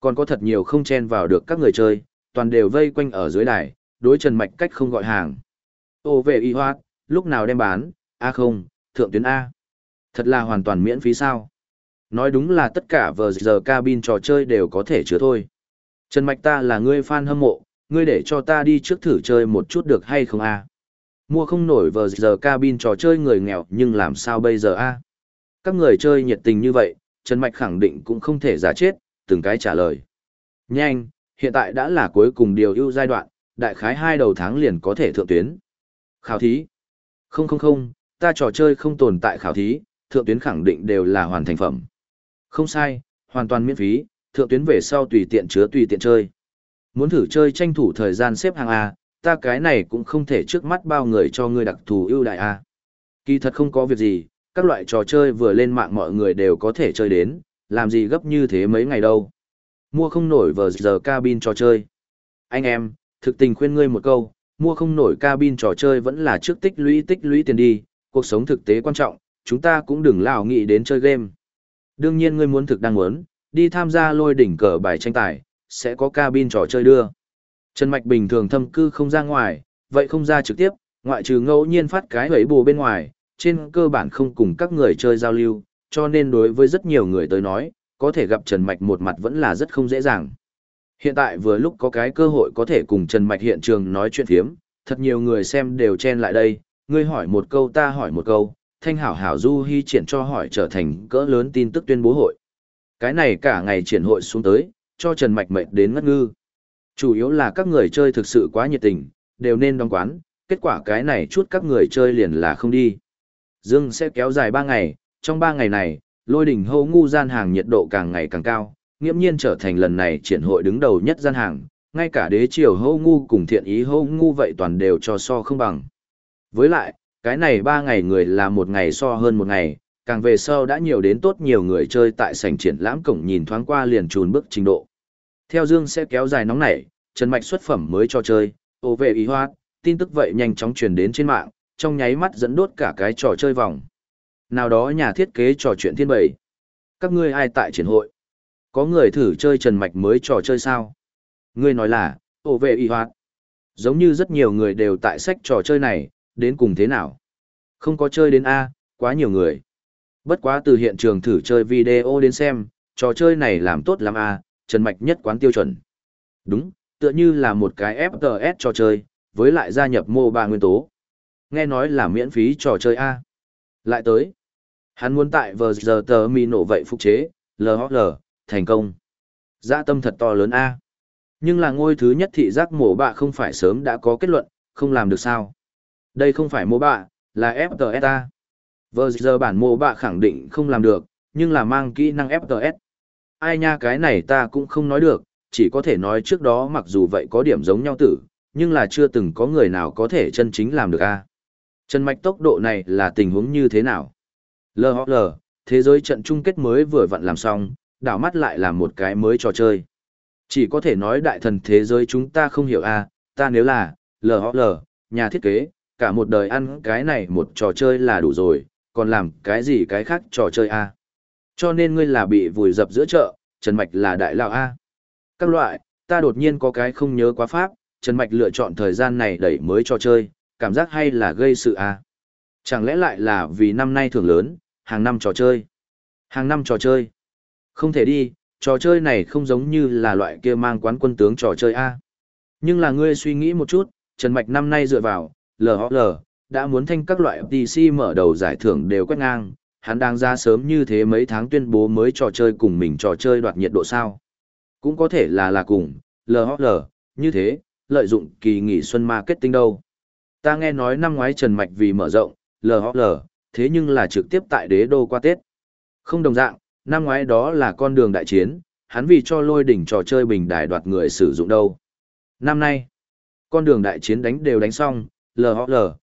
Còn có thật nhiều không chen vào được các người chơi, toàn đều vây quanh ở dưới đài, đối Trần Mạch cách không gọi hàng. Ô về y hoát, lúc nào đem bán, A không, thượng tuyến A. Thật là hoàn toàn miễn phí sao. Nói đúng là tất cả vờ giờ cabin trò chơi đều có thể chứa thôi. Trần Mạch ta là ngươi fan hâm mộ, ngươi để cho ta đi trước thử chơi một chút được hay không a? Mua không nổi vờ giờ cabin trò chơi người nghèo nhưng làm sao bây giờ a? Các người chơi nhiệt tình như vậy, Trần Mạch khẳng định cũng không thể giả chết, từng cái trả lời. Nhanh, hiện tại đã là cuối cùng điều ưu giai đoạn, đại khái hai đầu tháng liền có thể thượng tuyến. Khảo thí. Không không không, ta trò chơi không tồn tại khảo thí, thượng tuyến khẳng định đều là hoàn thành phẩm. Không sai, hoàn toàn miễn phí, thượng tuyến về sau tùy tiện chứa tùy tiện chơi. Muốn thử chơi tranh thủ thời gian xếp hàng A, ta cái này cũng không thể trước mắt bao người cho ngươi đặc thù ưu đại A. Kỳ thật không có việc gì, các loại trò chơi vừa lên mạng mọi người đều có thể chơi đến, làm gì gấp như thế mấy ngày đâu. Mua không nổi vờ giờ cabin trò chơi. Anh em, thực tình khuyên ngươi một câu, mua không nổi cabin trò chơi vẫn là trước tích lũy tích lũy tiền đi, cuộc sống thực tế quan trọng, chúng ta cũng đừng lao nghĩ đến chơi game. Đương nhiên ngươi muốn thực đang muốn, đi tham gia lôi đỉnh cờ bài tranh tài, sẽ có cabin trò chơi đưa. Trần Mạch bình thường thâm cư không ra ngoài, vậy không ra trực tiếp, ngoại trừ ngẫu nhiên phát cái hấy bù bên ngoài, trên cơ bản không cùng các người chơi giao lưu, cho nên đối với rất nhiều người tới nói, có thể gặp Trần Mạch một mặt vẫn là rất không dễ dàng. Hiện tại vừa lúc có cái cơ hội có thể cùng Trần Mạch hiện trường nói chuyện thiếm, thật nhiều người xem đều chen lại đây, ngươi hỏi một câu ta hỏi một câu, thanh hảo hảo du hy triển cho hỏi trở thành cỡ lớn tin tức tuyên bố hội. Cái này cả ngày triển hội xuống tới, cho Trần Mạch mệt đến ngất ngư. Chủ yếu là các người chơi thực sự quá nhiệt tình, đều nên đóng quán, kết quả cái này chút các người chơi liền là không đi. Dương sẽ kéo dài 3 ngày, trong ba ngày này, lôi đỉnh hô ngu gian hàng nhiệt độ càng ngày càng cao, nghiễm nhiên trở thành lần này triển hội đứng đầu nhất gian hàng, ngay cả đế triều hô ngu cùng thiện ý hô ngu vậy toàn đều cho so không bằng. Với lại, cái này ba ngày người là một ngày so hơn một ngày, càng về sau đã nhiều đến tốt nhiều người chơi tại sảnh triển lãm cổng nhìn thoáng qua liền trùn bước trình độ. Theo Dương sẽ kéo dài nóng nảy, Trần Mạch xuất phẩm mới cho chơi, ô về ý hoa, tin tức vậy nhanh chóng truyền đến trên mạng, trong nháy mắt dẫn đốt cả cái trò chơi vòng. Nào đó nhà thiết kế trò chuyện thiên bầy. Các ngươi ai tại triển hội? Có người thử chơi Trần Mạch mới trò chơi sao? Ngươi nói là, ổ về y hoạt. Giống như rất nhiều người đều tại sách trò chơi này, đến cùng thế nào? Không có chơi đến A, quá nhiều người. Bất quá từ hiện trường thử chơi video đến xem, trò chơi này làm tốt lắm A, Trần Mạch nhất quán tiêu chuẩn. Đúng, tựa như là một cái FPS trò chơi, với lại gia nhập mô ba nguyên tố. Nghe nói là miễn phí trò chơi A. Lại tới. Hắn muốn tại vờ giờ tờ mi nổ vậy phục chế, LHL, thành công. Dạ tâm thật to lớn A. Nhưng là ngôi thứ nhất thị giác mổ bạ không phải sớm đã có kết luận, không làm được sao. Đây không phải mổ bạ, là FTS. A. Vờ giờ bản mổ bạ khẳng định không làm được, nhưng là mang kỹ năng FTS. ai nha cái này ta cũng không nói được, chỉ có thể nói trước đó mặc dù vậy có điểm giống nhau tử, nhưng là chưa từng có người nào có thể chân chính làm được a. Trần Mạch tốc độ này là tình huống như thế nào? LOL, thế giới trận chung kết mới vừa vặn làm xong, đảo mắt lại là một cái mới trò chơi. Chỉ có thể nói đại thần thế giới chúng ta không hiểu a, ta nếu là LOL, nhà thiết kế, cả một đời ăn cái này một trò chơi là đủ rồi, còn làm cái gì cái khác trò chơi a. Cho nên ngươi là bị vùi dập giữa chợ, Trần Mạch là đại lão A. Các loại, ta đột nhiên có cái không nhớ quá pháp, Trần Mạch lựa chọn thời gian này đẩy mới trò chơi, cảm giác hay là gây sự A. Chẳng lẽ lại là vì năm nay thường lớn, hàng năm trò chơi. Hàng năm trò chơi. Không thể đi, trò chơi này không giống như là loại kia mang quán quân tướng trò chơi A. Nhưng là ngươi suy nghĩ một chút, Trần Mạch năm nay dựa vào, LHL, đã muốn thanh các loại FTC mở đầu giải thưởng đều quét ngang, hắn đang ra sớm như thế mấy tháng tuyên bố mới trò chơi cùng mình trò chơi đoạt nhiệt độ sao. Cũng có thể là là cùng, LHL, như thế, lợi dụng kỳ nghỉ xuân marketing đâu. Ta nghe nói năm ngoái Trần Mạch vì mở rộng, LHL, thế nhưng là trực tiếp tại đế đô qua Tết. Không đồng dạng, năm ngoái đó là con đường đại chiến, hắn vì cho lôi đỉnh trò chơi bình đài đoạt người sử dụng đâu. Năm nay, con đường đại chiến đánh đều đánh xong, LHL,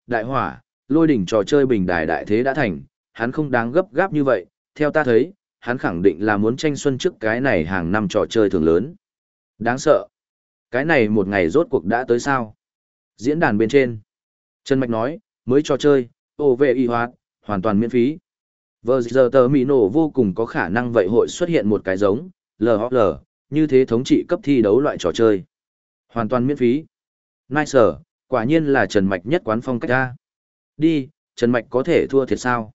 đại hỏa, lôi đỉnh trò chơi bình đài đại thế đã thành, hắn không đáng gấp gáp như vậy, theo ta thấy, hắn khẳng định là muốn tranh xuân trước cái này hàng năm trò chơi thường lớn. Đáng sợ. Cái này một ngày rốt cuộc đã tới sao? Diễn đàn bên trên. Trần Mạch nói, mới trò chơi, ô vệ y hoạt, hoàn toàn miễn phí. Vừa giờ tờ mì nổ vô cùng có khả năng vậy hội xuất hiện một cái giống, LHL, như thế thống trị cấp thi đấu loại trò chơi. Hoàn toàn miễn phí. Nice, quả nhiên là Trần Mạch nhất quán phong cách ra. Đi, Trần Mạch có thể thua thiệt sao?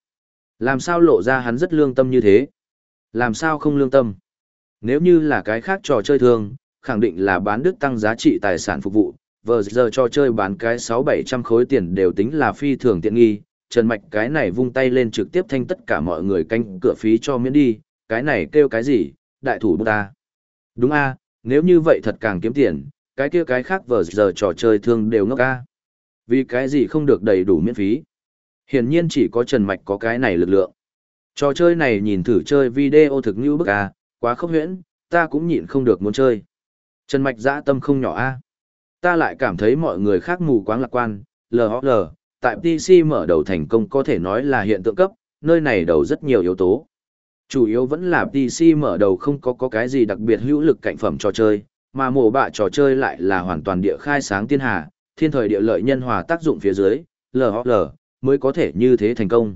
Làm sao lộ ra hắn rất lương tâm như thế? Làm sao không lương tâm? Nếu như là cái khác trò chơi thường, khẳng định là bán đức tăng giá trị tài sản phục vụ, vờ giờ trò chơi bán cái 6-700 khối tiền đều tính là phi thường tiện nghi, Trần Mạch cái này vung tay lên trực tiếp thanh tất cả mọi người canh cửa phí cho miễn đi, cái này kêu cái gì, đại thủ ta. Đúng a nếu như vậy thật càng kiếm tiền, cái kia cái khác vờ giờ trò chơi thương đều ngốc a Vì cái gì không được đầy đủ miễn phí. Hiển nhiên chỉ có Trần Mạch có cái này lực lượng. Trò chơi này nhìn thử chơi video thực như bức a quá khốc huyễn, ta cũng nhịn không được muốn chơi. Trần Mạch dã tâm không nhỏ a Ta lại cảm thấy mọi người khác mù quáng lạc quan, Lờ lờ tại PC mở đầu thành công có thể nói là hiện tượng cấp, nơi này đầu rất nhiều yếu tố. Chủ yếu vẫn là PC mở đầu không có có cái gì đặc biệt hữu lực cạnh phẩm trò chơi, mà mổ bạ trò chơi lại là hoàn toàn địa khai sáng tiên hà, thiên thời địa lợi nhân hòa tác dụng phía dưới, LHL, mới có thể như thế thành công.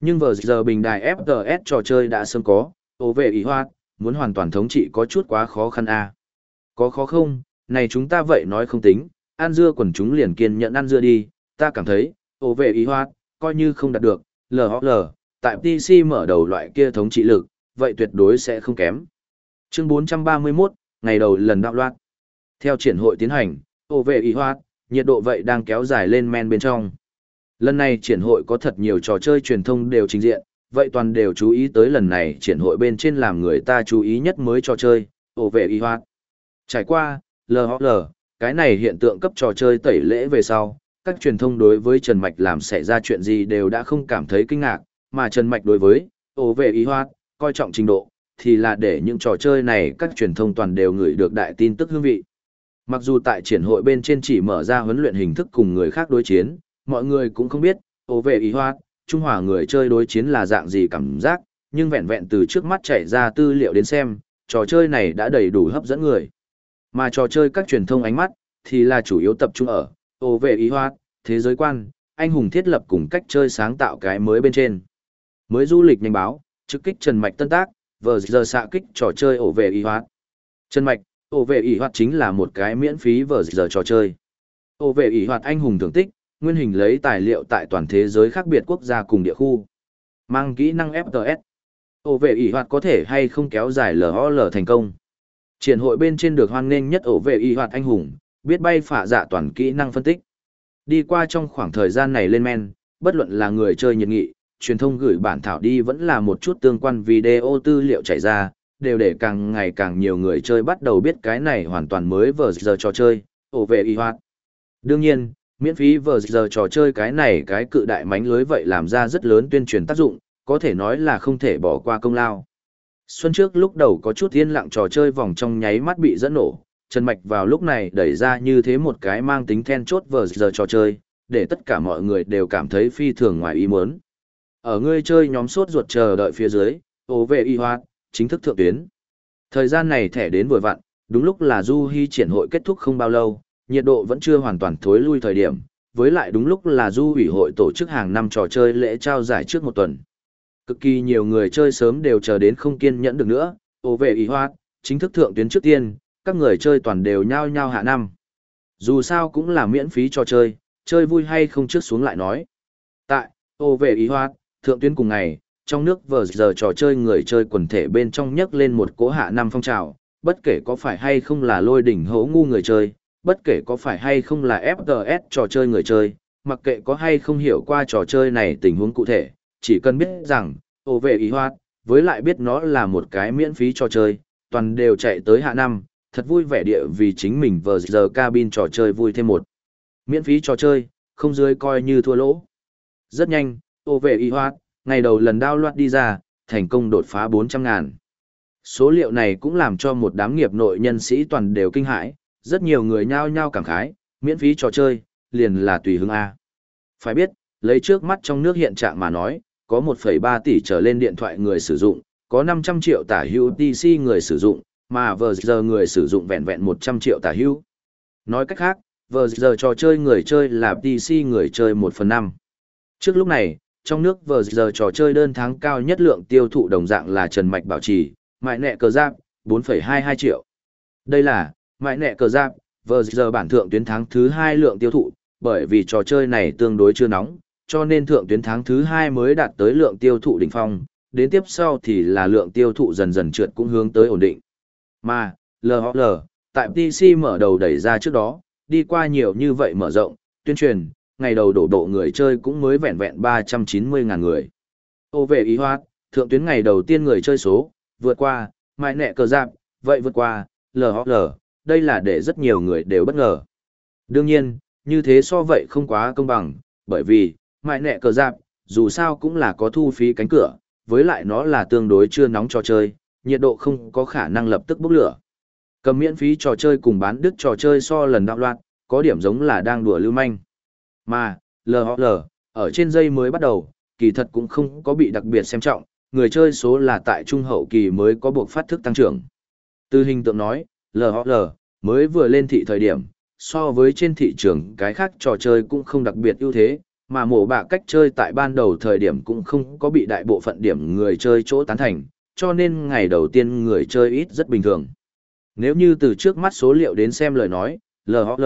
Nhưng vừa giờ bình đài FTS trò chơi đã sớm có, ô về ý hoa, muốn hoàn toàn thống trị có chút quá khó khăn a Có khó không, này chúng ta vậy nói không tính, ăn dưa quần chúng liền kiên nhận ăn dưa đi, ta cảm thấy, ố vệ ý hoa, coi như không đạt được, LHL, tại PC mở đầu loại kia thống trị lực, vậy tuyệt đối sẽ không kém. Chương 431, ngày đầu lần đạo loạt. Theo triển hội tiến hành, ổ vệ ý hoạt, nhiệt độ vậy đang kéo dài lên men bên trong. Lần này triển hội có thật nhiều trò chơi truyền thông đều trình diện, vậy toàn đều chú ý tới lần này triển hội bên trên làm người ta chú ý nhất mới trò chơi, ổ vệ y hoạt. Trải qua, LHL, cái này hiện tượng cấp trò chơi tẩy lễ về sau, các truyền thông đối với Trần Mạch làm xảy ra chuyện gì đều đã không cảm thấy kinh ngạc, mà Trần Mạch đối với, ổ vệ ý hoạt, coi trọng trình độ, thì là để những trò chơi này các truyền thông toàn đều gửi được đại tin tức hương vị. Mặc dù tại triển hội bên trên chỉ mở ra huấn luyện hình thức cùng người khác đối chiến, mọi người cũng không biết, ổ vệ ý hoát, Trung Hòa người chơi đối chiến là dạng gì cảm giác, nhưng vẹn vẹn từ trước mắt chảy ra tư liệu đến xem, trò chơi này đã đầy đủ hấp dẫn người. Mà trò chơi các truyền thông ánh mắt, thì là chủ yếu tập trung ở, ổ vệ ý hoát thế giới quan, anh hùng thiết lập cùng cách chơi sáng tạo cái mới bên trên. Mới du lịch nhanh báo, trực kích Trần Mạch tân tác, vờ giờ xạ kích trò chơi ổ vệ y hoạt. trần mạch, ổ vệ y hoạt chính là một cái miễn phí vờ giờ trò chơi. Ổ vệ y hoạt anh hùng thưởng tích, nguyên hình lấy tài liệu tại toàn thế giới khác biệt quốc gia cùng địa khu. Mang kỹ năng FPS. Ổ vệ y hoạt có thể hay không kéo dài LOL thành công. Triển hội bên trên được hoan nghênh nhất ổ vệ y hoạt anh hùng, biết bay phạ dạ toàn kỹ năng phân tích. Đi qua trong khoảng thời gian này lên men, bất luận là người chơi nhiệt nghị, truyền thông gửi bản thảo đi vẫn là một chút tương quan video tư liệu chảy ra, đều để càng ngày càng nhiều người chơi bắt đầu biết cái này hoàn toàn mới vờ giờ trò chơi, ổ về y hoạt. Đương nhiên, miễn phí vờ giờ trò chơi cái này cái cự đại mánh lưới vậy làm ra rất lớn tuyên truyền tác dụng, có thể nói là không thể bỏ qua công lao. Xuân trước lúc đầu có chút yên lặng trò chơi vòng trong nháy mắt bị dẫn nổ, Trần Mạch vào lúc này đẩy ra như thế một cái mang tính then chốt vờ giờ trò chơi, để tất cả mọi người đều cảm thấy phi thường ngoài ý muốn. Ở ngươi chơi nhóm sốt ruột chờ đợi phía dưới, ô về y hoạt, chính thức thượng tuyến. Thời gian này thẻ đến vừa vặn, đúng lúc là Du Hy triển hội kết thúc không bao lâu, nhiệt độ vẫn chưa hoàn toàn thối lui thời điểm, với lại đúng lúc là Du ủy hội tổ chức hàng năm trò chơi lễ trao giải trước một tuần. Cực kỳ nhiều người chơi sớm đều chờ đến không kiên nhẫn được nữa, ô về y hoạt, chính thức thượng tuyến trước tiên, các người chơi toàn đều nhao nhao hạ năm. Dù sao cũng là miễn phí cho chơi, chơi vui hay không trước xuống lại nói. Tại, ô về ý hoa, thượng tuyến cùng ngày, trong nước vờ giờ trò chơi người chơi quần thể bên trong nhấc lên một cỗ hạ năm phong trào, bất kể có phải hay không là lôi đỉnh hố ngu người chơi, bất kể có phải hay không là FGS trò chơi người chơi, mặc kệ có hay không hiểu qua trò chơi này tình huống cụ thể, chỉ cần biết rằng, ô vệ ý hoa, với lại biết nó là một cái miễn phí trò chơi, toàn đều chạy tới hạ năm, thật vui vẻ địa vì chính mình vờ giờ cabin trò chơi vui thêm một. Miễn phí trò chơi, không dưới coi như thua lỗ. Rất nhanh, ô vệ y hoát ngày đầu lần đao loạt đi ra, thành công đột phá 400 ngàn. Số liệu này cũng làm cho một đám nghiệp nội nhân sĩ toàn đều kinh hãi, rất nhiều người nhao nhao cảm khái, miễn phí trò chơi, liền là tùy hứng A. Phải biết, lấy trước mắt trong nước hiện trạng mà nói, có 1,3 tỷ trở lên điện thoại người sử dụng, có 500 triệu tả hữu TC người sử dụng, mà vờ giờ người sử dụng vẹn vẹn 100 triệu tả hữu. Nói cách khác, vờ giờ trò chơi người chơi là PC người chơi 1 phần 5. Trước lúc này, trong nước vờ giờ trò chơi đơn tháng cao nhất lượng tiêu thụ đồng dạng là Trần Mạch bảo trì, mại nẹ cờ giáp, 4,22 triệu. Đây là, mại nẹ cờ giáp, vờ giờ bản thượng tuyến tháng thứ hai lượng tiêu thụ, bởi vì trò chơi này tương đối chưa nóng, cho nên thượng tuyến tháng thứ hai mới đạt tới lượng tiêu thụ đỉnh phong, đến tiếp sau thì là lượng tiêu thụ dần dần trượt cũng hướng tới ổn định. Mà, LHL, tại PC mở đầu đẩy ra trước đó, đi qua nhiều như vậy mở rộng, tuyên truyền, ngày đầu đổ độ người chơi cũng mới vẹn vẹn 390.000 người. Ô về ý hoạt, thượng tuyến ngày đầu tiên người chơi số, vượt qua, mai nẹ cờ giáp, vậy vượt qua, LHL, đây là để rất nhiều người đều bất ngờ. Đương nhiên, như thế so vậy không quá công bằng, bởi vì, mai nẹ cờ giáp, dù sao cũng là có thu phí cánh cửa, với lại nó là tương đối chưa nóng trò chơi, nhiệt độ không có khả năng lập tức bốc lửa. Cầm miễn phí trò chơi cùng bán đứt trò chơi so lần đạo loạn, có điểm giống là đang đùa lưu manh. Mà, LHL, ở trên dây mới bắt đầu, kỳ thật cũng không có bị đặc biệt xem trọng, người chơi số là tại trung hậu kỳ mới có buộc phát thức tăng trưởng. Từ hình tượng nói, LHL, mới vừa lên thị thời điểm, so với trên thị trường cái khác trò chơi cũng không đặc biệt ưu thế, mà mổ bạ cách chơi tại ban đầu thời điểm cũng không có bị đại bộ phận điểm người chơi chỗ tán thành, cho nên ngày đầu tiên người chơi ít rất bình thường. Nếu như từ trước mắt số liệu đến xem lời nói, LHL,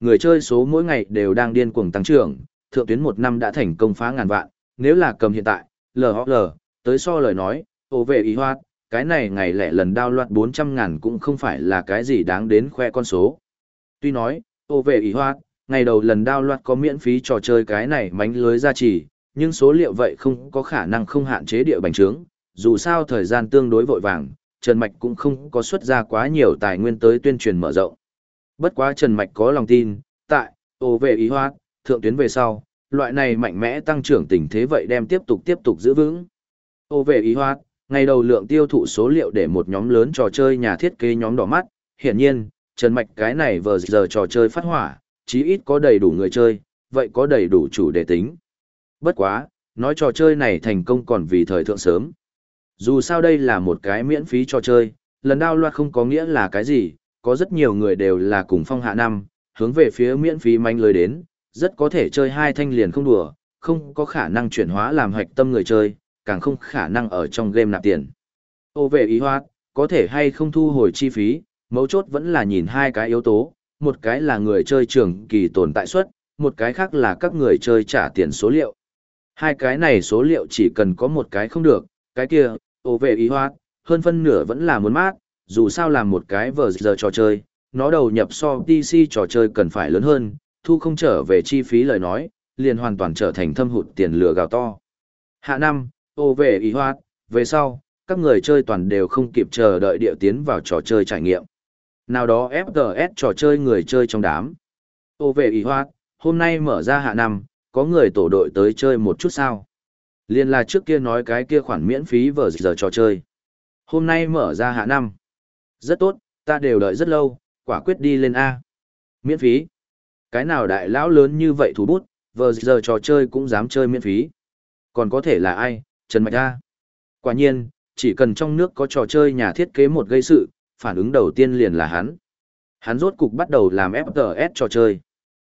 người chơi số mỗi ngày đều đang điên cuồng tăng trưởng, thượng tuyến một năm đã thành công phá ngàn vạn, nếu là cầm hiện tại, LHL, tới so lời nói, ô vệ ý hoạt, cái này ngày lẻ lần đao loạt 400 ngàn cũng không phải là cái gì đáng đến khoe con số. Tuy nói, ô vệ ý hoạt, ngày đầu lần đao loạt có miễn phí trò chơi cái này mánh lưới gia trì, nhưng số liệu vậy không có khả năng không hạn chế địa bành trướng, dù sao thời gian tương đối vội vàng, Trần Mạch cũng không có xuất ra quá nhiều tài nguyên tới tuyên truyền mở rộng. Bất quá Trần Mạch có lòng tin, tại, ô về ý hoát thượng tuyến về sau, loại này mạnh mẽ tăng trưởng tình thế vậy đem tiếp tục tiếp tục giữ vững. ô về ý hoát ngày đầu lượng tiêu thụ số liệu để một nhóm lớn trò chơi nhà thiết kế nhóm đỏ mắt, hiển nhiên, Trần Mạch cái này vừa giờ trò chơi phát hỏa, chí ít có đầy đủ người chơi, vậy có đầy đủ chủ đề tính. Bất quá, nói trò chơi này thành công còn vì thời thượng sớm. Dù sao đây là một cái miễn phí trò chơi, lần đao loạt không có nghĩa là cái gì, có rất nhiều người đều là cùng phong hạ năm, hướng về phía miễn phí manh lưới đến, rất có thể chơi hai thanh liền không đùa, không có khả năng chuyển hóa làm hoạch tâm người chơi, càng không khả năng ở trong game nạp tiền. Ô về ý hoạt, có thể hay không thu hồi chi phí, mấu chốt vẫn là nhìn hai cái yếu tố, một cái là người chơi trường kỳ tồn tại suất, một cái khác là các người chơi trả tiền số liệu. Hai cái này số liệu chỉ cần có một cái không được, cái kia, ô về ý hoát, hơn phân nửa vẫn là muốn mát, dù sao làm một cái vờ giờ trò chơi, nó đầu nhập so PC trò chơi cần phải lớn hơn, thu không trở về chi phí lời nói, liền hoàn toàn trở thành thâm hụt tiền lừa gào to. Hạ năm, ô về ý hoát, về sau, các người chơi toàn đều không kịp chờ đợi địa tiến vào trò chơi trải nghiệm. Nào đó FGS trò chơi người chơi trong đám. Ô về ý hoát, hôm nay mở ra hạ năm, có người tổ đội tới chơi một chút sao. Liên là trước kia nói cái kia khoản miễn phí vở giờ trò chơi. Hôm nay mở ra hạ năm. Rất tốt, ta đều đợi rất lâu, quả quyết đi lên A. Miễn phí. Cái nào đại lão lớn như vậy thủ bút, vờ giờ trò chơi cũng dám chơi miễn phí. Còn có thể là ai, Trần Mạch A. Quả nhiên, chỉ cần trong nước có trò chơi nhà thiết kế một gây sự, phản ứng đầu tiên liền là hắn. Hắn rốt cục bắt đầu làm FTS trò chơi.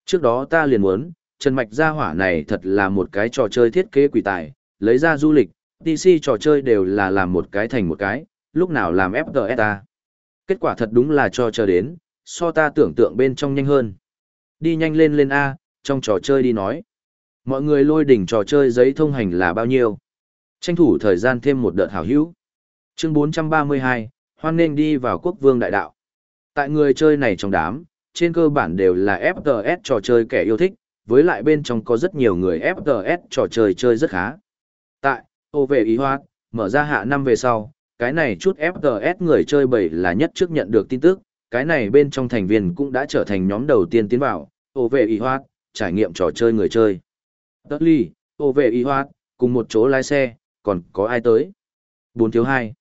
Trước đó ta liền muốn, Trần Mạch gia hỏa này thật là một cái trò chơi thiết kế quỷ tài, lấy ra du lịch, DC trò chơi đều là làm một cái thành một cái, lúc nào làm FTS ta. Kết quả thật đúng là cho chờ đến, so ta tưởng tượng bên trong nhanh hơn. Đi nhanh lên lên A, trong trò chơi đi nói. Mọi người lôi đỉnh trò chơi giấy thông hành là bao nhiêu? Tranh thủ thời gian thêm một đợt hảo hữu. Chương 432, hoan nên đi vào quốc vương đại đạo. Tại người chơi này trong đám, trên cơ bản đều là FTS trò chơi kẻ yêu thích, với lại bên trong có rất nhiều người FTS trò chơi chơi rất khá. Tại, ô về ý hoát, mở ra hạ năm về sau, cái này chút FGS người chơi bảy là nhất trước nhận được tin tức, cái này bên trong thành viên cũng đã trở thành nhóm đầu tiên tiến vào, ô về ý hoát, trải nghiệm trò chơi người chơi. Tất ly, ô về ý hoát, cùng một chỗ lái xe, còn có ai tới? Bốn thiếu hai.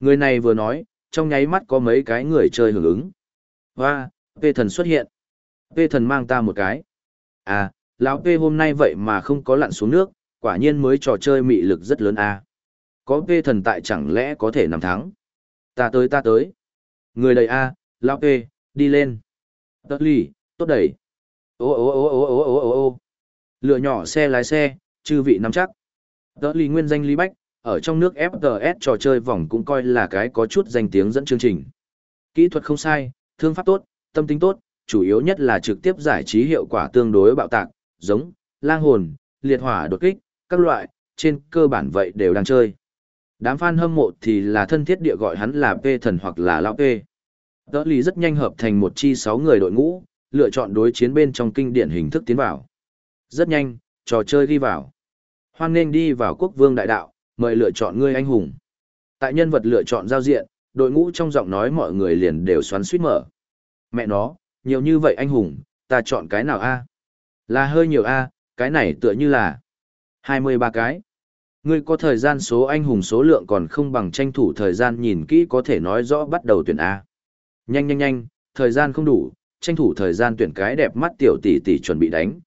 Người này vừa nói, trong nháy mắt có mấy cái người chơi hưởng ứng. Hoa, P thần xuất hiện. P thần mang ta một cái. À, lão P hôm nay vậy mà không có lặn xuống nước, quả nhiên mới trò chơi mị lực rất lớn a. Có P thần tại chẳng lẽ có thể nằm thắng? Ta tới ta tới. Người đầy A, lão P, đi lên. Tất ly, tốt đẩy. Ô ô ô ô ô ô ô ô Lựa nhỏ xe lái xe, chư vị nắm chắc. Tất ly nguyên danh Lý Bách, ở trong nước FTS trò chơi vòng cũng coi là cái có chút danh tiếng dẫn chương trình. Kỹ thuật không sai, thương pháp tốt, tâm tính tốt, chủ yếu nhất là trực tiếp giải trí hiệu quả tương đối bạo tạc, giống, lang hồn, liệt hỏa đột kích, các loại, trên cơ bản vậy đều đang chơi. Đám fan hâm mộ thì là thân thiết địa gọi hắn là P thần hoặc là lão P. Tớ lý rất nhanh hợp thành một chi 6 người đội ngũ, lựa chọn đối chiến bên trong kinh điển hình thức tiến vào. Rất nhanh, trò chơi ghi vào. Hoan nên đi vào quốc vương đại đạo, mời lựa chọn ngươi anh hùng. Tại nhân vật lựa chọn giao diện, đội ngũ trong giọng nói mọi người liền đều xoắn suýt mở. Mẹ nó, nhiều như vậy anh hùng, ta chọn cái nào a? Là hơi nhiều a, cái này tựa như là 23 cái. Ngươi có thời gian số anh hùng số lượng còn không bằng tranh thủ thời gian nhìn kỹ có thể nói rõ bắt đầu tuyển A. Nhanh nhanh nhanh, thời gian không đủ, tranh thủ thời gian tuyển cái đẹp mắt tiểu tỷ tỷ chuẩn bị đánh.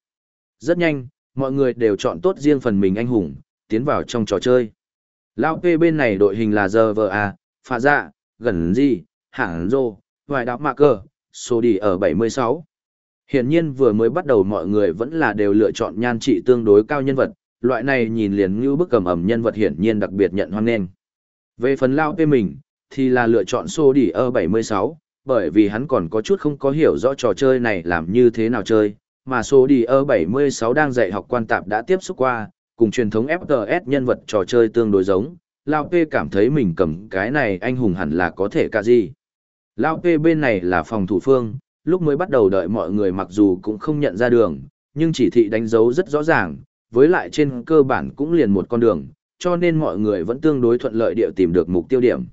Rất nhanh, mọi người đều chọn tốt riêng phần mình anh hùng, tiến vào trong trò chơi. Lao P bên này đội hình là giờ vợ A, phạ Dạ, Gần gì, Hạng Rô, vài Đạo Mạc Cờ, số đi ở 76. Hiển nhiên vừa mới bắt đầu mọi người vẫn là đều lựa chọn nhan trị tương đối cao nhân vật, loại này nhìn liền như bức cầm ẩm nhân vật hiển nhiên đặc biệt nhận hoan nghênh. Về phần Lao P mình, thì là lựa chọn số đi ở 76, bởi vì hắn còn có chút không có hiểu rõ trò chơi này làm như thế nào chơi, mà số đi ở 76 đang dạy học quan tạp đã tiếp xúc qua, cùng truyền thống FPS nhân vật trò chơi tương đối giống, Lao P cảm thấy mình cầm cái này anh hùng hẳn là có thể cả gì. Lao P bên này là phòng thủ phương, lúc mới bắt đầu đợi mọi người mặc dù cũng không nhận ra đường, nhưng chỉ thị đánh dấu rất rõ ràng, với lại trên cơ bản cũng liền một con đường, cho nên mọi người vẫn tương đối thuận lợi địa tìm được mục tiêu điểm.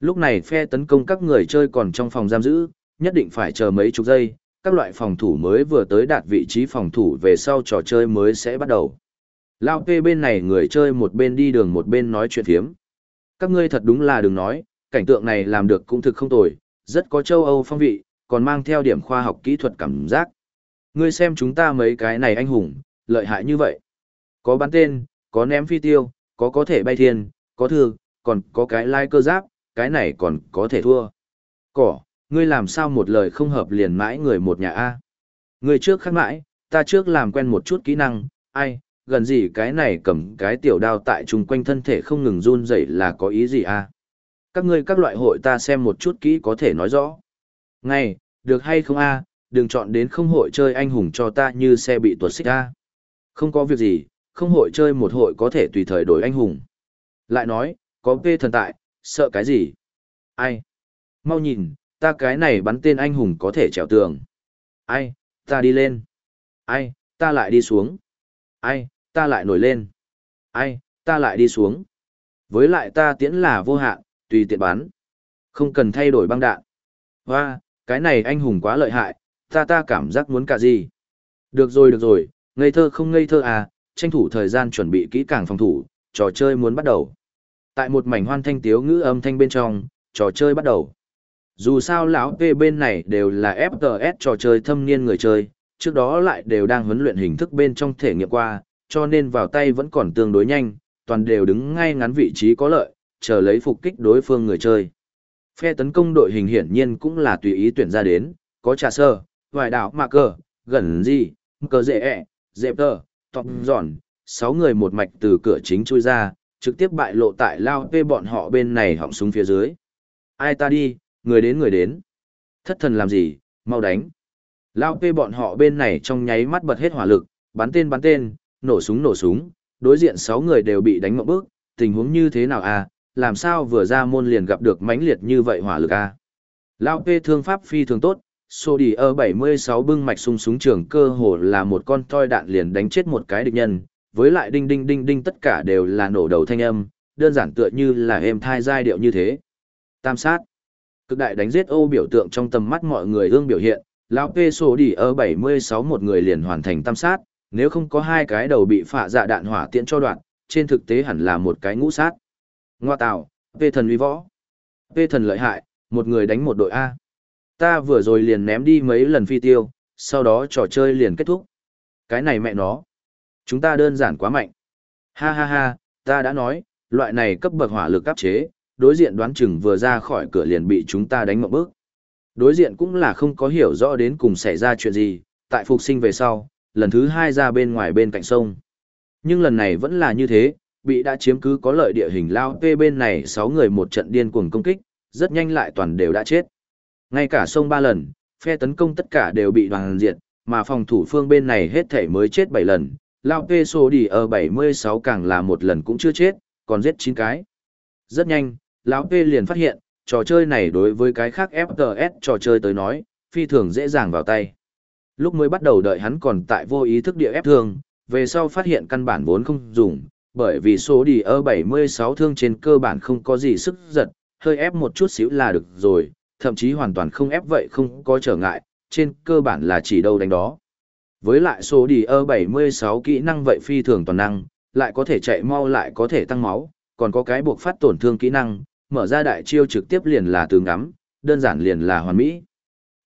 Lúc này phe tấn công các người chơi còn trong phòng giam giữ, nhất định phải chờ mấy chục giây, các loại phòng thủ mới vừa tới đạt vị trí phòng thủ về sau trò chơi mới sẽ bắt đầu. Lao P bên này người chơi một bên đi đường một bên nói chuyện thiếm. Các ngươi thật đúng là đừng nói, cảnh tượng này làm được cũng thực không tồi, rất có châu Âu phong vị, còn mang theo điểm khoa học kỹ thuật cảm giác. Ngươi xem chúng ta mấy cái này anh hùng, lợi hại như vậy. Có bắn tên, có ném phi tiêu, có có thể bay thiên, có thương, còn có cái lai cơ giáp, cái này còn có thể thua. Cỏ, ngươi làm sao một lời không hợp liền mãi người một nhà A. Ngươi trước khác mãi, ta trước làm quen một chút kỹ năng, ai, gần gì cái này cầm cái tiểu đao tại chung quanh thân thể không ngừng run rẩy là có ý gì a? Các ngươi các loại hội ta xem một chút kỹ có thể nói rõ. Ngay, được hay không a? Đừng chọn đến không hội chơi anh hùng cho ta như xe bị tuột xích a. Không có việc gì, không hội chơi một hội có thể tùy thời đổi anh hùng. Lại nói, có vê thần tại, sợ cái gì? Ai? Mau nhìn, ta cái này bắn tên anh hùng có thể trèo tường. Ai, ta đi lên. Ai, ta lại đi xuống. Ai, ta lại nổi lên. Ai, ta lại đi xuống. Với lại ta tiễn là vô hạn, tùy tiện bắn. Không cần thay đổi băng đạn. Hoa, cái này anh hùng quá lợi hại, ta ta cảm giác muốn cả gì. Được rồi được rồi, ngây thơ không ngây thơ à, tranh thủ thời gian chuẩn bị kỹ càng phòng thủ, trò chơi muốn bắt đầu. Tại một mảnh hoan thanh tiếu ngữ âm thanh bên trong, trò chơi bắt đầu. Dù sao lão P bên này đều là FPS trò chơi thâm niên người chơi, trước đó lại đều đang huấn luyện hình thức bên trong thể nghiệm qua, cho nên vào tay vẫn còn tương đối nhanh, toàn đều đứng ngay ngắn vị trí có lợi, chờ lấy phục kích đối phương người chơi. Phe tấn công đội hình hiển nhiên cũng là tùy ý tuyển ra đến, có trà sơ, vài đảo mạc cờ, gần gì, cờ dễ ẹ, dẹp tờ, tọc giòn, sáu người một mạch từ cửa chính chui ra, trực tiếp bại lộ tại lao tê bọn họ bên này họng súng phía dưới. Ai ta đi, người đến người đến. Thất thần làm gì, mau đánh. Lao tê bọn họ bên này trong nháy mắt bật hết hỏa lực, bắn tên bắn tên, nổ súng nổ súng, đối diện 6 người đều bị đánh một bước, tình huống như thế nào à, làm sao vừa ra môn liền gặp được mãnh liệt như vậy hỏa lực à. Lao P thương pháp phi thường tốt, Sô Đi ở 76 bưng mạch sung súng trường cơ hồ là một con toi đạn liền đánh chết một cái địch nhân, với lại đinh đinh đinh đinh tất cả đều là nổ đầu thanh âm, đơn giản tựa như là êm thai giai điệu như thế. Tam sát. Cực đại đánh giết ô biểu tượng trong tầm mắt mọi người ương biểu hiện, lão P Sô Đi ở 76 một người liền hoàn thành tam sát, nếu không có hai cái đầu bị phạ dạ đạn hỏa tiễn cho đoạn, trên thực tế hẳn là một cái ngũ sát. Ngoa tạo, P thần uy võ. P thần lợi hại, một người đánh một đội A. Ta vừa rồi liền ném đi mấy lần phi tiêu, sau đó trò chơi liền kết thúc. Cái này mẹ nó. Chúng ta đơn giản quá mạnh. Ha ha ha, ta đã nói, loại này cấp bậc hỏa lực áp chế, đối diện đoán chừng vừa ra khỏi cửa liền bị chúng ta đánh một bước. Đối diện cũng là không có hiểu rõ đến cùng xảy ra chuyện gì, tại phục sinh về sau, lần thứ hai ra bên ngoài bên cạnh sông. Nhưng lần này vẫn là như thế, bị đã chiếm cứ có lợi địa hình lao tê bên này 6 người một trận điên cuồng công kích, rất nhanh lại toàn đều đã chết. Ngay cả sông ba lần, phe tấn công tất cả đều bị đoàn diệt, mà phòng thủ phương bên này hết thể mới chết 7 lần. Lao Peso đi ở 76 càng là một lần cũng chưa chết, còn giết 9 cái. Rất nhanh, lão P liền phát hiện, trò chơi này đối với cái khác FTS trò chơi tới nói, phi thường dễ dàng vào tay. Lúc mới bắt đầu đợi hắn còn tại vô ý thức địa ép thương, về sau phát hiện căn bản vốn không dùng, bởi vì số đi ở 76 thương trên cơ bản không có gì sức giật, hơi ép một chút xíu là được rồi, thậm chí hoàn toàn không ép vậy không có trở ngại, trên cơ bản là chỉ đâu đánh đó. Với lại số đi ơ 76 kỹ năng vậy phi thường toàn năng, lại có thể chạy mau lại có thể tăng máu, còn có cái buộc phát tổn thương kỹ năng, mở ra đại chiêu trực tiếp liền là tướng ngắm, đơn giản liền là hoàn mỹ.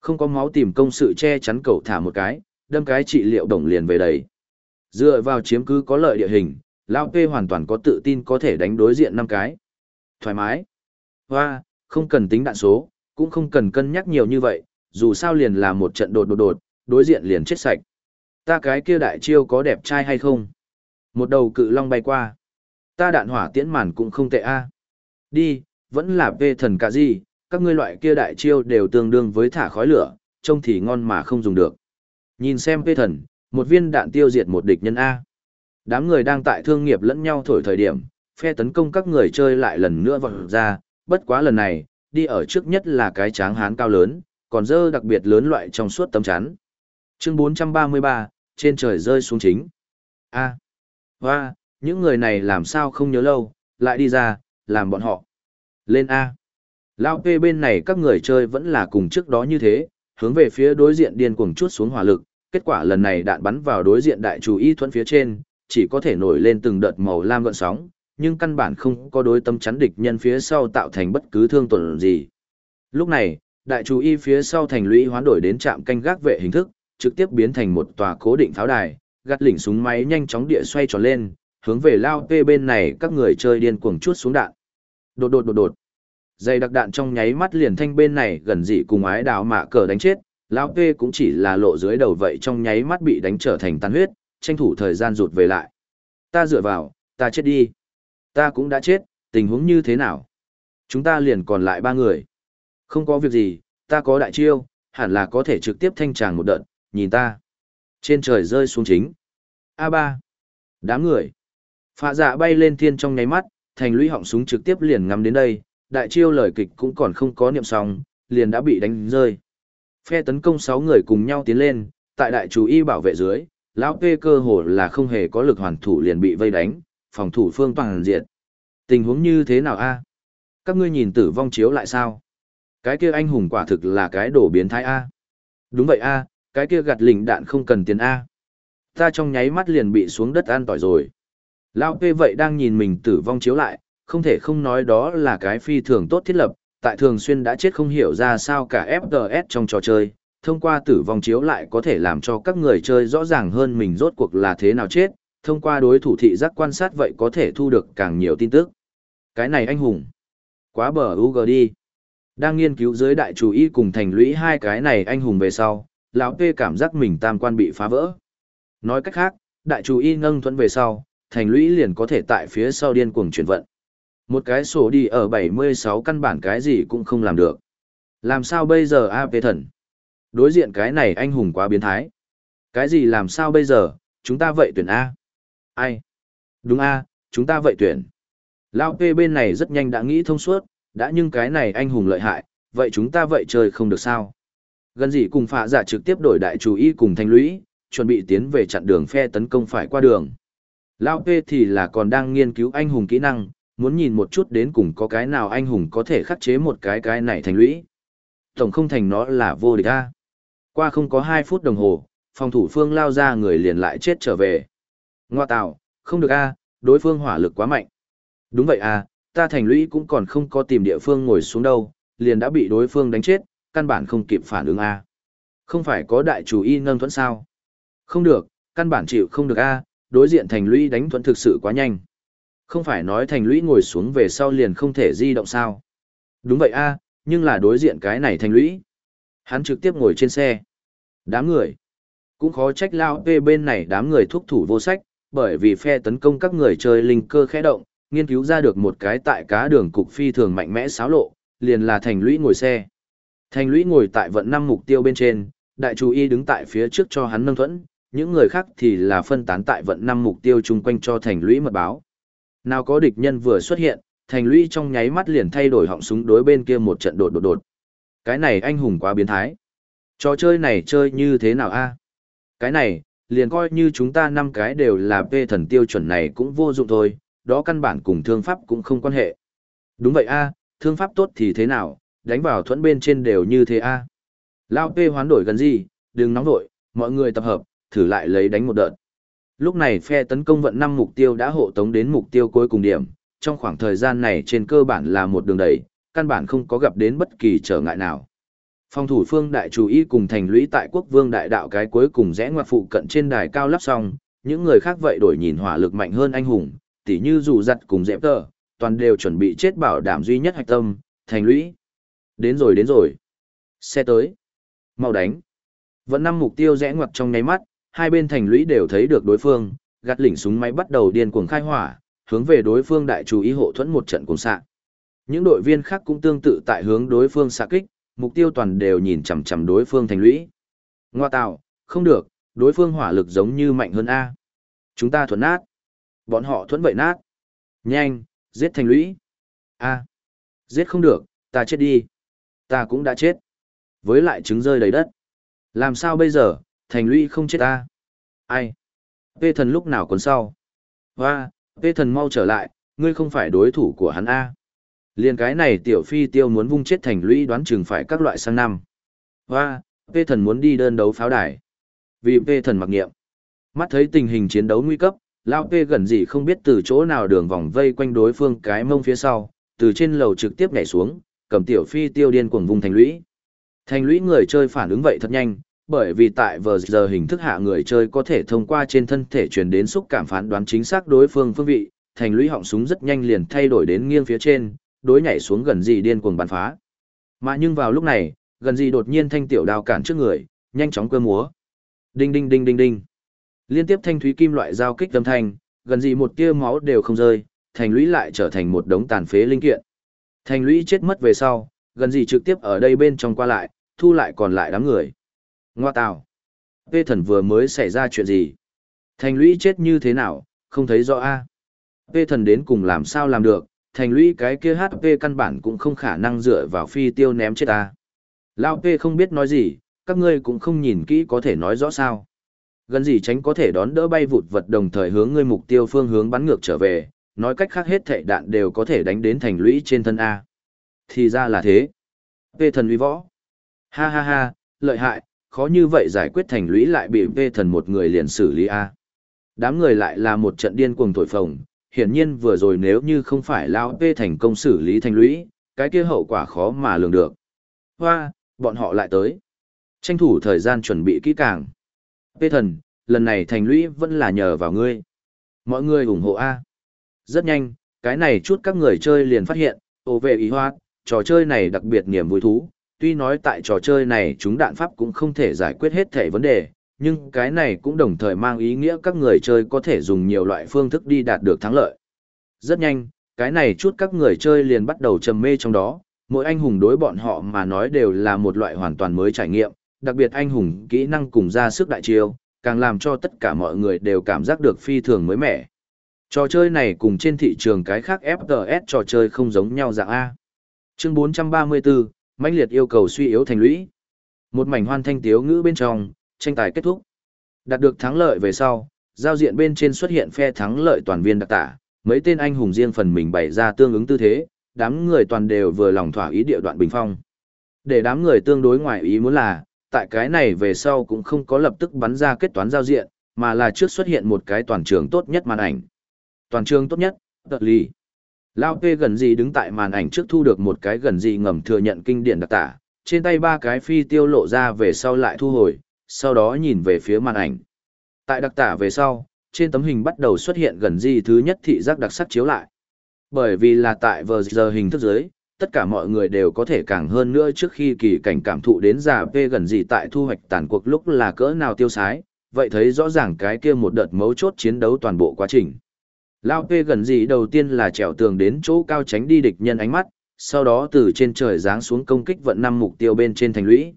Không có máu tìm công sự che chắn cầu thả một cái, đâm cái trị liệu đồng liền về đấy. Dựa vào chiếm cứ có lợi địa hình, Lao P hoàn toàn có tự tin có thể đánh đối diện năm cái. Thoải mái. Hoa, không cần tính đạn số, cũng không cần cân nhắc nhiều như vậy, dù sao liền là một trận đột đột đột, đối diện liền chết sạch. Ta cái kia đại chiêu có đẹp trai hay không? Một đầu cự long bay qua. Ta đạn hỏa tiễn màn cũng không tệ a. À. Đi, vẫn là vê thần cả gì, các ngươi loại kia đại chiêu đều tương đương với thả khói lửa, trông thì ngon mà không dùng được. Nhìn xem vê thần, một viên đạn tiêu diệt một địch nhân A. Đám người đang tại thương nghiệp lẫn nhau thổi thời điểm, phe tấn công các người chơi lại lần nữa vọt ra, bất quá lần này, đi ở trước nhất là cái tráng hán cao lớn, còn dơ đặc biệt lớn loại trong suốt tấm chắn. Chương 433, trên trời rơi xuống chính. A. Hoa, những người này làm sao không nhớ lâu, lại đi ra, làm bọn họ. Lên A. Lao P bên này các người chơi vẫn là cùng trước đó như thế, hướng về phía đối diện điên cuồng chút xuống hỏa lực, kết quả lần này đạn bắn vào đối diện đại chủ y thuẫn phía trên, chỉ có thể nổi lên từng đợt màu lam gợn sóng, nhưng căn bản không có đối tâm chắn địch nhân phía sau tạo thành bất cứ thương tổn gì. Lúc này, đại chủ y phía sau thành lũy hoán đổi đến trạm canh gác vệ hình thức, trực tiếp biến thành một tòa cố định pháo đài, gắt lỉnh súng máy nhanh chóng địa xoay tròn lên, hướng về lao tê bên này các người chơi điên cuồng chuốt xuống đạn. Đột đột đột đột. Dây đặc đạn trong nháy mắt liền thanh bên này gần dị cùng ái đào mạ cờ đánh chết, lao tê cũng chỉ là lộ dưới đầu vậy trong nháy mắt bị đánh trở thành tan huyết, tranh thủ thời gian rụt về lại. Ta dựa vào, ta chết đi. Ta cũng đã chết, tình huống như thế nào? Chúng ta liền còn lại ba người. Không có việc gì, ta có đại chiêu, hẳn là có thể trực tiếp thanh tràng một đợt, nhìn ta. Trên trời rơi xuống chính. A3. Đám người. Phạ dạ bay lên thiên trong nháy mắt, thành lũy họng súng trực tiếp liền ngắm đến đây, đại chiêu lời kịch cũng còn không có niệm xong, liền đã bị đánh rơi. Phe tấn công 6 người cùng nhau tiến lên, tại đại chủ y bảo vệ dưới, lão P cơ hồ là không hề có lực hoàn thủ liền bị vây đánh, phòng thủ phương toàn diện. Tình huống như thế nào a? Các ngươi nhìn tử vong chiếu lại sao? Cái kia anh hùng quả thực là cái đồ biến thái a. Đúng vậy a, cái kia gạt lỉnh đạn không cần tiền a. Ta trong nháy mắt liền bị xuống đất an tỏi rồi. Lão P vậy đang nhìn mình tử vong chiếu lại, không thể không nói đó là cái phi thường tốt thiết lập, tại thường xuyên đã chết không hiểu ra sao cả FPS trong trò chơi, thông qua tử vong chiếu lại có thể làm cho các người chơi rõ ràng hơn mình rốt cuộc là thế nào chết, thông qua đối thủ thị giác quan sát vậy có thể thu được càng nhiều tin tức. Cái này anh hùng. Quá bờ UG đi. Đang nghiên cứu dưới đại chủ y cùng thành lũy hai cái này anh hùng về sau, lão P cảm giác mình tam quan bị phá vỡ. Nói cách khác, đại chủ y nâng thuẫn về sau, thành lũy liền có thể tại phía sau điên cuồng chuyển vận. Một cái sổ đi ở 76 căn bản cái gì cũng không làm được. Làm sao bây giờ AP thần? Đối diện cái này anh hùng quá biến thái. Cái gì làm sao bây giờ, chúng ta vậy tuyển A. Ai? Đúng A, chúng ta vậy tuyển. Lao P bên này rất nhanh đã nghĩ thông suốt, đã nhưng cái này anh hùng lợi hại, vậy chúng ta vậy chơi không được sao. Gần gì cùng phạ giả trực tiếp đổi đại chủ y cùng thanh lũy, chuẩn bị tiến về chặn đường phe tấn công phải qua đường. Lao P thì là còn đang nghiên cứu anh hùng kỹ năng, muốn nhìn một chút đến cùng có cái nào anh hùng có thể khắc chế một cái cái này thành lũy. Tổng không thành nó là vô địch a. Qua không có 2 phút đồng hồ, phòng thủ phương lao ra người liền lại chết trở về. Ngoa tạo, không được a, đối phương hỏa lực quá mạnh. Đúng vậy a, ta thành lũy cũng còn không có tìm địa phương ngồi xuống đâu, liền đã bị đối phương đánh chết, căn bản không kịp phản ứng a. Không phải có đại chủ y nâng thuẫn sao? Không được, căn bản chịu không được a, đối diện thành lũy đánh thuẫn thực sự quá nhanh. Không phải nói thành lũy ngồi xuống về sau liền không thể di động sao? Đúng vậy a, nhưng là đối diện cái này thành lũy. Hắn trực tiếp ngồi trên xe. Đám người. Cũng khó trách lao về bên này đám người thúc thủ vô sách, bởi vì phe tấn công các người chơi linh cơ khẽ động, nghiên cứu ra được một cái tại cá đường cục phi thường mạnh mẽ xáo lộ, liền là thành lũy ngồi xe. Thành lũy ngồi tại vận năm mục tiêu bên trên, đại chú y đứng tại phía trước cho hắn nâng thuẫn, những người khác thì là phân tán tại vận năm mục tiêu chung quanh cho thành lũy mật báo. Nào có địch nhân vừa xuất hiện, thành lũy trong nháy mắt liền thay đổi họng súng đối bên kia một trận đột đột đột. Cái này anh hùng quá biến thái. Trò chơi này chơi như thế nào a? Cái này, liền coi như chúng ta năm cái đều là p thần tiêu chuẩn này cũng vô dụng thôi, đó căn bản cùng thương pháp cũng không quan hệ. Đúng vậy a, thương pháp tốt thì thế nào, đánh vào thuẫn bên trên đều như thế a. Lao p hoán đổi gần gì, đừng nóng vội, mọi người tập hợp, thử lại lấy đánh một đợt. Lúc này phe tấn công vận năm mục tiêu đã hộ tống đến mục tiêu cuối cùng điểm, trong khoảng thời gian này trên cơ bản là một đường đẩy, căn bản không có gặp đến bất kỳ trở ngại nào. Phòng thủ phương đại chủ y cùng thành lũy tại quốc vương đại đạo cái cuối cùng rẽ ngoặt phụ cận trên đài cao lắp xong, những người khác vậy đổi nhìn hỏa lực mạnh hơn anh hùng, tỉ như dù giặt cùng dẹp tờ, toàn đều chuẩn bị chết bảo đảm duy nhất hạch tâm, thành lũy. Đến rồi đến rồi. Xe tới. Mau đánh. Vẫn năm mục tiêu rẽ ngoặt trong nháy mắt, hai bên thành lũy đều thấy được đối phương, gạt lỉnh súng máy bắt đầu điên cuồng khai hỏa, hướng về đối phương đại chủ ý hộ thuẫn một trận cùng xạ. Những đội viên khác cũng tương tự tại hướng đối phương xạ kích, mục tiêu toàn đều nhìn chằm chằm đối phương thành lũy. Ngoa tạo, không được, đối phương hỏa lực giống như mạnh hơn A. Chúng ta thuận nát. Bọn họ thuẫn vậy nát. Nhanh, giết thành lũy. A. Giết không được, ta chết đi. Ta cũng đã chết. Với lại trứng rơi đầy đất. Làm sao bây giờ, thành lũy không chết ta? Ai? Vê thần lúc nào còn sau? Hoa, vê thần mau trở lại, ngươi không phải đối thủ của hắn A. Liên cái này tiểu phi tiêu muốn vung chết thành lũy đoán chừng phải các loại sang năm. Hoa, p thần muốn đi đơn đấu pháo đài. Vì p thần mặc nghiệm. Mắt thấy tình hình chiến đấu nguy cấp, Lao P gần gì không biết từ chỗ nào đường vòng vây quanh đối phương cái mông phía sau, từ trên lầu trực tiếp nhảy xuống, cầm tiểu phi tiêu điên cuồng vùng thành lũy. Thành lũy người chơi phản ứng vậy thật nhanh, bởi vì tại vờ giờ hình thức hạ người chơi có thể thông qua trên thân thể truyền đến xúc cảm phán đoán chính xác đối phương phương vị, thành lũy họng súng rất nhanh liền thay đổi đến nghiêng phía trên, đối nhảy xuống gần gì điên cuồng bắn phá. Mà nhưng vào lúc này, gần gì đột nhiên thanh tiểu đao cản trước người, nhanh chóng cơ múa. Đinh đinh đinh đinh đinh. Liên tiếp thanh thúy kim loại giao kích âm thanh, gần gì một tia máu đều không rơi, thành lũy lại trở thành một đống tàn phế linh kiện. Thành lũy chết mất về sau, gần gì trực tiếp ở đây bên trong qua lại, thu lại còn lại đám người. Ngoa tào. Vê thần vừa mới xảy ra chuyện gì? Thành lũy chết như thế nào, không thấy rõ a. À? Vê thần đến cùng làm sao làm được, thành lũy cái kia HP căn bản cũng không khả năng dựa vào phi tiêu ném chết ta. Lao P không biết nói gì, các ngươi cũng không nhìn kỹ có thể nói rõ sao. Gần gì tránh có thể đón đỡ bay vụt vật đồng thời hướng ngươi mục tiêu phương hướng bắn ngược trở về, nói cách khác hết thệ đạn đều có thể đánh đến thành lũy trên thân A. Thì ra là thế. P thần uy võ. Ha ha ha, lợi hại, khó như vậy giải quyết thành lũy lại bị P thần một người liền xử lý A. Đám người lại là một trận điên cuồng thổi phồng, hiển nhiên vừa rồi nếu như không phải lao vê thành công xử lý thành lũy, cái kia hậu quả khó mà lường được. Hoa, bọn họ lại tới. Tranh thủ thời gian chuẩn bị kỹ càng. Vê thần, lần này thành lũy vẫn là nhờ vào ngươi. Mọi người ủng hộ A. Rất nhanh, cái này chút các người chơi liền phát hiện, ô vệ ý hoa, trò chơi này đặc biệt niềm vui thú, tuy nói tại trò chơi này chúng đạn pháp cũng không thể giải quyết hết thể vấn đề, nhưng cái này cũng đồng thời mang ý nghĩa các người chơi có thể dùng nhiều loại phương thức đi đạt được thắng lợi. Rất nhanh, cái này chút các người chơi liền bắt đầu trầm mê trong đó, mỗi anh hùng đối bọn họ mà nói đều là một loại hoàn toàn mới trải nghiệm, đặc biệt anh hùng kỹ năng cùng ra sức đại chiêu, càng làm cho tất cả mọi người đều cảm giác được phi thường mới mẻ. Trò chơi này cùng trên thị trường cái khác FPS trò chơi không giống nhau dạng A. Chương 434, mãnh liệt yêu cầu suy yếu thành lũy. Một mảnh hoan thanh tiếu ngữ bên trong, tranh tài kết thúc. Đạt được thắng lợi về sau, giao diện bên trên xuất hiện phe thắng lợi toàn viên đặc tả, mấy tên anh hùng riêng phần mình bày ra tương ứng tư thế, đám người toàn đều vừa lòng thỏa ý địa đoạn bình phong. Để đám người tương đối ngoài ý muốn là, tại cái này về sau cũng không có lập tức bắn ra kết toán giao diện, mà là trước xuất hiện một cái toàn trường tốt nhất màn ảnh. Toàn trường tốt nhất, tật ly. Lao kê gần gì đứng tại màn ảnh trước thu được một cái gần gì ngầm thừa nhận kinh điển đặc tả, trên tay ba cái phi tiêu lộ ra về sau lại thu hồi, sau đó nhìn về phía màn ảnh. Tại đặc tả về sau, trên tấm hình bắt đầu xuất hiện gần gì thứ nhất thị giác đặc sắc chiếu lại. Bởi vì là tại vờ giờ hình thức giới, tất cả mọi người đều có thể càng hơn nữa trước khi kỳ cảnh cảm thụ đến giả P gần gì tại thu hoạch tàn cuộc lúc là cỡ nào tiêu sái, vậy thấy rõ ràng cái kia một đợt mấu chốt chiến đấu toàn bộ quá trình. Lao P gần gì đầu tiên là trèo tường đến chỗ cao tránh đi địch nhân ánh mắt, sau đó từ trên trời giáng xuống công kích vận năm mục tiêu bên trên thành lũy.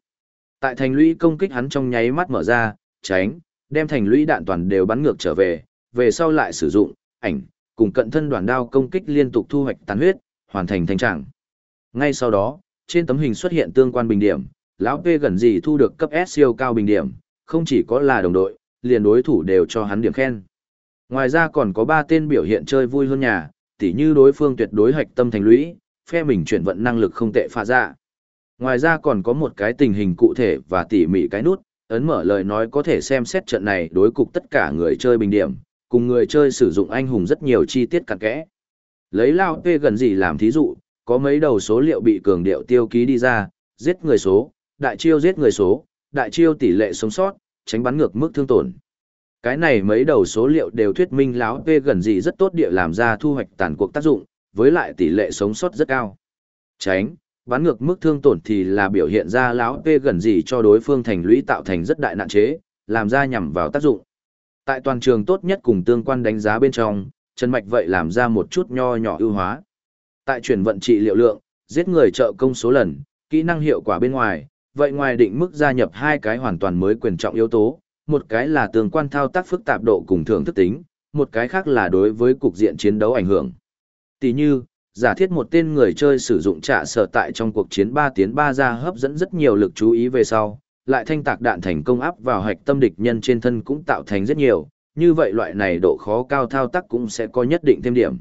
Tại thành lũy công kích hắn trong nháy mắt mở ra, tránh, đem thành lũy đạn toàn đều bắn ngược trở về, về sau lại sử dụng, ảnh, cùng cận thân đoàn đao công kích liên tục thu hoạch tàn huyết, hoàn thành thành trạng. Ngay sau đó, trên tấm hình xuất hiện tương quan bình điểm, lão P gần gì thu được cấp S siêu cao bình điểm, không chỉ có là đồng đội, liền đối thủ đều cho hắn điểm khen. Ngoài ra còn có 3 tên biểu hiện chơi vui hơn nhà, tỉ như đối phương tuyệt đối hạch tâm thành lũy, phe mình chuyển vận năng lực không tệ pha ra. Dạ. Ngoài ra còn có một cái tình hình cụ thể và tỉ mỉ cái nút, ấn mở lời nói có thể xem xét trận này đối cục tất cả người chơi bình điểm, cùng người chơi sử dụng anh hùng rất nhiều chi tiết cặn kẽ. Lấy lao P gần gì làm thí dụ, có mấy đầu số liệu bị cường điệu tiêu ký đi ra, giết người số, đại chiêu giết người số, đại chiêu tỷ lệ sống sót, tránh bắn ngược mức thương tổn. Cái này mấy đầu số liệu đều thuyết minh lão P gần gì rất tốt địa làm ra thu hoạch tàn cuộc tác dụng, với lại tỷ lệ sống sót rất cao. Tránh, bán ngược mức thương tổn thì là biểu hiện ra lão P gần gì cho đối phương thành lũy tạo thành rất đại nạn chế, làm ra nhằm vào tác dụng. Tại toàn trường tốt nhất cùng tương quan đánh giá bên trong, Trần Mạch vậy làm ra một chút nho nhỏ ưu hóa. Tại chuyển vận trị liệu lượng, giết người trợ công số lần, kỹ năng hiệu quả bên ngoài, vậy ngoài định mức gia nhập hai cái hoàn toàn mới quyền trọng yếu tố, một cái là tương quan thao tác phức tạp độ cùng thưởng thức tính, một cái khác là đối với cục diện chiến đấu ảnh hưởng. Tỷ như, giả thiết một tên người chơi sử dụng trả sở tại trong cuộc chiến 3 tiến 3 ra hấp dẫn rất nhiều lực chú ý về sau, lại thanh tạc đạn thành công áp vào hạch tâm địch nhân trên thân cũng tạo thành rất nhiều, như vậy loại này độ khó cao thao tác cũng sẽ có nhất định thêm điểm.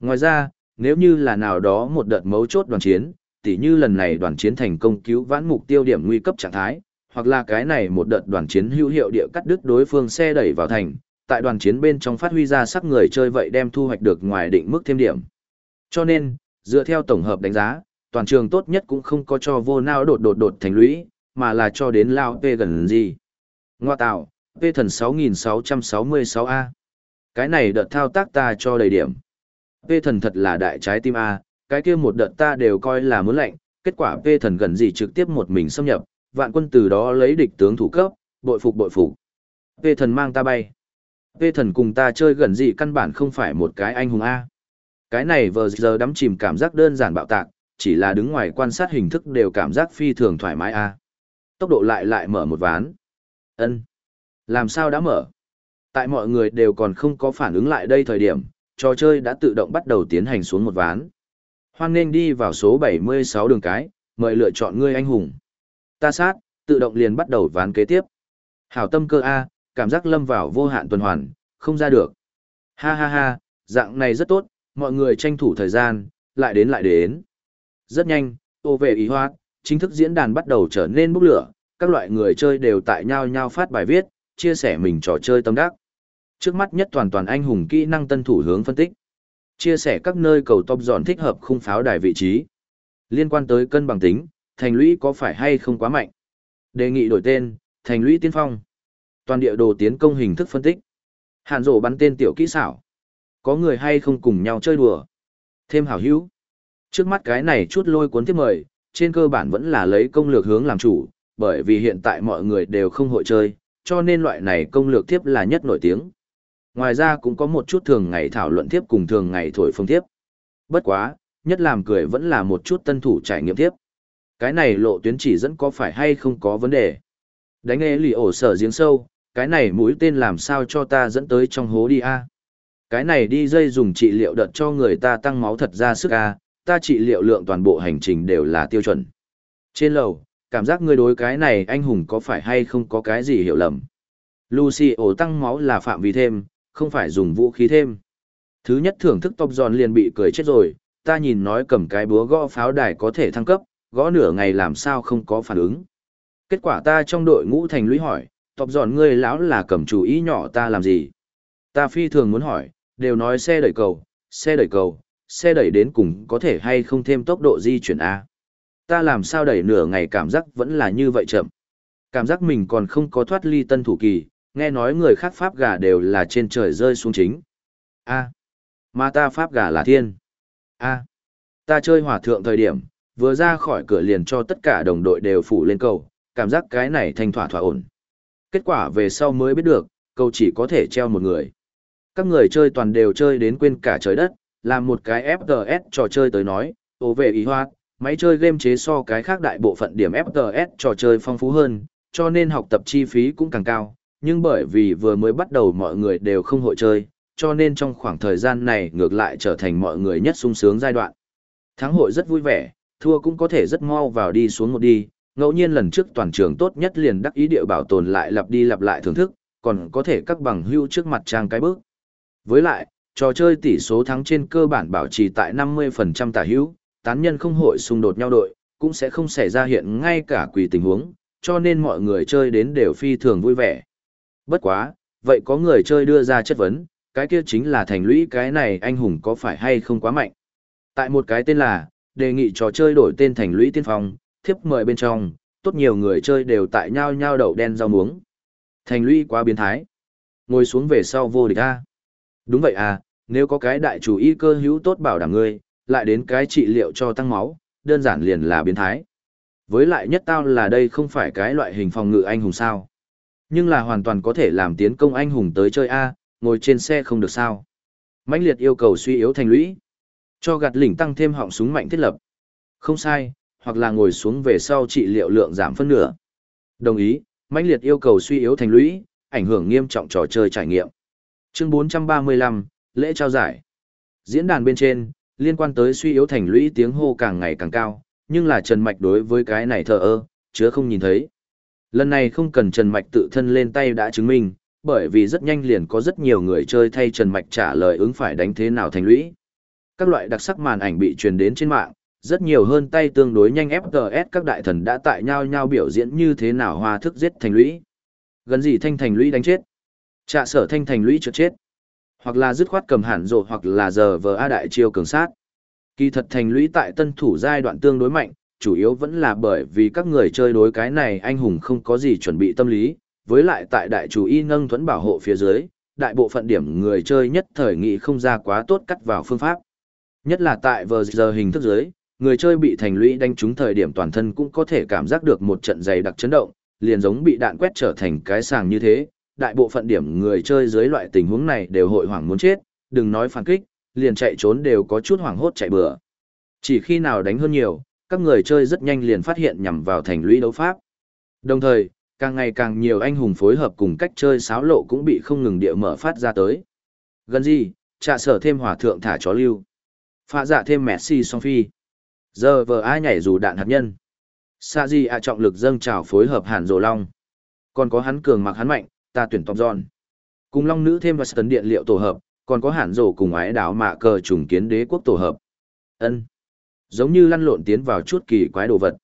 Ngoài ra, nếu như là nào đó một đợt mấu chốt đoàn chiến, tỉ như lần này đoàn chiến thành công cứu vãn mục tiêu điểm nguy cấp trạng thái, hoặc là cái này một đợt đoàn chiến hữu hiệu địa cắt đứt đối phương xe đẩy vào thành, tại đoàn chiến bên trong phát huy ra sắc người chơi vậy đem thu hoạch được ngoài định mức thêm điểm. Cho nên, dựa theo tổng hợp đánh giá, toàn trường tốt nhất cũng không có cho vô nao đột đột đột thành lũy, mà là cho đến lao P gần gì. Ngoa tạo, P thần 6666A. Cái này đợt thao tác ta cho đầy điểm. P thần thật là đại trái tim A, cái kia một đợt ta đều coi là muốn lạnh, kết quả P thần gần gì trực tiếp một mình xâm nhập, vạn quân từ đó lấy địch tướng thủ cấp, bội phục bội phục. P thần mang ta bay. P thần cùng ta chơi gần gì căn bản không phải một cái anh hùng A. Cái này vừa giờ đắm chìm cảm giác đơn giản bạo tạc, chỉ là đứng ngoài quan sát hình thức đều cảm giác phi thường thoải mái A. Tốc độ lại lại mở một ván. ân Làm sao đã mở? Tại mọi người đều còn không có phản ứng lại đây thời điểm, trò chơi đã tự động bắt đầu tiến hành xuống một ván. Hoan nên đi vào số 76 đường cái, mời lựa chọn ngươi anh hùng. Ta sát, tự động liền bắt đầu ván kế tiếp. Hảo tâm cơ A, cảm giác lâm vào vô hạn tuần hoàn, không ra được. Ha ha ha, dạng này rất tốt, mọi người tranh thủ thời gian, lại đến lại đến. Rất nhanh, ô về ý hoa, chính thức diễn đàn bắt đầu trở nên bốc lửa, các loại người chơi đều tại nhau nhau phát bài viết, chia sẻ mình trò chơi tâm đắc. Trước mắt nhất toàn toàn anh hùng kỹ năng tân thủ hướng phân tích. Chia sẻ các nơi cầu top dọn thích hợp khung pháo đài vị trí. Liên quan tới cân bằng tính, thành lũy có phải hay không quá mạnh. Đề nghị đổi tên, thành lũy tiên phong. Toàn địa đồ tiến công hình thức phân tích. Hàn rổ bắn tên tiểu kỹ xảo. Có người hay không cùng nhau chơi đùa. Thêm hảo hữu. Trước mắt cái này chút lôi cuốn tiếp mời, trên cơ bản vẫn là lấy công lược hướng làm chủ, bởi vì hiện tại mọi người đều không hội chơi, cho nên loại này công lược tiếp là nhất nổi tiếng. Ngoài ra cũng có một chút thường ngày thảo luận tiếp cùng thường ngày thổi phồng tiếp. Bất quá, nhất làm cười vẫn là một chút tân thủ trải nghiệm tiếp. Cái này lộ tuyến chỉ dẫn có phải hay không có vấn đề. Đánh nghe lì ổ sở giếng sâu, cái này mũi tên làm sao cho ta dẫn tới trong hố đi a cái này đi dây dùng trị liệu đợt cho người ta tăng máu thật ra sức a ta trị liệu lượng toàn bộ hành trình đều là tiêu chuẩn. Trên lầu, cảm giác ngươi đối cái này anh hùng có phải hay không có cái gì hiểu lầm. Lucy ổ tăng máu là phạm vi thêm, không phải dùng vũ khí thêm. Thứ nhất thưởng thức top giòn liền bị cười chết rồi, ta nhìn nói cầm cái búa gõ pháo đài có thể thăng cấp, gõ nửa ngày làm sao không có phản ứng. Kết quả ta trong đội ngũ thành lũy hỏi, top giòn ngươi lão là cầm chủ ý nhỏ ta làm gì. Ta phi thường muốn hỏi, đều nói xe đẩy cầu, xe đẩy cầu, xe đẩy đến cùng có thể hay không thêm tốc độ di chuyển A. Ta làm sao đẩy nửa ngày cảm giác vẫn là như vậy chậm. Cảm giác mình còn không có thoát ly tân thủ kỳ, nghe nói người khác pháp gà đều là trên trời rơi xuống chính. A. Mà ta pháp gà là thiên. A. Ta chơi hỏa thượng thời điểm, vừa ra khỏi cửa liền cho tất cả đồng đội đều phủ lên cầu, cảm giác cái này thanh thỏa thỏa ổn. Kết quả về sau mới biết được, cầu chỉ có thể treo một người. Các người chơi toàn đều chơi đến quên cả trời đất, làm một cái FTS trò chơi tới nói, ô về ý hoa, máy chơi game chế so cái khác đại bộ phận điểm FTS trò chơi phong phú hơn, cho nên học tập chi phí cũng càng cao, nhưng bởi vì vừa mới bắt đầu mọi người đều không hội chơi, cho nên trong khoảng thời gian này ngược lại trở thành mọi người nhất sung sướng giai đoạn. Thắng hội rất vui vẻ, thua cũng có thể rất mau vào đi xuống một đi, ngẫu nhiên lần trước toàn trường tốt nhất liền đắc ý địa bảo tồn lại lặp đi lặp lại thưởng thức, còn có thể các bằng hưu trước mặt trang cái bước. Với lại, trò chơi tỷ số thắng trên cơ bản bảo trì tại 50% tả hữu, tán nhân không hội xung đột nhau đội, cũng sẽ không xảy ra hiện ngay cả quỷ tình huống, cho nên mọi người chơi đến đều phi thường vui vẻ. Bất quá, vậy có người chơi đưa ra chất vấn, cái kia chính là thành lũy cái này anh hùng có phải hay không quá mạnh. Tại một cái tên là, đề nghị trò chơi đổi tên thành lũy tiên phong, thiếp mời bên trong, tốt nhiều người chơi đều tại nhau nhau đậu đen rau muống. Thành lũy quá biến thái. Ngồi xuống về sau vô địch a. Đúng vậy à, nếu có cái đại chủ y cơ hữu tốt bảo đảm ngươi, lại đến cái trị liệu cho tăng máu, đơn giản liền là biến thái. Với lại nhất tao là đây không phải cái loại hình phòng ngự anh hùng sao. Nhưng là hoàn toàn có thể làm tiến công anh hùng tới chơi A, ngồi trên xe không được sao. mãnh liệt yêu cầu suy yếu thành lũy. Cho gạt lỉnh tăng thêm họng súng mạnh thiết lập. Không sai, hoặc là ngồi xuống về sau trị liệu lượng giảm phân nửa. Đồng ý, mãnh liệt yêu cầu suy yếu thành lũy, ảnh hưởng nghiêm trọng trò chơi trải nghiệm. Chương 435, lễ trao giải. Diễn đàn bên trên, liên quan tới suy yếu thành lũy tiếng hô càng ngày càng cao, nhưng là Trần Mạch đối với cái này thờ ơ, chứa không nhìn thấy. Lần này không cần Trần Mạch tự thân lên tay đã chứng minh, bởi vì rất nhanh liền có rất nhiều người chơi thay Trần Mạch trả lời ứng phải đánh thế nào thành lũy. Các loại đặc sắc màn ảnh bị truyền đến trên mạng, rất nhiều hơn tay tương đối nhanh FGS các đại thần đã tại nhau nhau biểu diễn như thế nào hoa thức giết thành lũy. Gần gì thanh thành lũy đánh chết. Trạ sở thanh thành lũy trượt chết. Hoặc là dứt khoát cầm hẳn rộ hoặc là giờ vờ A đại chiêu cường sát. Kỳ thật thành lũy tại tân thủ giai đoạn tương đối mạnh, chủ yếu vẫn là bởi vì các người chơi đối cái này anh hùng không có gì chuẩn bị tâm lý, với lại tại đại chủ y nâng thuẫn bảo hộ phía dưới, đại bộ phận điểm người chơi nhất thời nghị không ra quá tốt cắt vào phương pháp. Nhất là tại vờ giờ hình thức dưới, người chơi bị thành lũy đánh trúng thời điểm toàn thân cũng có thể cảm giác được một trận dày đặc chấn động, liền giống bị đạn quét trở thành cái sàng như thế. Đại bộ phận điểm người chơi dưới loại tình huống này đều hội hoảng muốn chết, đừng nói phản kích, liền chạy trốn đều có chút hoảng hốt chạy bừa. Chỉ khi nào đánh hơn nhiều, các người chơi rất nhanh liền phát hiện nhằm vào thành lũy đấu pháp. Đồng thời, càng ngày càng nhiều anh hùng phối hợp cùng cách chơi xáo lộ cũng bị không ngừng địa mở phát ra tới. Gần gì, trả sở thêm hỏa thượng thả chó lưu. Phạ dạ thêm Messi song phi. Giờ vờ ai nhảy dù đạn hạt nhân. Sa di ạ trọng lực dâng trào phối hợp hàn rồ long. Còn có hắn cường mặc hắn mạnh, ta tuyển top giòn. Cùng long nữ thêm và tấn điện liệu tổ hợp, còn có hàn rổ cùng ái đảo mạ cờ trùng kiến đế quốc tổ hợp. ân Giống như lăn lộn tiến vào chút kỳ quái đồ vật.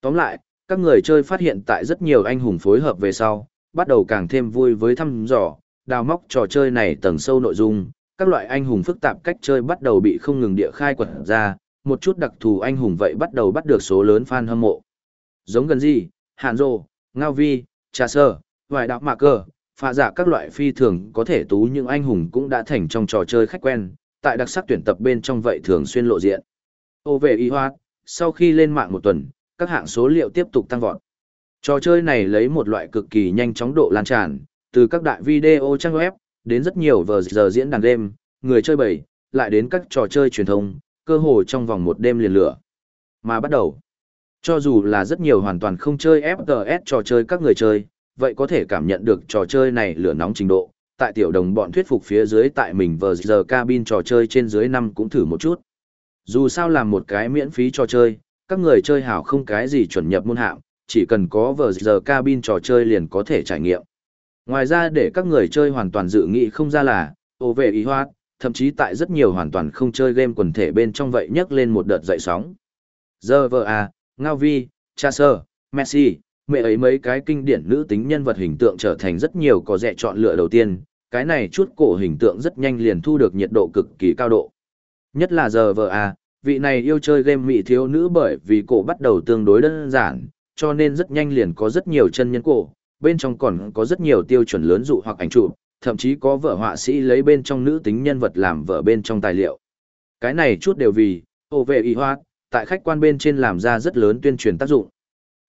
Tóm lại, các người chơi phát hiện tại rất nhiều anh hùng phối hợp về sau, bắt đầu càng thêm vui với thăm dò, đào móc trò chơi này tầng sâu nội dung, các loại anh hùng phức tạp cách chơi bắt đầu bị không ngừng địa khai quật ra, một chút đặc thù anh hùng vậy bắt đầu bắt được số lớn fan hâm mộ. Giống gần gì, Hàn Dô, Ngao Vi, Trà Sơ, Vài Đạo Mạc Cơ, phạ giả các loại phi thường có thể tú những anh hùng cũng đã thành trong trò chơi khách quen, tại đặc sắc tuyển tập bên trong vậy thường xuyên lộ diện. Ô về y hoa, sau khi lên mạng một tuần, các hạng số liệu tiếp tục tăng vọt. Trò chơi này lấy một loại cực kỳ nhanh chóng độ lan tràn, từ các đại video trang web, đến rất nhiều vờ giờ diễn đàn game, người chơi bầy, lại đến các trò chơi truyền thông, cơ hồ trong vòng một đêm liền lửa. Mà bắt đầu, cho dù là rất nhiều hoàn toàn không chơi FPS trò chơi các người chơi, vậy có thể cảm nhận được trò chơi này lửa nóng trình độ, tại tiểu đồng bọn thuyết phục phía dưới tại mình vờ giờ cabin trò chơi trên dưới năm cũng thử một chút. Dù sao làm một cái miễn phí trò chơi, các người chơi hảo không cái gì chuẩn nhập môn hạng, chỉ cần có vờ giờ cabin trò chơi liền có thể trải nghiệm. Ngoài ra để các người chơi hoàn toàn dự nghị không ra là, ô về ý hoát, thậm chí tại rất nhiều hoàn toàn không chơi game quần thể bên trong vậy nhấc lên một đợt dậy sóng. Giờ vợ à, Ngao Vi, Cha Sơ, Messi, mẹ ấy mấy cái kinh điển nữ tính nhân vật hình tượng trở thành rất nhiều có rẻ chọn lựa đầu tiên, cái này chút cổ hình tượng rất nhanh liền thu được nhiệt độ cực kỳ cao độ. Nhất là giờ vợ à, vị này yêu chơi game mỹ thiếu nữ bởi vì cổ bắt đầu tương đối đơn giản, cho nên rất nhanh liền có rất nhiều chân nhân cổ, bên trong còn có rất nhiều tiêu chuẩn lớn dụ hoặc ảnh chụp, thậm chí có vợ họa sĩ lấy bên trong nữ tính nhân vật làm vợ bên trong tài liệu. Cái này chút đều vì, ô vệ y hoa, tại khách quan bên trên làm ra rất lớn tuyên truyền tác dụng.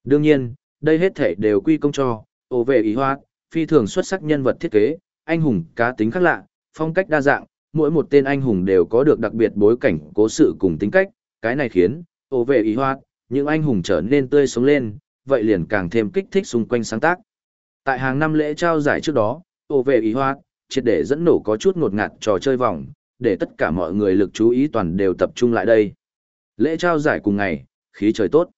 Đương nhiên, đây hết thể đều quy công cho, ô vệ Ý hoa, phi thường xuất sắc nhân vật thiết kế, anh hùng cá tính khác lạ, phong cách đa dạng, mỗi một tên anh hùng đều có được đặc biệt bối cảnh cố sự cùng tính cách, cái này khiến, Ô vệ ý hoạt, những anh hùng trở nên tươi sống lên, vậy liền càng thêm kích thích xung quanh sáng tác. Tại hàng năm lễ trao giải trước đó, Ô vệ ý hoạt, triệt để dẫn nổ có chút ngột ngạt trò chơi vòng, để tất cả mọi người lực chú ý toàn đều tập trung lại đây. Lễ trao giải cùng ngày, khí trời tốt.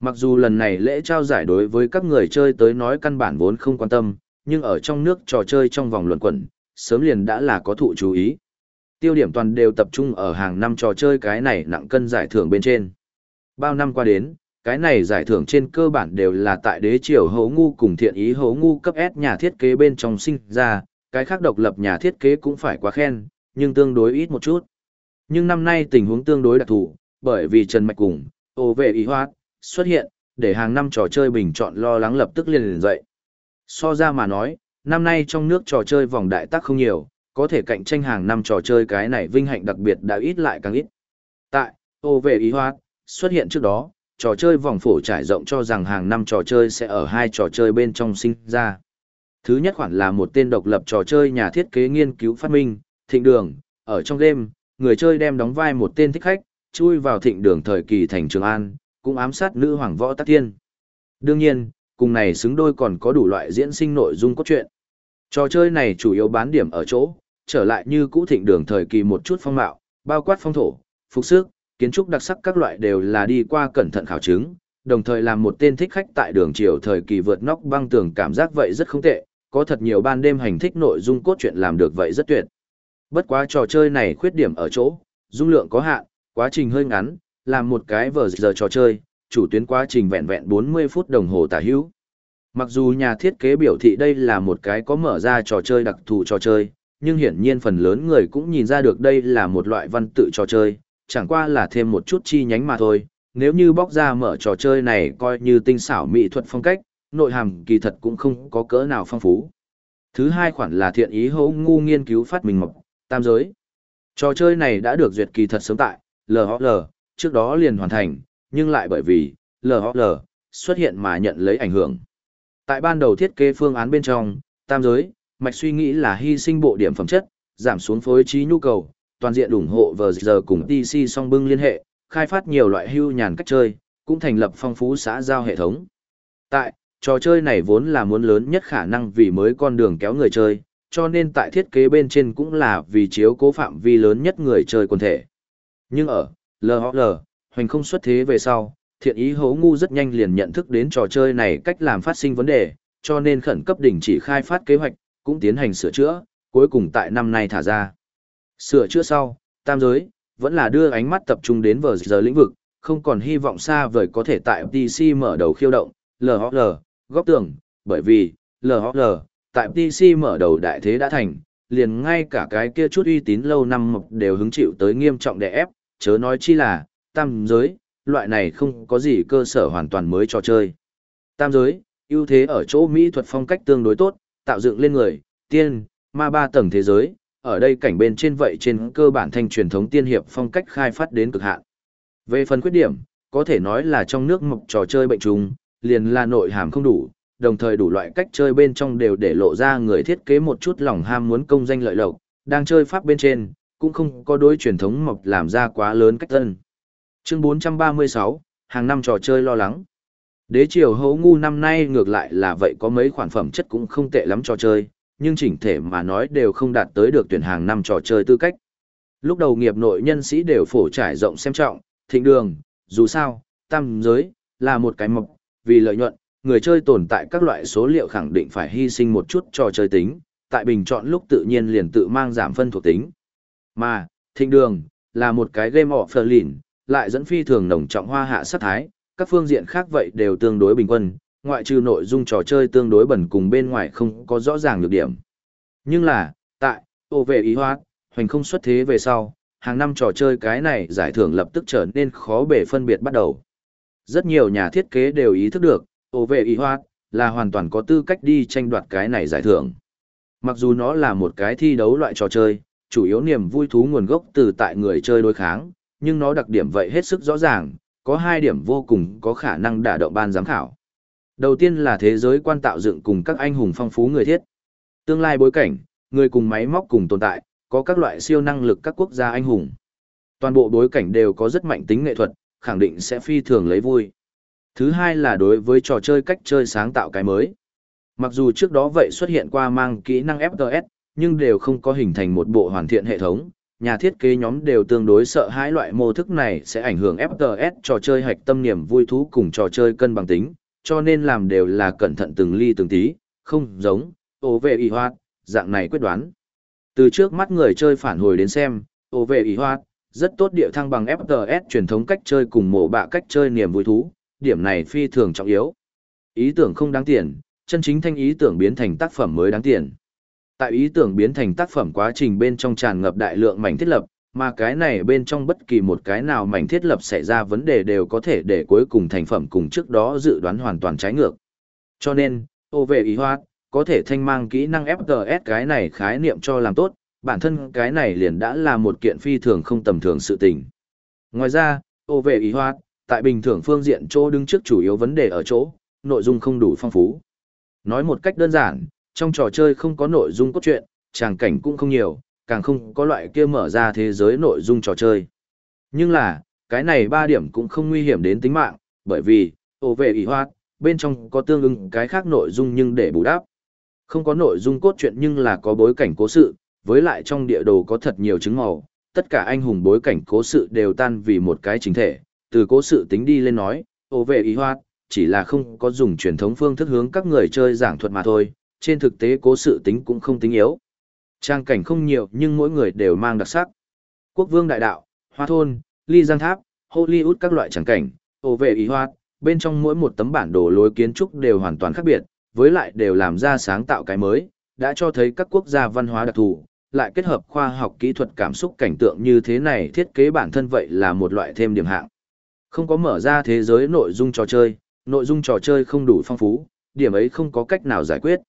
Mặc dù lần này lễ trao giải đối với các người chơi tới nói căn bản vốn không quan tâm, nhưng ở trong nước trò chơi trong vòng luận quẩn, sớm liền đã là có thụ chú ý. Tiêu điểm toàn đều tập trung ở hàng năm trò chơi cái này nặng cân giải thưởng bên trên. Bao năm qua đến, cái này giải thưởng trên cơ bản đều là tại đế triều hấu ngu cùng thiện ý hấu ngu cấp S nhà thiết kế bên trong sinh ra, cái khác độc lập nhà thiết kế cũng phải quá khen, nhưng tương đối ít một chút. Nhưng năm nay tình huống tương đối đặc thù, bởi vì Trần Mạch cùng, ô vệ ý hoát xuất hiện, để hàng năm trò chơi bình chọn lo lắng lập tức liền liền dậy. So ra mà nói, năm nay trong nước trò chơi vòng đại tác không nhiều, có thể cạnh tranh hàng năm trò chơi cái này vinh hạnh đặc biệt đã ít lại càng ít. Tại, ô về ý hoát xuất hiện trước đó, trò chơi vòng phổ trải rộng cho rằng hàng năm trò chơi sẽ ở hai trò chơi bên trong sinh ra. Thứ nhất khoản là một tên độc lập trò chơi nhà thiết kế nghiên cứu phát minh, thịnh đường, ở trong game, người chơi đem đóng vai một tên thích khách, chui vào thịnh đường thời kỳ thành Trường An, cũng ám sát nữ hoàng võ tắc thiên. Đương nhiên, cùng này xứng đôi còn có đủ loại diễn sinh nội dung cốt truyện. Trò chơi này chủ yếu bán điểm ở chỗ, trở lại như cũ thịnh đường thời kỳ một chút phong mạo, bao quát phong thổ, phục sức, kiến trúc đặc sắc các loại đều là đi qua cẩn thận khảo chứng, đồng thời làm một tên thích khách tại đường chiều thời kỳ vượt nóc băng tường cảm giác vậy rất không tệ, có thật nhiều ban đêm hành thích nội dung cốt truyện làm được vậy rất tuyệt. Bất quá trò chơi này khuyết điểm ở chỗ, dung lượng có hạn, quá trình hơi ngắn, làm một cái vở giờ trò chơi, chủ tuyến quá trình vẹn vẹn 40 phút đồng hồ tả hữu. Mặc dù nhà thiết kế biểu thị đây là một cái có mở ra trò chơi đặc thù trò chơi, nhưng hiển nhiên phần lớn người cũng nhìn ra được đây là một loại văn tự trò chơi, chẳng qua là thêm một chút chi nhánh mà thôi. Nếu như bóc ra mở trò chơi này coi như tinh xảo mỹ thuật phong cách, nội hàm kỳ thật cũng không có cỡ nào phong phú. Thứ hai khoản là thiện ý hấu ngu nghiên cứu phát minh mộc, tam giới. Trò chơi này đã được duyệt kỳ thật sớm tại, LHL, trước đó liền hoàn thành, nhưng lại bởi vì, LHL, xuất hiện mà nhận lấy ảnh hưởng. Tại ban đầu thiết kế phương án bên trong, tam giới, mạch suy nghĩ là hy sinh bộ điểm phẩm chất, giảm xuống phối trí nhu cầu, toàn diện ủng hộ vờ giờ cùng TC song bưng liên hệ, khai phát nhiều loại hưu nhàn cách chơi, cũng thành lập phong phú xã giao hệ thống. Tại, trò chơi này vốn là muốn lớn nhất khả năng vì mới con đường kéo người chơi, cho nên tại thiết kế bên trên cũng là vì chiếu cố phạm vi lớn nhất người chơi quần thể. Nhưng ở LOL, hoành không xuất thế về sau, thiện ý hấu ngu rất nhanh liền nhận thức đến trò chơi này cách làm phát sinh vấn đề, cho nên khẩn cấp đình chỉ khai phát kế hoạch, cũng tiến hành sửa chữa, cuối cùng tại năm nay thả ra. Sửa chữa sau, tam giới, vẫn là đưa ánh mắt tập trung đến vở giờ lĩnh vực, không còn hy vọng xa vời có thể tại PC mở đầu khiêu động, LOL, góp tường, bởi vì, LOL, tại PC mở đầu đại thế đã thành, liền ngay cả cái kia chút uy tín lâu năm mộc đều hứng chịu tới nghiêm trọng đè ép, chớ nói chi là, tam giới, loại này không có gì cơ sở hoàn toàn mới trò chơi. Tam giới, ưu thế ở chỗ mỹ thuật phong cách tương đối tốt, tạo dựng lên người, tiên, ma ba tầng thế giới, ở đây cảnh bên trên vậy trên cơ bản thanh truyền thống tiên hiệp phong cách khai phát đến cực hạn. Về phần khuyết điểm, có thể nói là trong nước mộc trò chơi bệnh trùng, liền là nội hàm không đủ, đồng thời đủ loại cách chơi bên trong đều để lộ ra người thiết kế một chút lòng ham muốn công danh lợi lộc, đang chơi pháp bên trên, cũng không có đối truyền thống mộc làm ra quá lớn cách tân. Chương 436, hàng năm trò chơi lo lắng. Đế triều hấu ngu năm nay ngược lại là vậy có mấy khoản phẩm chất cũng không tệ lắm trò chơi, nhưng chỉnh thể mà nói đều không đạt tới được tuyển hàng năm trò chơi tư cách. Lúc đầu nghiệp nội nhân sĩ đều phổ trải rộng xem trọng, thịnh đường, dù sao, tam giới, là một cái mộc, vì lợi nhuận, người chơi tồn tại các loại số liệu khẳng định phải hy sinh một chút trò chơi tính, tại bình chọn lúc tự nhiên liền tự mang giảm phân thuộc tính. Mà, thịnh đường, là một cái game offline, lại dẫn phi thường nồng trọng hoa hạ sát thái, các phương diện khác vậy đều tương đối bình quân, ngoại trừ nội dung trò chơi tương đối bẩn cùng bên ngoài không có rõ ràng nhược điểm. Nhưng là, tại, ô về ý hoa hoành không xuất thế về sau, hàng năm trò chơi cái này giải thưởng lập tức trở nên khó bể phân biệt bắt đầu. Rất nhiều nhà thiết kế đều ý thức được, ô về ý hoa là hoàn toàn có tư cách đi tranh đoạt cái này giải thưởng. Mặc dù nó là một cái thi đấu loại trò chơi, chủ yếu niềm vui thú nguồn gốc từ tại người chơi đối kháng, nhưng nó đặc điểm vậy hết sức rõ ràng, có hai điểm vô cùng có khả năng đả động ban giám khảo. Đầu tiên là thế giới quan tạo dựng cùng các anh hùng phong phú người thiết. Tương lai bối cảnh, người cùng máy móc cùng tồn tại, có các loại siêu năng lực các quốc gia anh hùng. Toàn bộ bối cảnh đều có rất mạnh tính nghệ thuật, khẳng định sẽ phi thường lấy vui. Thứ hai là đối với trò chơi cách chơi sáng tạo cái mới. Mặc dù trước đó vậy xuất hiện qua mang kỹ năng FPS, nhưng đều không có hình thành một bộ hoàn thiện hệ thống. Nhà thiết kế nhóm đều tương đối sợ hãi loại mô thức này sẽ ảnh hưởng FPS trò chơi hạch tâm niềm vui thú cùng trò chơi cân bằng tính, cho nên làm đều là cẩn thận từng ly từng tí, không giống, ô vệ y hoạt, dạng này quyết đoán. Từ trước mắt người chơi phản hồi đến xem, ô vệ y hoạt, rất tốt địa thăng bằng FPS truyền thống cách chơi cùng mổ bạ cách chơi niềm vui thú, điểm này phi thường trọng yếu. Ý tưởng không đáng tiền, chân chính thanh ý tưởng biến thành tác phẩm mới đáng tiền. Tại ý tưởng biến thành tác phẩm quá trình bên trong tràn ngập đại lượng mảnh thiết lập, mà cái này bên trong bất kỳ một cái nào mảnh thiết lập xảy ra vấn đề đều có thể để cuối cùng thành phẩm cùng trước đó dự đoán hoàn toàn trái ngược. Cho nên, ô vệ ý hoa, có thể thanh mang kỹ năng FTS cái này khái niệm cho làm tốt, bản thân cái này liền đã là một kiện phi thường không tầm thường sự tình. Ngoài ra, ô vệ ý hoa, tại bình thường phương diện chỗ đứng trước chủ yếu vấn đề ở chỗ, nội dung không đủ phong phú. Nói một cách đơn giản, trong trò chơi không có nội dung cốt truyện, tràng cảnh cũng không nhiều, càng không có loại kia mở ra thế giới nội dung trò chơi. Nhưng là, cái này ba điểm cũng không nguy hiểm đến tính mạng, bởi vì, ô về ý hoạt, bên trong có tương ứng cái khác nội dung nhưng để bù đắp. Không có nội dung cốt truyện nhưng là có bối cảnh cố sự, với lại trong địa đồ có thật nhiều chứng màu, tất cả anh hùng bối cảnh cố sự đều tan vì một cái chính thể, từ cố sự tính đi lên nói, ô về ý hoạt, chỉ là không có dùng truyền thống phương thức hướng các người chơi giảng thuật mà thôi, trên thực tế cố sự tính cũng không tính yếu. Trang cảnh không nhiều nhưng mỗi người đều mang đặc sắc. Quốc vương đại đạo, hoa thôn, ly giang tháp, Hollywood các loại trang cảnh, ổ vệ ý hoa, bên trong mỗi một tấm bản đồ lối kiến trúc đều hoàn toàn khác biệt, với lại đều làm ra sáng tạo cái mới, đã cho thấy các quốc gia văn hóa đặc thù, lại kết hợp khoa học kỹ thuật cảm xúc cảnh tượng như thế này thiết kế bản thân vậy là một loại thêm điểm hạng. Không có mở ra thế giới nội dung trò chơi, nội dung trò chơi không đủ phong phú, điểm ấy không có cách nào giải quyết.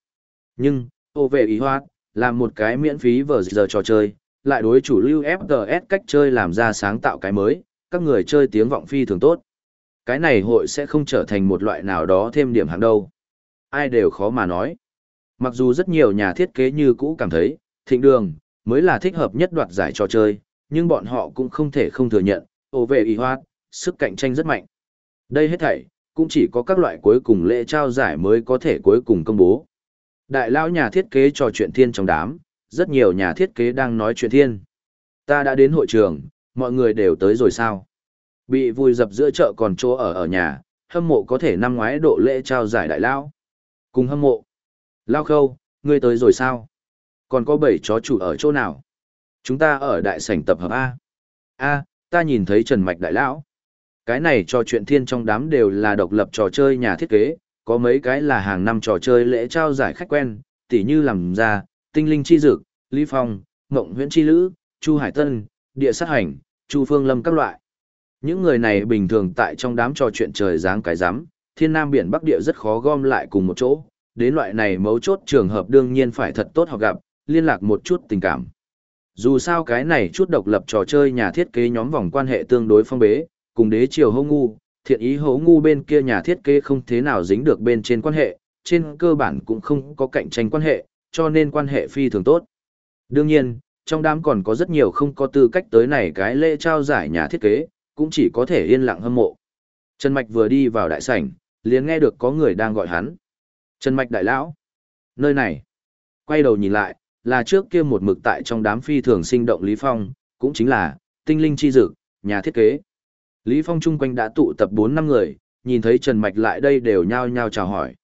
Nhưng, ô vệ ý hoát, làm một cái miễn phí vờ giờ trò chơi, lại đối chủ lưu FPS cách chơi làm ra sáng tạo cái mới, các người chơi tiếng vọng phi thường tốt. Cái này hội sẽ không trở thành một loại nào đó thêm điểm hạng đâu. Ai đều khó mà nói. Mặc dù rất nhiều nhà thiết kế như cũ cảm thấy, thịnh đường, mới là thích hợp nhất đoạt giải trò chơi, nhưng bọn họ cũng không thể không thừa nhận, ô vệ y hoát, sức cạnh tranh rất mạnh. Đây hết thảy, cũng chỉ có các loại cuối cùng lễ trao giải mới có thể cuối cùng công bố. Đại lão nhà thiết kế trò chuyện thiên trong đám, rất nhiều nhà thiết kế đang nói chuyện thiên. Ta đã đến hội trường, mọi người đều tới rồi sao? Bị vùi dập giữa chợ còn chỗ ở ở nhà, hâm mộ có thể năm ngoái độ lễ trao giải đại lão. Cùng hâm mộ. Lao khâu, ngươi tới rồi sao? Còn có bảy chó chủ ở chỗ nào? Chúng ta ở đại sảnh tập hợp A. A, ta nhìn thấy Trần Mạch đại lão. Cái này trò chuyện thiên trong đám đều là độc lập trò chơi nhà thiết kế, có mấy cái là hàng năm trò chơi lễ trao giải khách quen, tỉ như làm ra, tinh linh chi dực, Lý Phong, Mộng Huyễn Chi Lữ, Chu Hải Tân, Địa Sát Hành, Chu Phương Lâm các loại. Những người này bình thường tại trong đám trò chuyện trời dáng cái rắm thiên nam biển bắc địa rất khó gom lại cùng một chỗ, đến loại này mấu chốt trường hợp đương nhiên phải thật tốt họ gặp, liên lạc một chút tình cảm. Dù sao cái này chút độc lập trò chơi nhà thiết kế nhóm vòng quan hệ tương đối phong bế, cùng đế triều hô ngu, thiện ý hố ngu bên kia nhà thiết kế không thế nào dính được bên trên quan hệ, trên cơ bản cũng không có cạnh tranh quan hệ, cho nên quan hệ phi thường tốt. Đương nhiên, trong đám còn có rất nhiều không có tư cách tới này cái lễ trao giải nhà thiết kế, cũng chỉ có thể yên lặng hâm mộ. Trần Mạch vừa đi vào đại sảnh, liền nghe được có người đang gọi hắn. Trần Mạch đại lão. Nơi này. Quay đầu nhìn lại, là trước kia một mực tại trong đám phi thường sinh động Lý Phong, cũng chính là, tinh linh chi dực, nhà thiết kế. Lý Phong chung quanh đã tụ tập 4 năm người, nhìn thấy Trần Mạch lại đây đều nhao nhao chào hỏi.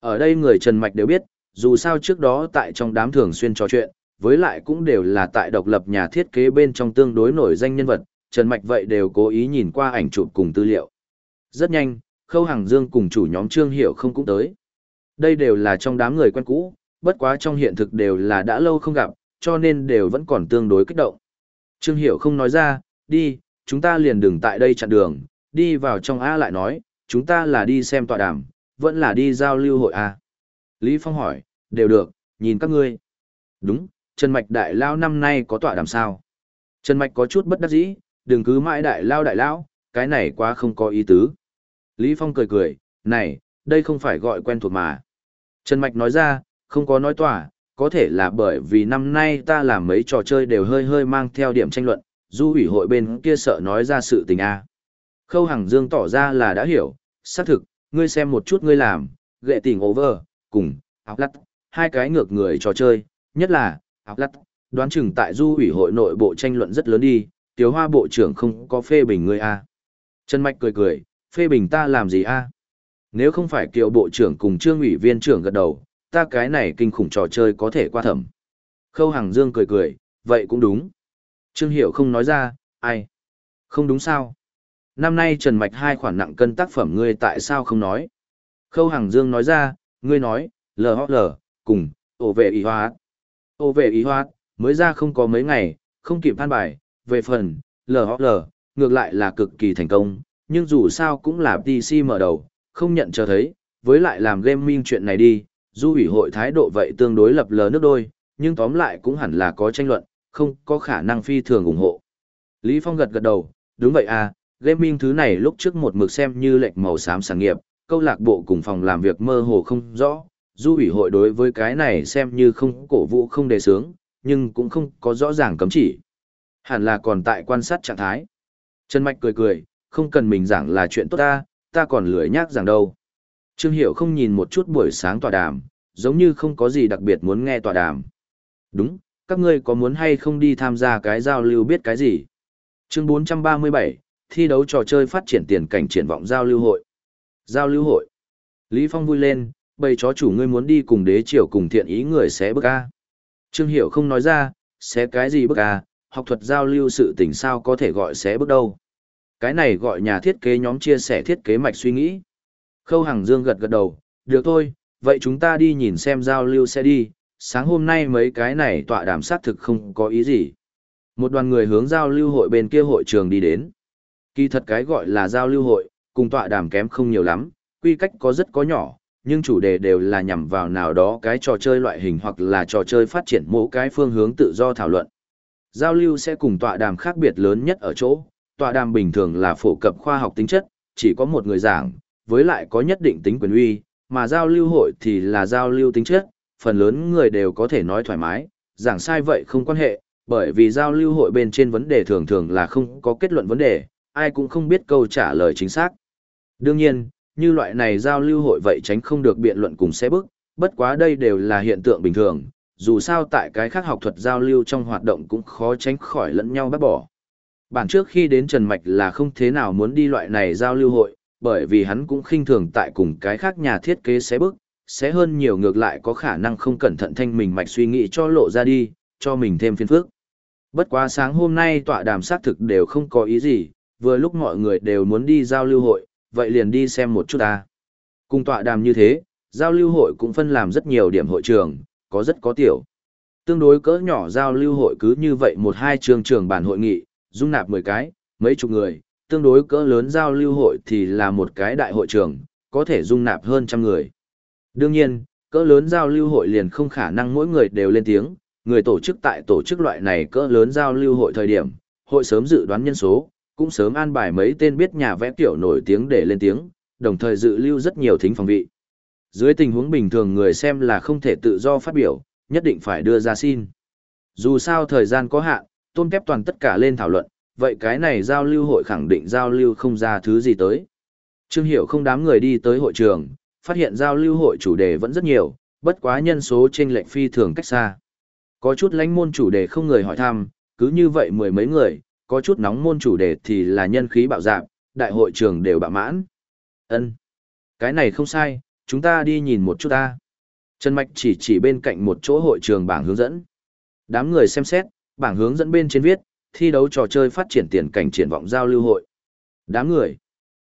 Ở đây người Trần Mạch đều biết, dù sao trước đó tại trong đám thường xuyên trò chuyện, với lại cũng đều là tại độc lập nhà thiết kế bên trong tương đối nổi danh nhân vật, Trần Mạch vậy đều cố ý nhìn qua ảnh chụp cùng tư liệu. Rất nhanh, Khâu Hằng Dương cùng chủ nhóm Trương Hiểu không cũng tới. Đây đều là trong đám người quen cũ, bất quá trong hiện thực đều là đã lâu không gặp, cho nên đều vẫn còn tương đối kích động. Trương Hiểu không nói ra, đi, chúng ta liền đừng tại đây chặn đường, đi vào trong A lại nói, chúng ta là đi xem tọa đàm, vẫn là đi giao lưu hội A. Lý Phong hỏi, đều được, nhìn các ngươi. Đúng, Trần Mạch đại lao năm nay có tọa đàm sao? Trần Mạch có chút bất đắc dĩ, đừng cứ mãi đại lao đại lao, cái này quá không có ý tứ. Lý Phong cười cười, này, đây không phải gọi quen thuộc mà. Trần Mạch nói ra, không có nói tỏa, có thể là bởi vì năm nay ta làm mấy trò chơi đều hơi hơi mang theo điểm tranh luận, du ủy hội bên kia sợ nói ra sự tình A. Khâu Hằng Dương tỏ ra là đã hiểu, xác thực, ngươi xem một chút ngươi làm, gệ tình over, cùng, áo lắt, hai cái ngược người trò chơi, nhất là, áo lắt, đoán chừng tại du ủy hội nội bộ tranh luận rất lớn đi, tiểu hoa bộ trưởng không có phê bình ngươi A. Trần Mạch cười cười, phê bình ta làm gì A? Nếu không phải kiều bộ trưởng cùng trương ủy viên trưởng gật đầu, ta cái này kinh khủng trò chơi có thể qua thẩm. Khâu Hằng Dương cười cười, vậy cũng đúng. Trương Hiểu không nói ra, ai? Không đúng sao? Năm nay Trần Mạch hai khoản nặng cân tác phẩm ngươi tại sao không nói? Khâu Hằng Dương nói ra, ngươi nói, LHL, cùng, ổ vệ ý hóa. Ổ vệ ý hóa, mới ra không có mấy ngày, không kịp than bài, về phần, LHL, ngược lại là cực kỳ thành công, nhưng dù sao cũng là PC mở đầu, không nhận cho thấy, với lại làm gaming chuyện này đi, du ủy hội thái độ vậy tương đối lập lờ nước đôi, nhưng tóm lại cũng hẳn là có tranh luận, không có khả năng phi thường ủng hộ. Lý Phong gật gật đầu, đúng vậy à, gaming thứ này lúc trước một mực xem như lệch màu xám sản nghiệp, câu lạc bộ cùng phòng làm việc mơ hồ không rõ, du ủy hội đối với cái này xem như không cổ vũ không đề sướng, nhưng cũng không có rõ ràng cấm chỉ. Hẳn là còn tại quan sát trạng thái. Trần Mạch cười cười, không cần mình giảng là chuyện tốt ta, ta còn lười nhác giảng đâu. Trương Hiểu không nhìn một chút buổi sáng tòa đàm, giống như không có gì đặc biệt muốn nghe tòa đàm. Đúng, các ngươi có muốn hay không đi tham gia cái giao lưu biết cái gì? Chương 437, thi đấu trò chơi phát triển tiền cảnh triển vọng giao lưu hội. Giao lưu hội. Lý Phong vui lên, bầy chó chủ ngươi muốn đi cùng đế triều cùng thiện ý người sẽ bức A. Trương Hiểu không nói ra, sẽ cái gì bức A, học thuật giao lưu sự tình sao có thể gọi sẽ bức đâu. Cái này gọi nhà thiết kế nhóm chia sẻ thiết kế mạch suy nghĩ. Khâu Hằng Dương gật gật đầu, được thôi, vậy chúng ta đi nhìn xem giao lưu sẽ đi, sáng hôm nay mấy cái này tọa đàm sát thực không có ý gì. Một đoàn người hướng giao lưu hội bên kia hội trường đi đến. Kỳ thật cái gọi là giao lưu hội, cùng tọa đàm kém không nhiều lắm, quy cách có rất có nhỏ, nhưng chủ đề đều là nhằm vào nào đó cái trò chơi loại hình hoặc là trò chơi phát triển mỗi cái phương hướng tự do thảo luận. Giao lưu sẽ cùng tọa đàm khác biệt lớn nhất ở chỗ, tọa đàm bình thường là phổ cập khoa học tính chất, chỉ có một người giảng, với lại có nhất định tính quyền uy, mà giao lưu hội thì là giao lưu tính chất, phần lớn người đều có thể nói thoải mái, giảng sai vậy không quan hệ, bởi vì giao lưu hội bên trên vấn đề thường thường là không có kết luận vấn đề, ai cũng không biết câu trả lời chính xác. Đương nhiên, như loại này giao lưu hội vậy tránh không được biện luận cùng xe bức, bất quá đây đều là hiện tượng bình thường, dù sao tại cái khác học thuật giao lưu trong hoạt động cũng khó tránh khỏi lẫn nhau bắt bỏ. Bản trước khi đến Trần Mạch là không thế nào muốn đi loại này giao lưu hội, bởi vì hắn cũng khinh thường tại cùng cái khác nhà thiết kế xé bức, sẽ hơn nhiều ngược lại có khả năng không cẩn thận thanh mình mạch suy nghĩ cho lộ ra đi, cho mình thêm phiền phức. Bất quá sáng hôm nay tọa đàm xác thực đều không có ý gì, vừa lúc mọi người đều muốn đi giao lưu hội, vậy liền đi xem một chút ta. Cùng tọa đàm như thế, giao lưu hội cũng phân làm rất nhiều điểm hội trường, có rất có tiểu. Tương đối cỡ nhỏ giao lưu hội cứ như vậy một hai trường trường bản hội nghị, dung nạp 10 cái, mấy chục người, tương đối cỡ lớn giao lưu hội thì là một cái đại hội trường, có thể dung nạp hơn trăm người. Đương nhiên, cỡ lớn giao lưu hội liền không khả năng mỗi người đều lên tiếng, người tổ chức tại tổ chức loại này cỡ lớn giao lưu hội thời điểm, hội sớm dự đoán nhân số, cũng sớm an bài mấy tên biết nhà vẽ tiểu nổi tiếng để lên tiếng, đồng thời dự lưu rất nhiều thính phòng vị. Dưới tình huống bình thường người xem là không thể tự do phát biểu, nhất định phải đưa ra xin. Dù sao thời gian có hạn, tôn kép toàn tất cả lên thảo luận, vậy cái này giao lưu hội khẳng định giao lưu không ra thứ gì tới. Trương Hiểu không đám người đi tới hội trường, phát hiện giao lưu hội chủ đề vẫn rất nhiều, bất quá nhân số trên lệnh phi thường cách xa. Có chút lãnh môn chủ đề không người hỏi thăm, cứ như vậy mười mấy người, có chút nóng môn chủ đề thì là nhân khí bạo dạng, đại hội trường đều bạo mãn. Ân, Cái này không sai, chúng ta đi nhìn một chút ta. Trần Mạch chỉ chỉ bên cạnh một chỗ hội trường bảng hướng dẫn. Đám người xem xét, bảng hướng dẫn bên trên viết, thi đấu trò chơi phát triển tiền cảnh triển vọng giao lưu hội. Đám người.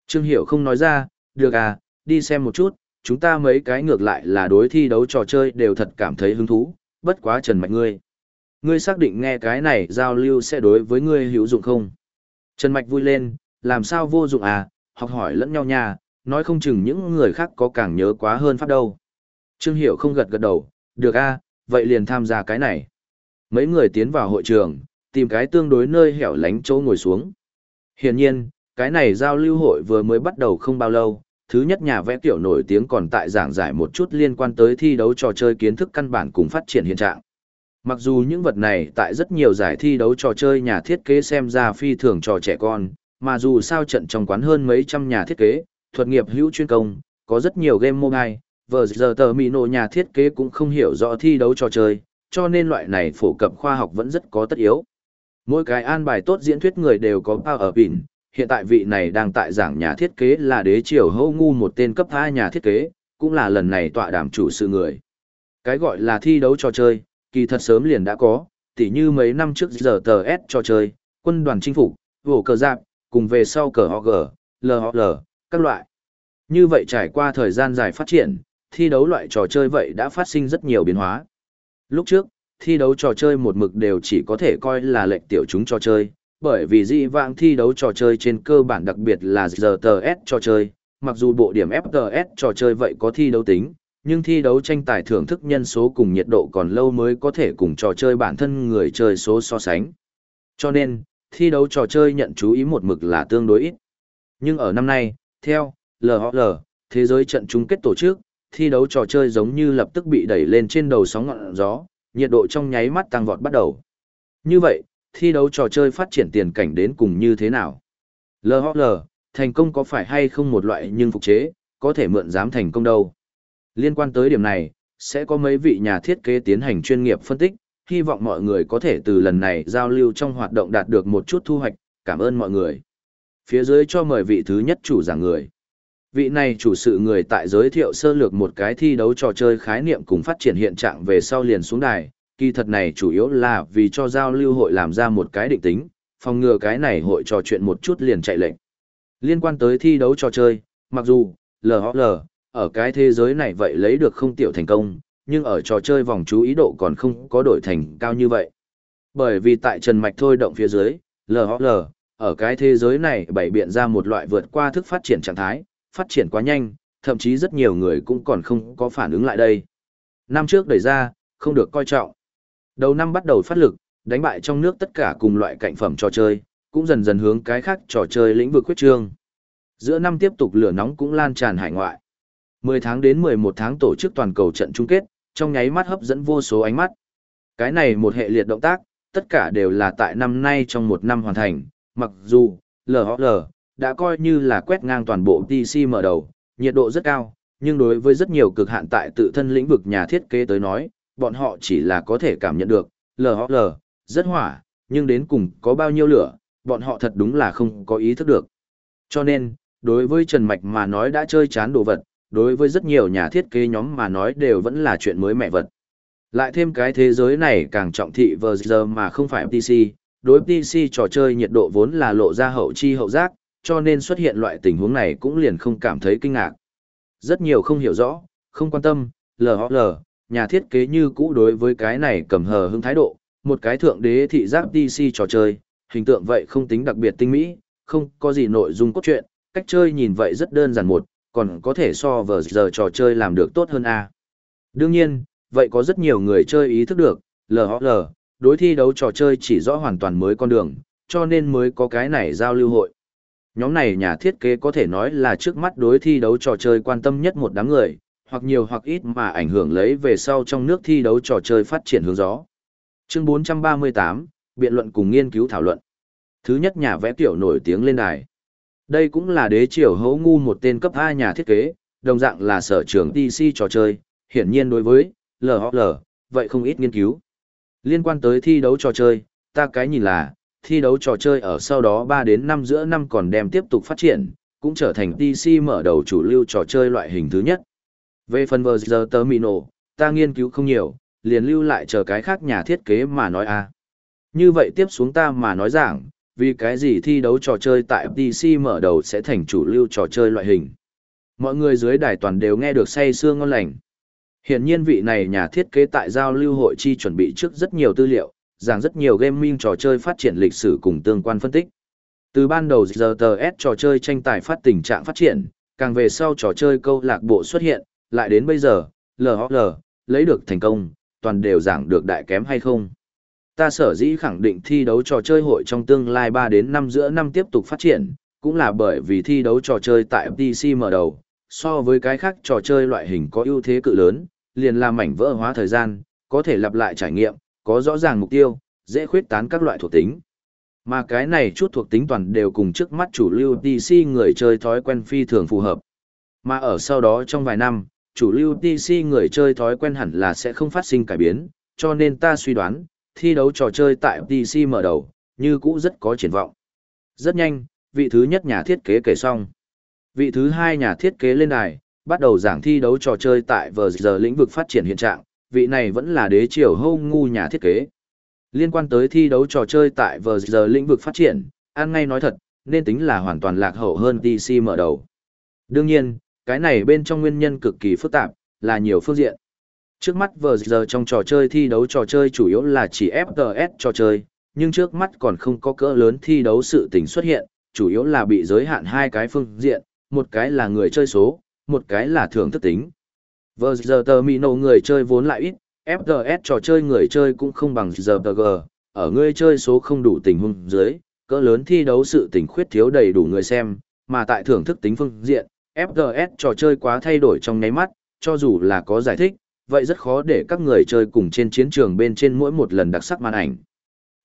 Trương Hiểu không nói ra, được à, đi xem một chút, chúng ta mấy cái ngược lại là đối thi đấu trò chơi đều thật cảm thấy hứng thú, bất quá Trần Mạch ngươi. Ngươi xác định nghe cái này giao lưu sẽ đối với ngươi hữu dụng không? Trần Mạch vui lên, làm sao vô dụng à, học hỏi lẫn nhau nha, nói không chừng những người khác có càng nhớ quá hơn pháp đâu. Trương Hiểu không gật gật đầu, được a, vậy liền tham gia cái này. Mấy người tiến vào hội trường, tìm cái tương đối nơi hẻo lánh chỗ ngồi xuống. Hiển nhiên, cái này giao lưu hội vừa mới bắt đầu không bao lâu, thứ nhất nhà vẽ tiểu nổi tiếng còn tại giảng giải một chút liên quan tới thi đấu trò chơi kiến thức căn bản cùng phát triển hiện trạng. Mặc dù những vật này tại rất nhiều giải thi đấu trò chơi nhà thiết kế xem ra phi thường trò trẻ con, mà dù sao trận trong quán hơn mấy trăm nhà thiết kế, thuật nghiệp hữu chuyên công, có rất nhiều game mobile, vờ giờ tờ mì nổ nhà thiết kế cũng không hiểu rõ thi đấu trò chơi, cho nên loại này phổ cập khoa học vẫn rất có tất yếu. Mỗi cái an bài tốt diễn thuyết người đều có bao ở pin, hiện tại vị này đang tại giảng nhà thiết kế là đế triều hâu ngu một tên cấp hai nhà thiết kế, cũng là lần này tọa đàm chủ sự người. Cái gọi là thi đấu trò chơi, kỳ thật sớm liền đã có, tỉ như mấy năm trước giờ tờ S trò chơi, quân đoàn chinh phục, vổ cờ giáp, cùng về sau cờ HG, LHL, các loại. Như vậy trải qua thời gian dài phát triển, thi đấu loại trò chơi vậy đã phát sinh rất nhiều biến hóa. Lúc trước, thi đấu trò chơi một mực đều chỉ có thể coi là lệnh tiểu chúng trò chơi, bởi vì dị vãng thi đấu trò chơi trên cơ bản đặc biệt là RTS trò chơi, mặc dù bộ điểm FPS trò chơi vậy có thi đấu tính, nhưng thi đấu tranh tài thưởng thức nhân số cùng nhiệt độ còn lâu mới có thể cùng trò chơi bản thân người chơi số so sánh. Cho nên, thi đấu trò chơi nhận chú ý một mực là tương đối ít. Nhưng ở năm nay, theo LHL, thế giới trận chung kết tổ chức, thi đấu trò chơi giống như lập tức bị đẩy lên trên đầu sóng ngọn gió, nhiệt độ trong nháy mắt tăng vọt bắt đầu. Như vậy, thi đấu trò chơi phát triển tiền cảnh đến cùng như thế nào? LHL, thành công có phải hay không một loại nhưng phục chế, có thể mượn dám thành công đâu? Liên quan tới điểm này, sẽ có mấy vị nhà thiết kế tiến hành chuyên nghiệp phân tích, hy vọng mọi người có thể từ lần này giao lưu trong hoạt động đạt được một chút thu hoạch, cảm ơn mọi người. Phía dưới cho mời vị thứ nhất chủ giảng người. Vị này chủ sự người tại giới thiệu sơ lược một cái thi đấu trò chơi khái niệm cùng phát triển hiện trạng về sau liền xuống đài, kỳ thật này chủ yếu là vì cho giao lưu hội làm ra một cái định tính, phòng ngừa cái này hội trò chuyện một chút liền chạy lệnh. Liên quan tới thi đấu trò chơi, mặc dù, LHL, ở cái thế giới này vậy lấy được không tiểu thành công, nhưng ở trò chơi vòng chú ý độ còn không có đổi thành cao như vậy. Bởi vì tại Trần Mạch thôi động phía dưới, LHL, ở cái thế giới này bày biện ra một loại vượt qua thức phát triển trạng thái, phát triển quá nhanh, thậm chí rất nhiều người cũng còn không có phản ứng lại đây. Năm trước đẩy ra, không được coi trọng. Đầu năm bắt đầu phát lực, đánh bại trong nước tất cả cùng loại cạnh phẩm trò chơi, cũng dần dần hướng cái khác trò chơi lĩnh vực quyết trương. Giữa năm tiếp tục lửa nóng cũng lan tràn hải ngoại. 10 tháng đến 11 tháng tổ chức toàn cầu trận chung kết, trong nháy mắt hấp dẫn vô số ánh mắt. Cái này một hệ liệt động tác, tất cả đều là tại năm nay trong một năm hoàn thành, mặc dù, LHL, đã coi như là quét ngang toàn bộ TC mở đầu, nhiệt độ rất cao, nhưng đối với rất nhiều cực hạn tại tự thân lĩnh vực nhà thiết kế tới nói, bọn họ chỉ là có thể cảm nhận được, LHL, rất hỏa, nhưng đến cùng có bao nhiêu lửa, bọn họ thật đúng là không có ý thức được. Cho nên, đối với Trần Mạch mà nói đã chơi chán đồ vật, đối với rất nhiều nhà thiết kế nhóm mà nói đều vẫn là chuyện mới mẹ vật. Lại thêm cái thế giới này càng trọng thị vờ giờ mà không phải PC, đối PC trò chơi nhiệt độ vốn là lộ ra hậu chi hậu giác, cho nên xuất hiện loại tình huống này cũng liền không cảm thấy kinh ngạc. Rất nhiều không hiểu rõ, không quan tâm, LHL, nhà thiết kế như cũ đối với cái này cầm hờ hứng thái độ, một cái thượng đế thị giác DC trò chơi, hình tượng vậy không tính đặc biệt tinh mỹ, không có gì nội dung cốt truyện, cách chơi nhìn vậy rất đơn giản một, còn có thể so với giờ trò chơi làm được tốt hơn a. Đương nhiên, vậy có rất nhiều người chơi ý thức được, LHL, đối thi đấu trò chơi chỉ rõ hoàn toàn mới con đường, cho nên mới có cái này giao lưu hội. Nhóm này nhà thiết kế có thể nói là trước mắt đối thi đấu trò chơi quan tâm nhất một đám người, hoặc nhiều hoặc ít mà ảnh hưởng lấy về sau trong nước thi đấu trò chơi phát triển hướng gió. Chương 438, biện luận cùng nghiên cứu thảo luận. Thứ nhất nhà vẽ tiểu nổi tiếng lên đài. Đây cũng là đế triều hấu ngu một tên cấp A nhà thiết kế, đồng dạng là sở trường TC trò chơi, hiển nhiên đối với LHL, vậy không ít nghiên cứu. Liên quan tới thi đấu trò chơi, ta cái nhìn là, thi đấu trò chơi ở sau đó 3 đến 5 giữa năm còn đem tiếp tục phát triển, cũng trở thành TC mở đầu chủ lưu trò chơi loại hình thứ nhất. Về phần vờ giờ tớ mì nổ, ta nghiên cứu không nhiều, liền lưu lại chờ cái khác nhà thiết kế mà nói a. Như vậy tiếp xuống ta mà nói rằng, vì cái gì thi đấu trò chơi tại PC mở đầu sẽ thành chủ lưu trò chơi loại hình. Mọi người dưới đài toàn đều nghe được say sương ngon lành. Hiện nhiên vị này nhà thiết kế tại giao lưu hội chi chuẩn bị trước rất nhiều tư liệu, giảng rất nhiều gaming trò chơi phát triển lịch sử cùng tương quan phân tích. Từ ban đầu giờ tờ S trò chơi tranh tài phát tình trạng phát triển, càng về sau trò chơi câu lạc bộ xuất hiện, lại đến bây giờ, LHL, lấy được thành công, toàn đều giảng được đại kém hay không. Ta sở dĩ khẳng định thi đấu trò chơi hội trong tương lai 3 đến 5 giữa năm tiếp tục phát triển, cũng là bởi vì thi đấu trò chơi tại PC mở đầu, so với cái khác trò chơi loại hình có ưu thế cự lớn, liền làm mảnh vỡ hóa thời gian, có thể lặp lại trải nghiệm, có rõ ràng mục tiêu, dễ khuyết tán các loại thuộc tính. Mà cái này chút thuộc tính toàn đều cùng trước mắt chủ lưu PC người chơi thói quen phi thường phù hợp. Mà ở sau đó trong vài năm, chủ lưu TC người chơi thói quen hẳn là sẽ không phát sinh cải biến, cho nên ta suy đoán, thi đấu trò chơi tại TC mở đầu, như cũ rất có triển vọng. Rất nhanh, vị thứ nhất nhà thiết kế kể xong. Vị thứ hai nhà thiết kế lên đài, bắt đầu giảng thi đấu trò chơi tại vờ giờ lĩnh vực phát triển hiện trạng, vị này vẫn là đế triều hâu ngu nhà thiết kế. Liên quan tới thi đấu trò chơi tại vờ giờ lĩnh vực phát triển, an ngay nói thật, nên tính là hoàn toàn lạc hậu hơn TC mở đầu. Đương nhiên, cái này bên trong nguyên nhân cực kỳ phức tạp, là nhiều phương diện. Trước mắt vờ giờ trong trò chơi thi đấu trò chơi chủ yếu là chỉ FPS trò chơi, nhưng trước mắt còn không có cỡ lớn thi đấu sự tình xuất hiện, chủ yếu là bị giới hạn hai cái phương diện, một cái là người chơi số, một cái là thưởng thức tính. Vờ giờ tờ mì nổ người chơi vốn lại ít, FPS trò chơi người chơi cũng không bằng giờ g ở người chơi số không đủ tình huống dưới, cỡ lớn thi đấu sự tình khuyết thiếu đầy đủ người xem, mà tại thưởng thức tính phương diện, FPS trò chơi quá thay đổi trong nháy mắt, cho dù là có giải thích, vậy rất khó để các người chơi cùng trên chiến trường bên trên mỗi một lần đặc sắc màn ảnh.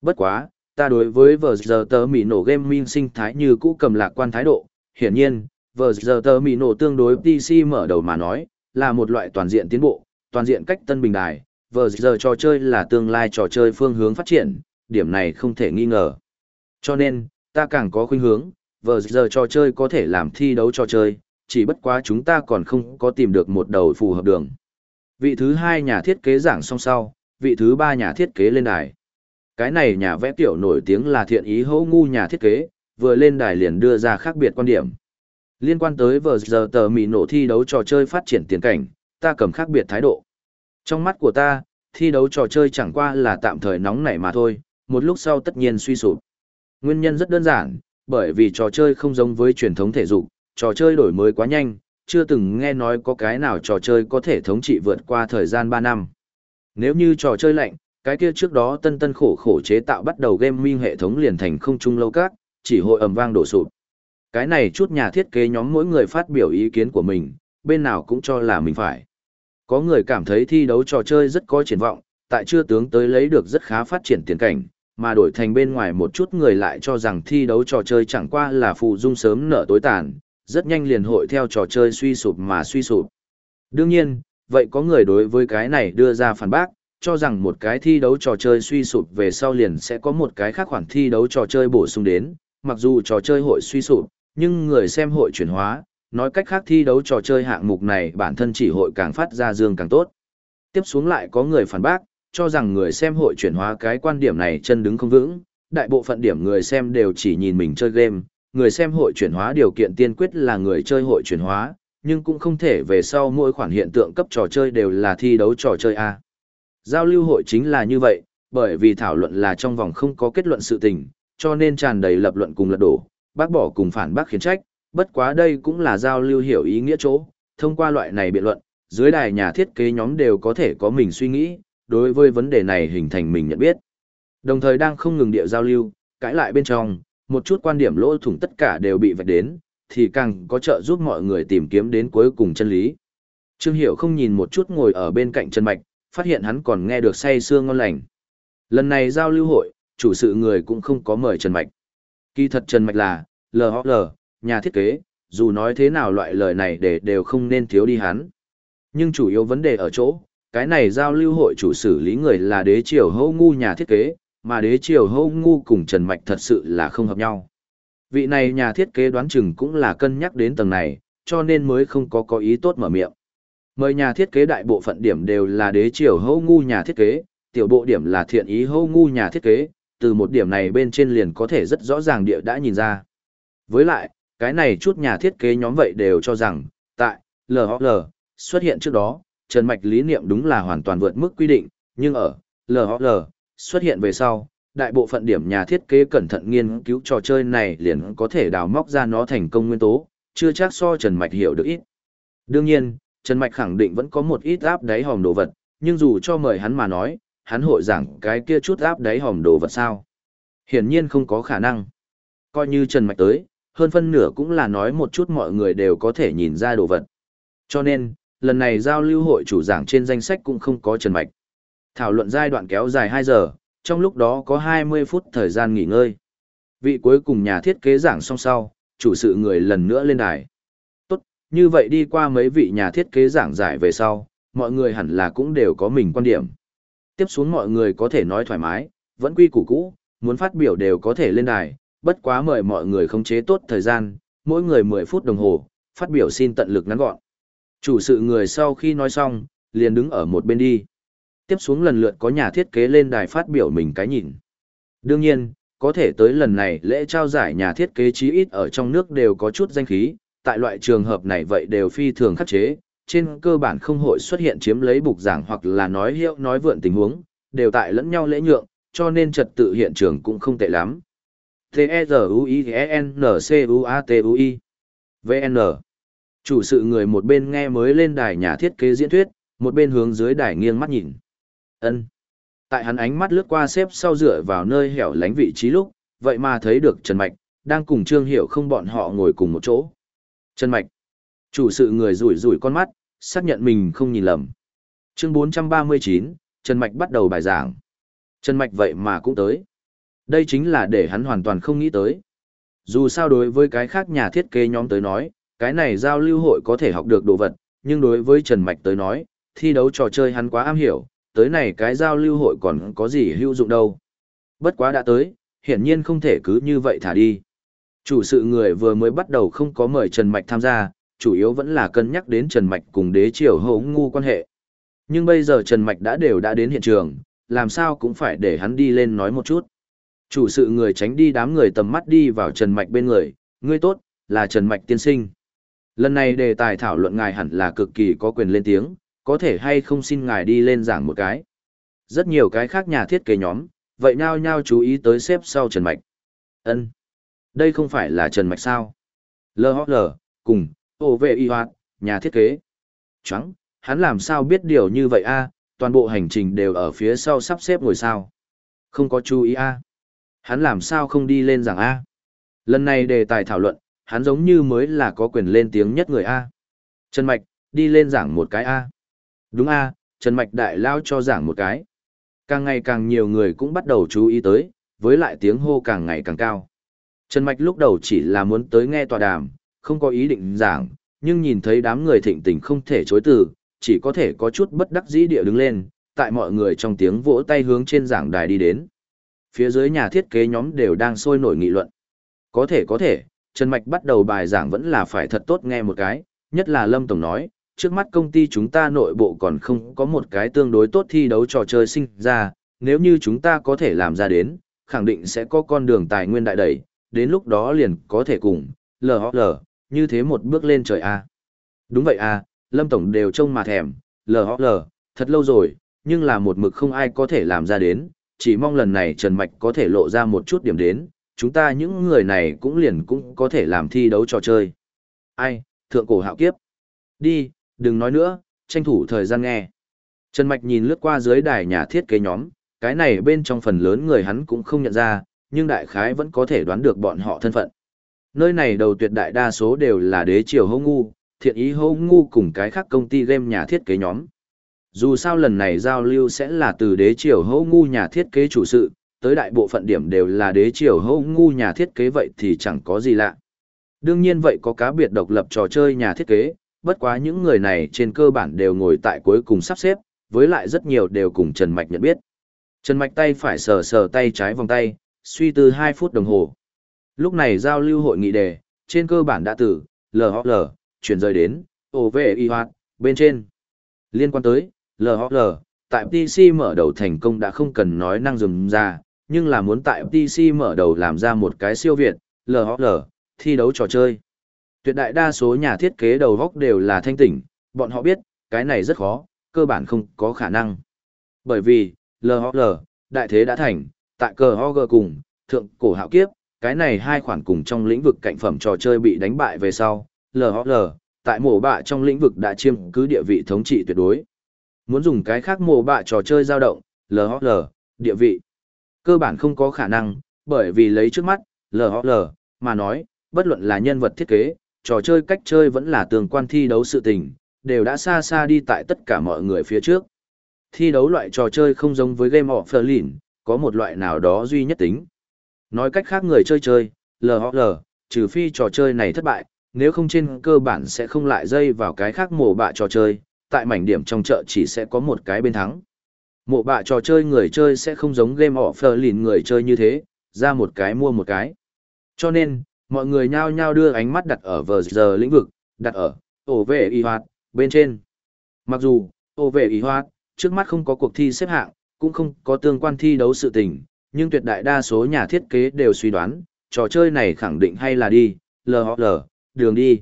Bất quá, ta đối với vờ giờ tờ mì nổ gaming sinh thái như cũ cầm lạc quan thái độ, hiển nhiên, vờ giờ tờ nổ tương đối PC mở đầu mà nói, là một loại toàn diện tiến bộ, toàn diện cách tân bình đài, vờ giờ trò chơi là tương lai trò chơi phương hướng phát triển, điểm này không thể nghi ngờ. Cho nên, ta càng có khuynh hướng, vờ giờ trò chơi có thể làm thi đấu trò chơi, chỉ bất quá chúng ta còn không có tìm được một đầu phù hợp đường. Vị thứ hai nhà thiết kế giảng xong sau, vị thứ ba nhà thiết kế lên đài. Cái này nhà vẽ tiểu nổi tiếng là thiện ý hỗ ngu nhà thiết kế, vừa lên đài liền đưa ra khác biệt quan điểm. Liên quan tới vờ giờ tờ mì nổ thi đấu trò chơi phát triển tiền cảnh, ta cầm khác biệt thái độ. Trong mắt của ta, thi đấu trò chơi chẳng qua là tạm thời nóng nảy mà thôi, một lúc sau tất nhiên suy sụp. Nguyên nhân rất đơn giản, bởi vì trò chơi không giống với truyền thống thể dục, trò chơi đổi mới quá nhanh, chưa từng nghe nói có cái nào trò chơi có thể thống trị vượt qua thời gian 3 năm. Nếu như trò chơi lạnh, cái kia trước đó tân tân khổ khổ chế tạo bắt đầu gaming hệ thống liền thành không trung lâu các, chỉ hội ầm vang đổ sụp. Cái này chút nhà thiết kế nhóm mỗi người phát biểu ý kiến của mình, bên nào cũng cho là mình phải. Có người cảm thấy thi đấu trò chơi rất có triển vọng, tại chưa tướng tới lấy được rất khá phát triển tiền cảnh, mà đổi thành bên ngoài một chút người lại cho rằng thi đấu trò chơi chẳng qua là phụ dung sớm nở tối tàn, rất nhanh liền hội theo trò chơi suy sụp mà suy sụp. Đương nhiên, vậy có người đối với cái này đưa ra phản bác, cho rằng một cái thi đấu trò chơi suy sụp về sau liền sẽ có một cái khác khoản thi đấu trò chơi bổ sung đến, mặc dù trò chơi hội suy sụp, nhưng người xem hội chuyển hóa, nói cách khác thi đấu trò chơi hạng mục này bản thân chỉ hội càng phát ra dương càng tốt. Tiếp xuống lại có người phản bác, cho rằng người xem hội chuyển hóa cái quan điểm này chân đứng không vững, đại bộ phận điểm người xem đều chỉ nhìn mình chơi game, người xem hội chuyển hóa điều kiện tiên quyết là người chơi hội chuyển hóa, nhưng cũng không thể về sau mỗi khoản hiện tượng cấp trò chơi đều là thi đấu trò chơi A. Giao lưu hội chính là như vậy, bởi vì thảo luận là trong vòng không có kết luận sự tình, cho nên tràn đầy lập luận cùng lật đổ, bác bỏ cùng phản bác khiến trách, bất quá đây cũng là giao lưu hiểu ý nghĩa chỗ, thông qua loại này biện luận, dưới đài nhà thiết kế nhóm đều có thể có mình suy nghĩ, đối với vấn đề này hình thành mình nhận biết. Đồng thời đang không ngừng địa giao lưu, cãi lại bên trong, một chút quan điểm lỗ thủng tất cả đều bị vạch đến, thì càng có trợ giúp mọi người tìm kiếm đến cuối cùng chân lý. Trương Hiểu không nhìn một chút ngồi ở bên cạnh Trần Mạch, phát hiện hắn còn nghe được say sương ngon lành. Lần này giao lưu hội, chủ sự người cũng không có mời Trần Mạch. Kỳ thật Trần Mạch là, LHL, nhà thiết kế, dù nói thế nào loại lời này để đều không nên thiếu đi hắn. Nhưng chủ yếu vấn đề ở chỗ, cái này giao lưu hội chủ xử lý người là đế triều hâu ngu nhà thiết kế, mà đế triều hâu ngu cùng Trần Mạch thật sự là không hợp nhau. Vị này nhà thiết kế đoán chừng cũng là cân nhắc đến tầng này, cho nên mới không có có ý tốt mở miệng. Mời nhà thiết kế đại bộ phận điểm đều là đế triều hâu ngu nhà thiết kế, tiểu bộ điểm là thiện ý hâu ngu nhà thiết kế, từ một điểm này bên trên liền có thể rất rõ ràng địa đã nhìn ra. Với lại, cái này chút nhà thiết kế nhóm vậy đều cho rằng, tại LHL xuất hiện trước đó, Trần Mạch lý niệm đúng là hoàn toàn vượt mức quy định, nhưng ở LHL xuất hiện về sau, đại bộ phận điểm nhà thiết kế cẩn thận nghiên cứu trò chơi này liền có thể đào móc ra nó thành công nguyên tố, chưa chắc so Trần Mạch hiểu được ít. Đương nhiên, Trần Mạch khẳng định vẫn có một ít áp đáy hòm đồ vật, nhưng dù cho mời hắn mà nói, hắn hội giảng cái kia chút áp đáy hòm đồ vật sao. Hiển nhiên không có khả năng. Coi như Trần Mạch tới, hơn phân nửa cũng là nói một chút mọi người đều có thể nhìn ra đồ vật. Cho nên, lần này giao lưu hội chủ giảng trên danh sách cũng không có Trần Mạch. Thảo luận giai đoạn kéo dài 2 giờ, trong lúc đó có 20 phút thời gian nghỉ ngơi. Vị cuối cùng nhà thiết kế giảng xong sau, chủ sự người lần nữa lên đài. Tốt, như vậy đi qua mấy vị nhà thiết kế giảng giải về sau, mọi người hẳn là cũng đều có mình quan điểm. Tiếp xuống mọi người có thể nói thoải mái, vẫn quy củ cũ, muốn phát biểu đều có thể lên đài, bất quá mời mọi người khống chế tốt thời gian, mỗi người 10 phút đồng hồ, phát biểu xin tận lực ngắn gọn. Chủ sự người sau khi nói xong, liền đứng ở một bên đi. Tiếp xuống lần lượt có nhà thiết kế lên đài phát biểu mình cái nhìn. Đương nhiên, có thể tới lần này lễ trao giải nhà thiết kế chí ít ở trong nước đều có chút danh khí, tại loại trường hợp này vậy đều phi thường khắc chế, trên cơ bản không hội xuất hiện chiếm lấy bục giảng hoặc là nói hiệu nói vượn tình huống, đều tại lẫn nhau lễ nhượng, cho nên trật tự hiện trường cũng không tệ lắm. T-E-Z-U-I-N-C-U-A-T-U-I VN Chủ sự người một bên nghe mới lên đài nhà thiết kế diễn thuyết, một bên hướng dưới đài nghiêng mắt nhìn ân Tại hắn ánh mắt lướt qua xếp sau dựa vào nơi hẻo lánh vị trí lúc, vậy mà thấy được Trần Mạch, đang cùng Trương Hiểu không bọn họ ngồi cùng một chỗ. Trần Mạch. Chủ sự người rủi rủi con mắt, xác nhận mình không nhìn lầm. Chương 439, Trần Mạch bắt đầu bài giảng. Trần Mạch vậy mà cũng tới. Đây chính là để hắn hoàn toàn không nghĩ tới. Dù sao đối với cái khác nhà thiết kế nhóm tới nói, cái này giao lưu hội có thể học được đồ vật, nhưng đối với Trần Mạch tới nói, thi đấu trò chơi hắn quá am hiểu, tới này cái giao lưu hội còn có gì hữu dụng đâu. Bất quá đã tới, hiển nhiên không thể cứ như vậy thả đi. Chủ sự người vừa mới bắt đầu không có mời Trần Mạch tham gia, chủ yếu vẫn là cân nhắc đến Trần Mạch cùng đế triều hấu ngu quan hệ. Nhưng bây giờ Trần Mạch đã đều đã đến hiện trường, làm sao cũng phải để hắn đi lên nói một chút. Chủ sự người tránh đi đám người tầm mắt đi vào Trần Mạch bên người, ngươi tốt, là Trần Mạch tiên sinh. Lần này đề tài thảo luận ngài hẳn là cực kỳ có quyền lên tiếng, có thể hay không xin ngài đi lên giảng một cái. Rất nhiều cái khác nhà thiết kế nhóm, vậy nhao nhao chú ý tới xếp sau Trần Mạch. ân Đây không phải là Trần Mạch sao? LHL, cùng, ổ vệ y hoạt, nhà thiết kế. Chẳng, hắn làm sao biết điều như vậy a toàn bộ hành trình đều ở phía sau sắp xếp ngồi sao. Không có chú ý a Hắn làm sao không đi lên giảng a Lần này đề tài thảo luận, hắn giống như mới là có quyền lên tiếng nhất người a Trần Mạch, đi lên giảng một cái a Đúng a Trần Mạch đại lao cho giảng một cái. Càng ngày càng nhiều người cũng bắt đầu chú ý tới, với lại tiếng hô càng ngày càng cao. Trần Mạch lúc đầu chỉ là muốn tới nghe tòa đàm, không có ý định giảng, nhưng nhìn thấy đám người thịnh tình không thể chối từ, chỉ có thể có chút bất đắc dĩ địa đứng lên, tại mọi người trong tiếng vỗ tay hướng trên giảng đài đi đến. Phía dưới nhà thiết kế nhóm đều đang sôi nổi nghị luận. Có thể có thể, Trần Mạch bắt đầu bài giảng vẫn là phải thật tốt nghe một cái, nhất là Lâm Tổng nói, trước mắt công ty chúng ta nội bộ còn không có một cái tương đối tốt thi đấu trò chơi sinh ra, nếu như chúng ta có thể làm ra đến, khẳng định sẽ có con đường tài nguyên đại đẩy, đến lúc đó liền có thể cùng, LHL, như thế một bước lên trời A. Đúng vậy A, Lâm Tổng đều trông mà thèm, LHL, thật lâu rồi, nhưng là một mực không ai có thể làm ra đến, chỉ mong lần này Trần Mạch có thể lộ ra một chút điểm đến, chúng ta những người này cũng liền cũng có thể làm thi đấu trò chơi. Ai, thượng cổ hạo kiếp. Đi, đừng nói nữa, tranh thủ thời gian nghe. Trần Mạch nhìn lướt qua dưới đài nhà thiết kế nhóm, cái này bên trong phần lớn người hắn cũng không nhận ra, nhưng đại khái vẫn có thể đoán được bọn họ thân phận. Nơi này đầu tuyệt đại đa số đều là đế triều hô ngu, thiện ý hô ngu cùng cái khác công ty game nhà thiết kế nhóm. Dù sao lần này giao lưu sẽ là từ đế triều hô ngu nhà thiết kế chủ sự, tới đại bộ phận điểm đều là đế triều hô ngu nhà thiết kế vậy thì chẳng có gì lạ. Đương nhiên vậy có cá biệt độc lập trò chơi nhà thiết kế, bất quá những người này trên cơ bản đều ngồi tại cuối cùng sắp xếp, với lại rất nhiều đều cùng Trần Mạch nhận biết. Trần Mạch tay phải sờ sờ tay trái vòng tay, suy tư 2 phút đồng hồ. Lúc này giao lưu hội nghị đề, trên cơ bản đã từ LHL, chuyển rời đến OVI hoạt, bên trên. Liên quan tới LHL, tại PC mở đầu thành công đã không cần nói năng dùm ra, nhưng là muốn tại PC mở đầu làm ra một cái siêu việt, LHL, thi đấu trò chơi. Tuyệt đại đa số nhà thiết kế đầu góc đều là thanh tỉnh, bọn họ biết, cái này rất khó, cơ bản không có khả năng. Bởi vì, LHL, đại thế đã thành, tại cờ HOG cùng, thượng cổ hạo kiếp, cái này hai khoản cùng trong lĩnh vực cạnh phẩm trò chơi bị đánh bại về sau, LHL, tại mổ bạ trong lĩnh vực đã chiêm cứ địa vị thống trị tuyệt đối. Muốn dùng cái khác mổ bạ trò chơi dao động, LHL, địa vị, cơ bản không có khả năng, bởi vì lấy trước mắt, LHL, mà nói, bất luận là nhân vật thiết kế, trò chơi cách chơi vẫn là tường quan thi đấu sự tình, đều đã xa xa đi tại tất cả mọi người phía trước. thi đấu loại trò chơi không giống với game of Berlin, có một loại nào đó duy nhất tính. Nói cách khác người chơi chơi, LHL, trừ phi trò chơi này thất bại, nếu không trên cơ bản sẽ không lại dây vào cái khác mổ bạ trò chơi, tại mảnh điểm trong chợ chỉ sẽ có một cái bên thắng. Mộ bạ trò chơi người chơi sẽ không giống game of Berlin người chơi như thế, ra một cái mua một cái. Cho nên, mọi người nhao nhao đưa ánh mắt đặt ở vờ giờ lĩnh vực, đặt ở, ổ vệ y hoạt, bên trên. Mặc dù, ổ vệ y hoạt, trước mắt không có cuộc thi xếp hạng, cũng không có tương quan thi đấu sự tình, nhưng tuyệt đại đa số nhà thiết kế đều suy đoán, trò chơi này khẳng định hay là đi, LHL, đường đi.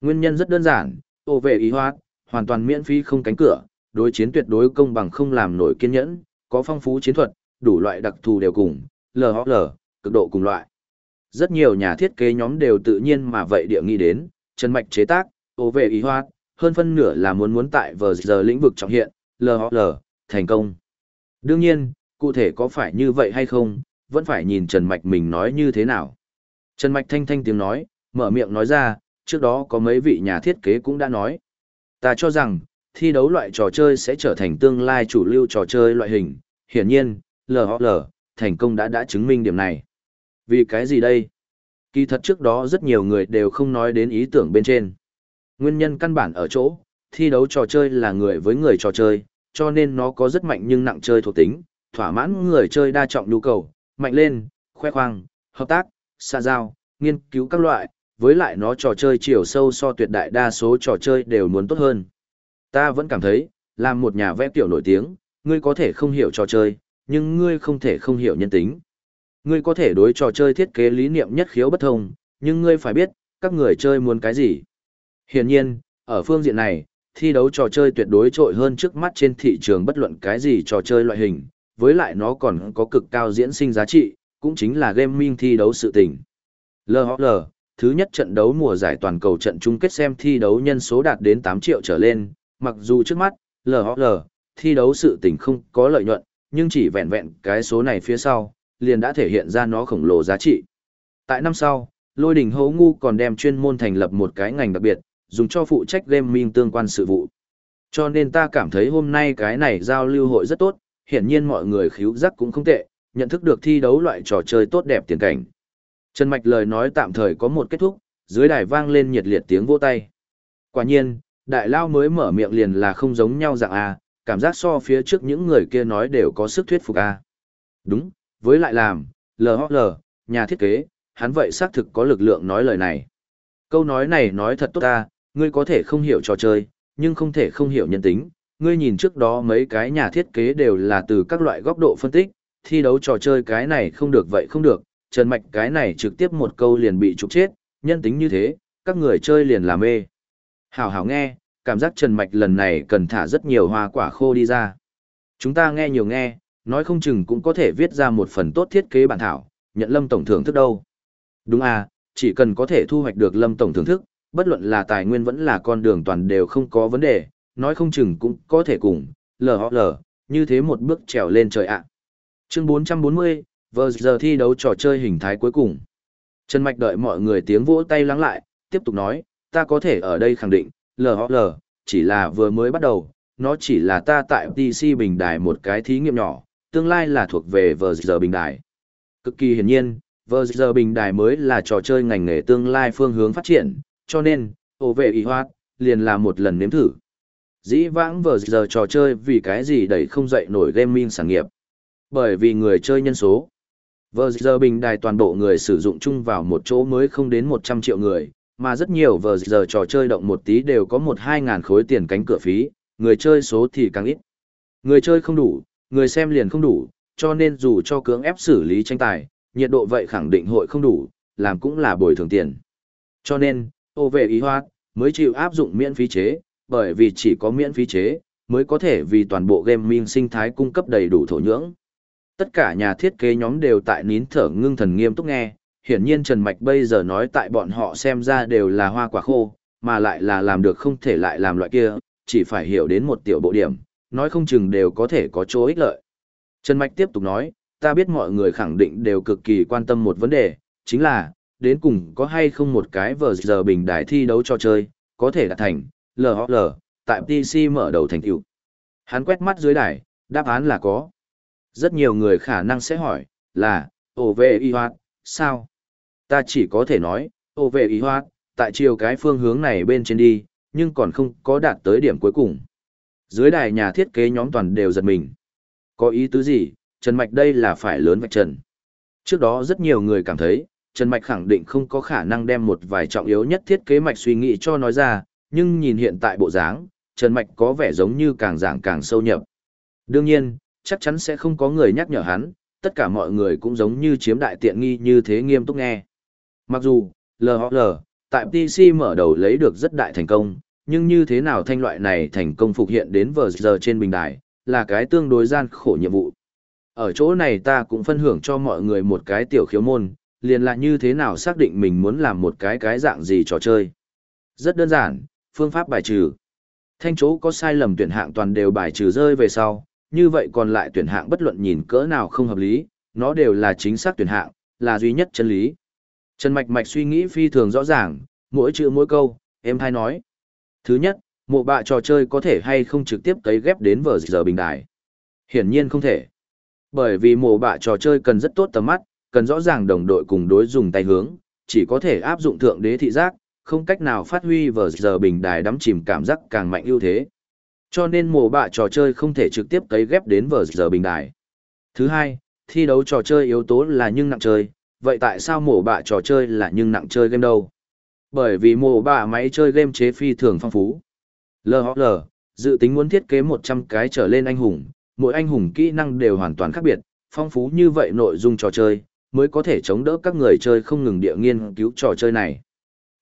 Nguyên nhân rất đơn giản, ổ vệ y hoạt, hoàn toàn miễn phí không cánh cửa, đối chiến tuyệt đối công bằng không làm nổi kiên nhẫn, có phong phú chiến thuật, đủ loại đặc thù đều cùng, LHL, cực độ cùng loại. Rất nhiều nhà thiết kế nhóm đều tự nhiên mà vậy địa nghĩ đến, chân mạch chế tác, ô về ý hoa, hơn phân nửa là muốn muốn tại vờ giờ lĩnh vực trọng hiện, LHL, thành công. Đương nhiên, cụ thể có phải như vậy hay không, vẫn phải nhìn Trần Mạch mình nói như thế nào. Trần Mạch thanh thanh tiếng nói, mở miệng nói ra, trước đó có mấy vị nhà thiết kế cũng đã nói. Ta cho rằng, thi đấu loại trò chơi sẽ trở thành tương lai chủ lưu trò chơi loại hình. Hiển nhiên, LHL, thành công đã đã chứng minh điểm này. Vì cái gì đây? Kỳ thật trước đó rất nhiều người đều không nói đến ý tưởng bên trên. Nguyên nhân căn bản ở chỗ, thi đấu trò chơi là người với người trò chơi, cho nên nó có rất mạnh nhưng nặng chơi thuộc tính, thỏa mãn người chơi đa trọng nhu cầu, mạnh lên, khoe khoang, hợp tác, xa giao, nghiên cứu các loại, với lại nó trò chơi chiều sâu so tuyệt đại đa số trò chơi đều muốn tốt hơn. Ta vẫn cảm thấy, làm một nhà vẽ tiểu nổi tiếng, ngươi có thể không hiểu trò chơi, nhưng ngươi không thể không hiểu nhân tính. Ngươi có thể đối trò chơi thiết kế lý niệm nhất khiếu bất thông, nhưng ngươi phải biết, các người chơi muốn cái gì. Hiển nhiên, ở phương diện này, thi đấu trò chơi tuyệt đối trội hơn trước mắt trên thị trường bất luận cái gì trò chơi loại hình, với lại nó còn có cực cao diễn sinh giá trị, cũng chính là gaming thi đấu sự tình. LHL, thứ nhất trận đấu mùa giải toàn cầu trận chung kết xem thi đấu nhân số đạt đến 8 triệu trở lên, mặc dù trước mắt, LHL, thi đấu sự tình không có lợi nhuận, nhưng chỉ vẹn vẹn cái số này phía sau, liền đã thể hiện ra nó khổng lồ giá trị. Tại năm sau, Lôi Đình Hấu Ngu còn đem chuyên môn thành lập một cái ngành đặc biệt, dùng cho phụ trách gaming tương quan sự vụ. Cho nên ta cảm thấy hôm nay cái này giao lưu hội rất tốt, hiển nhiên mọi người khíu giác cũng không tệ, nhận thức được thi đấu loại trò chơi tốt đẹp tiền cảnh. Trần Mạch lời nói tạm thời có một kết thúc, dưới đài vang lên nhiệt liệt tiếng vỗ tay. Quả nhiên, đại lao mới mở miệng liền là không giống nhau dạng A, cảm giác so phía trước những người kia nói đều có sức thuyết phục A. Đúng, với lại làm, LHL, nhà thiết kế, hắn vậy xác thực có lực lượng nói lời này. Câu nói này nói thật tốt ta, ngươi có thể không hiểu trò chơi, nhưng không thể không hiểu nhân tính. Ngươi nhìn trước đó mấy cái nhà thiết kế đều là từ các loại góc độ phân tích, thi đấu trò chơi cái này không được vậy không được, Trần Mạch cái này trực tiếp một câu liền bị trục chết, nhân tính như thế, các người chơi liền làm mê. Hảo hảo nghe, cảm giác Trần Mạch lần này cần thả rất nhiều hoa quả khô đi ra. Chúng ta nghe nhiều nghe, nói không chừng cũng có thể viết ra một phần tốt thiết kế bản thảo, nhận Lâm Tổng thưởng thức đâu. Đúng à, chỉ cần có thể thu hoạch được Lâm Tổng thưởng thức, bất luận là tài nguyên vẫn là con đường toàn đều không có vấn đề, nói không chừng cũng có thể cùng, lờ lờ, như thế một bước trèo lên trời ạ. Chương 440, vừa giờ thi đấu trò chơi hình thái cuối cùng. Trần Mạch đợi mọi người tiếng vỗ tay lắng lại, tiếp tục nói, ta có thể ở đây khẳng định, LHL, chỉ là vừa mới bắt đầu, nó chỉ là ta tại PC bình đài một cái thí nghiệm nhỏ, tương lai là thuộc về vờ giờ bình đài. Cực kỳ hiển nhiên, vờ giờ bình đài mới là trò chơi ngành nghề tương lai phương hướng phát triển, cho nên, ổ vệ y hoạt, liền là một lần nếm thử. Dĩ vãng vờ giờ trò chơi vì cái gì đẩy không dậy nổi gaming sản nghiệp. Bởi vì người chơi nhân số. Vờ giờ bình đài toàn bộ người sử dụng chung vào một chỗ mới không đến 100 triệu người, mà rất nhiều vờ giờ trò chơi động một tí đều có một hai ngàn khối tiền cánh cửa phí, người chơi số thì càng ít. Người chơi không đủ, người xem liền không đủ, cho nên dù cho cưỡng ép xử lý tranh tài, nhiệt độ vậy khẳng định hội không đủ, làm cũng là bồi thường tiền. Cho nên, ô vệ ý hoát mới chịu áp dụng miễn phí chế, bởi vì chỉ có miễn phí chế, mới có thể vì toàn bộ game minh sinh thái cung cấp đầy đủ thổ nhưỡng. Tất cả nhà thiết kế nhóm đều tại nín thở ngưng thần nghiêm túc nghe, hiển nhiên Trần Mạch bây giờ nói tại bọn họ xem ra đều là hoa quả khô, mà lại là làm được không thể lại làm loại kia, chỉ phải hiểu đến một tiểu bộ điểm, nói không chừng đều có thể có chỗ ích lợi. Trần Mạch tiếp tục nói, ta biết mọi người khẳng định đều cực kỳ quan tâm một vấn đề, chính là, đến cùng có hay không một cái vờ giờ bình đài thi đấu cho chơi, có thể đạt thành, LHL, tại PC mở đầu thành tựu. Hắn quét mắt dưới đài, đáp án là có. Rất nhiều người khả năng sẽ hỏi, là, ổ vệ y hoạt, sao? Ta chỉ có thể nói, ổ vệ y hoạt, tại chiều cái phương hướng này bên trên đi, nhưng còn không có đạt tới điểm cuối cùng. Dưới đài nhà thiết kế nhóm toàn đều giật mình. Có ý tứ gì, Trần Mạch đây là phải lớn vạch trần. Trước đó rất nhiều người cảm thấy, Trần Mạch khẳng định không có khả năng đem một vài trọng yếu nhất thiết kế mạch suy nghĩ cho nói ra, nhưng nhìn hiện tại bộ dáng, Trần Mạch có vẻ giống như càng giảng càng sâu nhập. Đương nhiên, chắc chắn sẽ không có người nhắc nhở hắn, tất cả mọi người cũng giống như chiếm đại tiện nghi như thế nghiêm túc nghe. Mặc dù, LHL, tại PC mở đầu lấy được rất đại thành công, nhưng như thế nào thanh loại này thành công phục hiện đến vờ giờ trên bình đài, là cái tương đối gian khổ nhiệm vụ. Ở chỗ này ta cũng phân hưởng cho mọi người một cái tiểu khiếu môn, liền là như thế nào xác định mình muốn làm một cái cái dạng gì trò chơi. Rất đơn giản, phương pháp bài trừ. Thanh chỗ có sai lầm tuyển hạng toàn đều bài trừ rơi về sau, như vậy còn lại tuyển hạng bất luận nhìn cỡ nào không hợp lý, nó đều là chính xác tuyển hạng, là duy nhất chân lý. Trần Mạch Mạch suy nghĩ phi thường rõ ràng, mỗi chữ mỗi câu, em hay nói. Thứ nhất, mộ bạ trò chơi có thể hay không trực tiếp cấy ghép đến vở giờ bình đài. Hiển nhiên không thể. Bởi vì mộ bạ trò chơi cần rất tốt tầm mắt, cần rõ ràng đồng đội cùng đối dùng tay hướng, chỉ có thể áp dụng thượng đế thị giác, không cách nào phát huy vở giờ bình đài đắm chìm cảm giác càng mạnh ưu thế. Cho nên mộ bạ trò chơi không thể trực tiếp cấy ghép đến vở giờ bình đài. Thứ hai, thi đấu trò chơi yếu tố là nhưng nặng chơi, vậy tại sao mộ bạ trò chơi là nhưng nặng chơi game đâu? Bởi vì mộ bạ máy chơi game chế phi thường phong phú. LHL, dự tính muốn thiết kế 100 cái trở lên anh hùng, mỗi anh hùng kỹ năng đều hoàn toàn khác biệt, phong phú như vậy nội dung trò chơi, mới có thể chống đỡ các người chơi không ngừng địa nghiên cứu trò chơi này.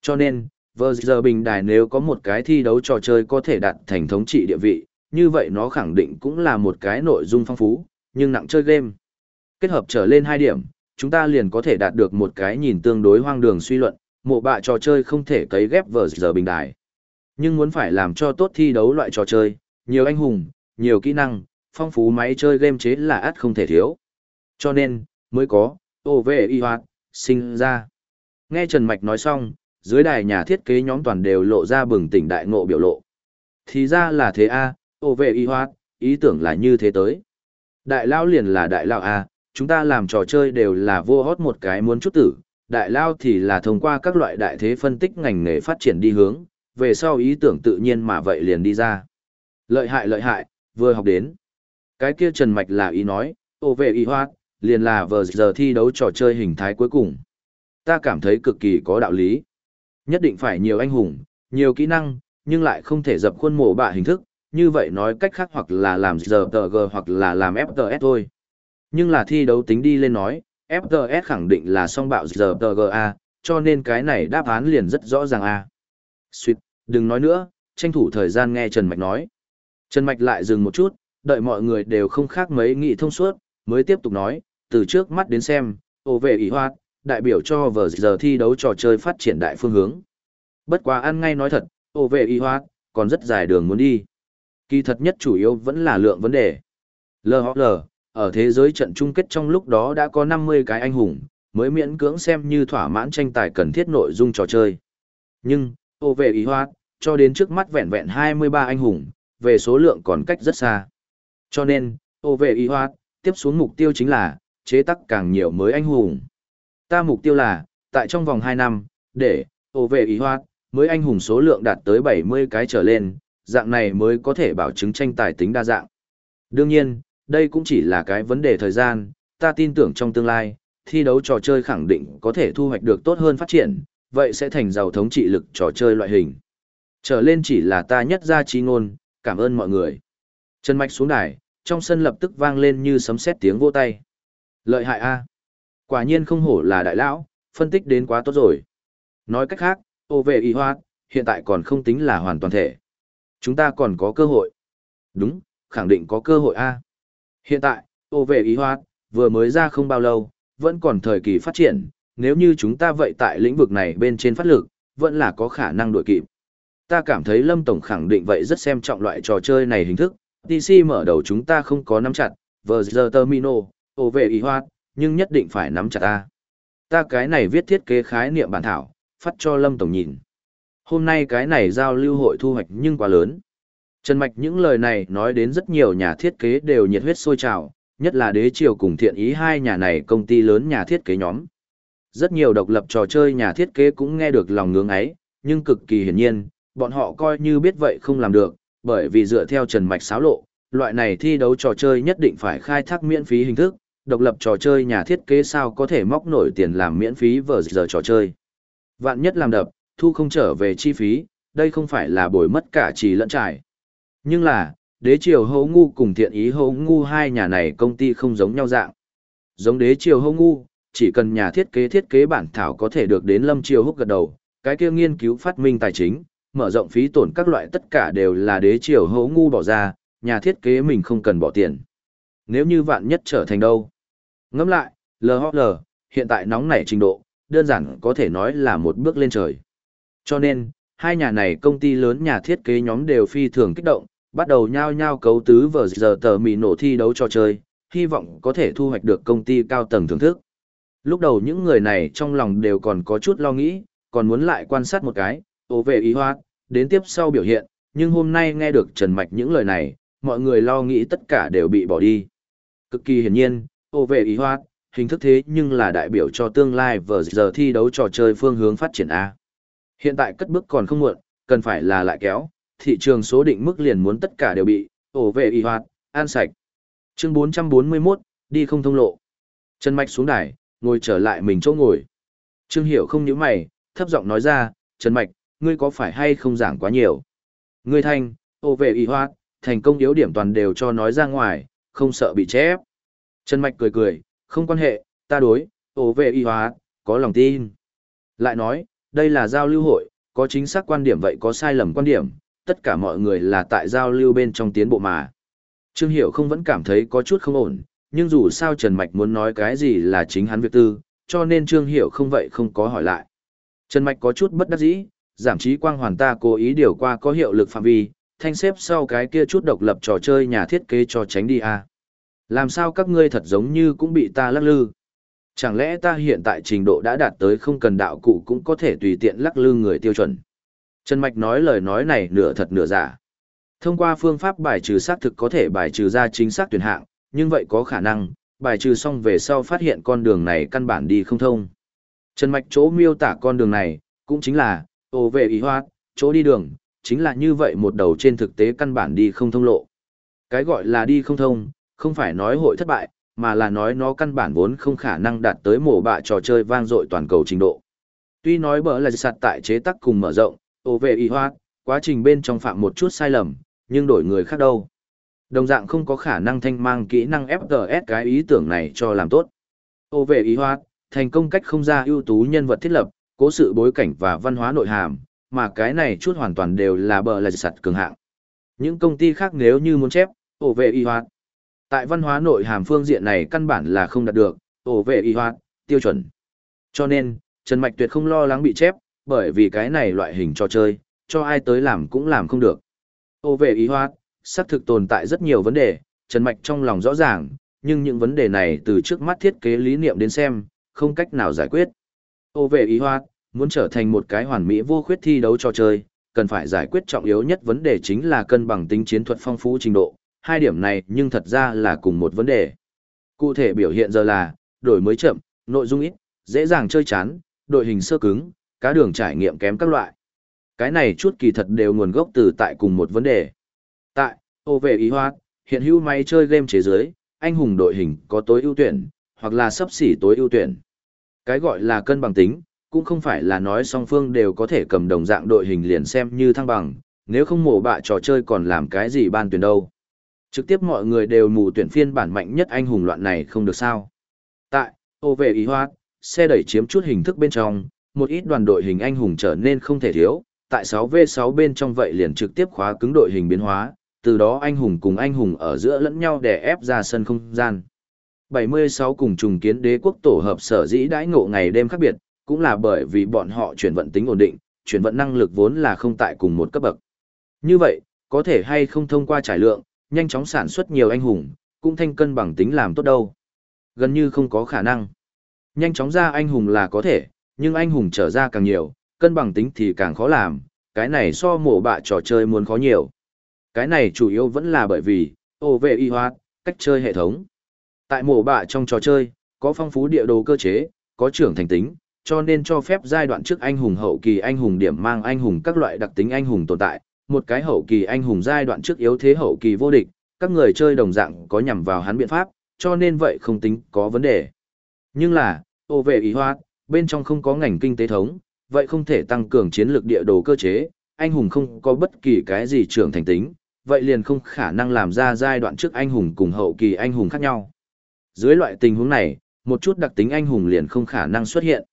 Cho nên, vừa giờ bình đài nếu có một cái thi đấu trò chơi có thể đạt thành thống trị địa vị, như vậy nó khẳng định cũng là một cái nội dung phong phú, nhưng nặng chơi game. Kết hợp trở lên hai điểm, chúng ta liền có thể đạt được một cái nhìn tương đối hoang đường suy luận, mộ bạ trò chơi không thể cấy ghép vở giờ bình đài. Nhưng muốn phải làm cho tốt thi đấu loại trò chơi, nhiều anh hùng, nhiều kỹ năng, phong phú máy chơi game chế là át không thể thiếu. Cho nên, mới có, ô vẹt y hoạt, sinh ra. Nghe Trần Mạch nói xong, dưới đài nhà thiết kế nhóm toàn đều lộ ra bừng tỉnh đại ngộ biểu lộ. Thì ra là thế A, y hoạt, ý tưởng là như thế tới. Đại lao liền là đại lao A, chúng ta làm trò chơi đều là vô hót một cái muốn chút tử, đại lao thì là thông qua các loại đại thế phân tích ngành nghề phát triển đi hướng, về sau ý tưởng tự nhiên mà vậy liền đi ra. Lợi hại lợi hại, vừa học đến. Cái kia Trần Mạch là ý nói, ô về y hoát, liền là vừa giờ thi đấu trò chơi hình thái cuối cùng. Ta cảm thấy cực kỳ có đạo lý. Nhất định phải nhiều anh hùng, nhiều kỹ năng, nhưng lại không thể dập khuôn mổ bạ hình thức, như vậy nói cách khác hoặc là làm giờ tờ g hoặc là làm FTS thôi. Nhưng là thi đấu tính đi lên nói, FTS khẳng định là song bạo ZTGA, cho nên cái này đáp án liền rất rõ ràng A. Xuyệt, đừng nói nữa, tranh thủ thời gian nghe Trần Mạch nói. Trần Mạch lại dừng một chút, đợi mọi người đều không khác mấy nghị thông suốt, mới tiếp tục nói, từ trước mắt đến xem, ô vệ ý hoạt, đại biểu cho vở giờ thi đấu trò chơi phát triển đại phương hướng. Bất quá ăn ngay nói thật, ô vệ ý hoạt, còn rất dài đường muốn đi. Kỳ thật nhất chủ yếu vẫn là lượng vấn đề. LHL, ở thế giới trận chung kết trong lúc đó đã có 50 cái anh hùng, mới miễn cưỡng xem như thỏa mãn tranh tài cần thiết nội dung trò chơi. Nhưng, ô về ý hoa, cho đến trước mắt vẹn vẹn 23 anh hùng, về số lượng còn cách rất xa. Cho nên, ô về ý hoa, tiếp xuống mục tiêu chính là, chế tác càng nhiều mới anh hùng. Ta mục tiêu là, tại trong vòng 2 năm, để, ô về ý hoa, mới anh hùng số lượng đạt tới 70 cái trở lên, dạng này mới có thể bảo chứng tranh tài tính đa dạng. Đương nhiên, đây cũng chỉ là cái vấn đề thời gian, ta tin tưởng trong tương lai, thi đấu trò chơi khẳng định có thể thu hoạch được tốt hơn phát triển, vậy sẽ thành giàu thống trị lực trò chơi loại hình. Trở lên chỉ là ta nhất ra trí ngôn, cảm ơn mọi người. Trần Mạch xuống đài, trong sân lập tức vang lên như sấm sét tiếng vỗ tay. Lợi hại A. Quả nhiên không hổ là đại lão, phân tích đến quá tốt rồi. Nói cách khác, ô vệ y hoa, hiện tại còn không tính là hoàn toàn thể. Chúng ta còn có cơ hội. Đúng, khẳng định có cơ hội A. Hiện tại, ô Vệ y hoa, vừa mới ra không bao lâu, vẫn còn thời kỳ phát triển, nếu như chúng ta vậy tại lĩnh vực này bên trên phát lực, vẫn là có khả năng đuổi kịp. Ta cảm thấy Lâm Tổng khẳng định vậy rất xem trọng loại trò chơi này hình thức, TC mở đầu chúng ta không có nắm chặt, vờ giờ termino, Ô Vệ ý hoạt, nhưng nhất định phải nắm chặt ta. Ta cái này viết thiết kế khái niệm bản thảo, phát cho Lâm Tổng nhìn. Hôm nay cái này giao lưu hội thu hoạch nhưng quá lớn. Trần Mạch những lời này nói đến rất nhiều nhà thiết kế đều nhiệt huyết sôi trào, nhất là đế triều cùng thiện ý hai nhà này công ty lớn nhà thiết kế nhóm. Rất nhiều độc lập trò chơi nhà thiết kế cũng nghe được lòng ngưỡng ấy, nhưng cực kỳ hiển nhiên, bọn họ coi như biết vậy không làm được, bởi vì dựa theo Trần Mạch xáo lộ, loại này thi đấu trò chơi nhất định phải khai thác miễn phí hình thức, độc lập trò chơi nhà thiết kế sao có thể móc nổi tiền làm miễn phí vở giờ trò chơi. Vạn nhất làm đập, thu không trở về chi phí, đây không phải là bồi mất cả chỉ lẫn trải. Nhưng là, đế triều hấu ngu cùng thiện ý hấu ngu hai nhà này công ty không giống nhau dạng. Giống đế triều hấu ngu, chỉ cần nhà thiết kế thiết kế bản thảo có thể được đến lâm triều húc gật đầu, cái kia nghiên cứu phát minh tài chính, mở rộng phí tổn các loại tất cả đều là đế triều hấu ngu bỏ ra, nhà thiết kế mình không cần bỏ tiền. Nếu như vạn nhất trở thành đâu? Ngẫm lại, LHL, hiện tại nóng nảy trình độ, đơn giản có thể nói là một bước lên trời. Cho nên, hai nhà này công ty lớn nhà thiết kế nhóm đều phi thường kích động, bắt đầu nhao nhao cấu tứ vở giờ tờ mì nổ thi đấu cho chơi, hy vọng có thể thu hoạch được công ty cao tầng thưởng thức. Lúc đầu những người này trong lòng đều còn có chút lo nghĩ, còn muốn lại quan sát một cái, ố về ý hoa, đến tiếp sau biểu hiện, nhưng hôm nay nghe được Trần Mạch những lời này, mọi người lo nghĩ tất cả đều bị bỏ đi. Cực kỳ hiển nhiên, ố về ý hoa, hình thức thế nhưng là đại biểu cho tương lai vở giờ thi đấu trò chơi phương hướng phát triển A. Hiện tại cất bước còn không muộn, cần phải là lại kéo, thị trường số định mức liền muốn tất cả đều bị, ổ về y hoạt, an sạch. Chương 441, đi không thông lộ. Chân mạch xuống đài, ngồi trở lại mình chỗ ngồi. Trương Hiểu không nhíu mày, thấp giọng nói ra, Trần Mạch, ngươi có phải hay không giảng quá nhiều? Ngươi thanh, ổ về y hoạt, thành công yếu điểm toàn đều cho nói ra ngoài, không sợ bị chép. Trần Mạch cười cười, không quan hệ, ta đối, ổ về y hoạt, có lòng tin. Lại nói, đây là giao lưu hội, có chính xác quan điểm vậy có sai lầm quan điểm, tất cả mọi người là tại giao lưu bên trong tiến bộ mà. Trương Hiểu không vẫn cảm thấy có chút không ổn, nhưng dù sao Trần Mạch muốn nói cái gì là chính hắn việc tư, cho nên Trương Hiểu không vậy không có hỏi lại. Trần Mạch có chút bất đắc dĩ, giảm trí quang hoàn ta cố ý điều qua có hiệu lực phạm vi, thanh xếp sau cái kia chút độc lập trò chơi nhà thiết kế cho tránh đi à. Làm sao các ngươi thật giống như cũng bị ta lắc lư. Chẳng lẽ ta hiện tại trình độ đã đạt tới không cần đạo cụ cũng có thể tùy tiện lắc lư người tiêu chuẩn. Trần Mạch nói lời nói này nửa thật nửa giả. Thông qua phương pháp bài trừ xác thực có thể bài trừ ra chính xác tuyển hạng, nhưng vậy có khả năng, bài trừ xong về sau phát hiện con đường này căn bản đi không thông. Trần Mạch chỗ miêu tả con đường này, cũng chính là, ồ về ý hoát chỗ đi đường, chính là như vậy một đầu trên thực tế căn bản đi không thông lộ. Cái gọi là đi không thông, không phải nói hội thất bại, mà là nói nó căn bản vốn không khả năng đạt tới mổ bạ trò chơi vang dội toàn cầu trình độ. Tuy nói bở là sạt tại chế tác cùng mở rộng, ô về y hoa, quá trình bên trong phạm một chút sai lầm, nhưng đổi người khác đâu. Đồng dạng không có khả năng thanh mang kỹ năng FTS cái ý tưởng này cho làm tốt. Ô về y hoa, thành công cách không ra ưu tú nhân vật thiết lập, cố sự bối cảnh và văn hóa nội hàm, mà cái này chút hoàn toàn đều là bờ là sạt cường hạng. Những công ty khác nếu như muốn chép, ô về y hoa, Tại văn hóa nội hàm phương diện này căn bản là không đạt được, ổ vệ y hoạt, tiêu chuẩn. Cho nên, Trần Mạch tuyệt không lo lắng bị chép, bởi vì cái này loại hình trò chơi, cho ai tới làm cũng làm không được. Ổ vệ y hoạt, xác thực tồn tại rất nhiều vấn đề, Trần Mạch trong lòng rõ ràng, nhưng những vấn đề này từ trước mắt thiết kế lý niệm đến xem, không cách nào giải quyết. Ổ vệ y hoạt, muốn trở thành một cái hoàn mỹ vô khuyết thi đấu trò chơi, cần phải giải quyết trọng yếu nhất vấn đề chính là cân bằng tính chiến thuật phong phú trình độ, hai điểm này nhưng thật ra là cùng một vấn đề. Cụ thể biểu hiện giờ là, đổi mới chậm, nội dung ít, dễ dàng chơi chán, đội hình sơ cứng, cá đường trải nghiệm kém các loại. Cái này chút kỳ thật đều nguồn gốc từ tại cùng một vấn đề. Tại, ô về ý hoa, hiện hữu máy chơi game chế giới, anh hùng đội hình có tối ưu tuyển, hoặc là sắp xỉ tối ưu tuyển. Cái gọi là cân bằng tính, cũng không phải là nói song phương đều có thể cầm đồng dạng đội hình liền xem như thăng bằng, nếu không mổ bạ trò chơi còn làm cái gì ban tuyển đâu. Trực tiếp mọi người đều mù tuyển phiên bản mạnh nhất anh hùng loạn này không được sao. Tại, ô về ý hoạt, xe đẩy chiếm chút hình thức bên trong, một ít đoàn đội hình anh hùng trở nên không thể thiếu, tại 6v6 bên trong vậy liền trực tiếp khóa cứng đội hình biến hóa, từ đó anh hùng cùng anh hùng ở giữa lẫn nhau để ép ra sân không gian. 76 cùng trùng kiến đế quốc tổ hợp sở dĩ đãi ngộ ngày đêm khác biệt, cũng là bởi vì bọn họ chuyển vận tính ổn định, chuyển vận năng lực vốn là không tại cùng một cấp bậc. Như vậy, có thể hay không thông qua trải lượng, nhanh chóng sản xuất nhiều anh hùng, cũng thanh cân bằng tính làm tốt đâu. Gần như không có khả năng. Nhanh chóng ra anh hùng là có thể, nhưng anh hùng trở ra càng nhiều, cân bằng tính thì càng khó làm, cái này so mổ bạ trò chơi muốn khó nhiều. Cái này chủ yếu vẫn là bởi vì, ô vệ y hoạt, cách chơi hệ thống. Tại mổ bạ trong trò chơi, có phong phú địa đồ cơ chế, có trưởng thành tính, cho nên cho phép giai đoạn trước anh hùng hậu kỳ anh hùng điểm mang anh hùng các loại đặc tính anh hùng tồn tại, một cái hậu kỳ anh hùng giai đoạn trước yếu thế hậu kỳ vô địch, các người chơi đồng dạng có nhằm vào hắn biện pháp, cho nên vậy không tính có vấn đề. Nhưng là, ô vệ ý hoạt, bên trong không có ngành kinh tế thống, vậy không thể tăng cường chiến lược địa đồ cơ chế, anh hùng không có bất kỳ cái gì trưởng thành tính, vậy liền không khả năng làm ra giai đoạn trước anh hùng cùng hậu kỳ anh hùng khác nhau. Dưới loại tình huống này, một chút đặc tính anh hùng liền không khả năng xuất hiện.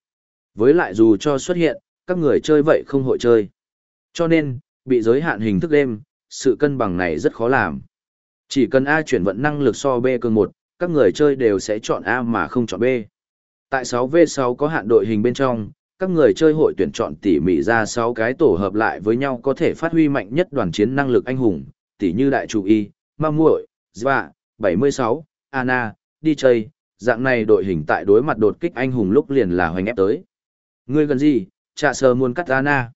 Với lại dù cho xuất hiện, các người chơi vậy không hội chơi. Cho nên, bị giới hạn hình thức đêm, sự cân bằng này rất khó làm. Chỉ cần A chuyển vận năng lực so B cường 1, các người chơi đều sẽ chọn A mà không chọn B. Tại 6v6 có hạn đội hình bên trong, các người chơi hội tuyển chọn tỉ mỉ ra 6 cái tổ hợp lại với nhau có thể phát huy mạnh nhất đoàn chiến năng lực anh hùng, tỉ như đại chủ y, ma muội, Zva, 76, Anna, đi chơi, dạng này đội hình tại đối mặt đột kích anh hùng lúc liền là hoành ép tới. Ngươi gần gì, trả sờ muốn cắt Anna.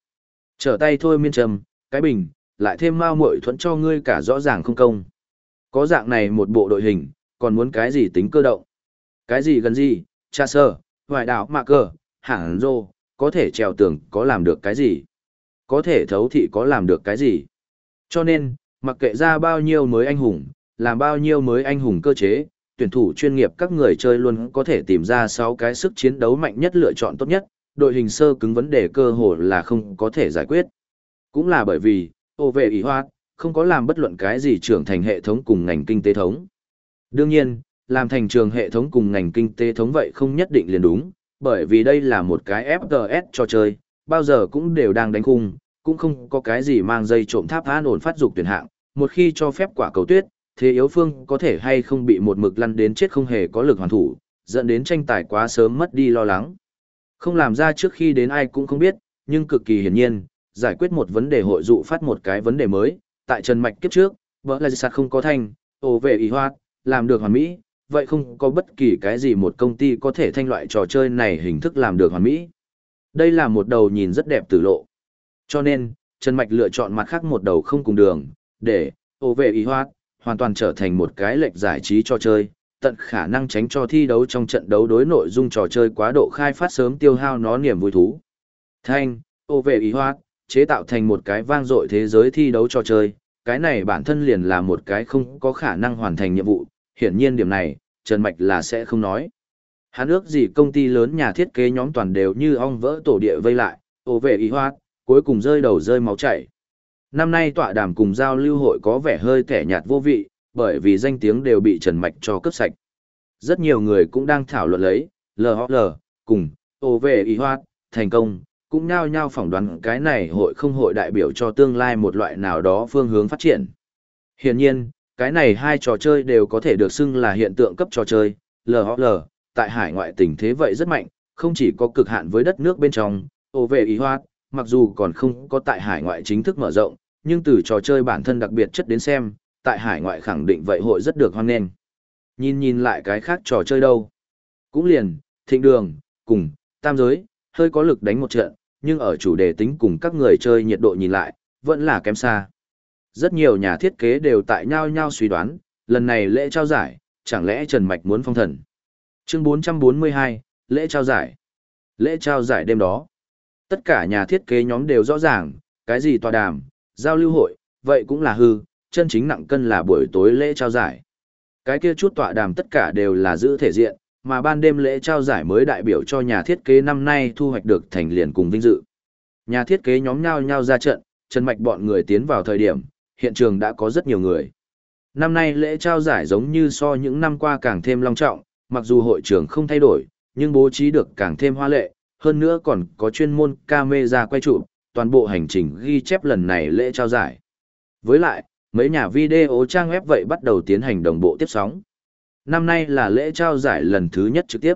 Trở tay thôi miên trầm, cái bình, lại thêm mau muội thuẫn cho ngươi cả rõ ràng không công. Có dạng này một bộ đội hình, còn muốn cái gì tính cơ động? Cái gì gần gì, cha sơ, hoài đảo mạ cờ, hẳn rô, có thể trèo tường có làm được cái gì? Có thể thấu thị có làm được cái gì? Cho nên, mặc kệ ra bao nhiêu mới anh hùng, làm bao nhiêu mới anh hùng cơ chế, tuyển thủ chuyên nghiệp các người chơi luôn có thể tìm ra 6 cái sức chiến đấu mạnh nhất lựa chọn tốt nhất, đội hình sơ cứng vấn đề cơ hội là không có thể giải quyết. Cũng là bởi vì, ô vệ ý hoa, không có làm bất luận cái gì trưởng thành hệ thống cùng ngành kinh tế thống. Đương nhiên, làm thành trường hệ thống cùng ngành kinh tế thống vậy không nhất định liền đúng, bởi vì đây là một cái FPS cho chơi, bao giờ cũng đều đang đánh khung, cũng không có cái gì mang dây trộm tháp an ổn phát dục tuyển hạng, một khi cho phép quả cầu tuyết, thế yếu phương có thể hay không bị một mực lăn đến chết không hề có lực hoàn thủ, dẫn đến tranh tài quá sớm mất đi lo lắng. Không làm ra trước khi đến ai cũng không biết, nhưng cực kỳ hiển nhiên, giải quyết một vấn đề hội dụ phát một cái vấn đề mới, tại Trần Mạch kiếp trước, vợ là sạt không có thanh, ồ về ý hoạt, làm được hoàn mỹ, vậy không có bất kỳ cái gì một công ty có thể thanh loại trò chơi này hình thức làm được hoàn mỹ. Đây là một đầu nhìn rất đẹp tử lộ. Cho nên, Trần Mạch lựa chọn mặt khác một đầu không cùng đường, để, ồ về ý hoạt, hoàn toàn trở thành một cái lệch giải trí trò chơi, tận khả năng tránh cho thi đấu trong trận đấu đối nội dung trò chơi quá độ khai phát sớm tiêu hao nó niềm vui thú. Thanh, ô về ý hoạt, chế tạo thành một cái vang dội thế giới thi đấu trò chơi, cái này bản thân liền là một cái không có khả năng hoàn thành nhiệm vụ, hiển nhiên điểm này, Trần Mạch là sẽ không nói. Hắn ước gì công ty lớn nhà thiết kế nhóm toàn đều như ong vỡ tổ địa vây lại, ô vệ ý hoát, cuối cùng rơi đầu rơi máu chảy. Năm nay tọa đàm cùng giao lưu hội có vẻ hơi kẻ nhạt vô vị, bởi vì danh tiếng đều bị Trần Mạch cho cướp sạch. Rất nhiều người cũng đang thảo luận lấy, LHL, cùng, ô vệ ý hoát, thành công, cũng nhao nhao phỏng đoán cái này hội không hội đại biểu cho tương lai một loại nào đó phương hướng phát triển. Hiển nhiên, cái này hai trò chơi đều có thể được xưng là hiện tượng cấp trò chơi, LHL, tại hải ngoại tình thế vậy rất mạnh, không chỉ có cực hạn với đất nước bên trong, ô về ý hoát, mặc dù còn không có tại hải ngoại chính thức mở rộng, nhưng từ trò chơi bản thân đặc biệt chất đến xem, tại hải ngoại khẳng định vậy hội rất được hoan nghênh. Nhìn nhìn lại cái khác trò chơi đâu. Cũng liền, thịnh đường, cùng, tam giới, hơi có lực đánh một trận, nhưng ở chủ đề tính cùng các người chơi nhiệt độ nhìn lại, vẫn là kém xa. Rất nhiều nhà thiết kế đều tại nhau nhau suy đoán, lần này lễ trao giải, chẳng lẽ Trần Mạch muốn phong thần. Chương 442, lễ trao giải. Lễ trao giải đêm đó. Tất cả nhà thiết kế nhóm đều rõ ràng, cái gì tòa đàm, giao lưu hội, vậy cũng là hư, chân chính nặng cân là buổi tối lễ trao giải. Cái kia chút tọa đàm tất cả đều là giữ thể diện, mà ban đêm lễ trao giải mới đại biểu cho nhà thiết kế năm nay thu hoạch được thành liền cùng vinh dự. Nhà thiết kế nhóm nhau nhau ra trận, Trần Mạch bọn người tiến vào thời điểm, hiện trường đã có rất nhiều người. Năm nay lễ trao giải giống như so những năm qua càng thêm long trọng, mặc dù hội trường không thay đổi, nhưng bố trí được càng thêm hoa lệ, hơn nữa còn có chuyên môn camera quay trụ, toàn bộ hành trình ghi chép lần này lễ trao giải. Với lại, mấy nhà video trang web vậy bắt đầu tiến hành đồng bộ tiếp sóng. Năm nay là lễ trao giải lần thứ nhất trực tiếp.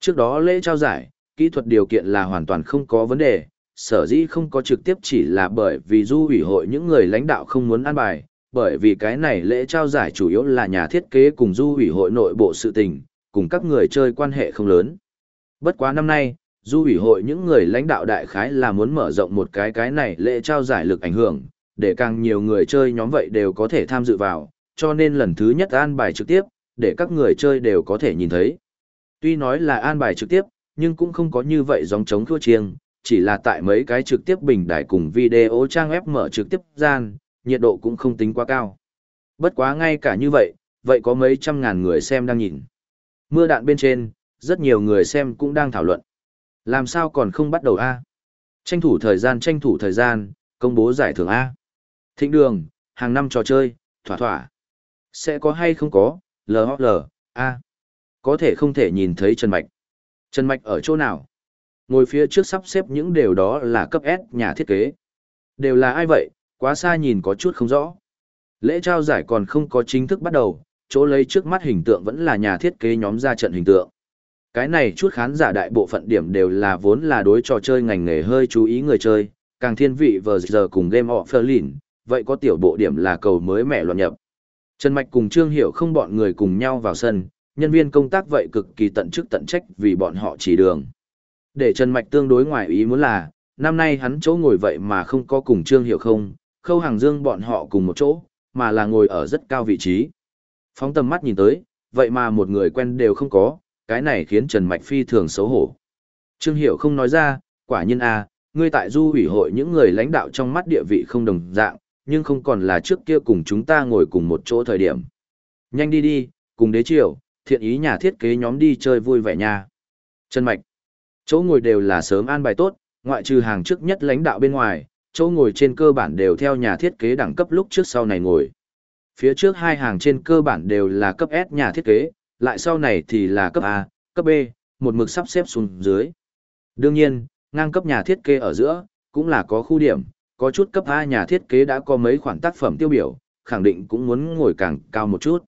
Trước đó lễ trao giải, kỹ thuật điều kiện là hoàn toàn không có vấn đề, sở dĩ không có trực tiếp chỉ là bởi vì du ủy hội những người lãnh đạo không muốn an bài, bởi vì cái này lễ trao giải chủ yếu là nhà thiết kế cùng du ủy hội nội bộ sự tình, cùng các người chơi quan hệ không lớn. Bất quá năm nay, du ủy hội những người lãnh đạo đại khái là muốn mở rộng một cái cái này lễ trao giải lực ảnh hưởng, để càng nhiều người chơi nhóm vậy đều có thể tham dự vào, cho nên lần thứ nhất an bài trực tiếp, để các người chơi đều có thể nhìn thấy. Tuy nói là an bài trực tiếp, nhưng cũng không có như vậy dòng chống thua chiêng, chỉ là tại mấy cái trực tiếp bình đại cùng video trang web mở trực tiếp gian, nhiệt độ cũng không tính quá cao. Bất quá ngay cả như vậy, vậy có mấy trăm ngàn người xem đang nhìn. Mưa đạn bên trên, rất nhiều người xem cũng đang thảo luận. Làm sao còn không bắt đầu A? Tranh thủ thời gian tranh thủ thời gian, công bố giải thưởng A. Thịnh đường, hàng năm trò chơi, thỏa thỏa. Sẽ có hay không có, LHL, A. Có thể không thể nhìn thấy Trần Mạch. Trần Mạch ở chỗ nào? Ngồi phía trước sắp xếp những điều đó là cấp S nhà thiết kế. Đều là ai vậy, quá xa nhìn có chút không rõ. Lễ trao giải còn không có chính thức bắt đầu, chỗ lấy trước mắt hình tượng vẫn là nhà thiết kế nhóm ra trận hình tượng. Cái này chút khán giả đại bộ phận điểm đều là vốn là đối trò chơi ngành nghề hơi chú ý người chơi, càng thiên vị vờ giờ cùng Game họ phơ lìn vậy có tiểu bộ điểm là cầu mới mẻ loạn nhập. Trần Mạch cùng Trương Hiểu không bọn người cùng nhau vào sân, nhân viên công tác vậy cực kỳ tận chức tận trách vì bọn họ chỉ đường. Để Trần Mạch tương đối ngoài ý muốn là, năm nay hắn chỗ ngồi vậy mà không có cùng Trương Hiểu không, khâu hàng dương bọn họ cùng một chỗ, mà là ngồi ở rất cao vị trí. Phóng tầm mắt nhìn tới, vậy mà một người quen đều không có, cái này khiến Trần Mạch phi thường xấu hổ. Trương Hiểu không nói ra, quả nhiên a, à, ngươi tại du ủy hội những người lãnh đạo trong mắt địa vị không đồng dạng, nhưng không còn là trước kia cùng chúng ta ngồi cùng một chỗ thời điểm. Nhanh đi đi, cùng đế triều, thiện ý nhà thiết kế nhóm đi chơi vui vẻ nha. Trần Mạch, chỗ ngồi đều là sớm an bài tốt, ngoại trừ hàng trước nhất lãnh đạo bên ngoài, chỗ ngồi trên cơ bản đều theo nhà thiết kế đẳng cấp lúc trước sau này ngồi. Phía trước hai hàng trên cơ bản đều là cấp S nhà thiết kế, lại sau này thì là cấp A, cấp B, một mực sắp xếp xuống dưới. Đương nhiên, ngang cấp nhà thiết kế ở giữa, cũng là có khu điểm, có chút cấp A nhà thiết kế đã có mấy khoản tác phẩm tiêu biểu, khẳng định cũng muốn ngồi càng cao một chút.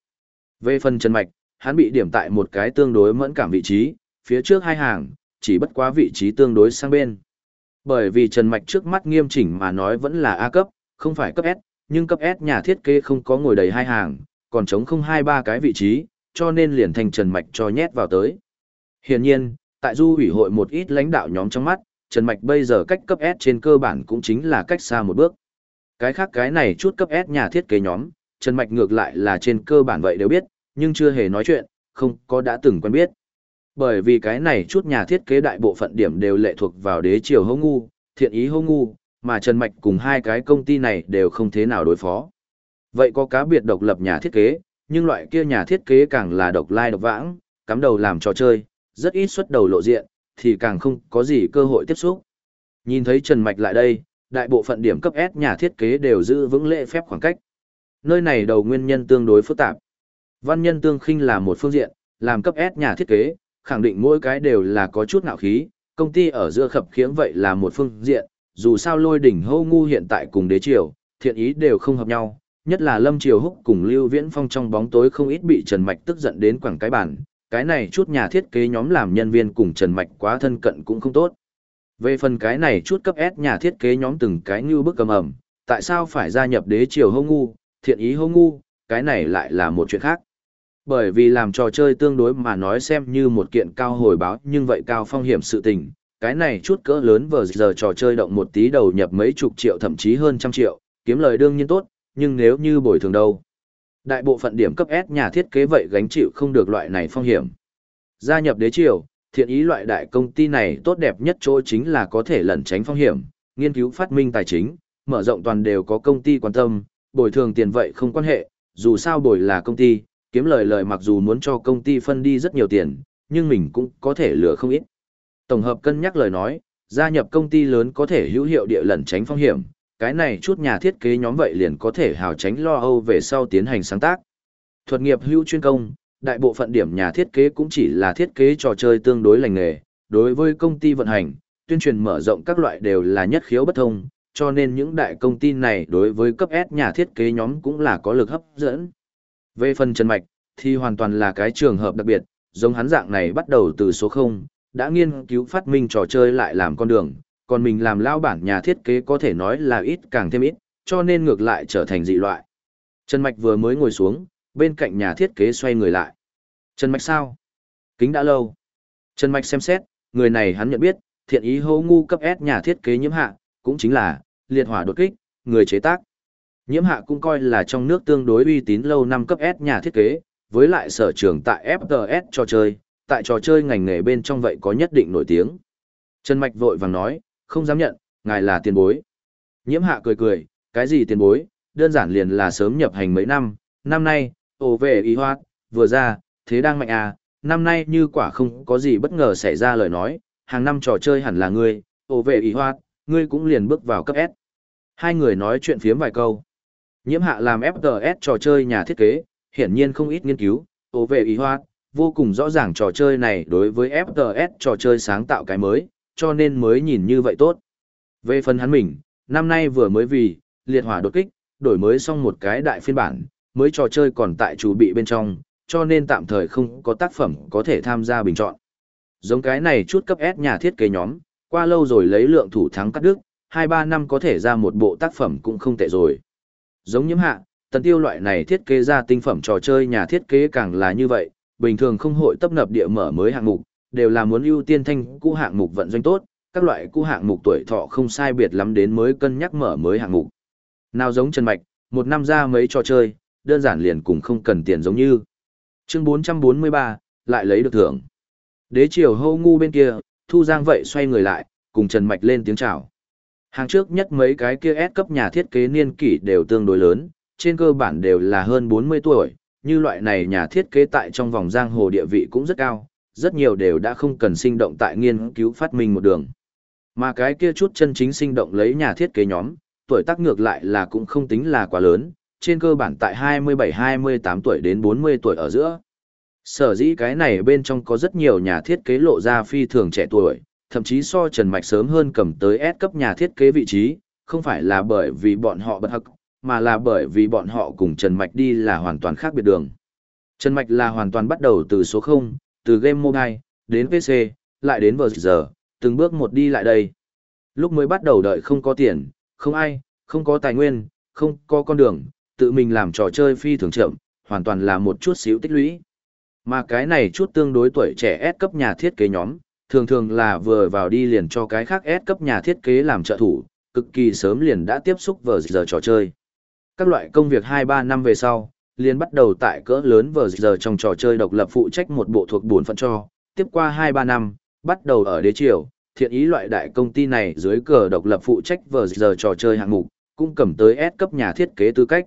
Về phần Trần Mạch, hắn bị điểm tại một cái tương đối mẫn cảm vị trí, phía trước hai hàng, chỉ bất quá vị trí tương đối sang bên. Bởi vì Trần Mạch trước mắt nghiêm chỉnh mà nói vẫn là A cấp, không phải cấp S, nhưng cấp S nhà thiết kế không có ngồi đầy hai hàng, còn trống không hai ba cái vị trí, cho nên liền thành Trần Mạch cho nhét vào tới. Hiển nhiên, tại du ủy hội một ít lãnh đạo nhóm trong mắt, Trần Mạch bây giờ cách cấp S trên cơ bản cũng chính là cách xa một bước. Cái khác cái này chút cấp S nhà thiết kế nhóm, Trần Mạch ngược lại là trên cơ bản vậy đều biết, nhưng chưa hề nói chuyện, không có đã từng quen biết. Bởi vì cái này chút nhà thiết kế đại bộ phận điểm đều lệ thuộc vào đế triều hô ngu, thiện ý hô ngu, mà Trần Mạch cùng hai cái công ty này đều không thế nào đối phó. Vậy có cá biệt độc lập nhà thiết kế, nhưng loại kia nhà thiết kế càng là độc lai độc vãng, cắm đầu làm trò chơi, rất ít xuất đầu lộ diện, thì càng không có gì cơ hội tiếp xúc. Nhìn thấy Trần Mạch lại đây, đại bộ phận điểm cấp S nhà thiết kế đều giữ vững lễ phép khoảng cách. Nơi này đầu nguyên nhân tương đối phức tạp. Văn nhân tương khinh là một phương diện, làm cấp S nhà thiết kế, khẳng định mỗi cái đều là có chút ngạo khí, công ty ở giữa khập khiễng vậy là một phương diện, dù sao lôi đỉnh hô ngu hiện tại cùng đế triều, thiện ý đều không hợp nhau, nhất là Lâm Triều Húc cùng Lưu Viễn Phong trong bóng tối không ít bị Trần Mạch tức giận đến quảng cái bản, cái này chút nhà thiết kế nhóm làm nhân viên cùng Trần Mạch quá thân cận cũng không tốt. Về phần cái này chút cấp S nhà thiết kế nhóm từng cái như bức cầm ẩm, tại sao phải gia nhập đế triều hô ngu, thiện ý hô ngu, cái này lại là một chuyện khác. Bởi vì làm trò chơi tương đối mà nói xem như một kiện cao hồi báo nhưng vậy cao phong hiểm sự tình, cái này chút cỡ lớn vờ giờ trò chơi động một tí đầu nhập mấy chục triệu thậm chí hơn trăm triệu, kiếm lời đương nhiên tốt, nhưng nếu như bồi thường đâu. Đại bộ phận điểm cấp S nhà thiết kế vậy gánh chịu không được loại này phong hiểm. Gia nhập đế triều, thiện ý loại đại công ty này tốt đẹp nhất chỗ chính là có thể lẩn tránh phong hiểm, nghiên cứu phát minh tài chính, mở rộng toàn đều có công ty quan tâm, bồi thường tiền vậy không quan hệ, dù sao bồi là công ty, kiếm lời lời mặc dù muốn cho công ty phân đi rất nhiều tiền, nhưng mình cũng có thể lừa không ít. Tổng hợp cân nhắc lời nói, gia nhập công ty lớn có thể hữu hiệu địa lẩn tránh phong hiểm, cái này chút nhà thiết kế nhóm vậy liền có thể hào tránh lo âu về sau tiến hành sáng tác. Thuật nghiệp hữu chuyên công, đại bộ phận điểm nhà thiết kế cũng chỉ là thiết kế trò chơi tương đối lành nghề, đối với công ty vận hành, tuyên truyền mở rộng các loại đều là nhất khiếu bất thông, cho nên những đại công ty này đối với cấp S nhà thiết kế nhóm cũng là có lực hấp dẫn. Về phần Trần Mạch, thì hoàn toàn là cái trường hợp đặc biệt, giống hắn dạng này bắt đầu từ số 0, đã nghiên cứu phát minh trò chơi lại làm con đường, còn mình làm lao bản nhà thiết kế có thể nói là ít càng thêm ít, cho nên ngược lại trở thành dị loại. Trần Mạch vừa mới ngồi xuống, bên cạnh nhà thiết kế xoay người lại. Trần Mạch sao? Kính đã lâu. Trần Mạch xem xét, người này hắn nhận biết, thiện ý hô ngu cấp S nhà thiết kế nhiễm hạ, cũng chính là, liệt hỏa đột kích, người chế tác. Nhiễm hạ cũng coi là trong nước tương đối uy tín lâu năm cấp S nhà thiết kế, với lại sở trường tại FTS trò chơi, tại trò chơi ngành nghề bên trong vậy có nhất định nổi tiếng. Trần Mạch vội vàng nói, không dám nhận, ngài là tiền bối. Nhiễm hạ cười cười, cái gì tiền bối, đơn giản liền là sớm nhập hành mấy năm, năm nay, ồ về y hoát, vừa ra, thế đang mạnh à, năm nay như quả không có gì bất ngờ xảy ra lời nói, hàng năm trò chơi hẳn là ngươi, ồ về y hoát, ngươi cũng liền bước vào cấp S. Hai người nói chuyện phiếm vài câu. Nhiễm hạ làm FTS trò chơi nhà thiết kế, hiển nhiên không ít nghiên cứu, ồ về y hoát, vô cùng rõ ràng trò chơi này đối với FTS trò chơi sáng tạo cái mới, cho nên mới nhìn như vậy tốt. Về phần hắn mình, năm nay vừa mới vì, liệt hỏa đột kích, đổi mới xong một cái đại phiên bản, mới trò chơi còn tại chủ bị bên trong, cho nên tạm thời không có tác phẩm có thể tham gia bình chọn. Giống cái này chút cấp S nhà thiết kế nhóm, qua lâu rồi lấy lượng thủ thắng cắt đứt, 2-3 năm có thể ra một bộ tác phẩm cũng không tệ rồi. Giống nhiễm hạ, tần tiêu loại này thiết kế ra tinh phẩm trò chơi nhà thiết kế càng là như vậy, bình thường không hội tấp nập địa mở mới hạng mục, đều là muốn ưu tiên thanh cũ hạng mục vận doanh tốt, các loại cũ hạng mục tuổi thọ không sai biệt lắm đến mới cân nhắc mở mới hạng mục. Nào giống Trần Mạch, một năm ra mấy trò chơi, đơn giản liền cùng không cần tiền giống như. Chương 443, lại lấy được thưởng. Đế triều hô ngu bên kia, Thu Giang vậy xoay người lại, cùng Trần Mạch lên tiếng chào. Hàng trước nhất mấy cái kia S cấp nhà thiết kế niên kỷ đều tương đối lớn, trên cơ bản đều là hơn 40 tuổi, như loại này nhà thiết kế tại trong vòng giang hồ địa vị cũng rất cao, rất nhiều đều đã không cần sinh động tại nghiên cứu phát minh một đường. Mà cái kia chút chân chính sinh động lấy nhà thiết kế nhóm, tuổi tác ngược lại là cũng không tính là quá lớn, trên cơ bản tại 27-28 tuổi đến 40 tuổi ở giữa. Sở dĩ cái này bên trong có rất nhiều nhà thiết kế lộ ra phi thường trẻ tuổi, thậm chí so Trần Mạch sớm hơn cầm tới S cấp nhà thiết kế vị trí, không phải là bởi vì bọn họ bất hắc, mà là bởi vì bọn họ cùng Trần Mạch đi là hoàn toàn khác biệt đường. Trần Mạch là hoàn toàn bắt đầu từ số 0, từ game mobile, đến PC, lại đến giờ, từng bước một đi lại đây. Lúc mới bắt đầu đợi không có tiền, không ai, không có tài nguyên, không có con đường, tự mình làm trò chơi phi thường chậm, hoàn toàn là một chút xíu tích lũy. Mà cái này chút tương đối tuổi trẻ S cấp nhà thiết kế nhóm, thường thường là vừa vào đi liền cho cái khác S cấp nhà thiết kế làm trợ thủ, cực kỳ sớm liền đã tiếp xúc vờ giờ trò chơi. Các loại công việc 2-3 năm về sau, liền bắt đầu tại cỡ lớn vờ giờ trong trò chơi độc lập phụ trách một bộ thuộc buồn phận cho, tiếp qua 2-3 năm, bắt đầu ở đế triều, thiện ý loại đại công ty này dưới cờ độc lập phụ trách vờ giờ trò chơi hạng mục, cũng cầm tới S cấp nhà thiết kế tư cách.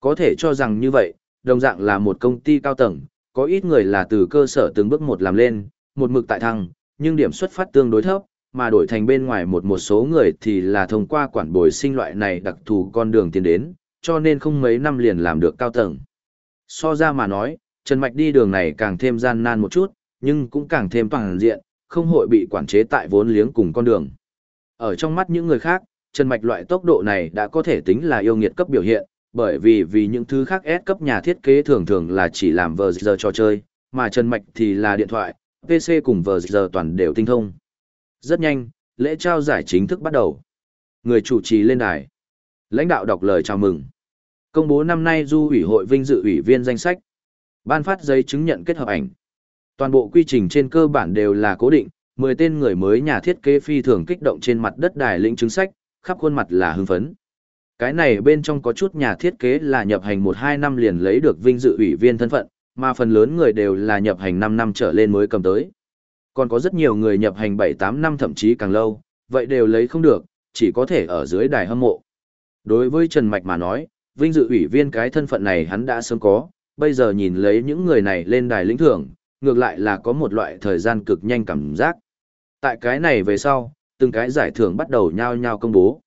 Có thể cho rằng như vậy, đồng dạng là một công ty cao tầng, có ít người là từ cơ sở từng bước một làm lên, một mực tại thăng, nhưng điểm xuất phát tương đối thấp, mà đổi thành bên ngoài một một số người thì là thông qua quản bồi sinh loại này đặc thù con đường tiến đến, cho nên không mấy năm liền làm được cao tầng. So ra mà nói, Trần Mạch đi đường này càng thêm gian nan một chút, nhưng cũng càng thêm toàn diện, không hội bị quản chế tại vốn liếng cùng con đường. Ở trong mắt những người khác, Trần Mạch loại tốc độ này đã có thể tính là yêu nghiệt cấp biểu hiện, bởi vì vì những thứ khác S cấp nhà thiết kế thường thường là chỉ làm vờ giờ cho chơi, mà Trần Mạch thì là điện thoại, PC cùng vờ giờ toàn đều tinh thông. Rất nhanh, lễ trao giải chính thức bắt đầu. Người chủ trì lên đài. Lãnh đạo đọc lời chào mừng. Công bố năm nay du ủy hội vinh dự ủy viên danh sách. Ban phát giấy chứng nhận kết hợp ảnh. Toàn bộ quy trình trên cơ bản đều là cố định, 10 tên người mới nhà thiết kế phi thường kích động trên mặt đất đài lĩnh chứng sách, khắp khuôn mặt là hưng phấn. Cái này bên trong có chút nhà thiết kế là nhập hành 1-2 năm liền lấy được vinh dự ủy viên thân phận, mà phần lớn người đều là nhập hành 5 năm trở lên mới cầm tới. Còn có rất nhiều người nhập hành 7-8 năm thậm chí càng lâu, vậy đều lấy không được, chỉ có thể ở dưới đài hâm mộ. Đối với Trần Mạch mà nói, vinh dự ủy viên cái thân phận này hắn đã sớm có, bây giờ nhìn lấy những người này lên đài lĩnh thưởng, ngược lại là có một loại thời gian cực nhanh cảm giác. Tại cái này về sau, từng cái giải thưởng bắt đầu nhao nhao công bố.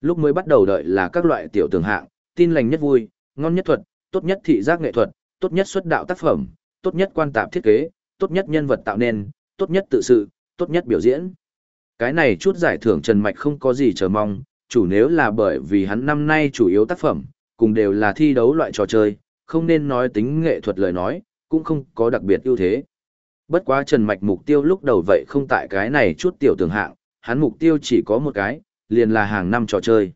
Lúc mới bắt đầu đợi là các loại tiểu tường hạng, tin lành nhất vui, ngon nhất thuật, tốt nhất thị giác nghệ thuật, tốt nhất xuất đạo tác phẩm, tốt nhất quan tạp thiết kế, tốt nhất nhân vật tạo nên, tốt nhất tự sự, tốt nhất biểu diễn. Cái này chút giải thưởng Trần Mạch không có gì chờ mong, chủ nếu là bởi vì hắn năm nay chủ yếu tác phẩm, cùng đều là thi đấu loại trò chơi, không nên nói tính nghệ thuật lời nói, cũng không có đặc biệt ưu thế. Bất quá Trần Mạch mục tiêu lúc đầu vậy không tại cái này chút tiểu tường hạng, hắn mục tiêu chỉ có một cái, liền là hàng năm trò chơi.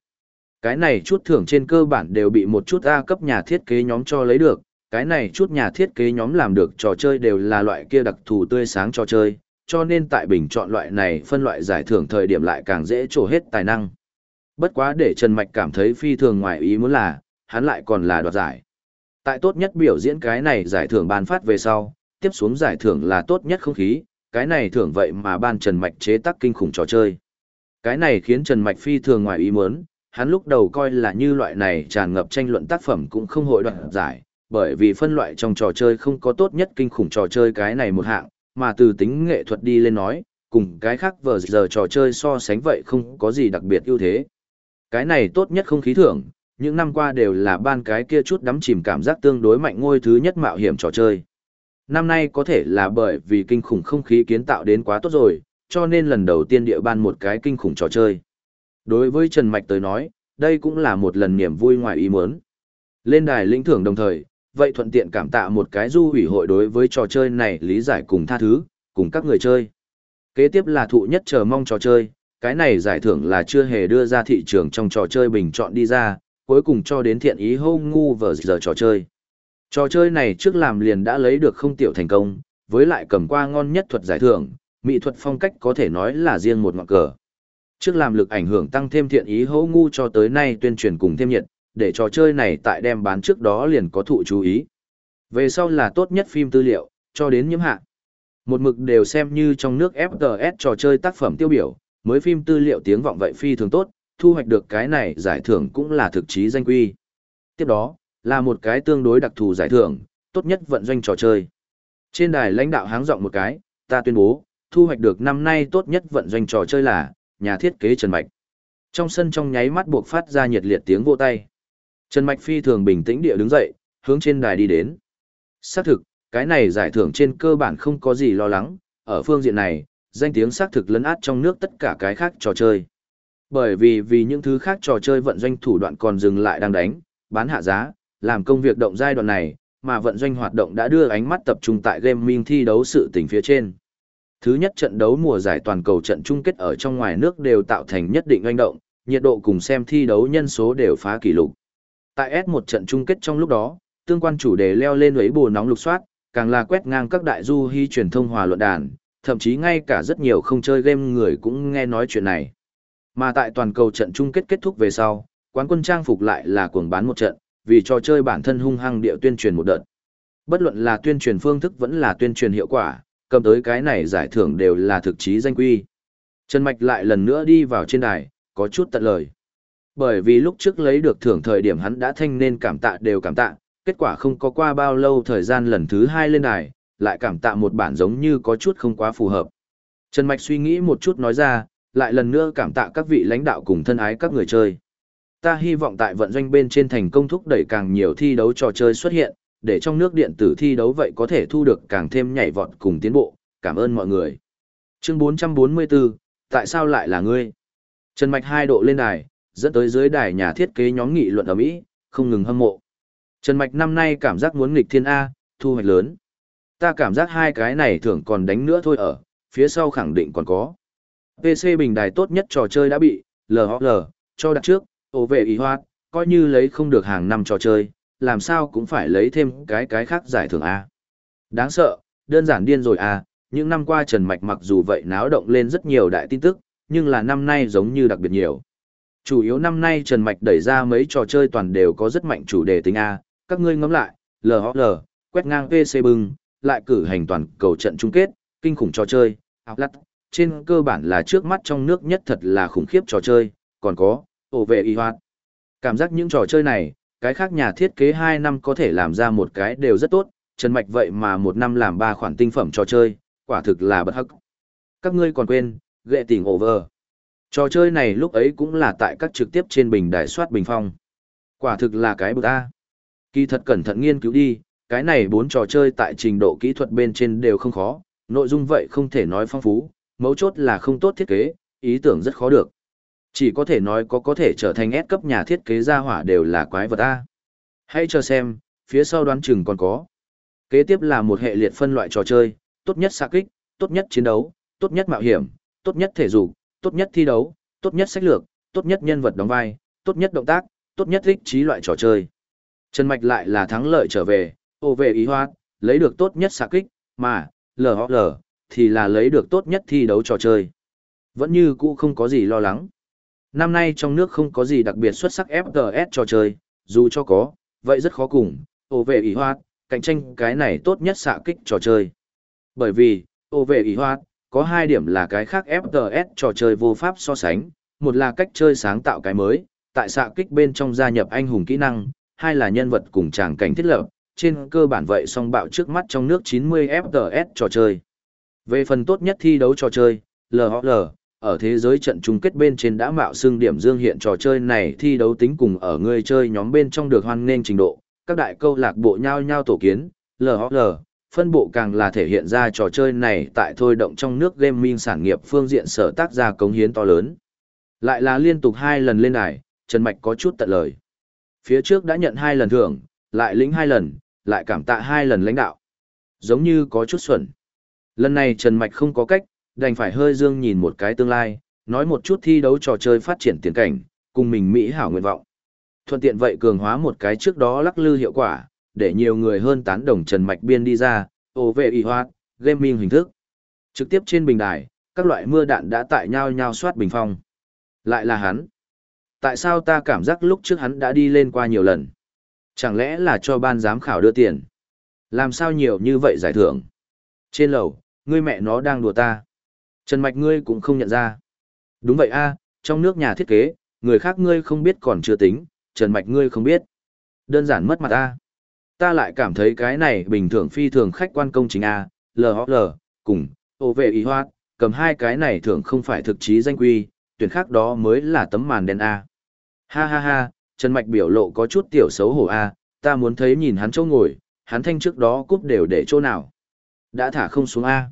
Cái này chút thưởng trên cơ bản đều bị một chút A cấp nhà thiết kế nhóm cho lấy được, cái này chút nhà thiết kế nhóm làm được trò chơi đều là loại kia đặc thù tươi sáng trò chơi, cho nên tại bình chọn loại này phân loại giải thưởng thời điểm lại càng dễ trổ hết tài năng. Bất quá để Trần Mạch cảm thấy phi thường ngoài ý muốn là, hắn lại còn là đoạt giải. Tại tốt nhất biểu diễn cái này giải thưởng ban phát về sau, tiếp xuống giải thưởng là tốt nhất không khí, cái này thưởng vậy mà ban Trần Mạch chế tác kinh khủng trò chơi. Cái này khiến Trần Mạch phi thường ngoài ý muốn, hắn lúc đầu coi là như loại này tràn ngập tranh luận tác phẩm cũng không hội đoạt giải, bởi vì phân loại trong trò chơi không có tốt nhất kinh khủng trò chơi cái này một hạng, mà từ tính nghệ thuật đi lên nói, cùng cái khác vờ giờ trò chơi so sánh vậy không có gì đặc biệt ưu thế. Cái này tốt nhất không khí thưởng, những năm qua đều là ban cái kia chút đắm chìm cảm giác tương đối mạnh ngôi thứ nhất mạo hiểm trò chơi. Năm nay có thể là bởi vì kinh khủng không khí kiến tạo đến quá tốt rồi, cho nên lần đầu tiên địa ban một cái kinh khủng trò chơi. Đối với Trần Mạch tới nói, đây cũng là một lần niềm vui ngoài ý muốn. Lên đài lĩnh thưởng đồng thời, vậy thuận tiện cảm tạ một cái du hủy hội đối với trò chơi này lý giải cùng tha thứ, cùng các người chơi. Kế tiếp là thụ nhất chờ mong trò chơi, cái này giải thưởng là chưa hề đưa ra thị trường trong trò chơi bình chọn đi ra, cuối cùng cho đến thiện ý hô ngu vờ giờ trò chơi. Trò chơi này trước làm liền đã lấy được không tiểu thành công, với lại cầm qua ngon nhất thuật giải thưởng, mỹ thuật phong cách có thể nói là riêng một ngọn cờ. Trước làm lực ảnh hưởng tăng thêm thiện ý hô ngu cho tới nay tuyên truyền cùng thêm nhiệt, để trò chơi này tại đem bán trước đó liền có thụ chú ý. Về sau là tốt nhất phim tư liệu, cho đến nhiễm hạ. Một mực đều xem như trong nước FTS trò chơi tác phẩm tiêu biểu, mới phim tư liệu tiếng vọng vậy phi thường tốt, thu hoạch được cái này giải thưởng cũng là thực chí danh quy. Tiếp đó, là một cái tương đối đặc thù giải thưởng, tốt nhất vận doanh trò chơi. Trên đài lãnh đạo háng giọng một cái, ta tuyên bố, thu hoạch được năm nay tốt nhất vận doanh trò chơi là, nhà thiết kế Trần Mạch. Trong sân trong nháy mắt buộc phát ra nhiệt liệt tiếng vô tay. Trần Mạch phi thường bình tĩnh địa đứng dậy, hướng trên đài đi đến. Xác thực, cái này giải thưởng trên cơ bản không có gì lo lắng, ở phương diện này, danh tiếng xác thực lấn át trong nước tất cả cái khác trò chơi. Bởi vì vì những thứ khác trò chơi vận doanh thủ đoạn còn dừng lại đang đánh, bán hạ giá, làm công việc động giai đoạn này, mà vận doanh hoạt động đã đưa ánh mắt tập trung tại gaming thi đấu sự tình phía trên. Thứ nhất trận đấu mùa giải toàn cầu trận chung kết ở trong ngoài nước đều tạo thành nhất định oanh động, nhiệt độ cùng xem thi đấu nhân số đều phá kỷ lục. Tại S1 trận chung kết trong lúc đó, tương quan chủ đề leo lên ấy bù nóng lục soát, càng là quét ngang các đại du hy truyền thông hòa luận đàn, thậm chí ngay cả rất nhiều không chơi game người cũng nghe nói chuyện này. Mà tại toàn cầu trận chung kết kết thúc về sau, quán quân trang phục lại là cuồng bán một trận, vì trò chơi bản thân hung hăng địa tuyên truyền một đợt. Bất luận là tuyên truyền phương thức vẫn là tuyên truyền hiệu quả, cầm tới cái này giải thưởng đều là thực chí danh quy. Trần Mạch lại lần nữa đi vào trên đài, có chút tận lời. Bởi vì lúc trước lấy được thưởng thời điểm hắn đã thanh nên cảm tạ đều cảm tạ, kết quả không có qua bao lâu thời gian lần thứ hai lên đài, lại cảm tạ một bản giống như có chút không quá phù hợp. Trần Mạch suy nghĩ một chút nói ra, lại lần nữa cảm tạ các vị lãnh đạo cùng thân ái các người chơi. Ta hy vọng tại vận doanh bên trên thành công thúc đẩy càng nhiều thi đấu trò chơi xuất hiện, để trong nước điện tử thi đấu vậy có thể thu được càng thêm nhảy vọt cùng tiến bộ. Cảm ơn mọi người. Chương 444, tại sao lại là ngươi? Trần Mạch hai độ lên đài, dẫn tới dưới đài nhà thiết kế nhóm nghị luận ở Mỹ, không ngừng hâm mộ. Trần Mạch năm nay cảm giác muốn nghịch thiên A, thu hoạch lớn. Ta cảm giác hai cái này thường còn đánh nữa thôi ở, phía sau khẳng định còn có. PC bình đài tốt nhất trò chơi đã bị, LHL, cho đặt trước, ổ vệ ý hoạt, coi như lấy không được hàng năm trò chơi, làm sao cũng phải lấy thêm cái cái khác giải thưởng A. Đáng sợ, đơn giản điên rồi A, những năm qua Trần Mạch mặc dù vậy náo động lên rất nhiều đại tin tức, nhưng là năm nay giống như đặc biệt nhiều. Chủ yếu năm nay Trần Mạch đẩy ra mấy trò chơi toàn đều có rất mạnh chủ đề tính A, các ngươi ngẫm lại, LHL, quét ngang PC bưng, lại cử hành toàn cầu trận chung kết, kinh khủng trò chơi, áo lắt, trên cơ bản là trước mắt trong nước nhất thật là khủng khiếp trò chơi, còn có, ổ vệ y hoạt. Cảm giác những trò chơi này, cái khác nhà thiết kế 2 năm có thể làm ra một cái đều rất tốt, Trần Mạch vậy mà một năm làm ba khoản tinh phẩm trò chơi, quả thực là bất hắc. Các ngươi còn quên, ghệ tỉnh over. Trò chơi này lúc ấy cũng là tại các trực tiếp trên bình đài soát bình phong. Quả thực là cái bực A. Kỳ thật cẩn thận nghiên cứu đi, cái này bốn trò chơi tại trình độ kỹ thuật bên trên đều không khó, nội dung vậy không thể nói phong phú, mấu chốt là không tốt thiết kế, ý tưởng rất khó được. Chỉ có thể nói có có thể trở thành S cấp nhà thiết kế ra hỏa đều là quái vật A. Hãy chờ xem, phía sau đoán chừng còn có. Kế tiếp là một hệ liệt phân loại trò chơi, tốt nhất xạ kích, tốt nhất chiến đấu, tốt nhất mạo hiểm, tốt nhất thể dục, tốt nhất thi đấu, tốt nhất sách lược, tốt nhất nhân vật đóng vai, tốt nhất động tác, tốt nhất thích trí loại trò chơi. Trần Mạch lại là thắng lợi trở về, ô vệ ý hoa, lấy được tốt nhất xạ kích, mà, LHL, thì là lấy được tốt nhất thi đấu trò chơi. Vẫn như cũ không có gì lo lắng. Năm nay trong nước không có gì đặc biệt xuất sắc FTS trò chơi, dù cho có, vậy rất khó cùng, ô vệ ý hoa cạnh tranh cái này tốt nhất xạ kích trò chơi. Bởi vì, ô vệ ý hoa có hai điểm là cái khác FTS trò chơi vô pháp so sánh, một là cách chơi sáng tạo cái mới, tại xạ kích bên trong gia nhập anh hùng kỹ năng, hai là nhân vật cùng tràng cảnh thiết lập, trên cơ bản vậy song bạo trước mắt trong nước 90 FTS trò chơi. Về phần tốt nhất thi đấu trò chơi, lhl ở thế giới trận chung kết bên trên đã mạo xương điểm dương hiện trò chơi này thi đấu tính cùng ở người chơi nhóm bên trong được hoan nghênh trình độ, các đại câu lạc bộ nhau nhau tổ kiến, lhl phân bộ càng là thể hiện ra trò chơi này tại thôi động trong nước gaming sản nghiệp phương diện sở tác ra cống hiến to lớn. Lại là liên tục hai lần lên đài, Trần Mạch có chút tận lời. Phía trước đã nhận hai lần thưởng, lại lĩnh hai lần, lại cảm tạ hai lần lãnh đạo. Giống như có chút xuẩn. Lần này Trần Mạch không có cách, đành phải hơi dương nhìn một cái tương lai, nói một chút thi đấu trò chơi phát triển tiền cảnh, cùng mình Mỹ hảo nguyện vọng. Thuận tiện vậy cường hóa một cái trước đó lắc lư hiệu quả, để nhiều người hơn tán đồng Trần Mạch biên đi ra, ô vệ y hoạt, gaming hình thức. Trực tiếp trên bình đài, các loại mưa đạn đã tại nhau nhau soát bình phong. Lại là hắn. Tại sao ta cảm giác lúc trước hắn đã đi lên qua nhiều lần? Chẳng lẽ là cho ban giám khảo đưa tiền? Làm sao nhiều như vậy giải thưởng? Trên lầu, ngươi mẹ nó đang đùa ta. Trần Mạch ngươi cũng không nhận ra. Đúng vậy a trong nước nhà thiết kế, người khác ngươi không biết còn chưa tính, Trần Mạch ngươi không biết. Đơn giản mất mặt à. Ta lại cảm thấy cái này bình thường phi thường khách quan công chính a LHL, cùng, ô vệ ý hoa, cầm hai cái này thường không phải thực chí danh quy, tuyển khác đó mới là tấm màn đen a Ha ha ha, Trần Mạch biểu lộ có chút tiểu xấu hổ a ta muốn thấy nhìn hắn chỗ ngồi, hắn thanh trước đó cúp đều để chỗ nào. Đã thả không xuống A.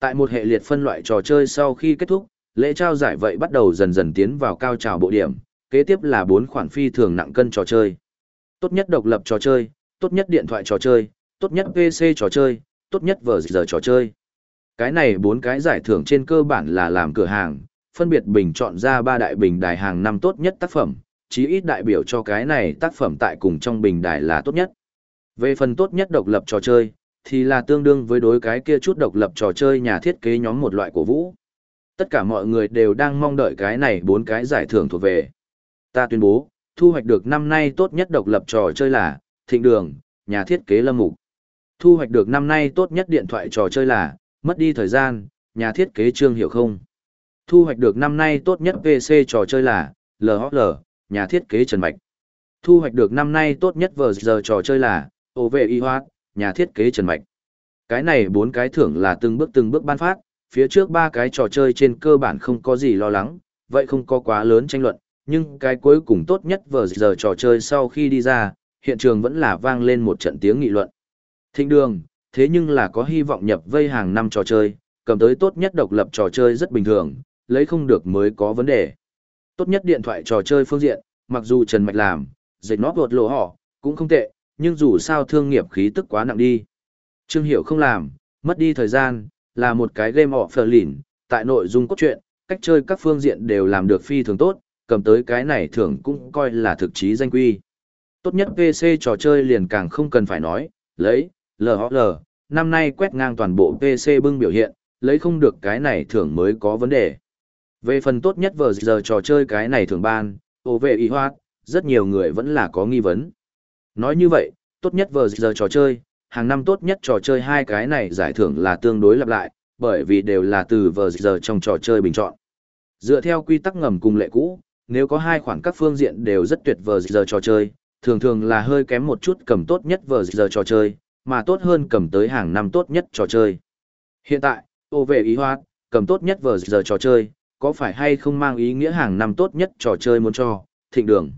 Tại một hệ liệt phân loại trò chơi sau khi kết thúc, lễ trao giải vậy bắt đầu dần dần tiến vào cao trào bộ điểm, kế tiếp là bốn khoản phi thường nặng cân trò chơi. Tốt nhất độc lập trò chơi, tốt nhất điện thoại trò chơi, tốt nhất PC trò chơi, tốt nhất vở giờ trò chơi. Cái này bốn cái giải thưởng trên cơ bản là làm cửa hàng, phân biệt bình chọn ra ba đại bình đài hàng năm tốt nhất tác phẩm, chí ít đại biểu cho cái này tác phẩm tại cùng trong bình đài là tốt nhất. Về phần tốt nhất độc lập trò chơi, thì là tương đương với đối cái kia chút độc lập trò chơi nhà thiết kế nhóm một loại cổ vũ. Tất cả mọi người đều đang mong đợi cái này bốn cái giải thưởng thuộc về. Ta tuyên bố, thu hoạch được năm nay tốt nhất độc lập trò chơi là Thịnh Đường, nhà thiết kế Lâm Mục. Thu hoạch được năm nay tốt nhất điện thoại trò chơi là Mất đi thời gian, nhà thiết kế Trương Hiểu Không. Thu hoạch được năm nay tốt nhất PC trò chơi là LHL, nhà thiết kế Trần Mạch. Thu hoạch được năm nay tốt nhất vờ giờ trò chơi là Ô vệ y hoát, nhà thiết kế Trần Mạch. Cái này bốn cái thưởng là từng bước từng bước ban phát, phía trước ba cái trò chơi trên cơ bản không có gì lo lắng, vậy không có quá lớn tranh luận, nhưng cái cuối cùng tốt nhất vờ giờ trò chơi sau khi đi ra, hiện trường vẫn là vang lên một trận tiếng nghị luận. Thịnh đường, thế nhưng là có hy vọng nhập vây hàng năm trò chơi, cầm tới tốt nhất độc lập trò chơi rất bình thường, lấy không được mới có vấn đề. Tốt nhất điện thoại trò chơi phương diện, mặc dù Trần Mạch làm, dịch nót vượt lộ họ, cũng không tệ, nhưng dù sao thương nghiệp khí tức quá nặng đi. Trương Hiểu không làm, mất đi thời gian, là một cái game of lìn, tại nội dung cốt truyện, cách chơi các phương diện đều làm được phi thường tốt, cầm tới cái này thường cũng coi là thực chí danh quy. Tốt nhất PC trò chơi liền càng không cần phải nói, lấy, LHL, năm nay quét ngang toàn bộ PC bưng biểu hiện, lấy không được cái này thường mới có vấn đề. Về phần tốt nhất vờ giờ trò chơi cái này thường ban, ô vệ y hoát, rất nhiều người vẫn là có nghi vấn. Nói như vậy, tốt nhất vờ giờ trò chơi, hàng năm tốt nhất trò chơi hai cái này giải thưởng là tương đối lặp lại, bởi vì đều là từ vờ giờ trong trò chơi bình chọn. Dựa theo quy tắc ngầm cùng lệ cũ, nếu có hai khoảng các phương diện đều rất tuyệt vờ giờ trò chơi, thường thường là hơi kém một chút cầm tốt nhất vờ giờ trò chơi, mà tốt hơn cầm tới hàng năm tốt nhất trò chơi. Hiện tại, ô vệ ý hoạt, cầm tốt nhất vờ giờ trò chơi, có phải hay không mang ý nghĩa hàng năm tốt nhất trò chơi muốn cho, thịnh đường.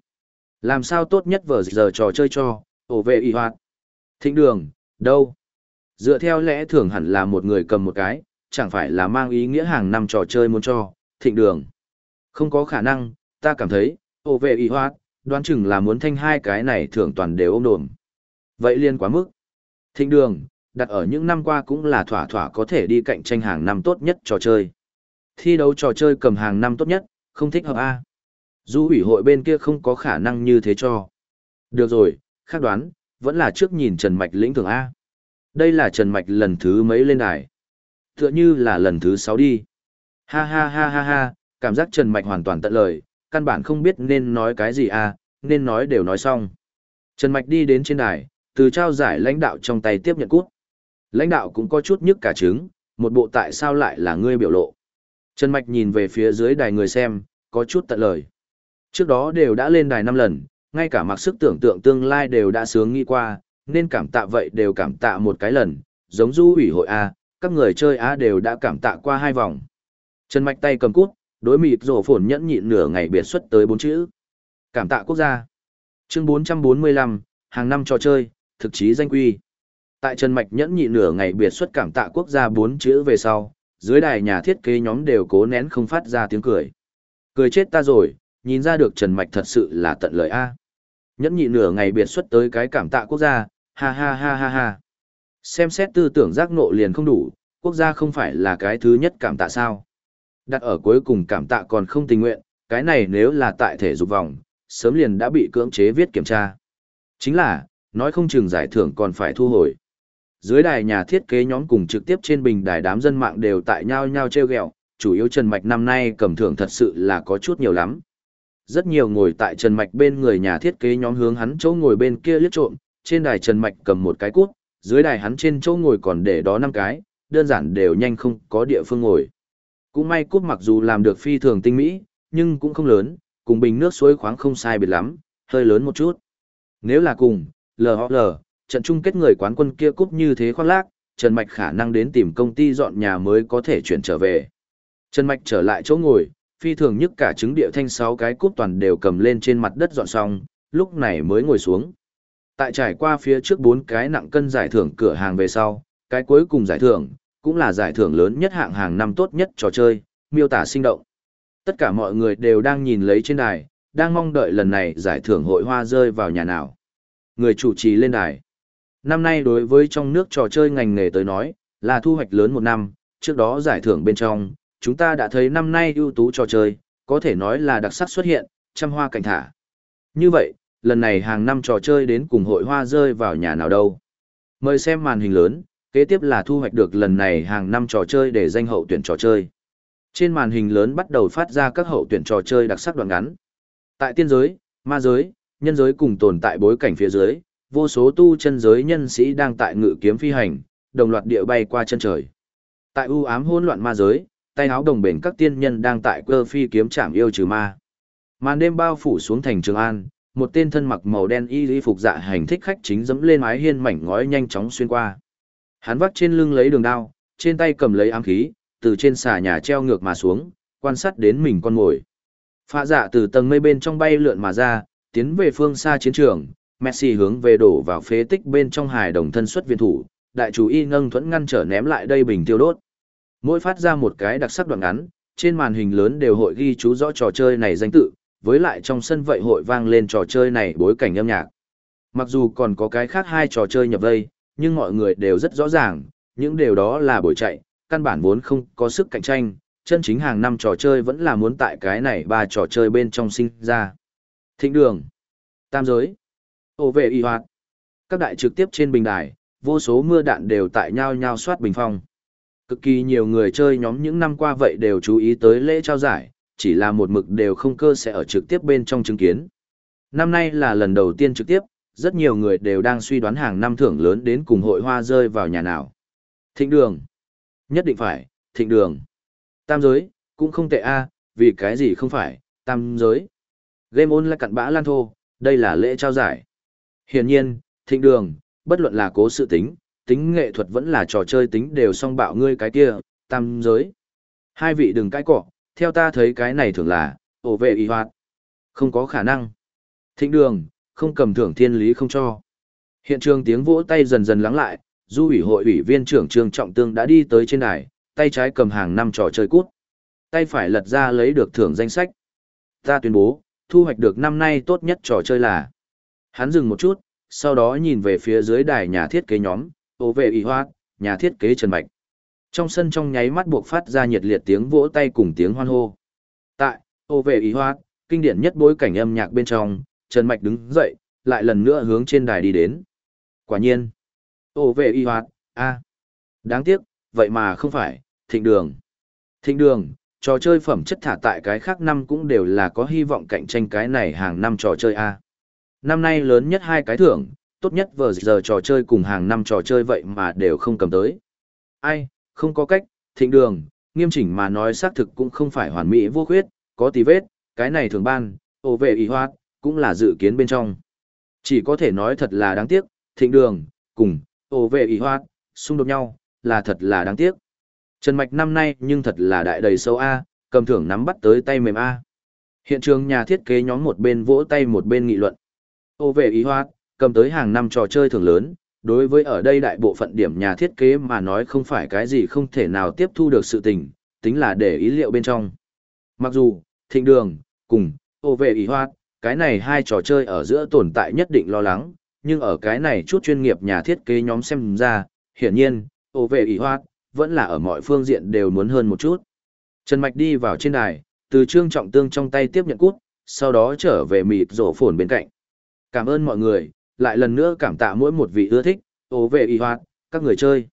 Làm sao tốt nhất vở giờ trò chơi cho, ổ vệ y hoạt. Thịnh đường, đâu? Dựa theo lẽ thường hẳn là một người cầm một cái, chẳng phải là mang ý nghĩa hàng năm trò chơi muốn cho, thịnh đường. Không có khả năng, ta cảm thấy, ổ vệ y hoạt, đoán chừng là muốn thanh hai cái này thưởng toàn đều ôm đồm. Vậy liên quá mức. Thịnh đường, đặt ở những năm qua cũng là thỏa thỏa có thể đi cạnh tranh hàng năm tốt nhất trò chơi. Thi đấu trò chơi cầm hàng năm tốt nhất, không thích hợp A. Du ủy hội bên kia không có khả năng như thế cho. Được rồi, khác đoán, vẫn là trước nhìn Trần Mạch lĩnh thưởng A. Đây là Trần Mạch lần thứ mấy lên đài. Tựa như là lần thứ sáu đi. Ha ha ha ha ha, cảm giác Trần Mạch hoàn toàn tận lời, căn bản không biết nên nói cái gì à, nên nói đều nói xong. Trần Mạch đi đến trên đài, từ trao giải lãnh đạo trong tay tiếp nhận cút. Lãnh đạo cũng có chút nhức cả trứng, một bộ tại sao lại là ngươi biểu lộ. Trần Mạch nhìn về phía dưới đài người xem, có chút tận lời. Trước đó đều đã lên đài 5 lần, ngay cả mặc sức tưởng tượng tương lai đều đã sướng nghĩ qua, nên cảm tạ vậy đều cảm tạ một cái lần, giống du ủy hội A, các người chơi A đều đã cảm tạ qua hai vòng. Trần Mạch tay cầm cút, đối mịt rổ phồn nhẫn nhịn nửa ngày biệt xuất tới bốn chữ. Cảm tạ quốc gia. Chương 445, hàng năm trò chơi, thực chí danh quy. Tại Trần Mạch nhẫn nhịn nửa ngày biệt xuất cảm tạ quốc gia bốn chữ về sau, dưới đài nhà thiết kế nhóm đều cố nén không phát ra tiếng cười. Cười chết ta rồi, nhìn ra được Trần Mạch thật sự là tận lời A. Nhẫn nhị nửa ngày biệt xuất tới cái cảm tạ quốc gia, ha ha ha ha ha. Xem xét tư tưởng giác ngộ liền không đủ, quốc gia không phải là cái thứ nhất cảm tạ sao. Đặt ở cuối cùng cảm tạ còn không tình nguyện, cái này nếu là tại thể dục vòng, sớm liền đã bị cưỡng chế viết kiểm tra. Chính là, nói không chừng giải thưởng còn phải thu hồi. Dưới đài nhà thiết kế nhóm cùng trực tiếp trên bình đài đám dân mạng đều tại nhau nhau treo gẹo, chủ yếu Trần Mạch năm nay cầm thưởng thật sự là có chút nhiều lắm. Rất nhiều ngồi tại Trần Mạch bên người nhà thiết kế nhóm hướng hắn chỗ ngồi bên kia liếc trộm, trên đài Trần Mạch cầm một cái cút, dưới đài hắn trên chỗ ngồi còn để đó năm cái, đơn giản đều nhanh không có địa phương ngồi. Cũng may cút mặc dù làm được phi thường tinh mỹ, nhưng cũng không lớn, cùng bình nước suối khoáng không sai biệt lắm, hơi lớn một chút. Nếu là cùng, LHL, trận chung kết người quán quân kia cúp như thế khoác lác, Trần Mạch khả năng đến tìm công ty dọn nhà mới có thể chuyển trở về. Trần Mạch trở lại chỗ ngồi, phi thường nhất cả trứng địa thanh sáu cái cúp toàn đều cầm lên trên mặt đất dọn xong, lúc này mới ngồi xuống. Tại trải qua phía trước bốn cái nặng cân giải thưởng cửa hàng về sau, cái cuối cùng giải thưởng, cũng là giải thưởng lớn nhất hạng hàng năm tốt nhất trò chơi, miêu tả sinh động. Tất cả mọi người đều đang nhìn lấy trên đài, đang mong đợi lần này giải thưởng hội hoa rơi vào nhà nào. Người chủ trì lên đài. Năm nay đối với trong nước trò chơi ngành nghề tới nói, là thu hoạch lớn một năm, trước đó giải thưởng bên trong, chúng ta đã thấy năm nay ưu tú trò chơi, có thể nói là đặc sắc xuất hiện, trăm hoa cảnh thả. Như vậy, lần này hàng năm trò chơi đến cùng hội hoa rơi vào nhà nào đâu. Mời xem màn hình lớn, kế tiếp là thu hoạch được lần này hàng năm trò chơi để danh hậu tuyển trò chơi. Trên màn hình lớn bắt đầu phát ra các hậu tuyển trò chơi đặc sắc đoạn ngắn. Tại tiên giới, ma giới, nhân giới cùng tồn tại bối cảnh phía dưới, vô số tu chân giới nhân sĩ đang tại ngự kiếm phi hành, đồng loạt địa bay qua chân trời. Tại u ám hỗn loạn ma giới, tay áo đồng bền các tiên nhân đang tại cơ phi kiếm chạm yêu trừ ma. Màn đêm bao phủ xuống thành Trường An, một tên thân mặc màu đen y y phục dạ hành thích khách chính dẫm lên mái hiên mảnh ngói nhanh chóng xuyên qua. Hắn vắt trên lưng lấy đường đao, trên tay cầm lấy ám khí, từ trên xà nhà treo ngược mà xuống, quan sát đến mình con mồi. Phạ dạ từ tầng mây bên trong bay lượn mà ra, tiến về phương xa chiến trường, Messi hướng về đổ vào phế tích bên trong hài đồng thân xuất viên thủ, đại chủ y ngâng thuẫn ngăn trở ném lại đây bình tiêu đốt. Mỗi phát ra một cái đặc sắc đoạn ngắn, trên màn hình lớn đều hội ghi chú rõ trò chơi này danh tự, với lại trong sân vậy hội vang lên trò chơi này bối cảnh âm nhạc. Mặc dù còn có cái khác hai trò chơi nhập vây, nhưng mọi người đều rất rõ ràng, những điều đó là buổi chạy, căn bản vốn không có sức cạnh tranh, chân chính hàng năm trò chơi vẫn là muốn tại cái này ba trò chơi bên trong sinh ra. Thịnh đường, tam giới, Ô vệ y hoạt, các đại trực tiếp trên bình đài, vô số mưa đạn đều tại nhau nhau soát bình phong. Cực kỳ nhiều người chơi nhóm những năm qua vậy đều chú ý tới lễ trao giải, chỉ là một mực đều không cơ sẽ ở trực tiếp bên trong chứng kiến. Năm nay là lần đầu tiên trực tiếp, rất nhiều người đều đang suy đoán hàng năm thưởng lớn đến cùng hội hoa rơi vào nhà nào. Thịnh đường. Nhất định phải, thịnh đường. Tam giới, cũng không tệ a vì cái gì không phải, tam giới. Game on là cặn bã lan thô, đây là lễ trao giải. Hiển nhiên, thịnh đường, bất luận là cố sự tính, tính nghệ thuật vẫn là trò chơi tính đều song bạo ngươi cái kia, tam giới. Hai vị đừng cãi cọ, theo ta thấy cái này thường là, ổ vệ y hoạt. Không có khả năng. Thịnh đường, không cầm thưởng thiên lý không cho. Hiện trường tiếng vỗ tay dần dần lắng lại, du ủy hội ủy viên trưởng Trương Trọng Tương đã đi tới trên đài, tay trái cầm hàng năm trò chơi cút. Tay phải lật ra lấy được thưởng danh sách. Ta tuyên bố, thu hoạch được năm nay tốt nhất trò chơi là. Hắn dừng một chút, sau đó nhìn về phía dưới đài nhà thiết kế nhóm, ô vệ y hoa, nhà thiết kế Trần Mạch. Trong sân trong nháy mắt buộc phát ra nhiệt liệt tiếng vỗ tay cùng tiếng hoan hô. Tại, ô vệ y hoa, kinh điển nhất bối cảnh âm nhạc bên trong, Trần Mạch đứng dậy, lại lần nữa hướng trên đài đi đến. Quả nhiên, ô vệ y hoa, a Đáng tiếc, vậy mà không phải, thịnh đường. Thịnh đường, trò chơi phẩm chất thả tại cái khác năm cũng đều là có hy vọng cạnh tranh cái này hàng năm trò chơi A. Năm nay lớn nhất hai cái thưởng, tốt nhất vừa giờ trò chơi cùng hàng năm trò chơi vậy mà đều không cầm tới. Ai, không có cách, thịnh đường, nghiêm chỉnh mà nói xác thực cũng không phải hoàn mỹ vô khuyết, có tí vết, cái này thường ban, ổ vệ ý hoạt, cũng là dự kiến bên trong. Chỉ có thể nói thật là đáng tiếc, thịnh đường, cùng, ổ vệ ý hoạt, xung đột nhau, là thật là đáng tiếc. Trần Mạch năm nay nhưng thật là đại đầy sâu A, cầm thưởng nắm bắt tới tay mềm A. Hiện trường nhà thiết kế nhóm một bên vỗ tay một bên nghị luận. Ô vệ ý hoạt, cầm tới hàng năm trò chơi thường lớn, đối với ở đây đại bộ phận điểm nhà thiết kế mà nói không phải cái gì không thể nào tiếp thu được sự tình, tính là để ý liệu bên trong. Mặc dù, thịnh đường, cùng, ô vệ ý hoạt, cái này hai trò chơi ở giữa tồn tại nhất định lo lắng, nhưng ở cái này chút chuyên nghiệp nhà thiết kế nhóm xem ra, hiển nhiên, ô vệ ý hoạt, vẫn là ở mọi phương diện đều muốn hơn một chút. Trần Mạch đi vào trên đài, từ Trương Trọng Tương trong tay tiếp nhận cút, sau đó trở về mịt rổ phồn bên cạnh. Cảm ơn mọi người, lại lần nữa cảm tạ mỗi một vị ưa thích, ô vệ y hoạt, các người chơi.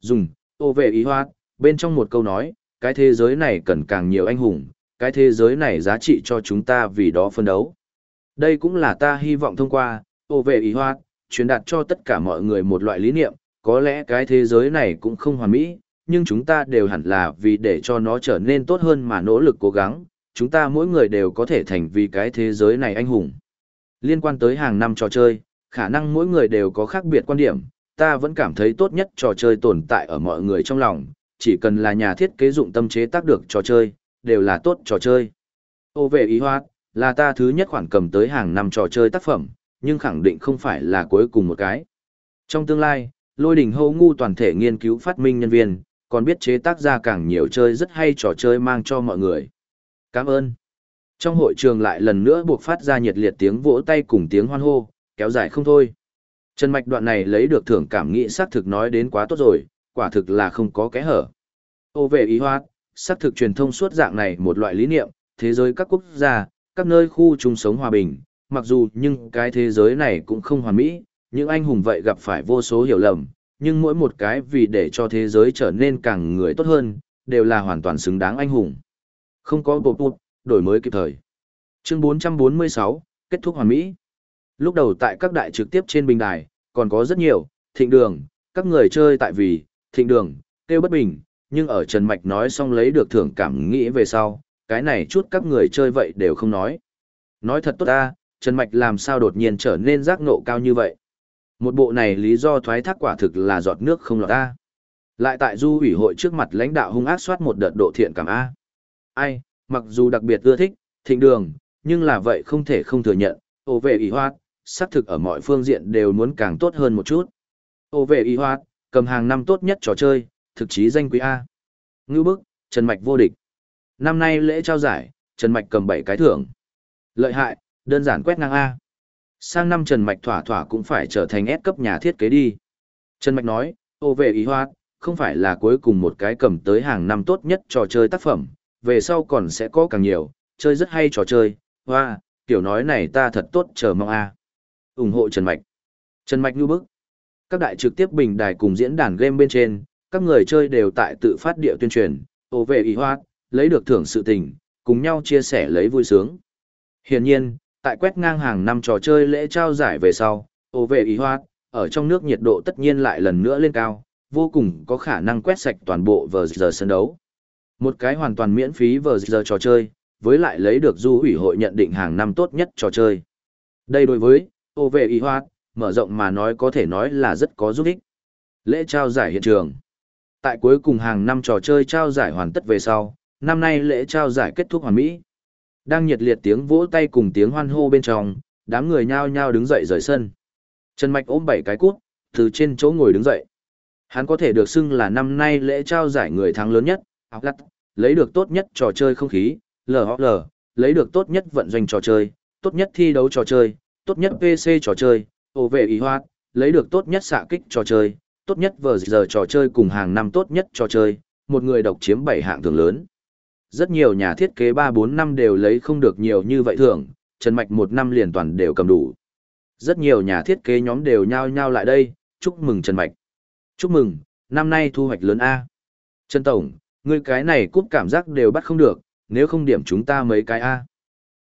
Dùng, ô vệ y hoạt, bên trong một câu nói, cái thế giới này cần càng nhiều anh hùng, cái thế giới này giá trị cho chúng ta vì đó phân đấu. Đây cũng là ta hy vọng thông qua, ô vệ y hoạt, truyền đạt cho tất cả mọi người một loại lý niệm, có lẽ cái thế giới này cũng không hoàn mỹ, nhưng chúng ta đều hẳn là vì để cho nó trở nên tốt hơn mà nỗ lực cố gắng, chúng ta mỗi người đều có thể thành vì cái thế giới này anh hùng. Liên quan tới hàng năm trò chơi, khả năng mỗi người đều có khác biệt quan điểm, ta vẫn cảm thấy tốt nhất trò chơi tồn tại ở mọi người trong lòng, chỉ cần là nhà thiết kế dụng tâm chế tác được trò chơi, đều là tốt trò chơi. Ô về ý hoát, là ta thứ nhất khoản cầm tới hàng năm trò chơi tác phẩm, nhưng khẳng định không phải là cuối cùng một cái. Trong tương lai, lôi đỉnh hô ngu toàn thể nghiên cứu phát minh nhân viên, còn biết chế tác ra càng nhiều chơi rất hay trò chơi mang cho mọi người. Cảm ơn. Trong hội trường lại lần nữa buộc phát ra nhiệt liệt tiếng vỗ tay cùng tiếng hoan hô, kéo dài không thôi. Trần Mạch đoạn này lấy được thưởng cảm nghĩ xác thực nói đến quá tốt rồi, quả thực là không có kẽ hở. Ô về ý hoát, xác thực truyền thông suốt dạng này một loại lý niệm, thế giới các quốc gia, các nơi khu chung sống hòa bình, mặc dù nhưng cái thế giới này cũng không hoàn mỹ, những anh hùng vậy gặp phải vô số hiểu lầm, nhưng mỗi một cái vì để cho thế giới trở nên càng người tốt hơn, đều là hoàn toàn xứng đáng anh hùng. Không có bộ bụt, đổi mới kịp thời. Chương 446, kết thúc hoàn mỹ. Lúc đầu tại các đại trực tiếp trên bình đài, còn có rất nhiều, thịnh đường, các người chơi tại vì, thịnh đường, kêu bất bình, nhưng ở Trần Mạch nói xong lấy được thưởng cảm nghĩ về sau, cái này chút các người chơi vậy đều không nói. Nói thật tốt ta, Trần Mạch làm sao đột nhiên trở nên giác ngộ cao như vậy. Một bộ này lý do thoái thác quả thực là giọt nước không lọt ta. Lại tại du ủy hội trước mặt lãnh đạo hung ác soát một đợt độ thiện cảm A. Ai, mặc dù đặc biệt ưa thích, thịnh đường, nhưng là vậy không thể không thừa nhận, ô vệ ý hoạt, xác thực ở mọi phương diện đều muốn càng tốt hơn một chút. Ô vệ ý hoạt, cầm hàng năm tốt nhất trò chơi, thực chí danh quý A. Ngưu bức, Trần Mạch vô địch. Năm nay lễ trao giải, Trần Mạch cầm 7 cái thưởng. Lợi hại, đơn giản quét ngang A. Sang năm Trần Mạch thỏa thỏa cũng phải trở thành S cấp nhà thiết kế đi. Trần Mạch nói, ô vệ ý hoạt, không phải là cuối cùng một cái cầm tới hàng năm tốt nhất trò chơi tác phẩm, về sau còn sẽ có càng nhiều, chơi rất hay trò chơi, hoa, kiểu nói này ta thật tốt chờ mong a ủng hộ Trần Mạch. Trần Mạch như bức. Các đại trực tiếp bình đài cùng diễn đàn game bên trên, các người chơi đều tại tự phát địa tuyên truyền, ô vệ ý hoa, lấy được thưởng sự tình, cùng nhau chia sẻ lấy vui sướng. Hiển nhiên, tại quét ngang hàng năm trò chơi lễ trao giải về sau, ô vệ ý hoa, ở trong nước nhiệt độ tất nhiên lại lần nữa lên cao, vô cùng có khả năng quét sạch toàn bộ vờ giờ sân đấu. Một cái hoàn toàn miễn phí vờ giờ trò chơi, với lại lấy được du ủy hội nhận định hàng năm tốt nhất trò chơi. Đây đối với, ô vệ y hoạt, mở rộng mà nói có thể nói là rất có giúp ích. Lễ trao giải hiện trường. Tại cuối cùng hàng năm trò chơi trao giải hoàn tất về sau, năm nay lễ trao giải kết thúc hoàn mỹ. Đang nhiệt liệt tiếng vỗ tay cùng tiếng hoan hô bên trong, đám người nhao nhao đứng dậy rời sân. Trần Mạch ôm bảy cái cút, từ trên chỗ ngồi đứng dậy. Hắn có thể được xưng là năm nay lễ trao giải người thắng lớn nhất, áo lặt, lấy được tốt nhất trò chơi không khí, LHL, lấy được tốt nhất vận doanh trò chơi, tốt nhất thi đấu trò chơi, tốt nhất PC trò chơi, ô vệ ý hoạt, lấy được tốt nhất xạ kích trò chơi, tốt nhất vờ giờ trò chơi cùng hàng năm tốt nhất trò chơi, một người độc chiếm 7 hạng thưởng lớn. Rất nhiều nhà thiết kế 3-4 năm đều lấy không được nhiều như vậy thưởng, Trần Mạch một năm liền toàn đều cầm đủ. Rất nhiều nhà thiết kế nhóm đều nhao nhao lại đây, chúc mừng Trần Mạch. Chúc mừng, năm nay thu hoạch lớn A. Trần Tổng, Ngươi cái này cúp cảm giác đều bắt không được, nếu không điểm chúng ta mấy cái A.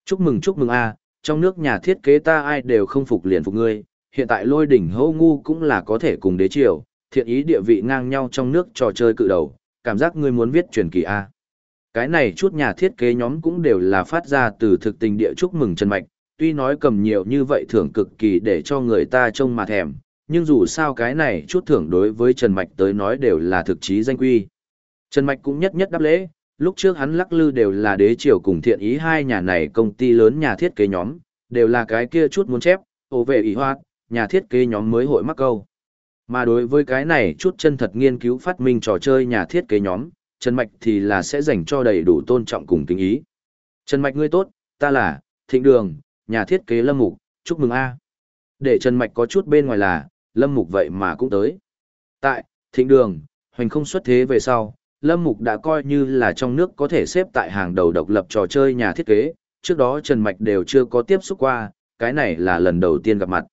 Chúc mừng chúc mừng A, trong nước nhà thiết kế ta ai đều không phục liền phục ngươi, hiện tại lôi đỉnh hô ngu cũng là có thể cùng đế triều, thiện ý địa vị ngang nhau trong nước trò chơi cự đầu, cảm giác ngươi muốn viết truyền kỳ A. Cái này chút nhà thiết kế nhóm cũng đều là phát ra từ thực tình địa chúc mừng Trần Mạch, tuy nói cầm nhiều như vậy thưởng cực kỳ để cho người ta trông mà thèm, nhưng dù sao cái này chút thưởng đối với Trần Mạch tới nói đều là thực chí danh quy. Trần Mạch cũng nhất nhất đáp lễ, lúc trước hắn lắc lư đều là đế triều cùng thiện ý hai nhà này công ty lớn nhà thiết kế nhóm, đều là cái kia chút muốn chép, ổ về ý hoạt, nhà thiết kế nhóm mới hội mắc câu. Mà đối với cái này chút chân thật nghiên cứu phát minh trò chơi nhà thiết kế nhóm, Trần Mạch thì là sẽ dành cho đầy đủ tôn trọng cùng kính ý. Trần Mạch ngươi tốt, ta là, Thịnh Đường, nhà thiết kế Lâm Mục, chúc mừng A. Để Trần Mạch có chút bên ngoài là, Lâm Mục vậy mà cũng tới. Tại, Thịnh Đường, hoành không xuất thế về sau, Lâm Mục đã coi như là trong nước có thể xếp tại hàng đầu độc lập trò chơi nhà thiết kế, trước đó Trần Mạch đều chưa có tiếp xúc qua, cái này là lần đầu tiên gặp mặt.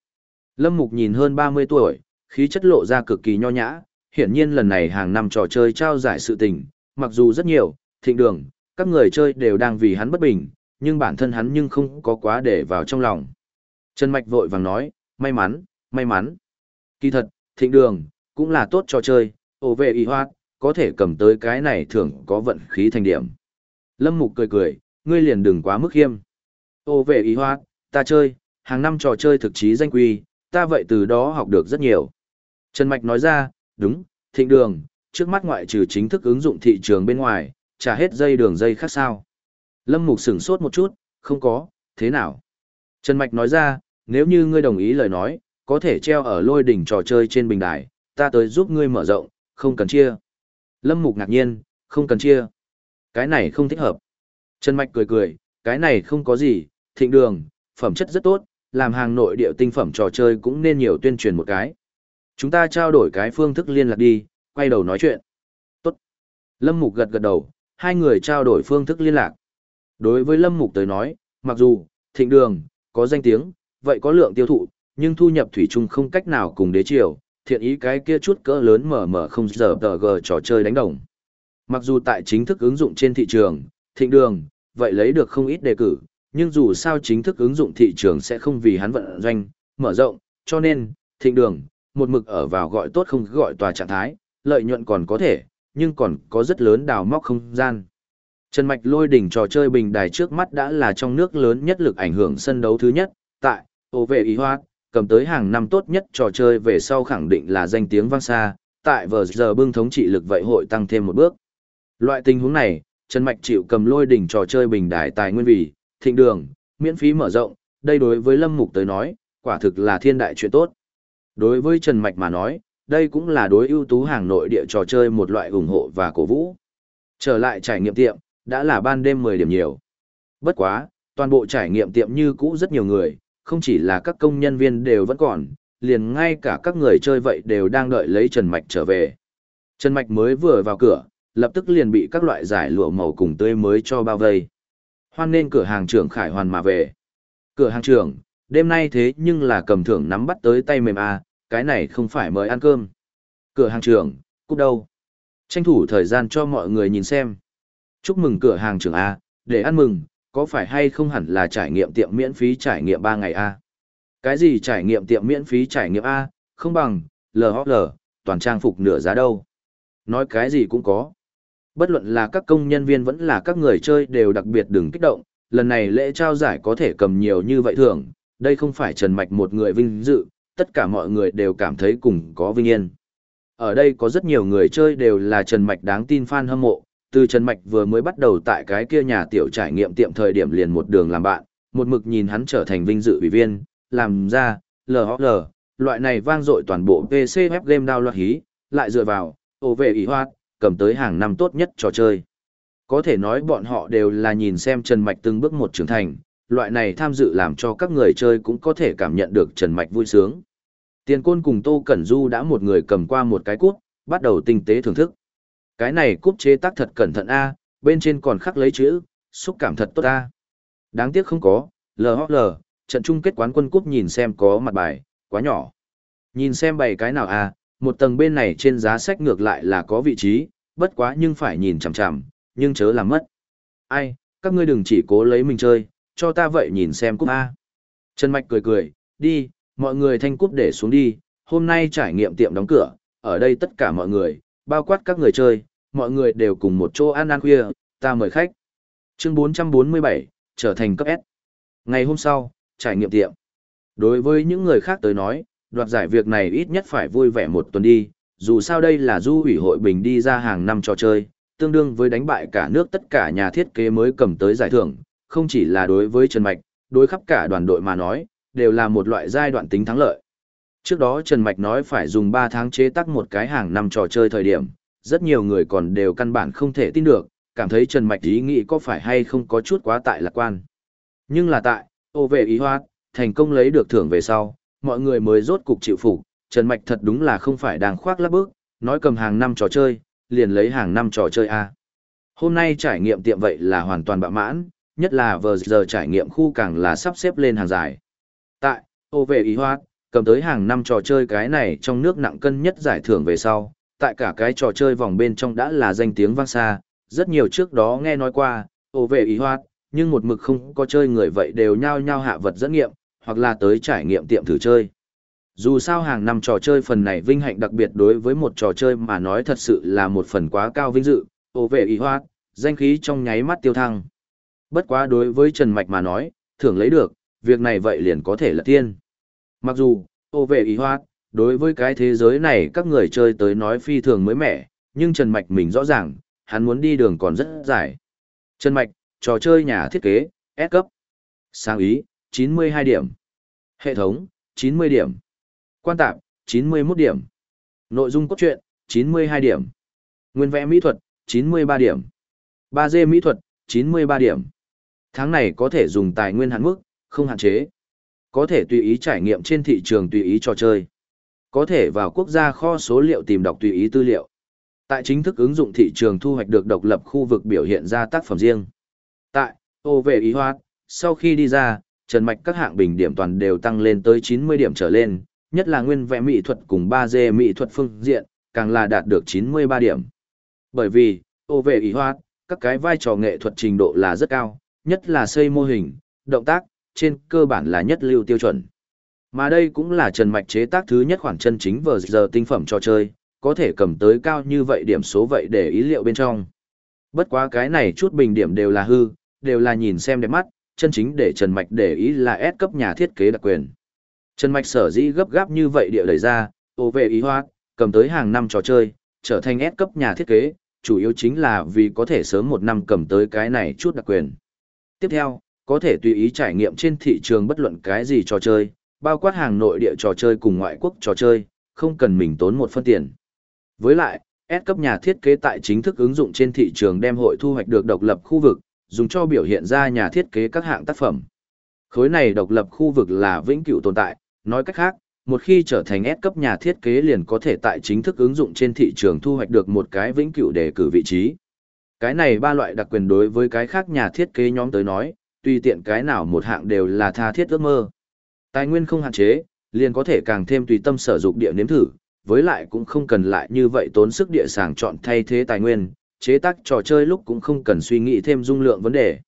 Lâm Mục nhìn hơn 30 tuổi, khí chất lộ ra cực kỳ nho nhã, hiển nhiên lần này hàng năm trò chơi trao giải sự tình, mặc dù rất nhiều, thịnh đường, các người chơi đều đang vì hắn bất bình, nhưng bản thân hắn nhưng không có quá để vào trong lòng. Trần Mạch vội vàng nói, may mắn, may mắn. Kỳ thật, thịnh đường, cũng là tốt trò chơi, ổ vệ y hoạt, có thể cầm tới cái này thường có vận khí thành điểm. Lâm Mục cười cười, ngươi liền đừng quá mức khiêm. ô về ý hoa, ta chơi, hàng năm trò chơi thực chí danh quy, ta vậy từ đó học được rất nhiều. Trần Mạch nói ra, đúng, thịnh đường, trước mắt ngoại trừ chính thức ứng dụng thị trường bên ngoài, trả hết dây đường dây khác sao. Lâm Mục sửng sốt một chút, không có, thế nào? Trần Mạch nói ra, nếu như ngươi đồng ý lời nói, có thể treo ở lôi đỉnh trò chơi trên bình đài, ta tới giúp ngươi mở rộng, không cần chia. Lâm Mục ngạc nhiên, không cần chia. Cái này không thích hợp. Trần Mạch cười cười, cái này không có gì, thịnh đường, phẩm chất rất tốt, làm hàng nội địa tinh phẩm trò chơi cũng nên nhiều tuyên truyền một cái. Chúng ta trao đổi cái phương thức liên lạc đi, quay đầu nói chuyện. Tốt. Lâm Mục gật gật đầu, hai người trao đổi phương thức liên lạc. Đối với Lâm Mục tới nói, mặc dù, thịnh đường, có danh tiếng, vậy có lượng tiêu thụ, nhưng thu nhập thủy chung không cách nào cùng đế triều, thiện ý cái kia chút cỡ lớn mở mở không giờ tờ gờ trò chơi đánh đồng. Mặc dù tại chính thức ứng dụng trên thị trường, thịnh đường, vậy lấy được không ít đề cử, nhưng dù sao chính thức ứng dụng thị trường sẽ không vì hắn vận doanh, mở rộng, cho nên, thịnh đường, một mực ở vào gọi tốt không gọi tòa trạng thái, lợi nhuận còn có thể, nhưng còn có rất lớn đào móc không gian. Trần Mạch lôi đỉnh trò chơi bình đài trước mắt đã là trong nước lớn nhất lực ảnh hưởng sân đấu thứ nhất, tại, ô vệ ý hoa, cầm tới hàng năm tốt nhất trò chơi về sau khẳng định là danh tiếng vang xa, tại vờ giờ bưng thống trị lực vậy hội tăng thêm một bước. Loại tình huống này, Trần Mạch chịu cầm lôi đỉnh trò chơi bình đài tài nguyên vì, thịnh đường, miễn phí mở rộng, đây đối với Lâm Mục tới nói, quả thực là thiên đại chuyện tốt. Đối với Trần Mạch mà nói, đây cũng là đối ưu tú hàng nội địa trò chơi một loại ủng hộ và cổ vũ. Trở lại trải nghiệm tiệm, đã là ban đêm 10 điểm nhiều. Bất quá, toàn bộ trải nghiệm tiệm như cũ rất nhiều người, không chỉ là các công nhân viên đều vẫn còn, liền ngay cả các người chơi vậy đều đang đợi lấy Trần Mạch trở về. Trần Mạch mới vừa vào cửa, lập tức liền bị các loại giải lụa màu cùng tươi mới cho bao vây. Hoan nên cửa hàng trưởng Khải Hoàn mà về. Cửa hàng trưởng, đêm nay thế nhưng là cầm thưởng nắm bắt tới tay mềm à, cái này không phải mời ăn cơm. Cửa hàng trưởng, cúp đâu? Tranh thủ thời gian cho mọi người nhìn xem. Chúc mừng cửa hàng trưởng A, để ăn mừng, có phải hay không hẳn là trải nghiệm tiệm miễn phí trải nghiệm 3 ngày A? Cái gì trải nghiệm tiệm miễn phí trải nghiệm A, không bằng, LOL, toàn trang phục nửa giá đâu. Nói cái gì cũng có. Bất luận là các công nhân viên vẫn là các người chơi đều đặc biệt đừng kích động, lần này lễ trao giải có thể cầm nhiều như vậy thường, đây không phải Trần Mạch một người vinh dự, tất cả mọi người đều cảm thấy cùng có vinh yên. Ở đây có rất nhiều người chơi đều là Trần Mạch đáng tin fan hâm mộ, từ Trần Mạch vừa mới bắt đầu tại cái kia nhà tiểu trải nghiệm tiệm thời điểm liền một đường làm bạn, một mực nhìn hắn trở thành vinh dự ủy viên, làm ra, LHL, loại này vang dội toàn bộ PC web game download hí, lại dựa vào, ô vệ ý hoạt, cầm tới hàng năm tốt nhất trò chơi. Có thể nói bọn họ đều là nhìn xem Trần Mạch từng bước một trưởng thành, loại này tham dự làm cho các người chơi cũng có thể cảm nhận được Trần Mạch vui sướng. Tiền côn cùng Tô Cẩn Du đã một người cầm qua một cái cút, bắt đầu tinh tế thưởng thức. Cái này cúp chế tác thật cẩn thận a, bên trên còn khắc lấy chữ, xúc cảm thật tốt a. Đáng tiếc không có, LHL, trận chung kết quán quân cúp nhìn xem có mặt bài, quá nhỏ. Nhìn xem bày cái nào a, một tầng bên này trên giá sách ngược lại là có vị trí, Bất quá nhưng phải nhìn chằm chằm, nhưng chớ làm mất. Ai, các ngươi đừng chỉ cố lấy mình chơi, cho ta vậy nhìn xem cúp A. Trần Mạch cười cười, đi, mọi người thanh cúp để xuống đi, hôm nay trải nghiệm tiệm đóng cửa, ở đây tất cả mọi người, bao quát các người chơi, mọi người đều cùng một chỗ ăn ăn khuya, ta mời khách. Chương 447, trở thành cấp S. Ngày hôm sau, trải nghiệm tiệm. Đối với những người khác tới nói, đoạt giải việc này ít nhất phải vui vẻ một tuần đi, dù sao đây là du ủy hội bình đi ra hàng năm trò chơi, tương đương với đánh bại cả nước tất cả nhà thiết kế mới cầm tới giải thưởng, không chỉ là đối với Trần Mạch, đối khắp cả đoàn đội mà nói, đều là một loại giai đoạn tính thắng lợi. Trước đó Trần Mạch nói phải dùng 3 tháng chế tác một cái hàng năm trò chơi thời điểm, rất nhiều người còn đều căn bản không thể tin được, cảm thấy Trần Mạch ý nghĩ có phải hay không có chút quá tại lạc quan. Nhưng là tại, ô về ý hoa, thành công lấy được thưởng về sau, mọi người mới rốt cục chịu phục Trần Mạch thật đúng là không phải đang khoác lắp bước, nói cầm hàng năm trò chơi, liền lấy hàng năm trò chơi A. Hôm nay trải nghiệm tiệm vậy là hoàn toàn bạ mãn, nhất là vừa giờ trải nghiệm khu càng là sắp xếp lên hàng dài. Tại, ô về ý hoa, cầm tới hàng năm trò chơi cái này trong nước nặng cân nhất giải thưởng về sau, tại cả cái trò chơi vòng bên trong đã là danh tiếng vang xa, rất nhiều trước đó nghe nói qua, ồ về ý hoa, nhưng một mực không có chơi người vậy đều nhao nhao hạ vật dẫn nghiệm, hoặc là tới trải nghiệm tiệm thử chơi. Dù sao hàng năm trò chơi phần này vinh hạnh đặc biệt đối với một trò chơi mà nói thật sự là một phần quá cao vinh dự, ồ về ý hoa, danh khí trong nháy mắt tiêu thăng. Bất quá đối với Trần Mạch mà nói, thưởng lấy được, việc này vậy liền có thể là tiên. Mặc dù, ô về ý hoát đối với cái thế giới này các người chơi tới nói phi thường mới mẻ, nhưng Trần Mạch mình rõ ràng, hắn muốn đi đường còn rất dài. Trần Mạch, trò chơi nhà thiết kế, S cấp. Sáng ý, 92 điểm. Hệ thống, 90 điểm. Quan tạp, 91 điểm. Nội dung cốt truyện, 92 điểm. Nguyên vẽ mỹ thuật, 93 điểm. 3D mỹ thuật, 93 điểm. Tháng này có thể dùng tài nguyên hạn mức, không hạn chế. Có thể tùy ý trải nghiệm trên thị trường tùy ý trò chơi. Có thể vào quốc gia kho số liệu tìm đọc tùy ý tư liệu. Tại chính thức ứng dụng thị trường thu hoạch được độc lập khu vực biểu hiện ra tác phẩm riêng. Tại, ô về ý hoạt, sau khi đi ra, Trần Mạch các hạng bình điểm toàn đều tăng lên tới 90 điểm trở lên, nhất là nguyên vẽ mỹ thuật cùng 3D mỹ thuật phương diện, càng là đạt được 93 điểm. Bởi vì, ô về ý hoạt, các cái vai trò nghệ thuật trình độ là rất cao, nhất là xây mô hình, động tác, trên cơ bản là nhất lưu tiêu chuẩn. Mà đây cũng là Trần Mạch chế tác thứ nhất khoản chân chính vờ giờ tinh phẩm cho chơi, có thể cầm tới cao như vậy điểm số vậy để ý liệu bên trong. Bất quá cái này chút bình điểm đều là hư, đều là nhìn xem đẹp mắt, chân chính để Trần Mạch để ý là S cấp nhà thiết kế đặc quyền. Trần Mạch sở dĩ gấp gáp như vậy địa đẩy ra, ô về ý hoa, cầm tới hàng năm trò chơi, trở thành S cấp nhà thiết kế, chủ yếu chính là vì có thể sớm một năm cầm tới cái này chút đặc quyền. Tiếp theo, có thể tùy ý trải nghiệm trên thị trường bất luận cái gì trò chơi, bao quát hàng nội địa trò chơi cùng ngoại quốc trò chơi, không cần mình tốn một phân tiền. Với lại, S cấp nhà thiết kế tại chính thức ứng dụng trên thị trường đem hội thu hoạch được độc lập khu vực, dùng cho biểu hiện ra nhà thiết kế các hạng tác phẩm. Khối này độc lập khu vực là vĩnh cửu tồn tại, nói cách khác, một khi trở thành S cấp nhà thiết kế liền có thể tại chính thức ứng dụng trên thị trường thu hoạch được một cái vĩnh cửu đề cử vị trí. Cái này ba loại đặc quyền đối với cái khác nhà thiết kế nhóm tới nói, tùy tiện cái nào một hạng đều là tha thiết ước mơ. Tài nguyên không hạn chế, liền có thể càng thêm tùy tâm sở dụng địa nếm thử, với lại cũng không cần lại như vậy tốn sức địa sàng chọn thay thế tài nguyên, chế tác trò chơi lúc cũng không cần suy nghĩ thêm dung lượng vấn đề.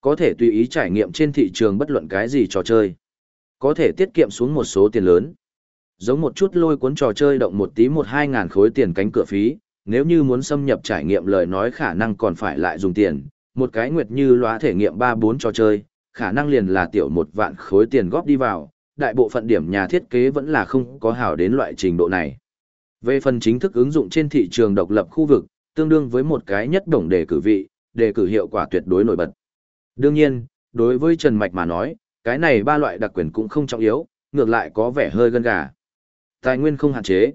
Có thể tùy ý trải nghiệm trên thị trường bất luận cái gì trò chơi. Có thể tiết kiệm xuống một số tiền lớn. Giống một chút lôi cuốn trò chơi động một tí một hai ngàn khối tiền cánh cửa phí, nếu như muốn xâm nhập trải nghiệm lời nói khả năng còn phải lại dùng tiền, một cái nguyệt như lóa thể nghiệm 3-4 trò chơi, khả năng liền là tiểu một vạn khối tiền góp đi vào, đại bộ phận điểm nhà thiết kế vẫn là không có hảo đến loại trình độ này. Về phần chính thức ứng dụng trên thị trường độc lập khu vực, tương đương với một cái nhất đồng đề cử vị, đề cử hiệu quả tuyệt đối nổi bật. Đương nhiên, đối với Trần Mạch mà nói, cái này ba loại đặc quyền cũng không trọng yếu, ngược lại có vẻ hơi gân gà. Tài nguyên không hạn chế.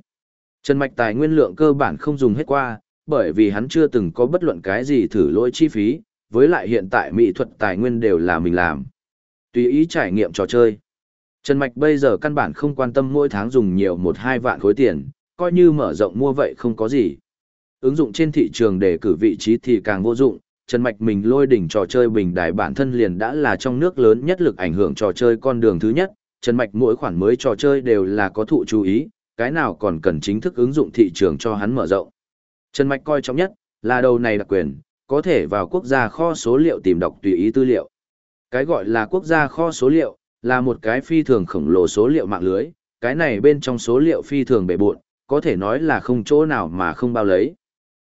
Trần Mạch tài nguyên lượng cơ bản không dùng hết qua, bởi vì hắn chưa từng có bất luận cái gì thử lỗi chi phí, với lại hiện tại mỹ thuật tài nguyên đều là mình làm. Tùy ý trải nghiệm trò chơi. Trần Mạch bây giờ căn bản không quan tâm mỗi tháng dùng nhiều một hai vạn khối tiền, coi như mở rộng mua vậy không có gì. Ứng dụng trên thị trường để cử vị trí thì càng vô dụng, Trần Mạch mình lôi đỉnh trò chơi bình đài bản thân liền đã là trong nước lớn nhất lực ảnh hưởng trò chơi con đường thứ nhất, Trần Mạch mỗi khoản mới trò chơi đều là có thụ chú ý, cái nào còn cần chính thức ứng dụng thị trường cho hắn mở rộng. Trần Mạch coi trọng nhất là đầu này đặc quyền, có thể vào quốc gia kho số liệu tìm đọc tùy ý tư liệu. Cái gọi là quốc gia kho số liệu, là một cái phi thường khổng lồ số liệu mạng lưới, cái này bên trong số liệu phi thường bể buộn, có thể nói là không chỗ nào mà không bao lấy.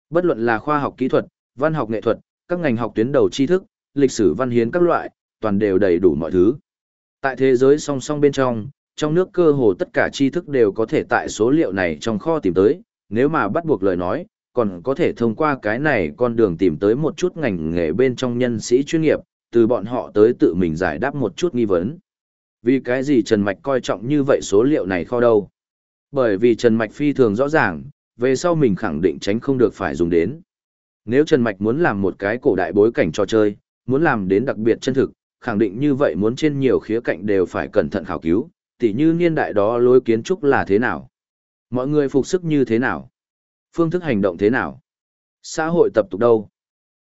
Bất luận là khoa học kỹ thuật, văn học nghệ thuật, các ngành học tuyến đầu tri thức, lịch sử văn hiến các loại, toàn đều đầy đủ mọi thứ. Tại thế giới song song bên trong, trong nước cơ hồ tất cả tri thức đều có thể tại số liệu này trong kho tìm tới, nếu mà bắt buộc lời nói, còn có thể thông qua cái này con đường tìm tới một chút ngành nghề bên trong nhân sĩ chuyên nghiệp, từ bọn họ tới tự mình giải đáp một chút nghi vấn. Vì cái gì Trần Mạch coi trọng như vậy số liệu này kho đâu? Bởi vì Trần Mạch phi thường rõ ràng, về sau mình khẳng định tránh không được phải dùng đến. Nếu Trần Mạch muốn làm một cái cổ đại bối cảnh trò chơi, muốn làm đến đặc biệt chân thực, khẳng định như vậy muốn trên nhiều khía cạnh đều phải cẩn thận khảo cứu, tỉ như niên đại đó lối kiến trúc là thế nào? Mọi người phục sức như thế nào? Phương thức hành động thế nào? Xã hội tập tục đâu?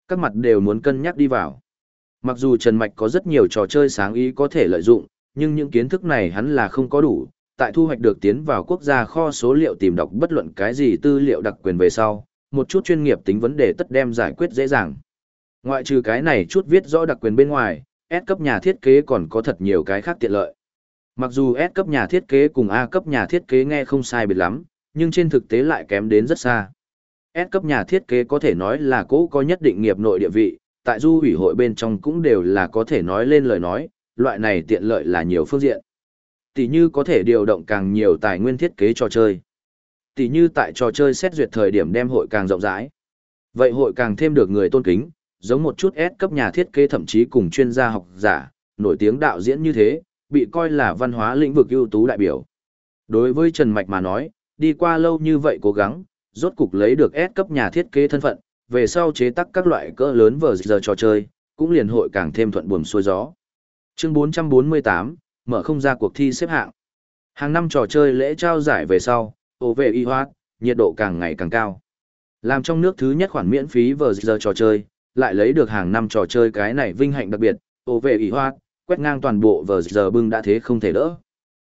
Các mặt đều muốn cân nhắc đi vào. Mặc dù Trần Mạch có rất nhiều trò chơi sáng ý có thể lợi dụng, nhưng những kiến thức này hắn là không có đủ. Tại thu hoạch được tiến vào quốc gia kho số liệu tìm đọc bất luận cái gì tư liệu đặc quyền về sau, một chút chuyên nghiệp tính vấn đề tất đem giải quyết dễ dàng. Ngoại trừ cái này chút viết rõ đặc quyền bên ngoài, S cấp nhà thiết kế còn có thật nhiều cái khác tiện lợi. Mặc dù S cấp nhà thiết kế cùng A cấp nhà thiết kế nghe không sai biệt lắm, nhưng trên thực tế lại kém đến rất xa. S cấp nhà thiết kế có thể nói là cố có nhất định nghiệp nội địa vị, tại du ủy hội bên trong cũng đều là có thể nói lên lời nói, loại này tiện lợi là nhiều phương diện. Tỷ như có thể điều động càng nhiều tài nguyên thiết kế trò chơi. Tỷ như tại trò chơi xét duyệt thời điểm đem hội càng rộng rãi. Vậy hội càng thêm được người tôn kính, giống một chút S cấp nhà thiết kế thậm chí cùng chuyên gia học giả, nổi tiếng đạo diễn như thế, bị coi là văn hóa lĩnh vực ưu tú đại biểu. Đối với Trần Mạch mà nói, đi qua lâu như vậy cố gắng, rốt cục lấy được S cấp nhà thiết kế thân phận, về sau chế tác các loại cỡ lớn vở giờ trò chơi, cũng liền hội càng thêm thuận buồm xuôi gió. Chương 448, mở không ra cuộc thi xếp hạng. Hàng năm trò chơi lễ trao giải về sau, ô về y hoát, nhiệt độ càng ngày càng cao. Làm trong nước thứ nhất khoản miễn phí vở giờ trò chơi, lại lấy được hàng năm trò chơi cái này vinh hạnh đặc biệt, ô về y hoát, quét ngang toàn bộ vở giờ bưng đã thế không thể đỡ.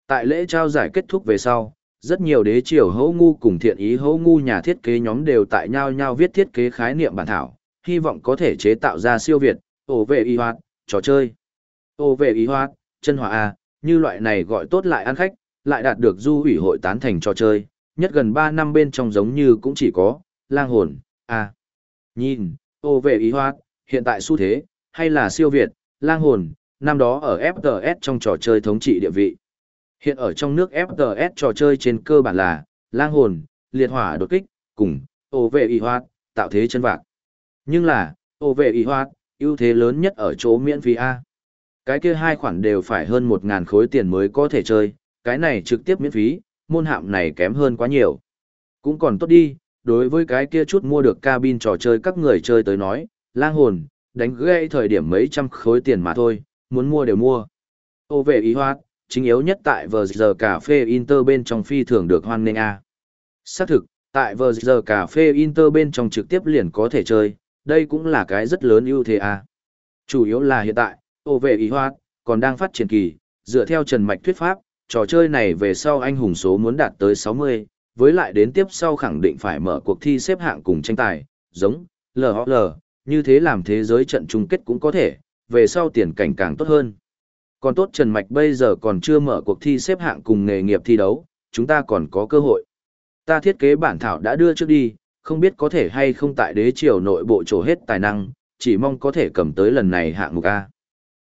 Tại lễ trao giải kết thúc về sau, rất nhiều đế triều hấu ngu cùng thiện ý hấu ngu nhà thiết kế nhóm đều tại nhau nhau viết thiết kế khái niệm bản thảo, hy vọng có thể chế tạo ra siêu việt, ổ về y hoạt, trò chơi. Ổ về y hoạt, chân hòa A, à, như loại này gọi tốt lại ăn khách, lại đạt được du ủy hội tán thành trò chơi, nhất gần 3 năm bên trong giống như cũng chỉ có, lang hồn, A. Nhìn, ổ về y hoạt, hiện tại xu thế, hay là siêu việt, lang hồn, năm đó ở FTS trong trò chơi thống trị địa vị. Hiện ở trong nước FTS trò chơi trên cơ bản là, lang hồn, liệt hỏa đột kích, cùng, ô vệ y hoạt, tạo thế chân vạc. Nhưng là, ô vệ y hoạt, ưu thế lớn nhất ở chỗ miễn phí A. Cái kia hai khoản đều phải hơn 1.000 khối tiền mới có thể chơi, cái này trực tiếp miễn phí, môn hạm này kém hơn quá nhiều. Cũng còn tốt đi, đối với cái kia chút mua được cabin trò chơi các người chơi tới nói, lang hồn, đánh gây thời điểm mấy trăm khối tiền mà thôi, muốn mua đều mua. Ô vệ y hoạt, chính yếu nhất tại vờ giờ cà phê Inter bên trong phi thường được hoan nghênh a. Xác thực, tại vờ giờ cà phê Inter bên trong trực tiếp liền có thể chơi, đây cũng là cái rất lớn ưu thế a. Chủ yếu là hiện tại, ô vệ ý hoạt, còn đang phát triển kỳ, dựa theo Trần Mạch thuyết pháp, trò chơi này về sau anh hùng số muốn đạt tới 60, với lại đến tiếp sau khẳng định phải mở cuộc thi xếp hạng cùng tranh tài, giống, LHL, như thế làm thế giới trận chung kết cũng có thể, về sau tiền cảnh càng tốt hơn. Còn tốt Trần Mạch bây giờ còn chưa mở cuộc thi xếp hạng cùng nghề nghiệp thi đấu, chúng ta còn có cơ hội. Ta thiết kế bản thảo đã đưa trước đi, không biết có thể hay không tại đế triều nội bộ trổ hết tài năng, chỉ mong có thể cầm tới lần này hạng mục A.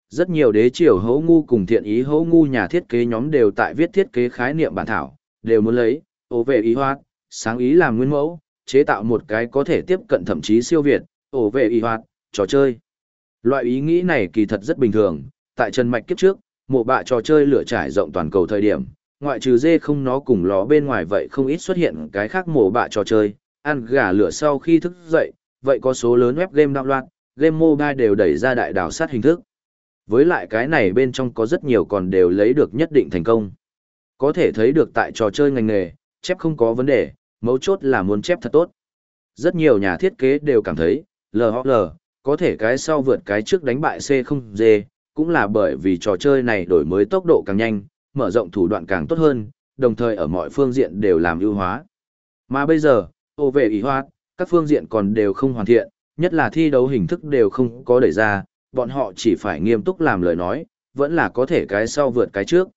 Rất nhiều đế triều hấu ngu cùng thiện ý hấu ngu nhà thiết kế nhóm đều tại viết thiết kế khái niệm bản thảo, đều muốn lấy, ổ vệ ý hoạt, sáng ý làm nguyên mẫu, chế tạo một cái có thể tiếp cận thậm chí siêu việt, ổ vệ ý hoạt, trò chơi. Loại ý nghĩ này kỳ thật rất bình thường, tại Trần Mạch kiếp trước, mộ bạ trò chơi lửa trải rộng toàn cầu thời điểm, ngoại trừ dê không nó cùng ló bên ngoài vậy không ít xuất hiện cái khác mộ bạ trò chơi, ăn gà lửa sau khi thức dậy, vậy có số lớn web game đạo loạn, game mobile đều đẩy ra đại đảo sát hình thức. Với lại cái này bên trong có rất nhiều còn đều lấy được nhất định thành công. Có thể thấy được tại trò chơi ngành nghề, chép không có vấn đề, mấu chốt là muốn chép thật tốt. Rất nhiều nhà thiết kế đều cảm thấy, LHL, có thể cái sau vượt cái trước đánh bại C không G cũng là bởi vì trò chơi này đổi mới tốc độ càng nhanh, mở rộng thủ đoạn càng tốt hơn, đồng thời ở mọi phương diện đều làm ưu hóa. Mà bây giờ, ô vệ ý hoạt, các phương diện còn đều không hoàn thiện, nhất là thi đấu hình thức đều không có đẩy ra, bọn họ chỉ phải nghiêm túc làm lời nói, vẫn là có thể cái sau vượt cái trước.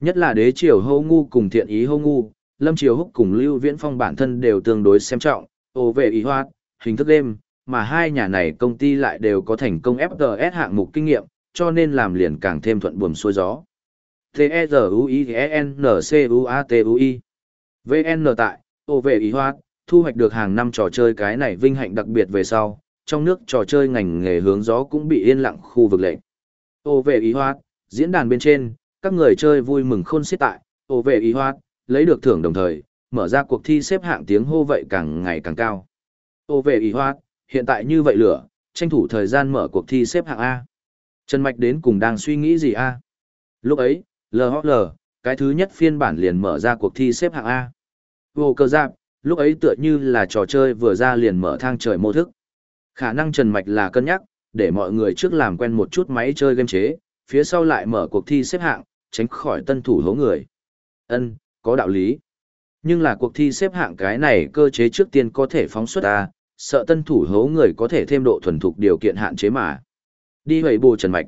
Nhất là đế triều hô ngu cùng thiện ý hô ngu, lâm triều húc cùng lưu viễn phong bản thân đều tương đối xem trọng, ô về ý hoạt, hình thức đêm, mà hai nhà này công ty lại đều có thành công FTS hạng mục kinh nghiệm, cho nên làm liền càng thêm thuận buồm xuôi gió. T-E-Z-U-I-E-N-C-U-A-T-U-I VN tại, ô về ý hoạt, thu hoạch được hàng năm trò chơi cái này vinh hạnh đặc biệt về sau, trong nước trò chơi ngành nghề hướng gió cũng bị yên lặng khu vực lệnh. Ô về ý hoạt, diễn đàn bên trên, các người chơi vui mừng khôn xiết tại, ô về ý hoạt, lấy được thưởng đồng thời, mở ra cuộc thi xếp hạng tiếng hô vậy càng ngày càng cao. Ô về ý hoạt, hiện tại như vậy lửa, tranh thủ thời gian mở cuộc thi xếp hạng A. Trần Mạch đến cùng đang suy nghĩ gì A? Lúc ấy, LHL, cái thứ nhất phiên bản liền mở ra cuộc thi xếp hạng A. Vô cơ giáp, lúc ấy tựa như là trò chơi vừa ra liền mở thang trời mô thức. Khả năng Trần Mạch là cân nhắc, để mọi người trước làm quen một chút máy chơi game chế, phía sau lại mở cuộc thi xếp hạng, tránh khỏi tân thủ hố người. Ân, có đạo lý. Nhưng là cuộc thi xếp hạng cái này cơ chế trước tiên có thể phóng xuất a, sợ tân thủ hố người có thể thêm độ thuần thục điều kiện hạn chế mà. Đi hầy bù Trần Mạch.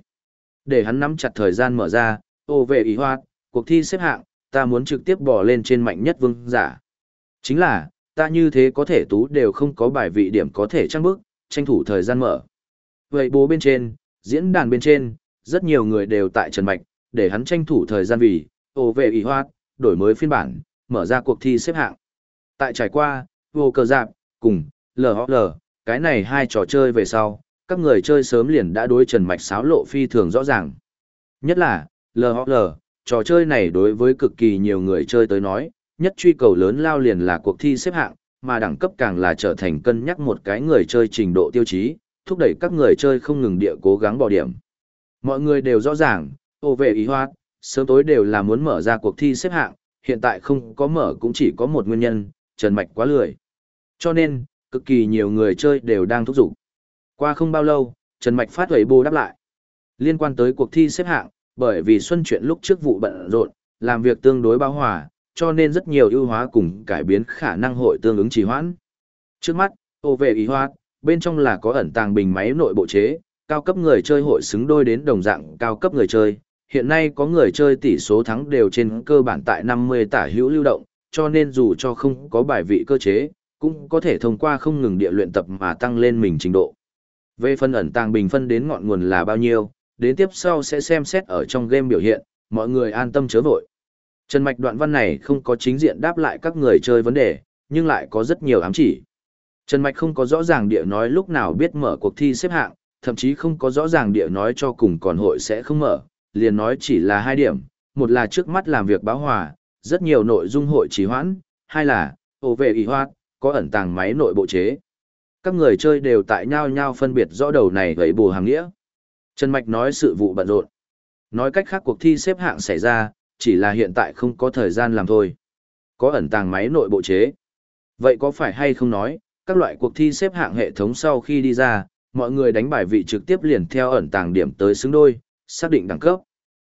Để hắn nắm chặt thời gian mở ra, ô về ý hoa, cuộc thi xếp hạng, ta muốn trực tiếp bỏ lên trên mạnh nhất vương giả. Chính là, ta như thế có thể tú đều không có bài vị điểm có thể trăng bức, tranh thủ thời gian mở. Vậy bố bên trên, diễn đàn bên trên, rất nhiều người đều tại Trần Mạch, để hắn tranh thủ thời gian vì, ồ về ý hoa, đổi mới phiên bản, mở ra cuộc thi xếp hạng. Tại trải qua, vô cờ giạc, cùng, LHL, cái này hai trò chơi về sau, các người chơi sớm liền đã đối Trần Mạch xáo lộ phi thường rõ ràng. Nhất là, LHL, trò chơi này đối với cực kỳ nhiều người chơi tới nói, nhất truy cầu lớn lao liền là cuộc thi xếp hạng, mà đẳng cấp càng là trở thành cân nhắc một cái người chơi trình độ tiêu chí, thúc đẩy các người chơi không ngừng địa cố gắng bỏ điểm. Mọi người đều rõ ràng, ô về ý hoạt, sớm tối đều là muốn mở ra cuộc thi xếp hạng, hiện tại không có mở cũng chỉ có một nguyên nhân, Trần Mạch quá lười. Cho nên, cực kỳ nhiều người chơi đều đang thúc giục. Qua không bao lâu, Trần Mạch phát huẩy bô đáp lại. Liên quan tới cuộc thi xếp hạng, bởi vì Xuân chuyện lúc trước vụ bận rộn, làm việc tương đối bao hòa, cho nên rất nhiều ưu hóa cùng cải biến khả năng hội tương ứng trì hoãn. Trước mắt, ô về ý hoa, bên trong là có ẩn tàng bình máy nội bộ chế, cao cấp người chơi hội xứng đôi đến đồng dạng cao cấp người chơi. Hiện nay có người chơi tỷ số thắng đều trên cơ bản tại 50 tả hữu lưu động, cho nên dù cho không có bài vị cơ chế, cũng có thể thông qua không ngừng địa luyện tập mà tăng lên mình trình độ. Về phân ẩn tàng bình phân đến ngọn nguồn là bao nhiêu, đến tiếp sau sẽ xem xét ở trong game biểu hiện, mọi người an tâm chớ vội. Trần Mạch đoạn văn này không có chính diện đáp lại các người chơi vấn đề, nhưng lại có rất nhiều ám chỉ. Trần Mạch không có rõ ràng địa nói lúc nào biết mở cuộc thi xếp hạng, thậm chí không có rõ ràng địa nói cho cùng còn hội sẽ không mở, liền nói chỉ là hai điểm, một là trước mắt làm việc báo hòa, rất nhiều nội dung hội trì hoãn, hai là, ổ về ý hoát, có ẩn tàng máy nội bộ chế. Các người chơi đều tại nhau nhau phân biệt rõ đầu này gãy bù hàng nghĩa. Trần Mạch nói sự vụ bận rộn. Nói cách khác cuộc thi xếp hạng xảy ra, chỉ là hiện tại không có thời gian làm thôi. Có ẩn tàng máy nội bộ chế. Vậy có phải hay không nói, các loại cuộc thi xếp hạng hệ thống sau khi đi ra, mọi người đánh bài vị trực tiếp liền theo ẩn tàng điểm tới xứng đôi, xác định đẳng cấp.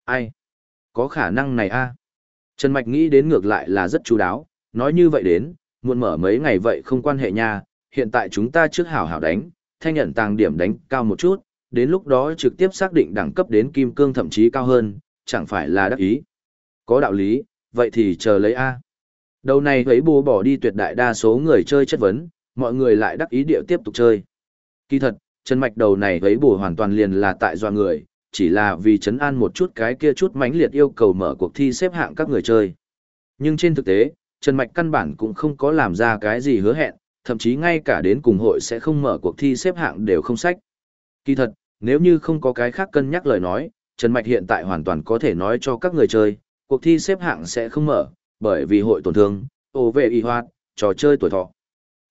Ai? Có khả năng này a Trần Mạch nghĩ đến ngược lại là rất chú đáo, nói như vậy đến, muộn mở mấy ngày vậy không quan hệ nha, hiện tại chúng ta trước hảo hảo đánh, thanh nhận tàng điểm đánh cao một chút, đến lúc đó trực tiếp xác định đẳng cấp đến kim cương thậm chí cao hơn, chẳng phải là đắc ý. Có đạo lý, vậy thì chờ lấy A. Đầu này thấy bố bỏ đi tuyệt đại đa số người chơi chất vấn, mọi người lại đắc ý địa tiếp tục chơi. Kỳ thật, chân mạch đầu này thấy bù hoàn toàn liền là tại doa người, chỉ là vì chấn an một chút cái kia chút mãnh liệt yêu cầu mở cuộc thi xếp hạng các người chơi. Nhưng trên thực tế, Trần Mạch căn bản cũng không có làm ra cái gì hứa hẹn, thậm chí ngay cả đến cùng hội sẽ không mở cuộc thi xếp hạng đều không sách. Kỳ thật, nếu như không có cái khác cân nhắc lời nói, Trần Mạch hiện tại hoàn toàn có thể nói cho các người chơi, cuộc thi xếp hạng sẽ không mở, bởi vì hội tổn thương, ô vệ y hoạt, trò chơi tuổi thọ.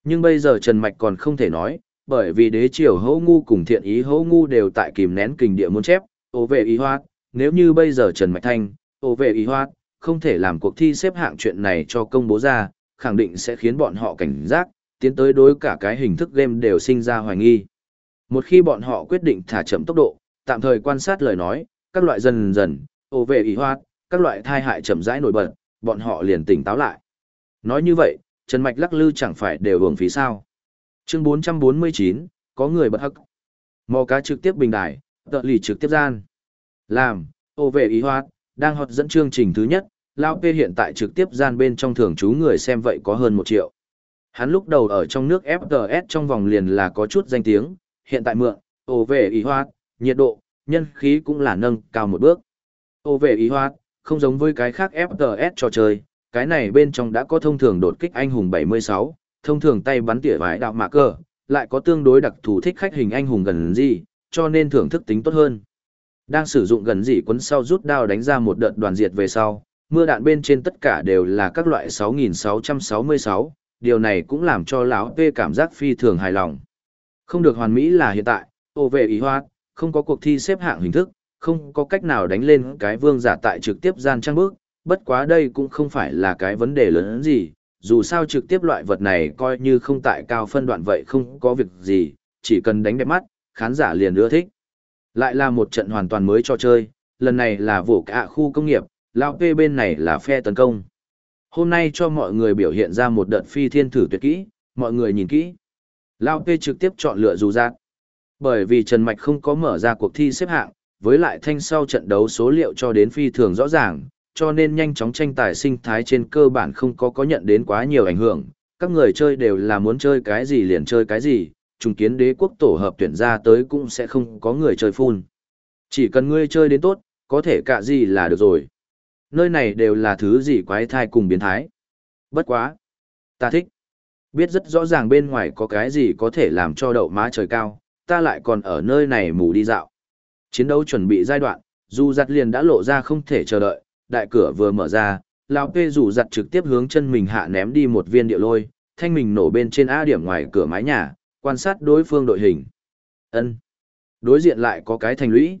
Nhưng bây giờ Trần Mạch còn không thể nói, bởi vì đế triều hấu ngu cùng thiện ý hấu ngu đều tại kìm nén kình địa muốn chép, ô vệ y hoạt, nếu như bây giờ Trần Mạch Thanh, ô vệ y hoạt, không thể làm cuộc thi xếp hạng chuyện này cho công bố ra, khẳng định sẽ khiến bọn họ cảnh giác, tiến tới đối cả cái hình thức game đều sinh ra hoài nghi. Một khi bọn họ quyết định thả chậm tốc độ, tạm thời quan sát lời nói, các loại dần dần, ô vệ ý hoạt, các loại thai hại chậm rãi nổi bật, bọn họ liền tỉnh táo lại. Nói như vậy, Trần Mạch lắc lư chẳng phải đều hưởng phí sao. Chương 449, có người bật hắc. Mò cá trực tiếp bình đài, tợ lì trực tiếp gian. Làm, ô vệ ý hoạt, đang hoạt dẫn chương trình thứ nhất, Lao P hiện tại trực tiếp gian bên trong thường trú người xem vậy có hơn một triệu. Hắn lúc đầu ở trong nước FTS trong vòng liền là có chút danh tiếng, hiện tại mượn, ô về ý hoạt, nhiệt độ, nhân khí cũng là nâng cao một bước. Ô về ý hoạt, không giống với cái khác FTS trò chơi, cái này bên trong đã có thông thường đột kích anh hùng 76, thông thường tay bắn tỉa vải đạo mạc cờ, lại có tương đối đặc thù thích khách hình anh hùng gần gì, cho nên thưởng thức tính tốt hơn. Đang sử dụng gần gì quấn sau rút đao đánh ra một đợt đoàn diệt về sau, mưa đạn bên trên tất cả đều là các loại 6666, điều này cũng làm cho lão P cảm giác phi thường hài lòng. Không được hoàn mỹ là hiện tại, ô vệ ý hoa, không có cuộc thi xếp hạng hình thức, không có cách nào đánh lên cái vương giả tại trực tiếp gian trang bước, bất quá đây cũng không phải là cái vấn đề lớn gì, dù sao trực tiếp loại vật này coi như không tại cao phân đoạn vậy không có việc gì, chỉ cần đánh đẹp mắt, khán giả liền ưa thích. Lại là một trận hoàn toàn mới cho chơi, lần này là vụ cả khu công nghiệp, lão P bên này là phe tấn công. Hôm nay cho mọi người biểu hiện ra một đợt phi thiên thử tuyệt kỹ, mọi người nhìn kỹ. Lao P trực tiếp chọn lựa dù giác. Bởi vì Trần Mạch không có mở ra cuộc thi xếp hạng, với lại thanh sau trận đấu số liệu cho đến phi thường rõ ràng, cho nên nhanh chóng tranh tài sinh thái trên cơ bản không có có nhận đến quá nhiều ảnh hưởng. Các người chơi đều là muốn chơi cái gì liền chơi cái gì, trùng kiến đế quốc tổ hợp tuyển ra tới cũng sẽ không có người chơi phun. Chỉ cần ngươi chơi đến tốt, có thể cả gì là được rồi. Nơi này đều là thứ gì quái thai cùng biến thái. Bất quá. Ta thích. Biết rất rõ ràng bên ngoài có cái gì có thể làm cho đậu má trời cao, ta lại còn ở nơi này mù đi dạo. Chiến đấu chuẩn bị giai đoạn, dù giặt liền đã lộ ra không thể chờ đợi, đại cửa vừa mở ra, lão Pê dù giặt trực tiếp hướng chân mình hạ ném đi một viên địa lôi, thanh mình nổ bên trên A điểm ngoài cửa mái nhà, quan sát đối phương đội hình. Ân, Đối diện lại có cái thành lũy.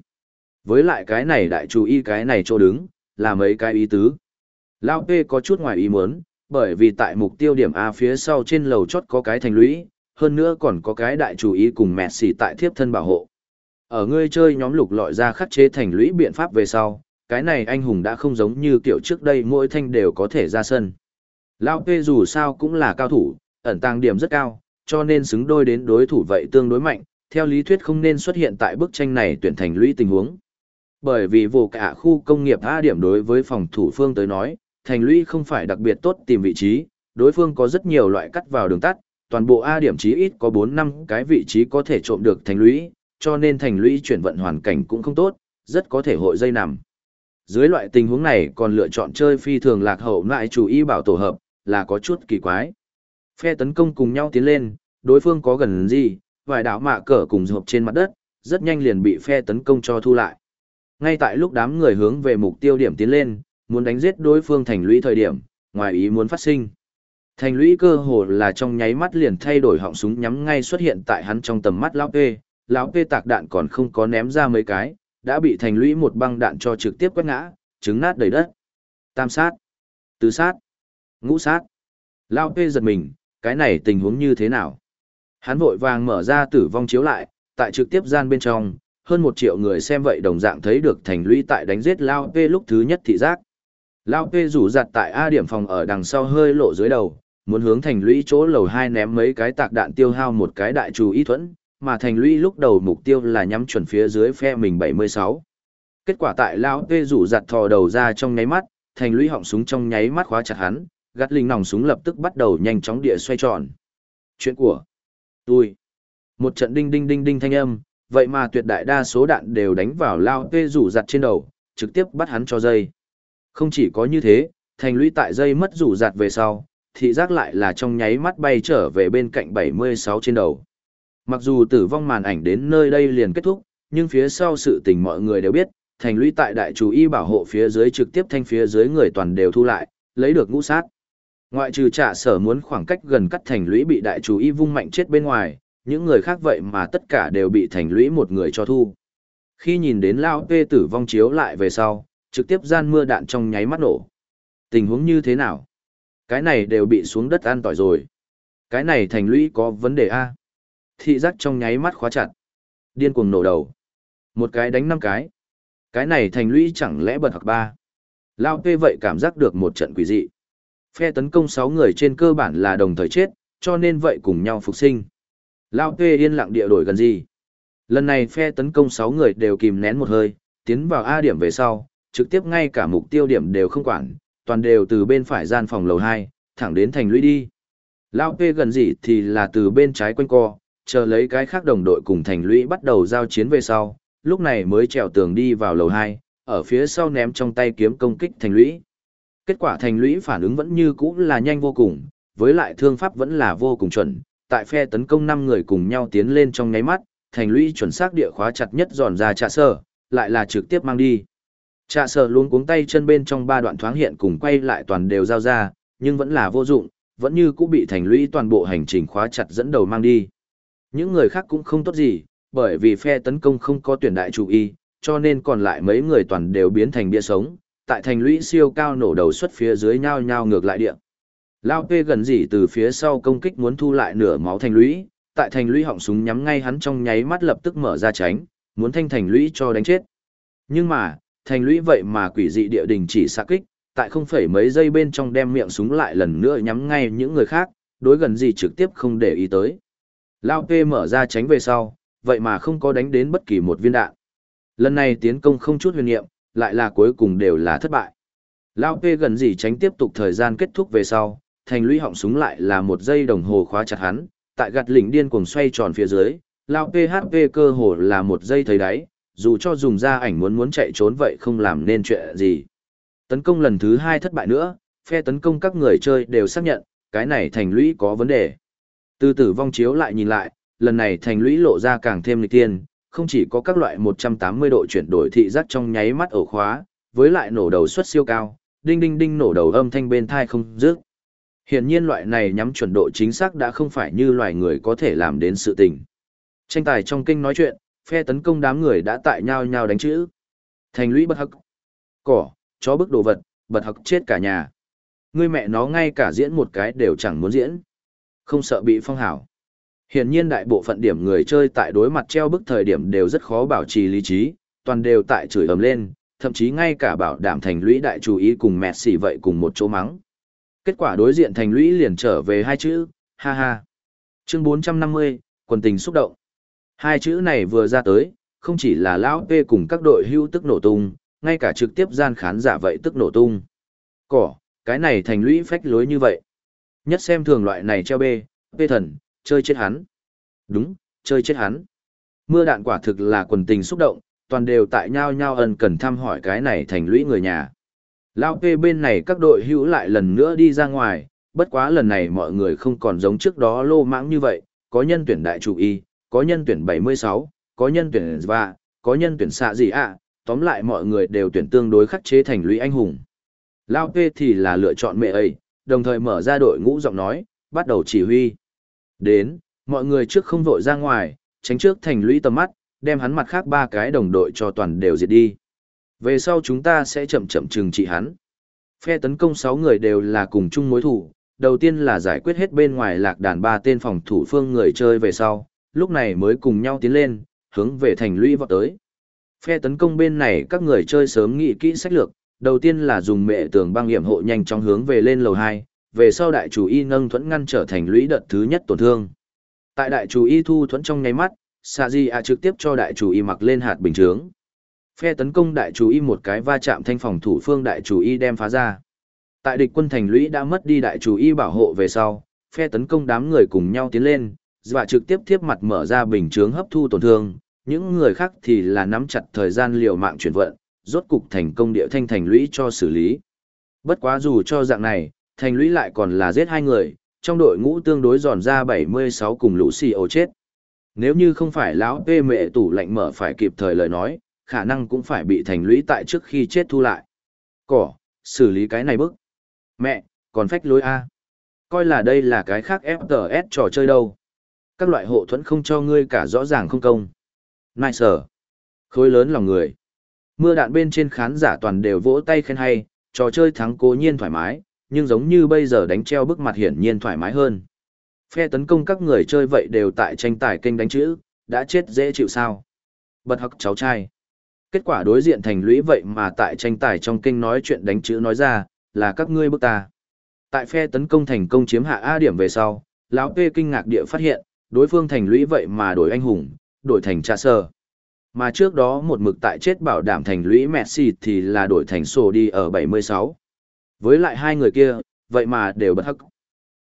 Với lại cái này đại chú ý cái này chỗ đứng, là mấy cái ý tứ. Lao P có chút ngoài ý muốn, bởi vì tại mục tiêu điểm A phía sau trên lầu chót có cái thành lũy, hơn nữa còn có cái đại chủ ý cùng mẹ xỉ tại thiếp thân bảo hộ. Ở ngươi chơi nhóm lục lọi ra khắc chế thành lũy biện pháp về sau, cái này anh hùng đã không giống như kiểu trước đây mỗi thanh đều có thể ra sân. Lao P dù sao cũng là cao thủ, ẩn tàng điểm rất cao, cho nên xứng đôi đến đối thủ vậy tương đối mạnh, theo lý thuyết không nên xuất hiện tại bức tranh này tuyển thành lũy tình huống. Bởi vì vô cả khu công nghiệp A điểm đối với phòng thủ phương tới nói, thành lũy không phải đặc biệt tốt tìm vị trí, đối phương có rất nhiều loại cắt vào đường tắt, toàn bộ A điểm chí ít có 4 năm cái vị trí có thể trộm được thành lũy, cho nên thành lũy chuyển vận hoàn cảnh cũng không tốt, rất có thể hội dây nằm. Dưới loại tình huống này còn lựa chọn chơi phi thường lạc hậu lại chủ ý bảo tổ hợp, là có chút kỳ quái. Phe tấn công cùng nhau tiến lên, đối phương có gần gì, vài đảo mạ cờ cùng hợp trên mặt đất, rất nhanh liền bị phe tấn công cho thu lại. Ngay tại lúc đám người hướng về mục tiêu điểm tiến lên, muốn đánh giết đối phương thành lũy thời điểm, ngoài ý muốn phát sinh. Thành lũy cơ hồ là trong nháy mắt liền thay đổi họng súng nhắm ngay xuất hiện tại hắn trong tầm mắt lão P, lão P tạc đạn còn không có ném ra mấy cái, đã bị thành lũy một băng đạn cho trực tiếp quét ngã, trứng nát đầy đất. Tam sát, tứ sát, ngũ sát. Lão P giật mình, cái này tình huống như thế nào? Hắn vội vàng mở ra tử vong chiếu lại, tại trực tiếp gian bên trong, hơn một triệu người xem vậy đồng dạng thấy được thành lũy tại đánh giết Lao P lúc thứ nhất thị giác. Lao P rủ giặt tại A điểm phòng ở đằng sau hơi lộ dưới đầu, muốn hướng thành lũy chỗ lầu hai ném mấy cái tạc đạn tiêu hao một cái đại trù y thuẫn, mà thành lũy lúc đầu mục tiêu là nhắm chuẩn phía dưới phe mình 76. Kết quả tại lão tê rủ giặt thò đầu ra trong nháy mắt, thành lũy họng súng trong nháy mắt khóa chặt hắn, gắt linh nòng súng lập tức bắt đầu nhanh chóng địa xoay tròn. Chuyện của tôi. Một trận đinh đinh đinh đinh thanh âm, vậy mà tuyệt đại đa số đạn đều đánh vào lao tê rủ giặt trên đầu, trực tiếp bắt hắn cho dây. Không chỉ có như thế, thành lũy tại dây mất rủ giặt về sau, thị giác lại là trong nháy mắt bay trở về bên cạnh 76 trên đầu. Mặc dù tử vong màn ảnh đến nơi đây liền kết thúc, nhưng phía sau sự tình mọi người đều biết, thành lũy tại đại chủ y bảo hộ phía dưới trực tiếp thanh phía dưới người toàn đều thu lại, lấy được ngũ sát. Ngoại trừ trả sở muốn khoảng cách gần cắt thành lũy bị đại chủ y vung mạnh chết bên ngoài, những người khác vậy mà tất cả đều bị thành lũy một người cho thu. Khi nhìn đến Lao P tử vong chiếu lại về sau, trực tiếp gian mưa đạn trong nháy mắt nổ. Tình huống như thế nào? Cái này đều bị xuống đất an tỏi rồi. Cái này thành lũy có vấn đề A thị giác trong nháy mắt khóa chặt. Điên cuồng nổ đầu. Một cái đánh năm cái. Cái này thành lũy chẳng lẽ bật hoặc ba. Lao P vậy cảm giác được một trận quỷ dị. Phe tấn công 6 người trên cơ bản là đồng thời chết, cho nên vậy cùng nhau phục sinh. Lao Tê yên lặng địa đổi gần gì. Lần này phe tấn công 6 người đều kìm nén một hơi, tiến vào A điểm về sau, trực tiếp ngay cả mục tiêu điểm đều không quản, toàn đều từ bên phải gian phòng lầu 2, thẳng đến thành lũy đi. Lao P gần gì thì là từ bên trái quanh co, chờ lấy cái khác đồng đội cùng thành lũy bắt đầu giao chiến về sau, lúc này mới trèo tường đi vào lầu 2, ở phía sau ném trong tay kiếm công kích thành lũy. Kết quả thành lũy phản ứng vẫn như cũ là nhanh vô cùng, với lại thương pháp vẫn là vô cùng chuẩn, tại phe tấn công 5 người cùng nhau tiến lên trong nháy mắt, thành lũy chuẩn xác địa khóa chặt nhất giòn ra trạ sở, lại là trực tiếp mang đi. Trạ sở luôn cuống tay chân bên trong ba đoạn thoáng hiện cùng quay lại toàn đều giao ra, nhưng vẫn là vô dụng, vẫn như cũng bị thành lũy toàn bộ hành trình khóa chặt dẫn đầu mang đi. Những người khác cũng không tốt gì, bởi vì phe tấn công không có tuyển đại chủ y, cho nên còn lại mấy người toàn đều biến thành bia sống, tại thành lũy siêu cao nổ đầu xuất phía dưới nhau nhau ngược lại địa. Lao Pê gần gì từ phía sau công kích muốn thu lại nửa máu thành lũy, tại thành lũy họng súng nhắm ngay hắn trong nháy mắt lập tức mở ra tránh, muốn thanh thành lũy cho đánh chết. Nhưng mà, thành lũy vậy mà quỷ dị địa đình chỉ xạ kích, tại không phải mấy giây bên trong đem miệng súng lại lần nữa nhắm ngay những người khác, đối gần gì trực tiếp không để ý tới. Lao Pê mở ra tránh về sau, vậy mà không có đánh đến bất kỳ một viên đạn. Lần này tiến công không chút huyền nhiệm, lại là cuối cùng đều là thất bại. Lao Pê gần gì tránh tiếp tục thời gian kết thúc về sau, thành lũy họng súng lại là một giây đồng hồ khóa chặt hắn, tại gạt lỉnh điên cuồng xoay tròn phía dưới, Lao PHP cơ hồ là một giây thấy đáy, dù cho dùng ra ảnh muốn muốn chạy trốn vậy không làm nên chuyện gì. Tấn công lần thứ hai thất bại nữa, phe tấn công các người chơi đều xác nhận, cái này thành lũy có vấn đề. Từ tử vong chiếu lại nhìn lại, lần này thành lũy lộ ra càng thêm lịch tiên, không chỉ có các loại 180 độ chuyển đổi thị giác trong nháy mắt ở khóa, với lại nổ đầu suất siêu cao, đinh đinh đinh nổ đầu âm thanh bên thai không dứt. Hiển nhiên loại này nhắm chuẩn độ chính xác đã không phải như loài người có thể làm đến sự tình. Tranh tài trong kinh nói chuyện, phe tấn công đám người đã tại nhau nhau đánh chữ. Thành lũy bất hắc. Cỏ, chó bức đồ vật, bật hắc chết cả nhà. Người mẹ nó ngay cả diễn một cái đều chẳng muốn diễn. Không sợ bị phong hảo. Hiển nhiên đại bộ phận điểm người chơi tại đối mặt treo bức thời điểm đều rất khó bảo trì lý trí, toàn đều tại chửi ầm lên, thậm chí ngay cả bảo đảm thành lũy đại chú ý cùng mẹ xỉ vậy cùng một chỗ mắng. Kết quả đối diện thành lũy liền trở về hai chữ, ha ha. Chương 450, quần tình xúc động. Hai chữ này vừa ra tới, không chỉ là lão P cùng các đội hưu tức nổ tung, ngay cả trực tiếp gian khán giả vậy tức nổ tung. Cỏ, cái này thành lũy phách lối như vậy. Nhất xem thường loại này treo bê, bê thần, chơi chết hắn. Đúng, chơi chết hắn. Mưa đạn quả thực là quần tình xúc động, toàn đều tại nhau nhau ân cần thăm hỏi cái này thành lũy người nhà. Lao P bên này các đội hữu lại lần nữa đi ra ngoài, bất quá lần này mọi người không còn giống trước đó lô mãng như vậy, có nhân tuyển đại chủ y, có nhân tuyển 76, có nhân tuyển và, có nhân tuyển xạ gì ạ, tóm lại mọi người đều tuyển tương đối khắc chế thành lũy anh hùng. Lao P thì là lựa chọn mẹ ấy, đồng thời mở ra đội ngũ giọng nói, bắt đầu chỉ huy. Đến, mọi người trước không vội ra ngoài, tránh trước thành lũy tầm mắt, đem hắn mặt khác ba cái đồng đội cho toàn đều diệt đi. Về sau chúng ta sẽ chậm chậm trừng trị hắn. Phe tấn công 6 người đều là cùng chung mối thủ, đầu tiên là giải quyết hết bên ngoài lạc đàn ba tên phòng thủ phương người chơi về sau, lúc này mới cùng nhau tiến lên, hướng về thành lũy vọt tới. Phe tấn công bên này các người chơi sớm nghĩ kỹ sách lược, đầu tiên là dùng mệ tường băng hiểm hộ nhanh chóng hướng về lên lầu 2, về sau đại chủ y nâng thuẫn ngăn trở thành lũy đợt thứ nhất tổn thương. Tại đại chủ y thu thuẫn trong nháy mắt, Sa Di A trực tiếp cho đại chủ y mặc lên hạt bình chướng. Phe tấn công đại chủ y một cái va chạm thanh phòng thủ phương đại chủ y đem phá ra. Tại địch quân thành lũy đã mất đi đại chủ y bảo hộ về sau, phe tấn công đám người cùng nhau tiến lên, dọa trực tiếp tiếp mặt mở ra bình chướng hấp thu tổn thương, những người khác thì là nắm chặt thời gian liều mạng chuyển vận, rốt cục thành công địa thanh thành lũy cho xử lý. Bất quá dù cho dạng này, thành lũy lại còn là giết hai người, trong đội ngũ tương đối giòn ra 76 cùng lũ xì ổ chết. Nếu như không phải lão P mệ tủ lạnh mở phải kịp thời lời nói, khả năng cũng phải bị thành lũy tại trước khi chết thu lại. Cỏ, xử lý cái này bức. Mẹ, còn phách lối A. Coi là đây là cái khác FTS trò chơi đâu. Các loại hộ thuẫn không cho ngươi cả rõ ràng không công. Nại sở. Khối lớn lòng người. Mưa đạn bên trên khán giả toàn đều vỗ tay khen hay, trò chơi thắng cố nhiên thoải mái, nhưng giống như bây giờ đánh treo bức mặt hiển nhiên thoải mái hơn. Phe tấn công các người chơi vậy đều tại tranh tài kênh đánh chữ, đã chết dễ chịu sao. Bật hắc cháu trai. Kết quả đối diện thành lũy vậy mà tại tranh tài trong kinh nói chuyện đánh chữ nói ra, là các ngươi bức ta. Tại phe tấn công thành công chiếm hạ A điểm về sau, lão P kinh ngạc địa phát hiện, đối phương thành lũy vậy mà đổi anh hùng, đổi thành trà sơ. Mà trước đó một mực tại chết bảo đảm thành lũy Messi thì là đổi thành sổ đi ở 76. Với lại hai người kia, vậy mà đều bất hắc.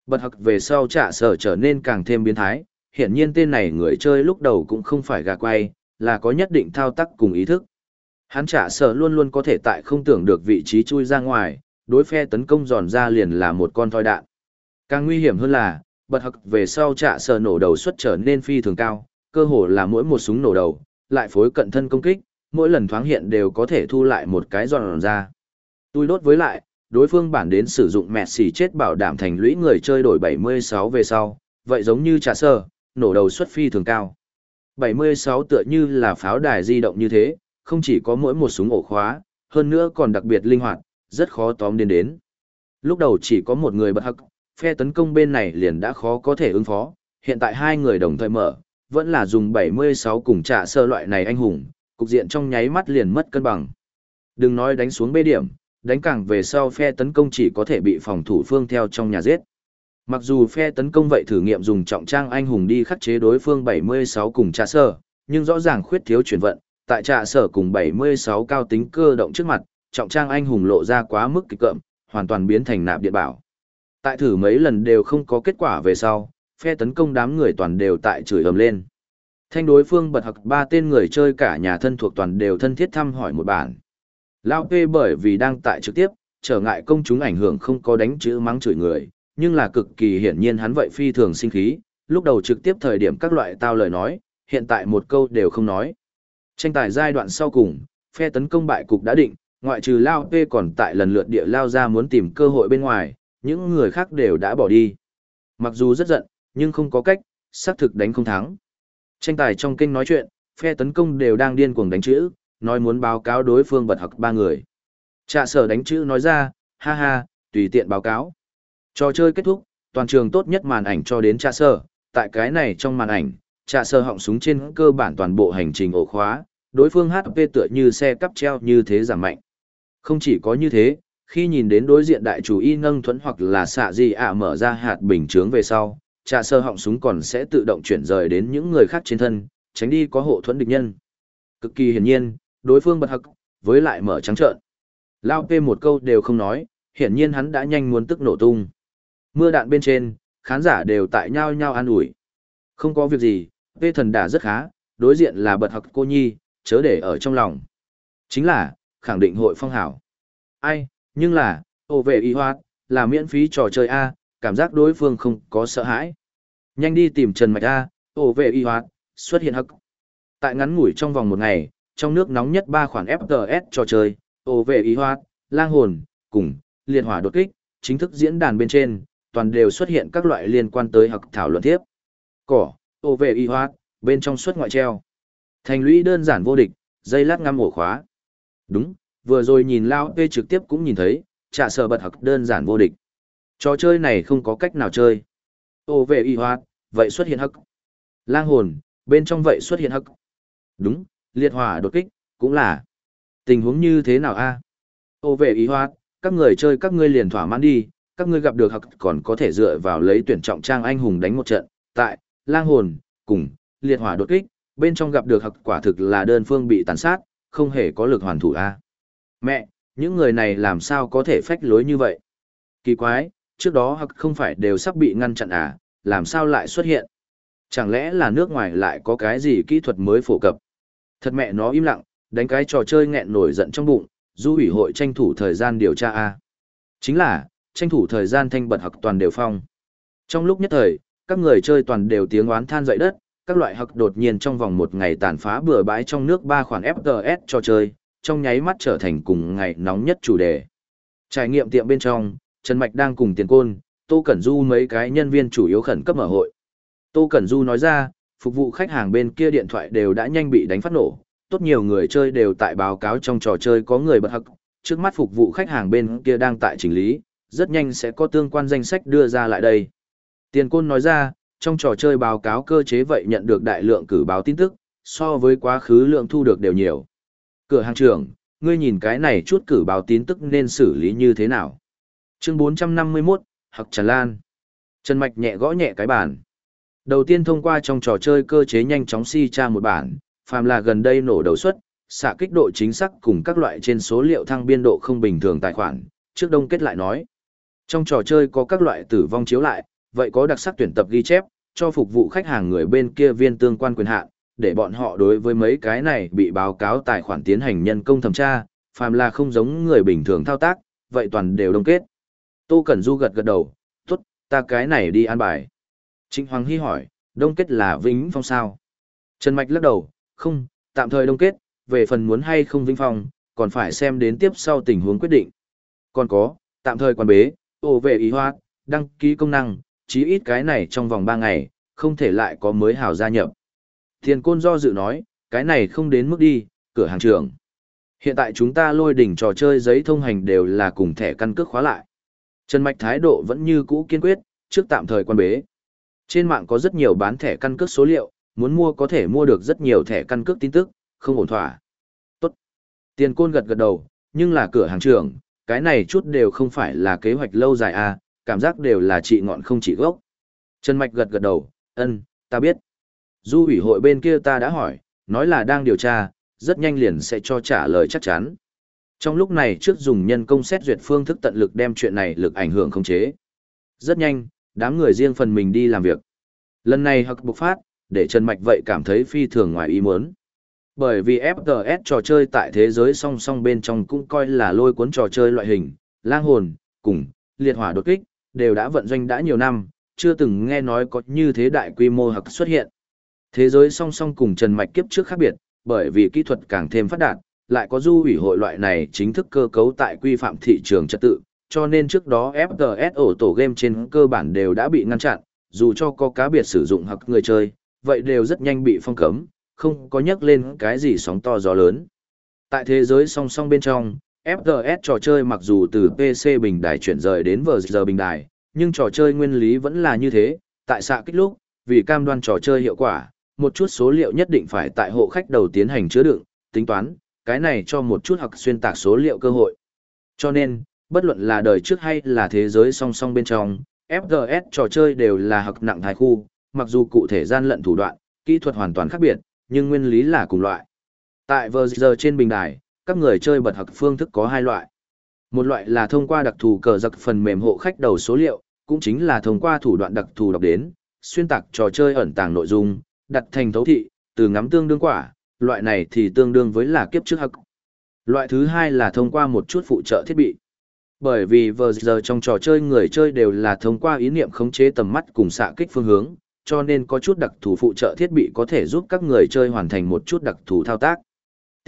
Bất hắc về sau trả sở trở nên càng thêm biến thái, hiển nhiên tên này người chơi lúc đầu cũng không phải gà quay, là có nhất định thao tác cùng ý thức. Hắn trả sở luôn luôn có thể tại không tưởng được vị trí chui ra ngoài, đối phe tấn công giòn ra liền là một con thoi đạn. Càng nguy hiểm hơn là, bật hặc về sau trả sở nổ đầu xuất trở nên phi thường cao, cơ hồ là mỗi một súng nổ đầu, lại phối cận thân công kích, mỗi lần thoáng hiện đều có thể thu lại một cái giòn ra. Tôi đốt với lại, đối phương bản đến sử dụng mẹ xỉ chết bảo đảm thành lũy người chơi đổi 76 về sau, vậy giống như trả sở, nổ đầu xuất phi thường cao. 76 tựa như là pháo đài di động như thế, không chỉ có mỗi một súng ổ khóa, hơn nữa còn đặc biệt linh hoạt, rất khó tóm đến đến. Lúc đầu chỉ có một người bật hắc, phe tấn công bên này liền đã khó có thể ứng phó, hiện tại hai người đồng thời mở, vẫn là dùng 76 cùng trả sơ loại này anh hùng, cục diện trong nháy mắt liền mất cân bằng. Đừng nói đánh xuống bê điểm, đánh càng về sau phe tấn công chỉ có thể bị phòng thủ phương theo trong nhà giết. Mặc dù phe tấn công vậy thử nghiệm dùng trọng trang anh hùng đi khắc chế đối phương 76 cùng trả sơ, nhưng rõ ràng khuyết thiếu chuyển vận, tại trạ sở cùng 76 cao tính cơ động trước mặt, trọng trang anh hùng lộ ra quá mức kịch cậm, hoàn toàn biến thành nạp điện bảo. Tại thử mấy lần đều không có kết quả về sau, phe tấn công đám người toàn đều tại chửi ầm lên. Thanh đối phương bật học ba tên người chơi cả nhà thân thuộc toàn đều thân thiết thăm hỏi một bản. Lao P bởi vì đang tại trực tiếp, trở ngại công chúng ảnh hưởng không có đánh chữ mắng chửi người, nhưng là cực kỳ hiển nhiên hắn vậy phi thường sinh khí, lúc đầu trực tiếp thời điểm các loại tao lời nói, hiện tại một câu đều không nói. Tranh tài giai đoạn sau cùng, phe tấn công bại cục đã định, ngoại trừ Lao P còn tại lần lượt địa lao ra muốn tìm cơ hội bên ngoài, những người khác đều đã bỏ đi. Mặc dù rất giận, nhưng không có cách, xác thực đánh không thắng. Tranh tài trong kênh nói chuyện, phe tấn công đều đang điên cuồng đánh chữ, nói muốn báo cáo đối phương bật học ba người. Trạ sở đánh chữ nói ra, ha ha, tùy tiện báo cáo. Trò chơi kết thúc, toàn trường tốt nhất màn ảnh cho đến trạ sở, tại cái này trong màn ảnh, Trả sơ họng súng trên cơ bản toàn bộ hành trình ổ khóa, đối phương HP tựa như xe cắp treo như thế giảm mạnh. Không chỉ có như thế, khi nhìn đến đối diện đại chủ y nâng thuẫn hoặc là xạ gì ạ mở ra hạt bình chướng về sau, trả sơ họng súng còn sẽ tự động chuyển rời đến những người khác trên thân, tránh đi có hộ thuẫn địch nhân. Cực kỳ hiển nhiên, đối phương bật hắc, với lại mở trắng trợn. Lao P một câu đều không nói, hiển nhiên hắn đã nhanh muốn tức nổ tung. Mưa đạn bên trên, khán giả đều tại nhau nhau an ủi. Không có việc gì, Vê thần đã rất khá, đối diện là bật học cô nhi, chớ để ở trong lòng. Chính là, khẳng định hội phong hảo. Ai, nhưng là, ô vệ y hoạt, là miễn phí trò chơi A, cảm giác đối phương không có sợ hãi. Nhanh đi tìm Trần Mạch A, ô vệ y hoạt, xuất hiện hắc. Tại ngắn ngủi trong vòng một ngày, trong nước nóng nhất ba khoản FTS trò chơi, ô vệ y hoạt, lang hồn, cùng, liệt hỏa đột kích, chính thức diễn đàn bên trên, toàn đều xuất hiện các loại liên quan tới hặc thảo luận tiếp. Cỏ, ô vệ y hoát, bên trong suất ngoại treo. Thành lũy đơn giản vô địch, dây lát ngăm ổ khóa. Đúng, vừa rồi nhìn Lao P trực tiếp cũng nhìn thấy, trả sở bật học đơn giản vô địch. Trò chơi này không có cách nào chơi. Ô về y hoát, vậy xuất hiện hắc. Lang hồn, bên trong vậy xuất hiện hắc. Đúng, liệt hỏa đột kích, cũng là. Tình huống như thế nào a? Ô về y hoát, các người chơi các ngươi liền thỏa mãn đi, các ngươi gặp được hặc còn có thể dựa vào lấy tuyển trọng trang anh hùng đánh một trận, tại, lang hồn, cùng, liệt hỏa đột kích, bên trong gặp được hặc quả thực là đơn phương bị tàn sát, không hề có lực hoàn thủ a. Mẹ, những người này làm sao có thể phách lối như vậy? Kỳ quái, trước đó hặc không phải đều sắp bị ngăn chặn à, làm sao lại xuất hiện? Chẳng lẽ là nước ngoài lại có cái gì kỹ thuật mới phổ cập? Thật mẹ nó im lặng, đánh cái trò chơi nghẹn nổi giận trong bụng, du ủy hội tranh thủ thời gian điều tra a. Chính là, tranh thủ thời gian thanh bật hặc toàn đều phong. Trong lúc nhất thời, các người chơi toàn đều tiếng oán than dậy đất, các loại hặc đột nhiên trong vòng một ngày tàn phá bừa bãi trong nước ba khoản FPS cho chơi, trong nháy mắt trở thành cùng ngày nóng nhất chủ đề. Trải nghiệm tiệm bên trong, Trần Mạch đang cùng tiền côn, Tô Cẩn Du mấy cái nhân viên chủ yếu khẩn cấp mở hội. Tô Cẩn Du nói ra, phục vụ khách hàng bên kia điện thoại đều đã nhanh bị đánh phát nổ, tốt nhiều người chơi đều tại báo cáo trong trò chơi có người bật hặc, trước mắt phục vụ khách hàng bên kia đang tại chỉnh lý, rất nhanh sẽ có tương quan danh sách đưa ra lại đây. Tiền côn nói ra, trong trò chơi báo cáo cơ chế vậy nhận được đại lượng cử báo tin tức, so với quá khứ lượng thu được đều nhiều. Cửa hàng trưởng, ngươi nhìn cái này chút cử báo tin tức nên xử lý như thế nào? Chương 451, Hạc Trần Lan. Trần Mạch nhẹ gõ nhẹ cái bàn. Đầu tiên thông qua trong trò chơi cơ chế nhanh chóng si tra một bản, phàm là gần đây nổ đầu suất, xạ kích độ chính xác cùng các loại trên số liệu thăng biên độ không bình thường tài khoản, trước đông kết lại nói. Trong trò chơi có các loại tử vong chiếu lại, vậy có đặc sắc tuyển tập ghi chép, cho phục vụ khách hàng người bên kia viên tương quan quyền hạn, để bọn họ đối với mấy cái này bị báo cáo tài khoản tiến hành nhân công thẩm tra, phàm là không giống người bình thường thao tác, vậy toàn đều đông kết. Tô Cẩn Du gật gật đầu, tốt, ta cái này đi an bài. Trịnh Hoàng Hy hỏi, đông kết là Vĩnh Phong sao? Trần Mạch lắc đầu, không, tạm thời đông kết, về phần muốn hay không Vĩnh Phong, còn phải xem đến tiếp sau tình huống quyết định. Còn có, tạm thời quan bế, ổ vệ ý hoa, đăng ký công năng, chí ít cái này trong vòng 3 ngày, không thể lại có mới hào gia nhập. Thiên Côn do dự nói, cái này không đến mức đi, cửa hàng trưởng. Hiện tại chúng ta lôi đỉnh trò chơi giấy thông hành đều là cùng thẻ căn cước khóa lại. Trần Mạch thái độ vẫn như cũ kiên quyết, trước tạm thời quan bế. Trên mạng có rất nhiều bán thẻ căn cước số liệu, muốn mua có thể mua được rất nhiều thẻ căn cước tin tức, không ổn thỏa. Tốt. Tiền côn gật gật đầu, nhưng là cửa hàng trưởng, cái này chút đều không phải là kế hoạch lâu dài à, cảm giác đều là trị ngọn không trị gốc. Trần Mạch gật gật đầu, ân, ta biết. Du ủy hội bên kia ta đã hỏi, nói là đang điều tra, rất nhanh liền sẽ cho trả lời chắc chắn. Trong lúc này trước dùng nhân công xét duyệt phương thức tận lực đem chuyện này lực ảnh hưởng không chế. Rất nhanh, đám người riêng phần mình đi làm việc. Lần này hặc bộc phát, để Trần Mạch vậy cảm thấy phi thường ngoài ý muốn. Bởi vì FPS trò chơi tại thế giới song song bên trong cũng coi là lôi cuốn trò chơi loại hình, lang hồn, cùng, liệt hỏa đột kích, đều đã vận doanh đã nhiều năm, chưa từng nghe nói có như thế đại quy mô hặc xuất hiện. Thế giới song song cùng Trần Mạch kiếp trước khác biệt, bởi vì kỹ thuật càng thêm phát đạt, lại có du ủy hội loại này chính thức cơ cấu tại quy phạm thị trường trật tự, cho nên trước đó FGS ổ tổ game trên cơ bản đều đã bị ngăn chặn, dù cho có cá biệt sử dụng hoặc người chơi, vậy đều rất nhanh bị phong cấm, không có nhắc lên cái gì sóng to gió lớn. Tại thế giới song song bên trong, FPS trò chơi mặc dù từ PC bình đài chuyển rời đến giờ bình đài, nhưng trò chơi nguyên lý vẫn là như thế, tại xạ kích lúc, vì cam đoan trò chơi hiệu quả, một chút số liệu nhất định phải tại hộ khách đầu tiến hành chứa đựng, tính toán, cái này cho một chút học xuyên tạc số liệu cơ hội. Cho nên, bất luận là đời trước hay là thế giới song song bên trong, FGS trò chơi đều là học nặng thái khu, mặc dù cụ thể gian lận thủ đoạn, kỹ thuật hoàn toàn khác biệt, nhưng nguyên lý là cùng loại. Tại vừa giờ trên bình đài, các người chơi bật học phương thức có hai loại. Một loại là thông qua đặc thù cờ giặc phần mềm hộ khách đầu số liệu, cũng chính là thông qua thủ đoạn đặc thù đọc đến, xuyên tạc trò chơi ẩn tàng nội dung, đặt thành thấu thị, từ ngắm tương đương quả, loại này thì tương đương với là kiếp trước hắc. Loại thứ hai là thông qua một chút phụ trợ thiết bị. Bởi vì vừa giờ trong trò chơi người chơi đều là thông qua ý niệm khống chế tầm mắt cùng xạ kích phương hướng, cho nên có chút đặc thù phụ trợ thiết bị có thể giúp các người chơi hoàn thành một chút đặc thù thao tác.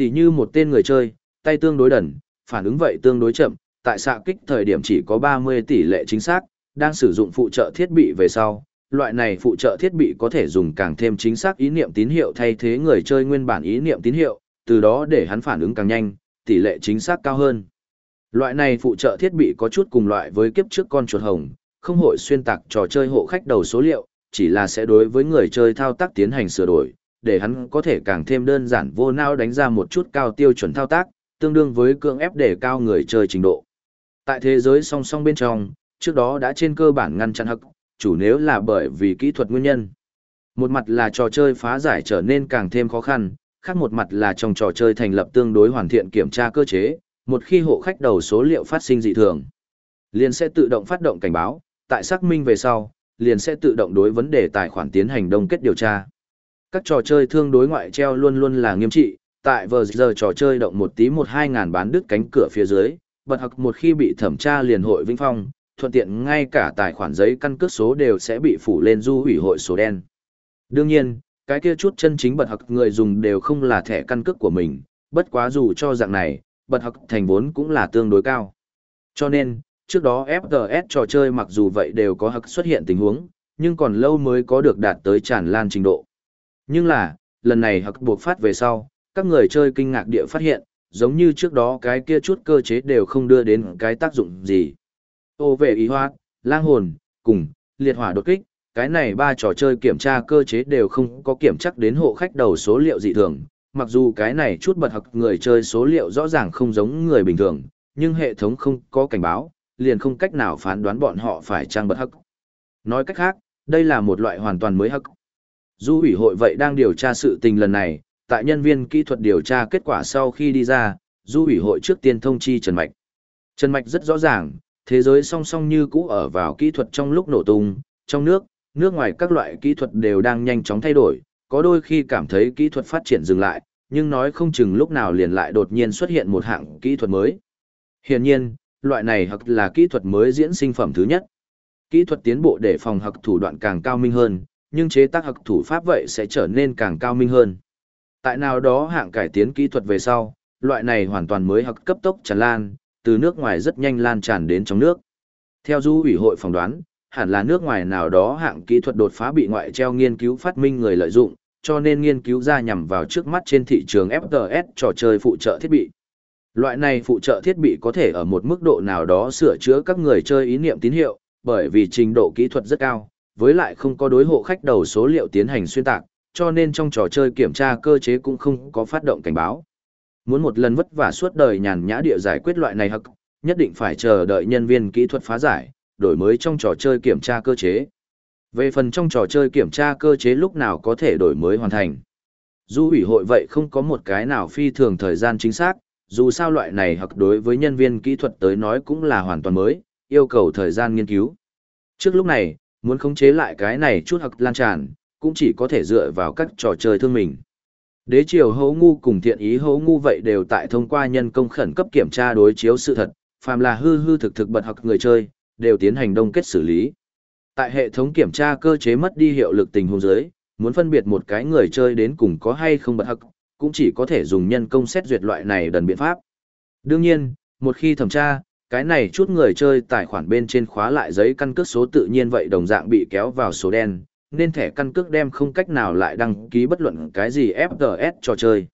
Tỷ như một tên người chơi, tay tương đối đần, phản ứng vậy tương đối chậm, tại xạ kích thời điểm chỉ có 30 tỷ lệ chính xác, đang sử dụng phụ trợ thiết bị về sau, loại này phụ trợ thiết bị có thể dùng càng thêm chính xác ý niệm tín hiệu thay thế người chơi nguyên bản ý niệm tín hiệu, từ đó để hắn phản ứng càng nhanh, tỷ lệ chính xác cao hơn. Loại này phụ trợ thiết bị có chút cùng loại với kiếp trước con chuột hồng, không hội xuyên tạc trò chơi hộ khách đầu số liệu, chỉ là sẽ đối với người chơi thao tác tiến hành sửa đổi, để hắn có thể càng thêm đơn giản vô não đánh ra một chút cao tiêu chuẩn thao tác, tương đương với cưỡng ép để cao người chơi trình độ. Tại thế giới song song bên trong, trước đó đã trên cơ bản ngăn chặn hắc, chủ nếu là bởi vì kỹ thuật nguyên nhân. Một mặt là trò chơi phá giải trở nên càng thêm khó khăn, khác một mặt là trong trò chơi thành lập tương đối hoàn thiện kiểm tra cơ chế, một khi hộ khách đầu số liệu phát sinh dị thường, liền sẽ tự động phát động cảnh báo, tại xác minh về sau, liền sẽ tự động đối vấn đề tài khoản tiến hành đông kết điều tra. Các trò chơi thương đối ngoại treo luôn luôn là nghiêm trị, tại vừa giờ trò chơi động một tí một hai ngàn bán đứt cánh cửa phía dưới, bật học một khi bị thẩm tra liền hội vinh phong, thuận tiện ngay cả tài khoản giấy căn cước số đều sẽ bị phủ lên du ủy hội số đen. Đương nhiên, cái kia chút chân chính bật học người dùng đều không là thẻ căn cước của mình, bất quá dù cho dạng này, bật học thành vốn cũng là tương đối cao. Cho nên, trước đó FGS trò chơi mặc dù vậy đều có hặc xuất hiện tình huống, nhưng còn lâu mới có được đạt tới tràn lan trình độ. Nhưng là, lần này hặc buộc phát về sau, các người chơi kinh ngạc địa phát hiện, giống như trước đó cái kia chút cơ chế đều không đưa đến cái tác dụng gì. Ô về ý hoa, lang hồn, cùng, liệt hỏa đột kích, cái này ba trò chơi kiểm tra cơ chế đều không có kiểm chắc đến hộ khách đầu số liệu dị thường. Mặc dù cái này chút bật hặc người chơi số liệu rõ ràng không giống người bình thường, nhưng hệ thống không có cảnh báo, liền không cách nào phán đoán bọn họ phải trang bật hắc. Nói cách khác, Đây là một loại hoàn toàn mới hắc. Du ủy hội vậy đang điều tra sự tình lần này, tại nhân viên kỹ thuật điều tra kết quả sau khi đi ra, du ủy hội trước tiên thông chi Trần Mạch. Trần Mạch rất rõ ràng, thế giới song song như cũ ở vào kỹ thuật trong lúc nổ tung, trong nước, nước ngoài các loại kỹ thuật đều đang nhanh chóng thay đổi, có đôi khi cảm thấy kỹ thuật phát triển dừng lại, nhưng nói không chừng lúc nào liền lại đột nhiên xuất hiện một hạng kỹ thuật mới. Hiển nhiên, loại này hoặc là kỹ thuật mới diễn sinh phẩm thứ nhất. Kỹ thuật tiến bộ để phòng hoặc thủ đoạn càng cao minh hơn, nhưng chế tác hặc thủ pháp vậy sẽ trở nên càng cao minh hơn. Tại nào đó hạng cải tiến kỹ thuật về sau, loại này hoàn toàn mới hặc cấp tốc tràn lan, từ nước ngoài rất nhanh lan tràn đến trong nước. Theo du ủy hội phỏng đoán, hẳn là nước ngoài nào đó hạng kỹ thuật đột phá bị ngoại treo nghiên cứu phát minh người lợi dụng, cho nên nghiên cứu ra nhằm vào trước mắt trên thị trường FTS trò chơi phụ trợ thiết bị. Loại này phụ trợ thiết bị có thể ở một mức độ nào đó sửa chữa các người chơi ý niệm tín hiệu, bởi vì trình độ kỹ thuật rất cao, với lại không có đối hộ khách đầu số liệu tiến hành xuyên tạc, cho nên trong trò chơi kiểm tra cơ chế cũng không có phát động cảnh báo. Muốn một lần vất vả suốt đời nhàn nhã địa giải quyết loại này hắc, nhất định phải chờ đợi nhân viên kỹ thuật phá giải, đổi mới trong trò chơi kiểm tra cơ chế. Về phần trong trò chơi kiểm tra cơ chế lúc nào có thể đổi mới hoàn thành. Du ủy hội vậy không có một cái nào phi thường thời gian chính xác, dù sao loại này hoặc đối với nhân viên kỹ thuật tới nói cũng là hoàn toàn mới, yêu cầu thời gian nghiên cứu. Trước lúc này, muốn khống chế lại cái này chút hoặc lan tràn, cũng chỉ có thể dựa vào các trò chơi thương mình. Đế triều hấu ngu cùng thiện ý hấu ngu vậy đều tại thông qua nhân công khẩn cấp kiểm tra đối chiếu sự thật, phàm là hư hư thực thực bật hoặc người chơi, đều tiến hành đông kết xử lý. Tại hệ thống kiểm tra cơ chế mất đi hiệu lực tình huống dưới, muốn phân biệt một cái người chơi đến cùng có hay không bật hắc, cũng chỉ có thể dùng nhân công xét duyệt loại này đần biện pháp. Đương nhiên, một khi thẩm tra, cái này chút người chơi tài khoản bên trên khóa lại giấy căn cước số tự nhiên vậy đồng dạng bị kéo vào số đen, nên thẻ căn cước đem không cách nào lại đăng ký bất luận cái gì FGS trò chơi.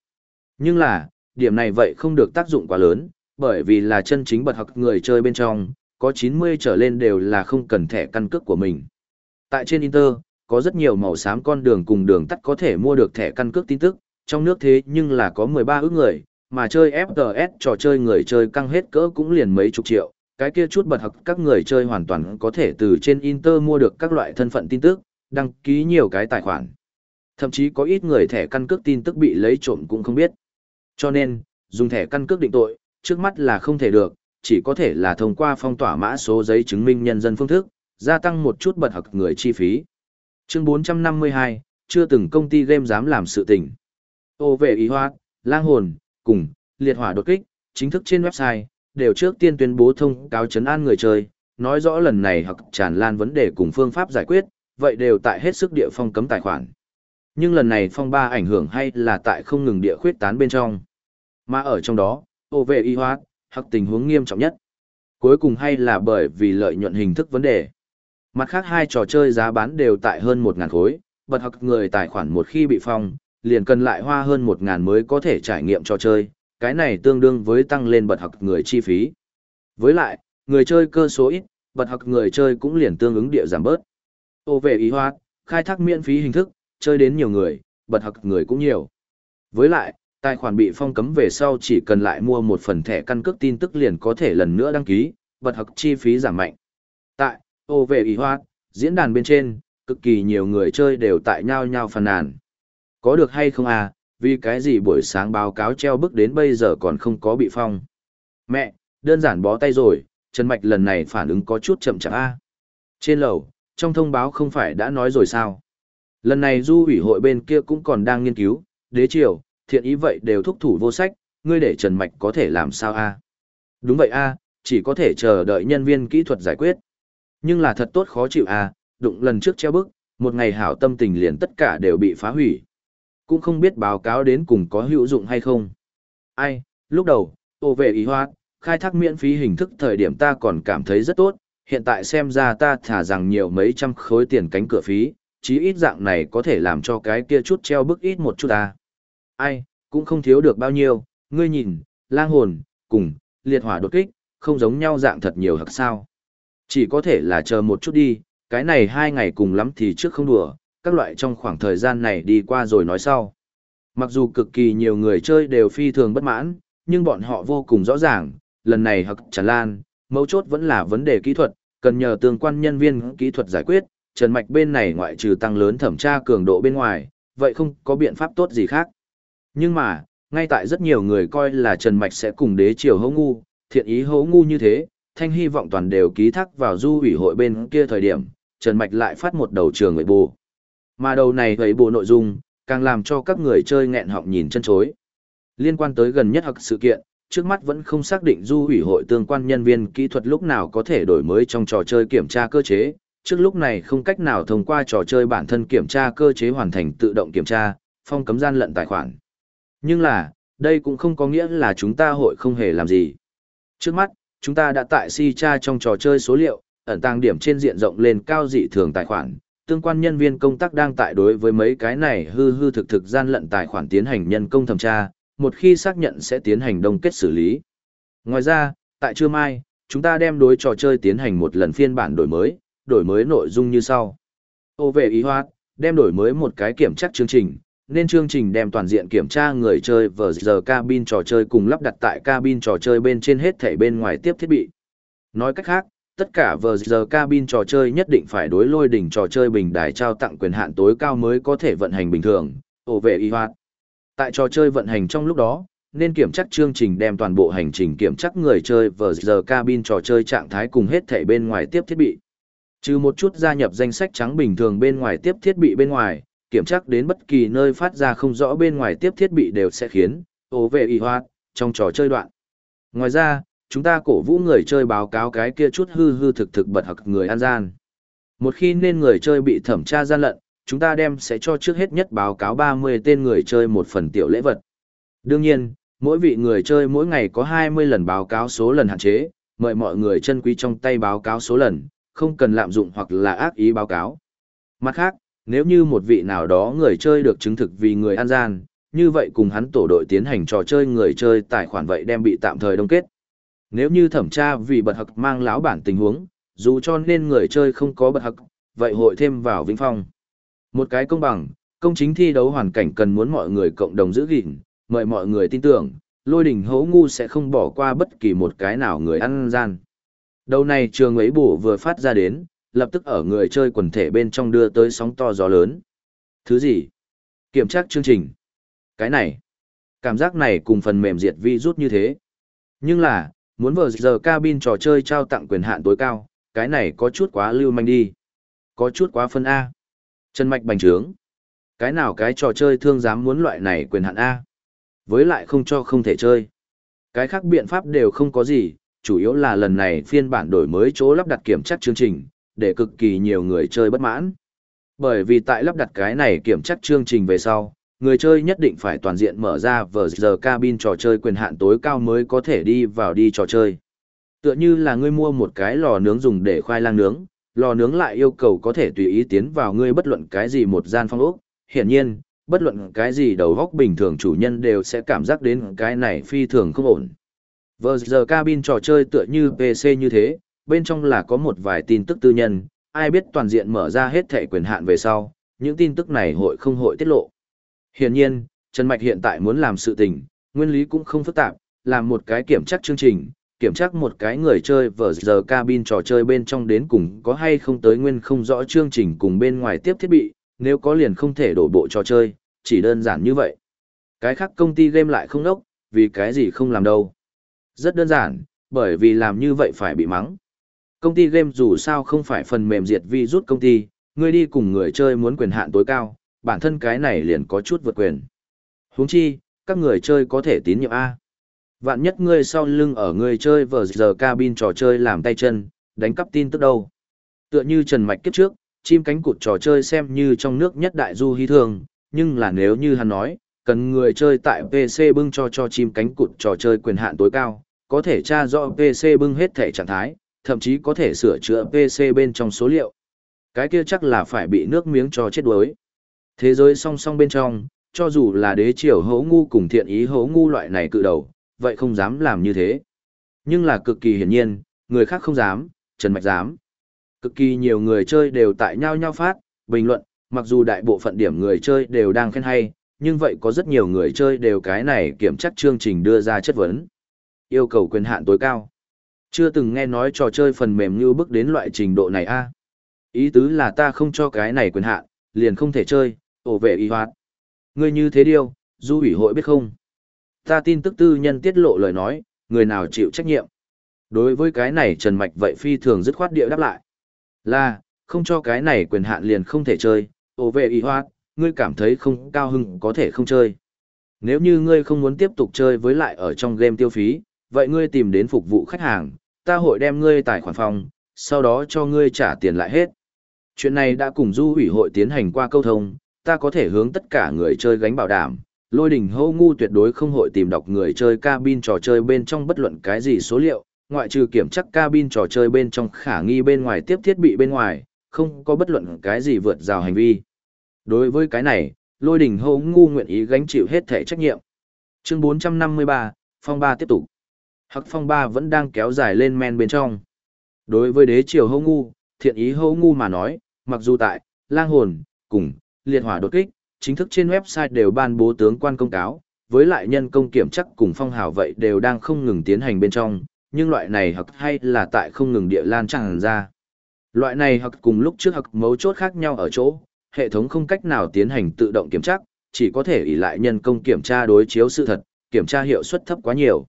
Nhưng là, điểm này vậy không được tác dụng quá lớn, bởi vì là chân chính bật học người chơi bên trong, có 90 trở lên đều là không cần thẻ căn cước của mình. Tại trên Inter, có rất nhiều màu xám con đường cùng đường tắt có thể mua được thẻ căn cước tin tức, trong nước thế nhưng là có 13 ước người, mà chơi FTS trò chơi người chơi căng hết cỡ cũng liền mấy chục triệu, cái kia chút bật học các người chơi hoàn toàn có thể từ trên Inter mua được các loại thân phận tin tức, đăng ký nhiều cái tài khoản. Thậm chí có ít người thẻ căn cước tin tức bị lấy trộm cũng không biết. Cho nên, dùng thẻ căn cước định tội, trước mắt là không thể được, chỉ có thể là thông qua phong tỏa mã số giấy chứng minh nhân dân phương thức, gia tăng một chút bật học người chi phí. Chương 452, chưa từng công ty game dám làm sự tình. Ô về ý hoa, lang hồn, cùng, liệt hỏa đột kích, chính thức trên website, đều trước tiên tuyên bố thông cáo chấn an người chơi, nói rõ lần này hoặc tràn lan vấn đề cùng phương pháp giải quyết, vậy đều tại hết sức địa phong cấm tài khoản. Nhưng lần này phong ba ảnh hưởng hay là tại không ngừng địa khuyết tán bên trong. Mà ở trong đó, ô vệ y hóa, hoặc tình huống nghiêm trọng nhất. Cuối cùng hay là bởi vì lợi nhuận hình thức vấn đề. Mặt khác hai trò chơi giá bán đều tại hơn 1.000 khối, bật hoặc người tài khoản một khi bị phong, liền cần lại hoa hơn 1.000 mới có thể trải nghiệm trò chơi, cái này tương đương với tăng lên bật học người chi phí. Với lại, người chơi cơ số ít, bật học người chơi cũng liền tương ứng địa giảm bớt. Ô về ý hoa, khai thác miễn phí hình thức, chơi đến nhiều người, bật học người cũng nhiều. Với lại, tài khoản bị phong cấm về sau chỉ cần lại mua một phần thẻ căn cước tin tức liền có thể lần nữa đăng ký, bật học chi phí giảm mạnh. Tại, ô về ý hoa, diễn đàn bên trên, cực kỳ nhiều người chơi đều tại nhau nhau phàn nàn. Có được hay không à, vì cái gì buổi sáng báo cáo treo bức đến bây giờ còn không có bị phong. Mẹ, đơn giản bó tay rồi, Trần Mạch lần này phản ứng có chút chậm chạp a. Trên lầu, trong thông báo không phải đã nói rồi sao? Lần này du ủy hội bên kia cũng còn đang nghiên cứu, đế triều, thiện ý vậy đều thúc thủ vô sách, ngươi để Trần Mạch có thể làm sao a? Đúng vậy a, chỉ có thể chờ đợi nhân viên kỹ thuật giải quyết. Nhưng là thật tốt khó chịu a, đụng lần trước treo bức, một ngày hảo tâm tình liền tất cả đều bị phá hủy. Cũng không biết báo cáo đến cùng có hữu dụng hay không. Ai, lúc đầu, ô về ý hoa, khai thác miễn phí hình thức thời điểm ta còn cảm thấy rất tốt, hiện tại xem ra ta thả rằng nhiều mấy trăm khối tiền cánh cửa phí, chí ít dạng này có thể làm cho cái kia chút treo bức ít một chút ta. Ai, cũng không thiếu được bao nhiêu, ngươi nhìn, lang hồn, cùng, liệt hỏa đột kích, không giống nhau dạng thật nhiều hoặc sao. Chỉ có thể là chờ một chút đi, cái này hai ngày cùng lắm thì trước không đùa, các loại trong khoảng thời gian này đi qua rồi nói sau. Mặc dù cực kỳ nhiều người chơi đều phi thường bất mãn, nhưng bọn họ vô cùng rõ ràng, lần này hoặc tràn lan, mấu chốt vẫn là vấn đề kỹ thuật, cần nhờ tương quan nhân viên kỹ thuật giải quyết, Trần Mạch bên này ngoại trừ tăng lớn thẩm tra cường độ bên ngoài, vậy không có biện pháp tốt gì khác. Nhưng mà, ngay tại rất nhiều người coi là Trần Mạch sẽ cùng đế triều hấu ngu, thiện ý hấu ngu như thế, thanh hy vọng toàn đều ký thác vào du ủy hội bên kia thời điểm, Trần Mạch lại phát một đầu trường người bù. Mà đầu này thấy bù nội dung, càng làm cho các người chơi nghẹn họng nhìn chân chối. Liên quan tới gần nhất hoặc sự kiện, trước mắt vẫn không xác định du ủy hội tương quan nhân viên kỹ thuật lúc nào có thể đổi mới trong trò chơi kiểm tra cơ chế, trước lúc này không cách nào thông qua trò chơi bản thân kiểm tra cơ chế hoàn thành tự động kiểm tra, phong cấm gian lận tài khoản. Nhưng là, đây cũng không có nghĩa là chúng ta hội không hề làm gì. Trước mắt, chúng ta đã tại si tra trong trò chơi số liệu, ẩn tàng điểm trên diện rộng lên cao dị thường tài khoản. Tương quan nhân viên công tác đang tại đối với mấy cái này hư hư thực thực gian lận tài khoản tiến hành nhân công thẩm tra, một khi xác nhận sẽ tiến hành đông kết xử lý. Ngoài ra, tại trưa mai, chúng ta đem đối trò chơi tiến hành một lần phiên bản đổi mới, đổi mới nội dung như sau. Ô về ý hoạt, đem đổi mới một cái kiểm tra chương trình, nên chương trình đem toàn diện kiểm tra người chơi vờ giờ cabin trò chơi cùng lắp đặt tại cabin trò chơi bên trên hết thảy bên ngoài tiếp thiết bị. Nói cách khác, tất cả vờ giờ cabin trò chơi nhất định phải đối lôi đỉnh trò chơi bình đài trao tặng quyền hạn tối cao mới có thể vận hành bình thường, ổ vệ y hoạt. Tại trò chơi vận hành trong lúc đó, nên kiểm tra chương trình đem toàn bộ hành trình kiểm tra người chơi vờ giờ cabin trò chơi trạng thái cùng hết thảy bên ngoài tiếp thiết bị. Trừ một chút gia nhập danh sách trắng bình thường bên ngoài tiếp thiết bị bên ngoài, kiểm tra đến bất kỳ nơi phát ra không rõ bên ngoài tiếp thiết bị đều sẽ khiến ổ về y hoạt trong trò chơi đoạn. Ngoài ra, chúng ta cổ vũ người chơi báo cáo cái kia chút hư hư thực thực bật hặc người an gian. Một khi nên người chơi bị thẩm tra gian lận, chúng ta đem sẽ cho trước hết nhất báo cáo 30 tên người chơi một phần tiểu lễ vật. Đương nhiên, mỗi vị người chơi mỗi ngày có 20 lần báo cáo số lần hạn chế, mời mọi người chân quý trong tay báo cáo số lần, không cần lạm dụng hoặc là ác ý báo cáo. Mặt khác, nếu như một vị nào đó người chơi được chứng thực vì người an gian, như vậy cùng hắn tổ đội tiến hành trò chơi người chơi tài khoản vậy đem bị tạm thời đông kết. Nếu như thẩm tra vì bật hặc mang láo bản tình huống, dù cho nên người chơi không có bật hặc, vậy hội thêm vào vĩnh phong. Một cái công bằng, công chính thi đấu hoàn cảnh cần muốn mọi người cộng đồng giữ gìn, mời mọi người tin tưởng, lôi đỉnh hấu ngu sẽ không bỏ qua bất kỳ một cái nào người ăn gian. Đầu này trường ấy bổ vừa phát ra đến, lập tức ở người chơi quần thể bên trong đưa tới sóng to gió lớn. Thứ gì? Kiểm tra chương trình. Cái này. Cảm giác này cùng phần mềm diệt vi rút như thế. Nhưng là, muốn vờ giờ cabin trò chơi trao tặng quyền hạn tối cao, cái này có chút quá lưu manh đi. Có chút quá phân A. Chân mạch bành trướng. Cái nào cái trò chơi thương dám muốn loại này quyền hạn A. Với lại không cho không thể chơi. Cái khác biện pháp đều không có gì, chủ yếu là lần này phiên bản đổi mới chỗ lắp đặt kiểm tra chương trình, để cực kỳ nhiều người chơi bất mãn. Bởi vì tại lắp đặt cái này kiểm tra chương trình về sau, người chơi nhất định phải toàn diện mở ra vờ giờ cabin trò chơi quyền hạn tối cao mới có thể đi vào đi trò chơi. Tựa như là ngươi mua một cái lò nướng dùng để khoai lang nướng, lò nướng lại yêu cầu có thể tùy ý tiến vào ngươi bất luận cái gì một gian phong ốc. Hiển nhiên, bất luận cái gì đầu góc bình thường chủ nhân đều sẽ cảm giác đến cái này phi thường không ổn. Vờ giờ cabin trò chơi tựa như PC như thế, bên trong là có một vài tin tức tư nhân, ai biết toàn diện mở ra hết thẻ quyền hạn về sau, những tin tức này hội không hội tiết lộ. Hiển nhiên, Trần Mạch hiện tại muốn làm sự tình, nguyên lý cũng không phức tạp, làm một cái kiểm tra chương trình, kiểm tra một cái người chơi vở giờ cabin trò chơi bên trong đến cùng có hay không tới nguyên không rõ chương trình cùng bên ngoài tiếp thiết bị, nếu có liền không thể đổ bộ trò chơi, chỉ đơn giản như vậy. Cái khác công ty game lại không đốc, vì cái gì không làm đâu. Rất đơn giản, bởi vì làm như vậy phải bị mắng. Công ty game dù sao không phải phần mềm diệt vi rút công ty, người đi cùng người chơi muốn quyền hạn tối cao, bản thân cái này liền có chút vượt quyền. Huống chi, các người chơi có thể tín nhiệm A. Vạn nhất ngươi sau lưng ở người chơi vờ giờ cabin trò chơi làm tay chân, đánh cắp tin tức đâu. Tựa như Trần Mạch kiếp trước, chim cánh cụt trò chơi xem như trong nước nhất đại du hy thường, nhưng là nếu như hắn nói, cần người chơi tại PC bưng cho cho chim cánh cụt trò chơi quyền hạn tối cao, có thể tra rõ PC bưng hết thể trạng thái, thậm chí có thể sửa chữa PC bên trong số liệu. Cái kia chắc là phải bị nước miếng cho chết đuối. Thế giới song song bên trong, cho dù là đế triều hấu ngu cùng thiện ý hấu ngu loại này cự đầu, vậy không dám làm như thế. Nhưng là cực kỳ hiển nhiên, người khác không dám, Trần Mạch dám. Cực kỳ nhiều người chơi đều tại nhau nhau phát, bình luận, mặc dù đại bộ phận điểm người chơi đều đang khen hay, nhưng vậy có rất nhiều người chơi đều cái này kiểm chắc chương trình đưa ra chất vấn. Yêu cầu quyền hạn tối cao. Chưa từng nghe nói trò chơi phần mềm như bước đến loại trình độ này a Ý tứ là ta không cho cái này quyền hạn, liền không thể chơi, ổ vệ y hoạt. Ngươi như thế điêu, du ủy hội biết không? Ta tin tức tư nhân tiết lộ lời nói, người nào chịu trách nhiệm? Đối với cái này Trần Mạch vậy phi thường dứt khoát địa đáp lại. Là, không cho cái này quyền hạn liền không thể chơi, ổ vệ y hoạt, ngươi cảm thấy không cao hưng có thể không chơi. Nếu như ngươi không muốn tiếp tục chơi với lại ở trong game tiêu phí, vậy ngươi tìm đến phục vụ khách hàng, ta hội đem ngươi tài khoản phòng, sau đó cho ngươi trả tiền lại hết. Chuyện này đã cùng du ủy hội tiến hành qua câu thông, ta có thể hướng tất cả người chơi gánh bảo đảm. Lôi đỉnh hô ngu tuyệt đối không hội tìm đọc người chơi cabin trò chơi bên trong bất luận cái gì số liệu, ngoại trừ kiểm chắc cabin trò chơi bên trong khả nghi bên ngoài tiếp thiết bị bên ngoài, không có bất luận cái gì vượt rào hành vi. Đối với cái này, lôi đỉnh hô ngu nguyện ý gánh chịu hết thể trách nhiệm. Chương 453, Phong ba tiếp tục. Hắc Phong ba vẫn đang kéo dài lên men bên trong. Đối với đế triều hô ngu, thiện ý hô ngu mà nói, mặc dù tại, lang hồn, cùng, liệt hỏa đột kích, chính thức trên website đều ban bố tướng quan công cáo, với lại nhân công kiểm chắc cùng phong hào vậy đều đang không ngừng tiến hành bên trong, nhưng loại này hoặc hay là tại không ngừng địa lan tràn ra. Loại này hoặc cùng lúc trước hoặc mấu chốt khác nhau ở chỗ, hệ thống không cách nào tiến hành tự động kiểm tra, chỉ có thể ỷ lại nhân công kiểm tra đối chiếu sự thật, kiểm tra hiệu suất thấp quá nhiều.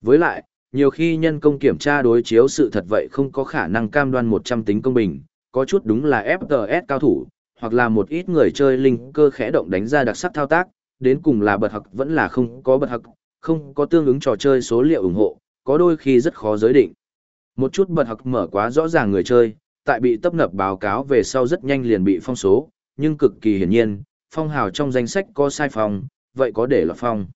Với lại, nhiều khi nhân công kiểm tra đối chiếu sự thật vậy không có khả năng cam đoan 100 tính công bình, có chút đúng là FPS cao thủ, hoặc là một ít người chơi linh cơ khẽ động đánh ra đặc sắc thao tác, đến cùng là bật học vẫn là không có bật học, không có tương ứng trò chơi số liệu ủng hộ, có đôi khi rất khó giới định. Một chút bật học mở quá rõ ràng người chơi, tại bị tấp nập báo cáo về sau rất nhanh liền bị phong số, nhưng cực kỳ hiển nhiên, phong hào trong danh sách có sai phòng, vậy có để là phong.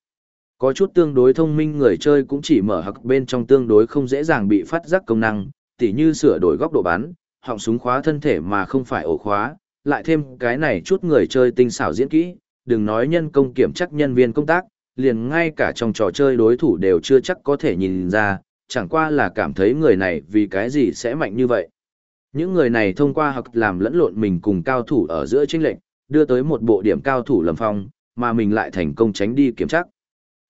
Có chút tương đối thông minh người chơi cũng chỉ mở hặc bên trong tương đối không dễ dàng bị phát giác công năng, tỉ như sửa đổi góc độ bắn, họng súng khóa thân thể mà không phải ổ khóa, lại thêm cái này chút người chơi tinh xảo diễn kỹ, đừng nói nhân công kiểm chắc nhân viên công tác, liền ngay cả trong trò chơi đối thủ đều chưa chắc có thể nhìn ra, chẳng qua là cảm thấy người này vì cái gì sẽ mạnh như vậy. Những người này thông qua học làm lẫn lộn mình cùng cao thủ ở giữa chênh lệnh, đưa tới một bộ điểm cao thủ lầm phong, mà mình lại thành công tránh đi kiểm chắc.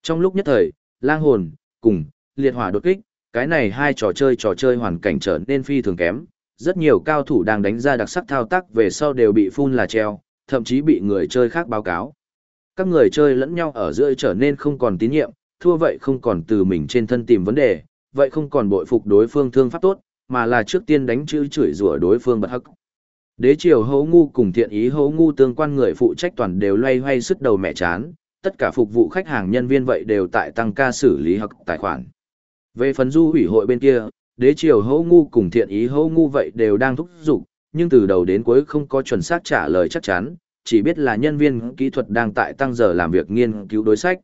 Trong lúc nhất thời, lang hồn, cùng, liệt hỏa đột kích, cái này hai trò chơi trò chơi hoàn cảnh trở nên phi thường kém. Rất nhiều cao thủ đang đánh ra đặc sắc thao tác về sau đều bị phun là treo, thậm chí bị người chơi khác báo cáo. Các người chơi lẫn nhau ở giữa trở nên không còn tín nhiệm, thua vậy không còn từ mình trên thân tìm vấn đề, vậy không còn bội phục đối phương thương pháp tốt, mà là trước tiên đánh chữ chửi rủa đối phương bật hắc. Đế triều hấu ngu cùng thiện ý hấu ngu tương quan người phụ trách toàn đều loay hoay sức đầu mẹ chán, tất cả phục vụ khách hàng nhân viên vậy đều tại tăng ca xử lý hoặc tài khoản. Về phần du hủy hội bên kia, đế triều hấu ngu cùng thiện ý hấu ngu vậy đều đang thúc giục, nhưng từ đầu đến cuối không có chuẩn xác trả lời chắc chắn, chỉ biết là nhân viên kỹ thuật đang tại tăng giờ làm việc nghiên cứu đối sách.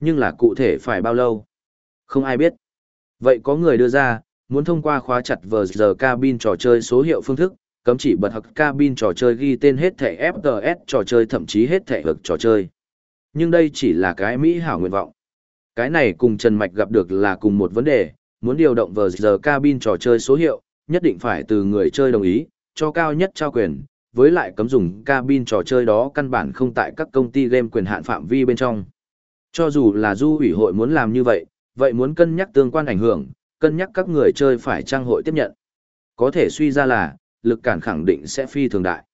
Nhưng là cụ thể phải bao lâu? Không ai biết. Vậy có người đưa ra, muốn thông qua khóa chặt vờ giờ cabin trò chơi số hiệu phương thức, cấm chỉ bật học cabin trò chơi ghi tên hết thẻ FTS trò chơi thậm chí hết thẻ vực trò chơi. Nhưng đây chỉ là cái mỹ hảo nguyện vọng. Cái này cùng Trần Mạch gặp được là cùng một vấn đề, muốn điều động vờ giờ cabin trò chơi số hiệu, nhất định phải từ người chơi đồng ý, cho cao nhất trao quyền, với lại cấm dùng cabin trò chơi đó căn bản không tại các công ty game quyền hạn phạm vi bên trong. Cho dù là du ủy hội muốn làm như vậy, vậy muốn cân nhắc tương quan ảnh hưởng, cân nhắc các người chơi phải trang hội tiếp nhận. Có thể suy ra là, lực cản khẳng định sẽ phi thường đại.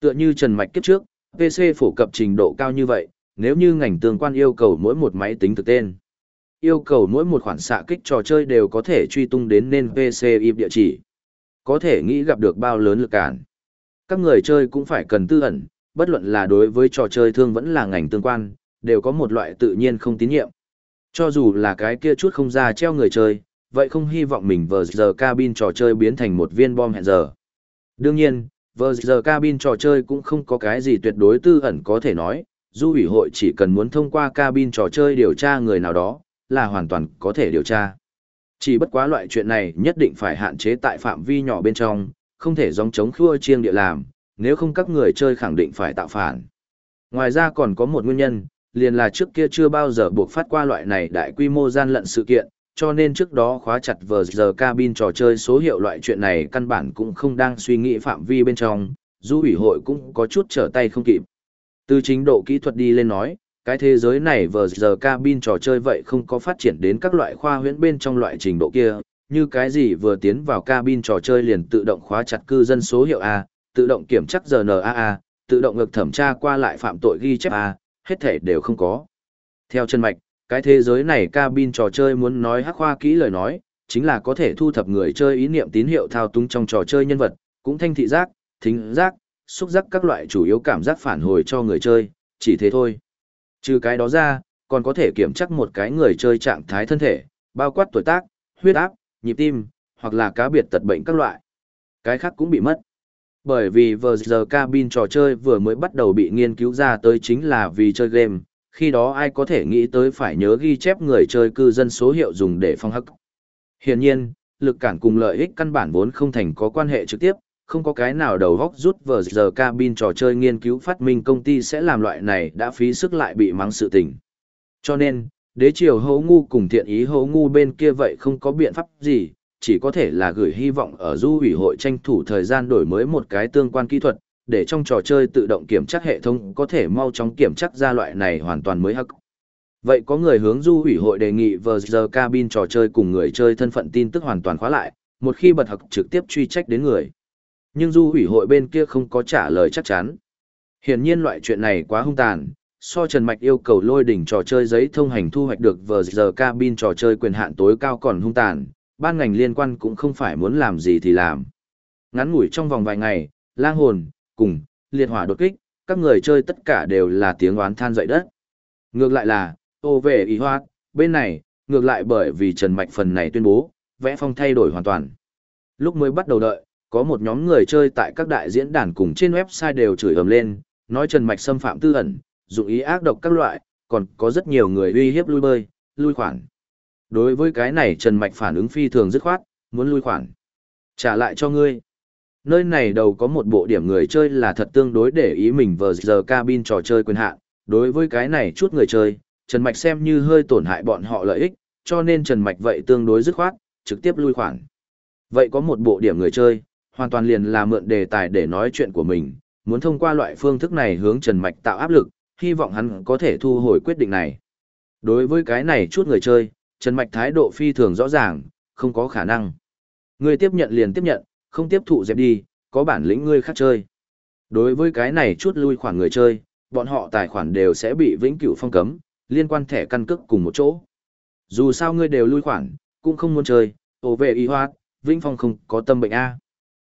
Tựa như Trần Mạch kiếp trước, PC phổ cập trình độ cao như vậy, nếu như ngành tương quan yêu cầu mỗi một máy tính thực tên, yêu cầu mỗi một khoản xạ kích trò chơi đều có thể truy tung đến nên PC IP địa chỉ. Có thể nghĩ gặp được bao lớn lực cản. Các người chơi cũng phải cần tư ẩn, bất luận là đối với trò chơi thương vẫn là ngành tương quan, đều có một loại tự nhiên không tín nhiệm. Cho dù là cái kia chút không ra treo người chơi, vậy không hy vọng mình vờ giờ cabin trò chơi biến thành một viên bom hẹn giờ. Đương nhiên, vờ giờ cabin trò chơi cũng không có cái gì tuyệt đối tư ẩn có thể nói, du ủy hội chỉ cần muốn thông qua cabin trò chơi điều tra người nào đó, là hoàn toàn có thể điều tra. Chỉ bất quá loại chuyện này nhất định phải hạn chế tại phạm vi nhỏ bên trong, không thể giống chống khua chiêng địa làm, nếu không các người chơi khẳng định phải tạo phản. Ngoài ra còn có một nguyên nhân, liền là trước kia chưa bao giờ buộc phát qua loại này đại quy mô gian lận sự kiện, cho nên trước đó khóa chặt vờ giờ cabin trò chơi số hiệu loại chuyện này căn bản cũng không đang suy nghĩ phạm vi bên trong, du ủy hội cũng có chút trở tay không kịp. Từ chính độ kỹ thuật đi lên nói, cái thế giới này vờ giờ cabin trò chơi vậy không có phát triển đến các loại khoa huyễn bên trong loại trình độ kia, như cái gì vừa tiến vào cabin trò chơi liền tự động khóa chặt cư dân số hiệu A, tự động kiểm chắc GNAA, tự động ngược thẩm tra qua lại phạm tội ghi chép A, hết thể đều không có. Theo chân mạch, cái thế giới này cabin trò chơi muốn nói hắc khoa kỹ lời nói, chính là có thể thu thập người chơi ý niệm tín hiệu thao túng trong trò chơi nhân vật, cũng thanh thị giác, thính giác, xúc giác các loại chủ yếu cảm giác phản hồi cho người chơi, chỉ thế thôi. Trừ cái đó ra, còn có thể kiểm chắc một cái người chơi trạng thái thân thể, bao quát tuổi tác, huyết áp, nhịp tim, hoặc là cá biệt tật bệnh các loại. Cái khác cũng bị mất. Bởi vì vừa giờ cabin trò chơi vừa mới bắt đầu bị nghiên cứu ra tới chính là vì chơi game, khi đó ai có thể nghĩ tới phải nhớ ghi chép người chơi cư dân số hiệu dùng để phong hắc. Hiển nhiên, lực cản cùng lợi ích căn bản vốn không thành có quan hệ trực tiếp, không có cái nào đầu góc rút vờ giờ cabin trò chơi nghiên cứu phát minh công ty sẽ làm loại này đã phí sức lại bị mắng sự tình. Cho nên, đế triều hấu ngu cùng thiện ý hấu ngu bên kia vậy không có biện pháp gì, chỉ có thể là gửi hy vọng ở du ủy hội tranh thủ thời gian đổi mới một cái tương quan kỹ thuật, để trong trò chơi tự động kiểm tra hệ thống có thể mau chóng kiểm tra ra loại này hoàn toàn mới hắc. Vậy có người hướng du ủy hội đề nghị vờ giờ cabin trò chơi cùng người chơi thân phận tin tức hoàn toàn khóa lại, một khi bật học trực tiếp truy trách đến người. Nhưng du ủy hội bên kia không có trả lời chắc chắn. Hiển nhiên loại chuyện này quá hung tàn, so Trần Mạch yêu cầu lôi đỉnh trò chơi giấy thông hành thu hoạch được vờ giờ cabin trò chơi quyền hạn tối cao còn hung tàn, ban ngành liên quan cũng không phải muốn làm gì thì làm. Ngắn ngủi trong vòng vài ngày, lang hồn, cùng, liệt hỏa đột kích, các người chơi tất cả đều là tiếng oán than dậy đất. Ngược lại là, ô về ý hoa, bên này, ngược lại bởi vì Trần Mạch phần này tuyên bố, vẽ phong thay đổi hoàn toàn. Lúc mới bắt đầu đợi, có một nhóm người chơi tại các đại diễn đàn cùng trên website đều chửi ầm lên, nói Trần Mạch xâm phạm tư ẩn, dụng ý ác độc các loại, còn có rất nhiều người uy hiếp lui bơi, lui khoản. Đối với cái này Trần Mạch phản ứng phi thường dứt khoát, muốn lui khoản. Trả lại cho ngươi. Nơi này đầu có một bộ điểm người chơi là thật tương đối để ý mình vờ giờ cabin trò chơi quyền hạn. Đối với cái này chút người chơi, Trần Mạch xem như hơi tổn hại bọn họ lợi ích, cho nên Trần Mạch vậy tương đối dứt khoát, trực tiếp lui khoản. Vậy có một bộ điểm người chơi, hoàn toàn liền là mượn đề tài để nói chuyện của mình, muốn thông qua loại phương thức này hướng Trần Mạch tạo áp lực, hy vọng hắn có thể thu hồi quyết định này. Đối với cái này chút người chơi, Trần Mạch thái độ phi thường rõ ràng, không có khả năng. Người tiếp nhận liền tiếp nhận, không tiếp thụ dẹp đi, có bản lĩnh ngươi khác chơi. Đối với cái này chút lui khoản người chơi, bọn họ tài khoản đều sẽ bị vĩnh cửu phong cấm, liên quan thẻ căn cước cùng một chỗ. Dù sao ngươi đều lui khoản, cũng không muốn chơi, ổ về y hoát, vĩnh phong không có tâm bệnh A.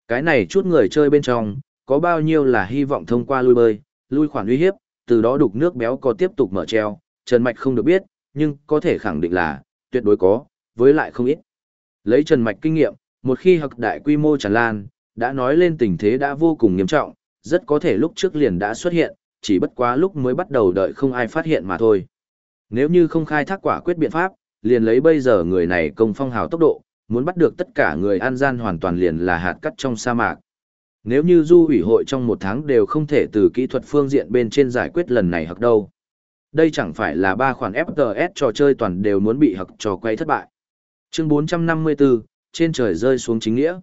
Cái này chút người chơi bên trong, có bao nhiêu là hy vọng thông qua lui bơi, lui khoản uy hiếp, từ đó đục nước béo có tiếp tục mở treo, Trần Mạch không được biết, nhưng có thể khẳng định là, tuyệt đối có, với lại không ít. Lấy Trần Mạch kinh nghiệm, một khi học đại quy mô tràn lan, đã nói lên tình thế đã vô cùng nghiêm trọng, rất có thể lúc trước liền đã xuất hiện, chỉ bất quá lúc mới bắt đầu đợi không ai phát hiện mà thôi. Nếu như không khai thác quả quyết biện pháp, liền lấy bây giờ người này công phong hào tốc độ, muốn bắt được tất cả người an gian hoàn toàn liền là hạt cắt trong sa mạc. Nếu như du ủy hội trong một tháng đều không thể từ kỹ thuật phương diện bên trên giải quyết lần này hoặc đâu. Đây chẳng phải là ba khoản FTS trò chơi toàn đều muốn bị hoặc trò quay thất bại. Chương 454, trên trời rơi xuống chính nghĩa.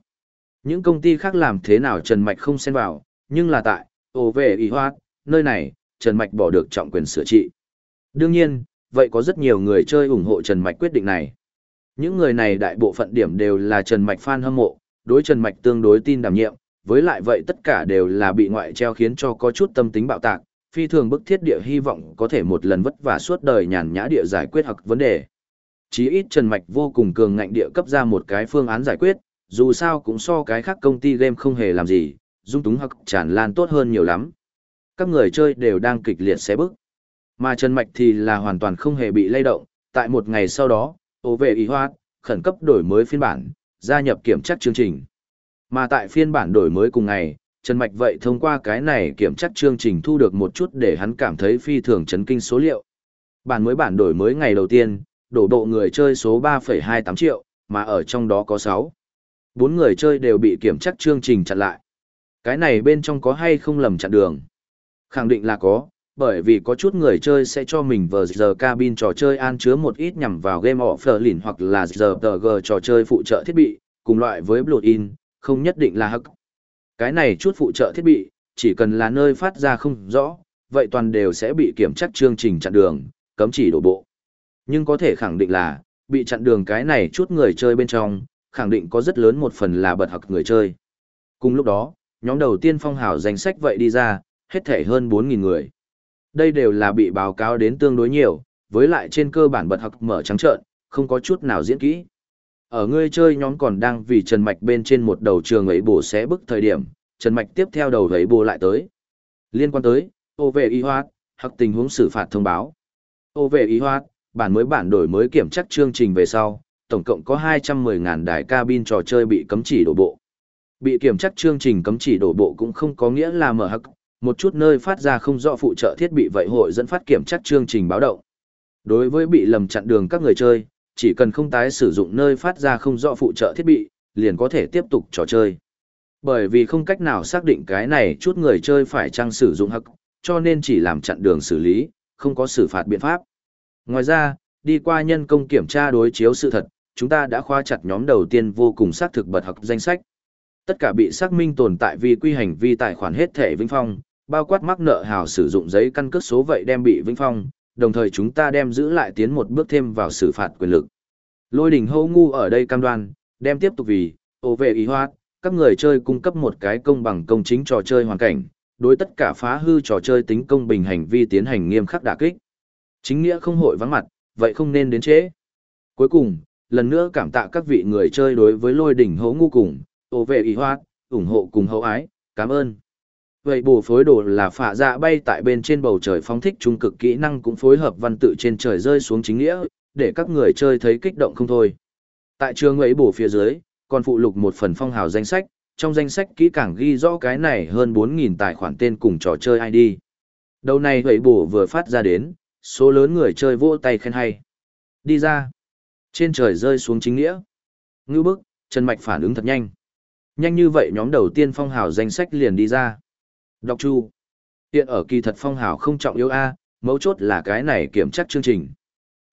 Những công ty khác làm thế nào Trần Mạch không xen vào, nhưng là tại, ồ về ý hoa, nơi này, Trần Mạch bỏ được trọng quyền sửa trị. Đương nhiên, vậy có rất nhiều người chơi ủng hộ Trần Mạch quyết định này. Những người này đại bộ phận điểm đều là Trần Mạch fan hâm mộ, đối Trần Mạch tương đối tin đảm nhiệm, với lại vậy tất cả đều là bị ngoại treo khiến cho có chút tâm tính bạo tạc, phi thường bức thiết địa hy vọng có thể một lần vất vả suốt đời nhàn nhã địa giải quyết hoặc vấn đề. Chí ít Trần Mạch vô cùng cường ngạnh địa cấp ra một cái phương án giải quyết, dù sao cũng so cái khác công ty game không hề làm gì, dung túng hoặc tràn lan tốt hơn nhiều lắm. Các người chơi đều đang kịch liệt xé bức. Mà Trần Mạch thì là hoàn toàn không hề bị lay động, tại một ngày sau đó, ô vệ y hoa, khẩn cấp đổi mới phiên bản, gia nhập kiểm tra chương trình. Mà tại phiên bản đổi mới cùng ngày, Trần Mạch vậy thông qua cái này kiểm tra chương trình thu được một chút để hắn cảm thấy phi thường chấn kinh số liệu. Bản mới bản đổi mới ngày đầu tiên, đổ độ người chơi số 3,28 triệu, mà ở trong đó có 6. 4 người chơi đều bị kiểm tra chương trình chặn lại. Cái này bên trong có hay không lầm chặn đường? Khẳng định là có, bởi vì có chút người chơi sẽ cho mình vờ giờ cabin trò chơi an chứa một ít nhằm vào game offline hoặc là giờ g trò chơi phụ trợ thiết bị, cùng loại với Blood-in, không nhất định là hắc. Cái này chút phụ trợ thiết bị, chỉ cần là nơi phát ra không rõ, vậy toàn đều sẽ bị kiểm tra chương trình chặn đường, cấm chỉ đổ bộ. Nhưng có thể khẳng định là, bị chặn đường cái này chút người chơi bên trong, khẳng định có rất lớn một phần là bật học người chơi. Cùng lúc đó, nhóm đầu tiên phong hào danh sách vậy đi ra, hết thể hơn 4.000 người. Đây đều là bị báo cáo đến tương đối nhiều, với lại trên cơ bản bật học mở trắng trợn, không có chút nào diễn kỹ. Ở ngươi chơi nhóm còn đang vì Trần Mạch bên trên một đầu trường ấy bổ xé bức thời điểm, Trần Mạch tiếp theo đầu ấy bổ lại tới. Liên quan tới, ô về y hoạt, hoặc tình huống xử phạt thông báo. Ô về y hoạt, bản mới bản đổi mới kiểm chắc chương trình về sau, tổng cộng có 210.000 đài cabin trò chơi bị cấm chỉ đổ bộ. Bị kiểm chắc chương trình cấm chỉ đổ bộ cũng không có nghĩa là mở hắc, một chút nơi phát ra không rõ phụ trợ thiết bị vậy hội dẫn phát kiểm tra chương trình báo động. Đối với bị lầm chặn đường các người chơi, chỉ cần không tái sử dụng nơi phát ra không rõ phụ trợ thiết bị, liền có thể tiếp tục trò chơi. Bởi vì không cách nào xác định cái này chút người chơi phải chăng sử dụng hắc, cho nên chỉ làm chặn đường xử lý, không có xử phạt biện pháp. Ngoài ra, đi qua nhân công kiểm tra đối chiếu sự thật, chúng ta đã khóa chặt nhóm đầu tiên vô cùng xác thực bật học danh sách. Tất cả bị xác minh tồn tại vì quy hành vi tài khoản hết thể vĩnh phong, bao quát mắc nợ hào sử dụng giấy căn cước số vậy đem bị vĩnh phong, đồng thời chúng ta đem giữ lại tiến một bước thêm vào xử phạt quyền lực. Lôi đỉnh hô ngu ở đây cam đoan, đem tiếp tục vì, ô vệ ý hoát, các người chơi cung cấp một cái công bằng công chính trò chơi hoàn cảnh, đối tất cả phá hư trò chơi tính công bình hành vi tiến hành nghiêm khắc đả kích. Chính nghĩa không hội vắng mặt, vậy không nên đến trễ. Cuối cùng, lần nữa cảm tạ các vị người chơi đối với lôi đỉnh hố ngu cùng, ô vệ ý hoát, ủng hộ cùng hậu ái, cảm ơn. Vậy bổ phối đồ là phạ dạ bay tại bên trên bầu trời phóng thích trung cực kỹ năng cũng phối hợp văn tự trên trời rơi xuống chính nghĩa, để các người chơi thấy kích động không thôi. Tại trường ấy bổ phía dưới, còn phụ lục một phần phong hào danh sách, trong danh sách kỹ càng ghi rõ cái này hơn 4.000 tài khoản tên cùng trò chơi ID. Đầu này vậy bổ vừa phát ra đến, số lớn người chơi vỗ tay khen hay. Đi ra. Trên trời rơi xuống chính nghĩa. ngưu bức, Trần Mạch phản ứng thật nhanh. Nhanh như vậy nhóm đầu tiên phong hào danh sách liền đi ra. Đọc chu. Hiện ở kỳ thật phong hào không trọng yếu A, mấu chốt là cái này kiểm chắc chương trình.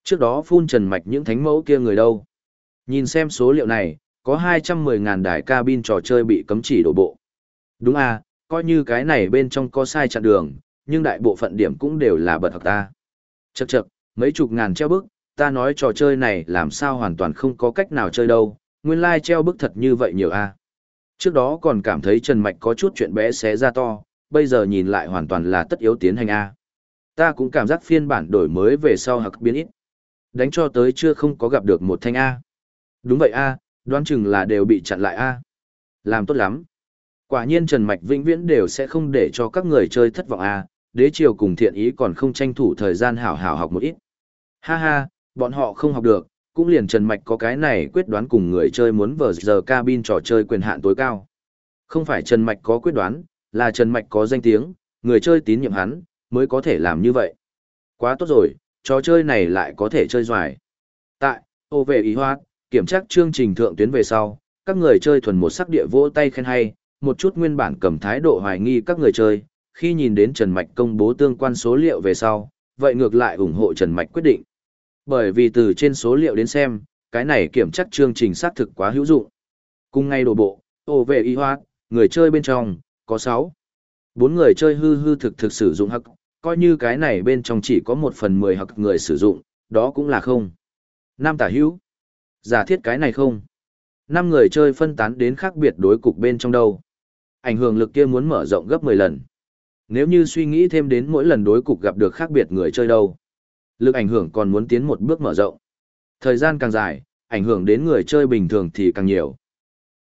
Trước đó phun trần mạch những thánh mẫu kia người đâu. Nhìn xem số liệu này, có 210.000 đài cabin trò chơi bị cấm chỉ đổ bộ. Đúng a, coi như cái này bên trong có sai chặn đường, nhưng đại bộ phận điểm cũng đều là bật hợp ta. Chậc chậc, mấy chục ngàn treo bức, ta nói trò chơi này làm sao hoàn toàn không có cách nào chơi đâu, nguyên lai like treo bức thật như vậy nhiều a. Trước đó còn cảm thấy Trần Mạch có chút chuyện bé xé ra to, bây giờ nhìn lại hoàn toàn là tất yếu tiến hành a. Ta cũng cảm giác phiên bản đổi mới về sau hặc biến ít. Đánh cho tới chưa không có gặp được một thanh A. Đúng vậy A, đoán chừng là đều bị chặn lại A. Làm tốt lắm. Quả nhiên Trần Mạch vĩnh viễn đều sẽ không để cho các người chơi thất vọng A, đế triều cùng thiện ý còn không tranh thủ thời gian hảo hảo học một ít. Ha ha, bọn họ không học được, cũng liền Trần Mạch có cái này quyết đoán cùng người chơi muốn vờ giờ cabin trò chơi quyền hạn tối cao. Không phải Trần Mạch có quyết đoán, là Trần Mạch có danh tiếng, người chơi tín nhiệm hắn, mới có thể làm như vậy. Quá tốt rồi, trò chơi này lại có thể chơi doài. Tại, ô về ý hoát, kiểm tra chương trình thượng tuyến về sau, các người chơi thuần một sắc địa vỗ tay khen hay, một chút nguyên bản cầm thái độ hoài nghi các người chơi, khi nhìn đến Trần Mạch công bố tương quan số liệu về sau, vậy ngược lại ủng hộ Trần Mạch quyết định. Bởi vì từ trên số liệu đến xem, cái này kiểm tra chương trình xác thực quá hữu dụng. Cùng ngay đổ bộ, ô về y hoát, người chơi bên trong, có 6. Bốn người chơi hư hư thực thực sử dụng hắc, coi như cái này bên trong chỉ có một phần mười hoặc người sử dụng, đó cũng là không. Năm tả hữu. Giả thiết cái này không. Năm người chơi phân tán đến khác biệt đối cục bên trong đâu. Ảnh hưởng lực kia muốn mở rộng gấp 10 lần. Nếu như suy nghĩ thêm đến mỗi lần đối cục gặp được khác biệt người chơi đâu. Lực ảnh hưởng còn muốn tiến một bước mở rộng. Thời gian càng dài, ảnh hưởng đến người chơi bình thường thì càng nhiều.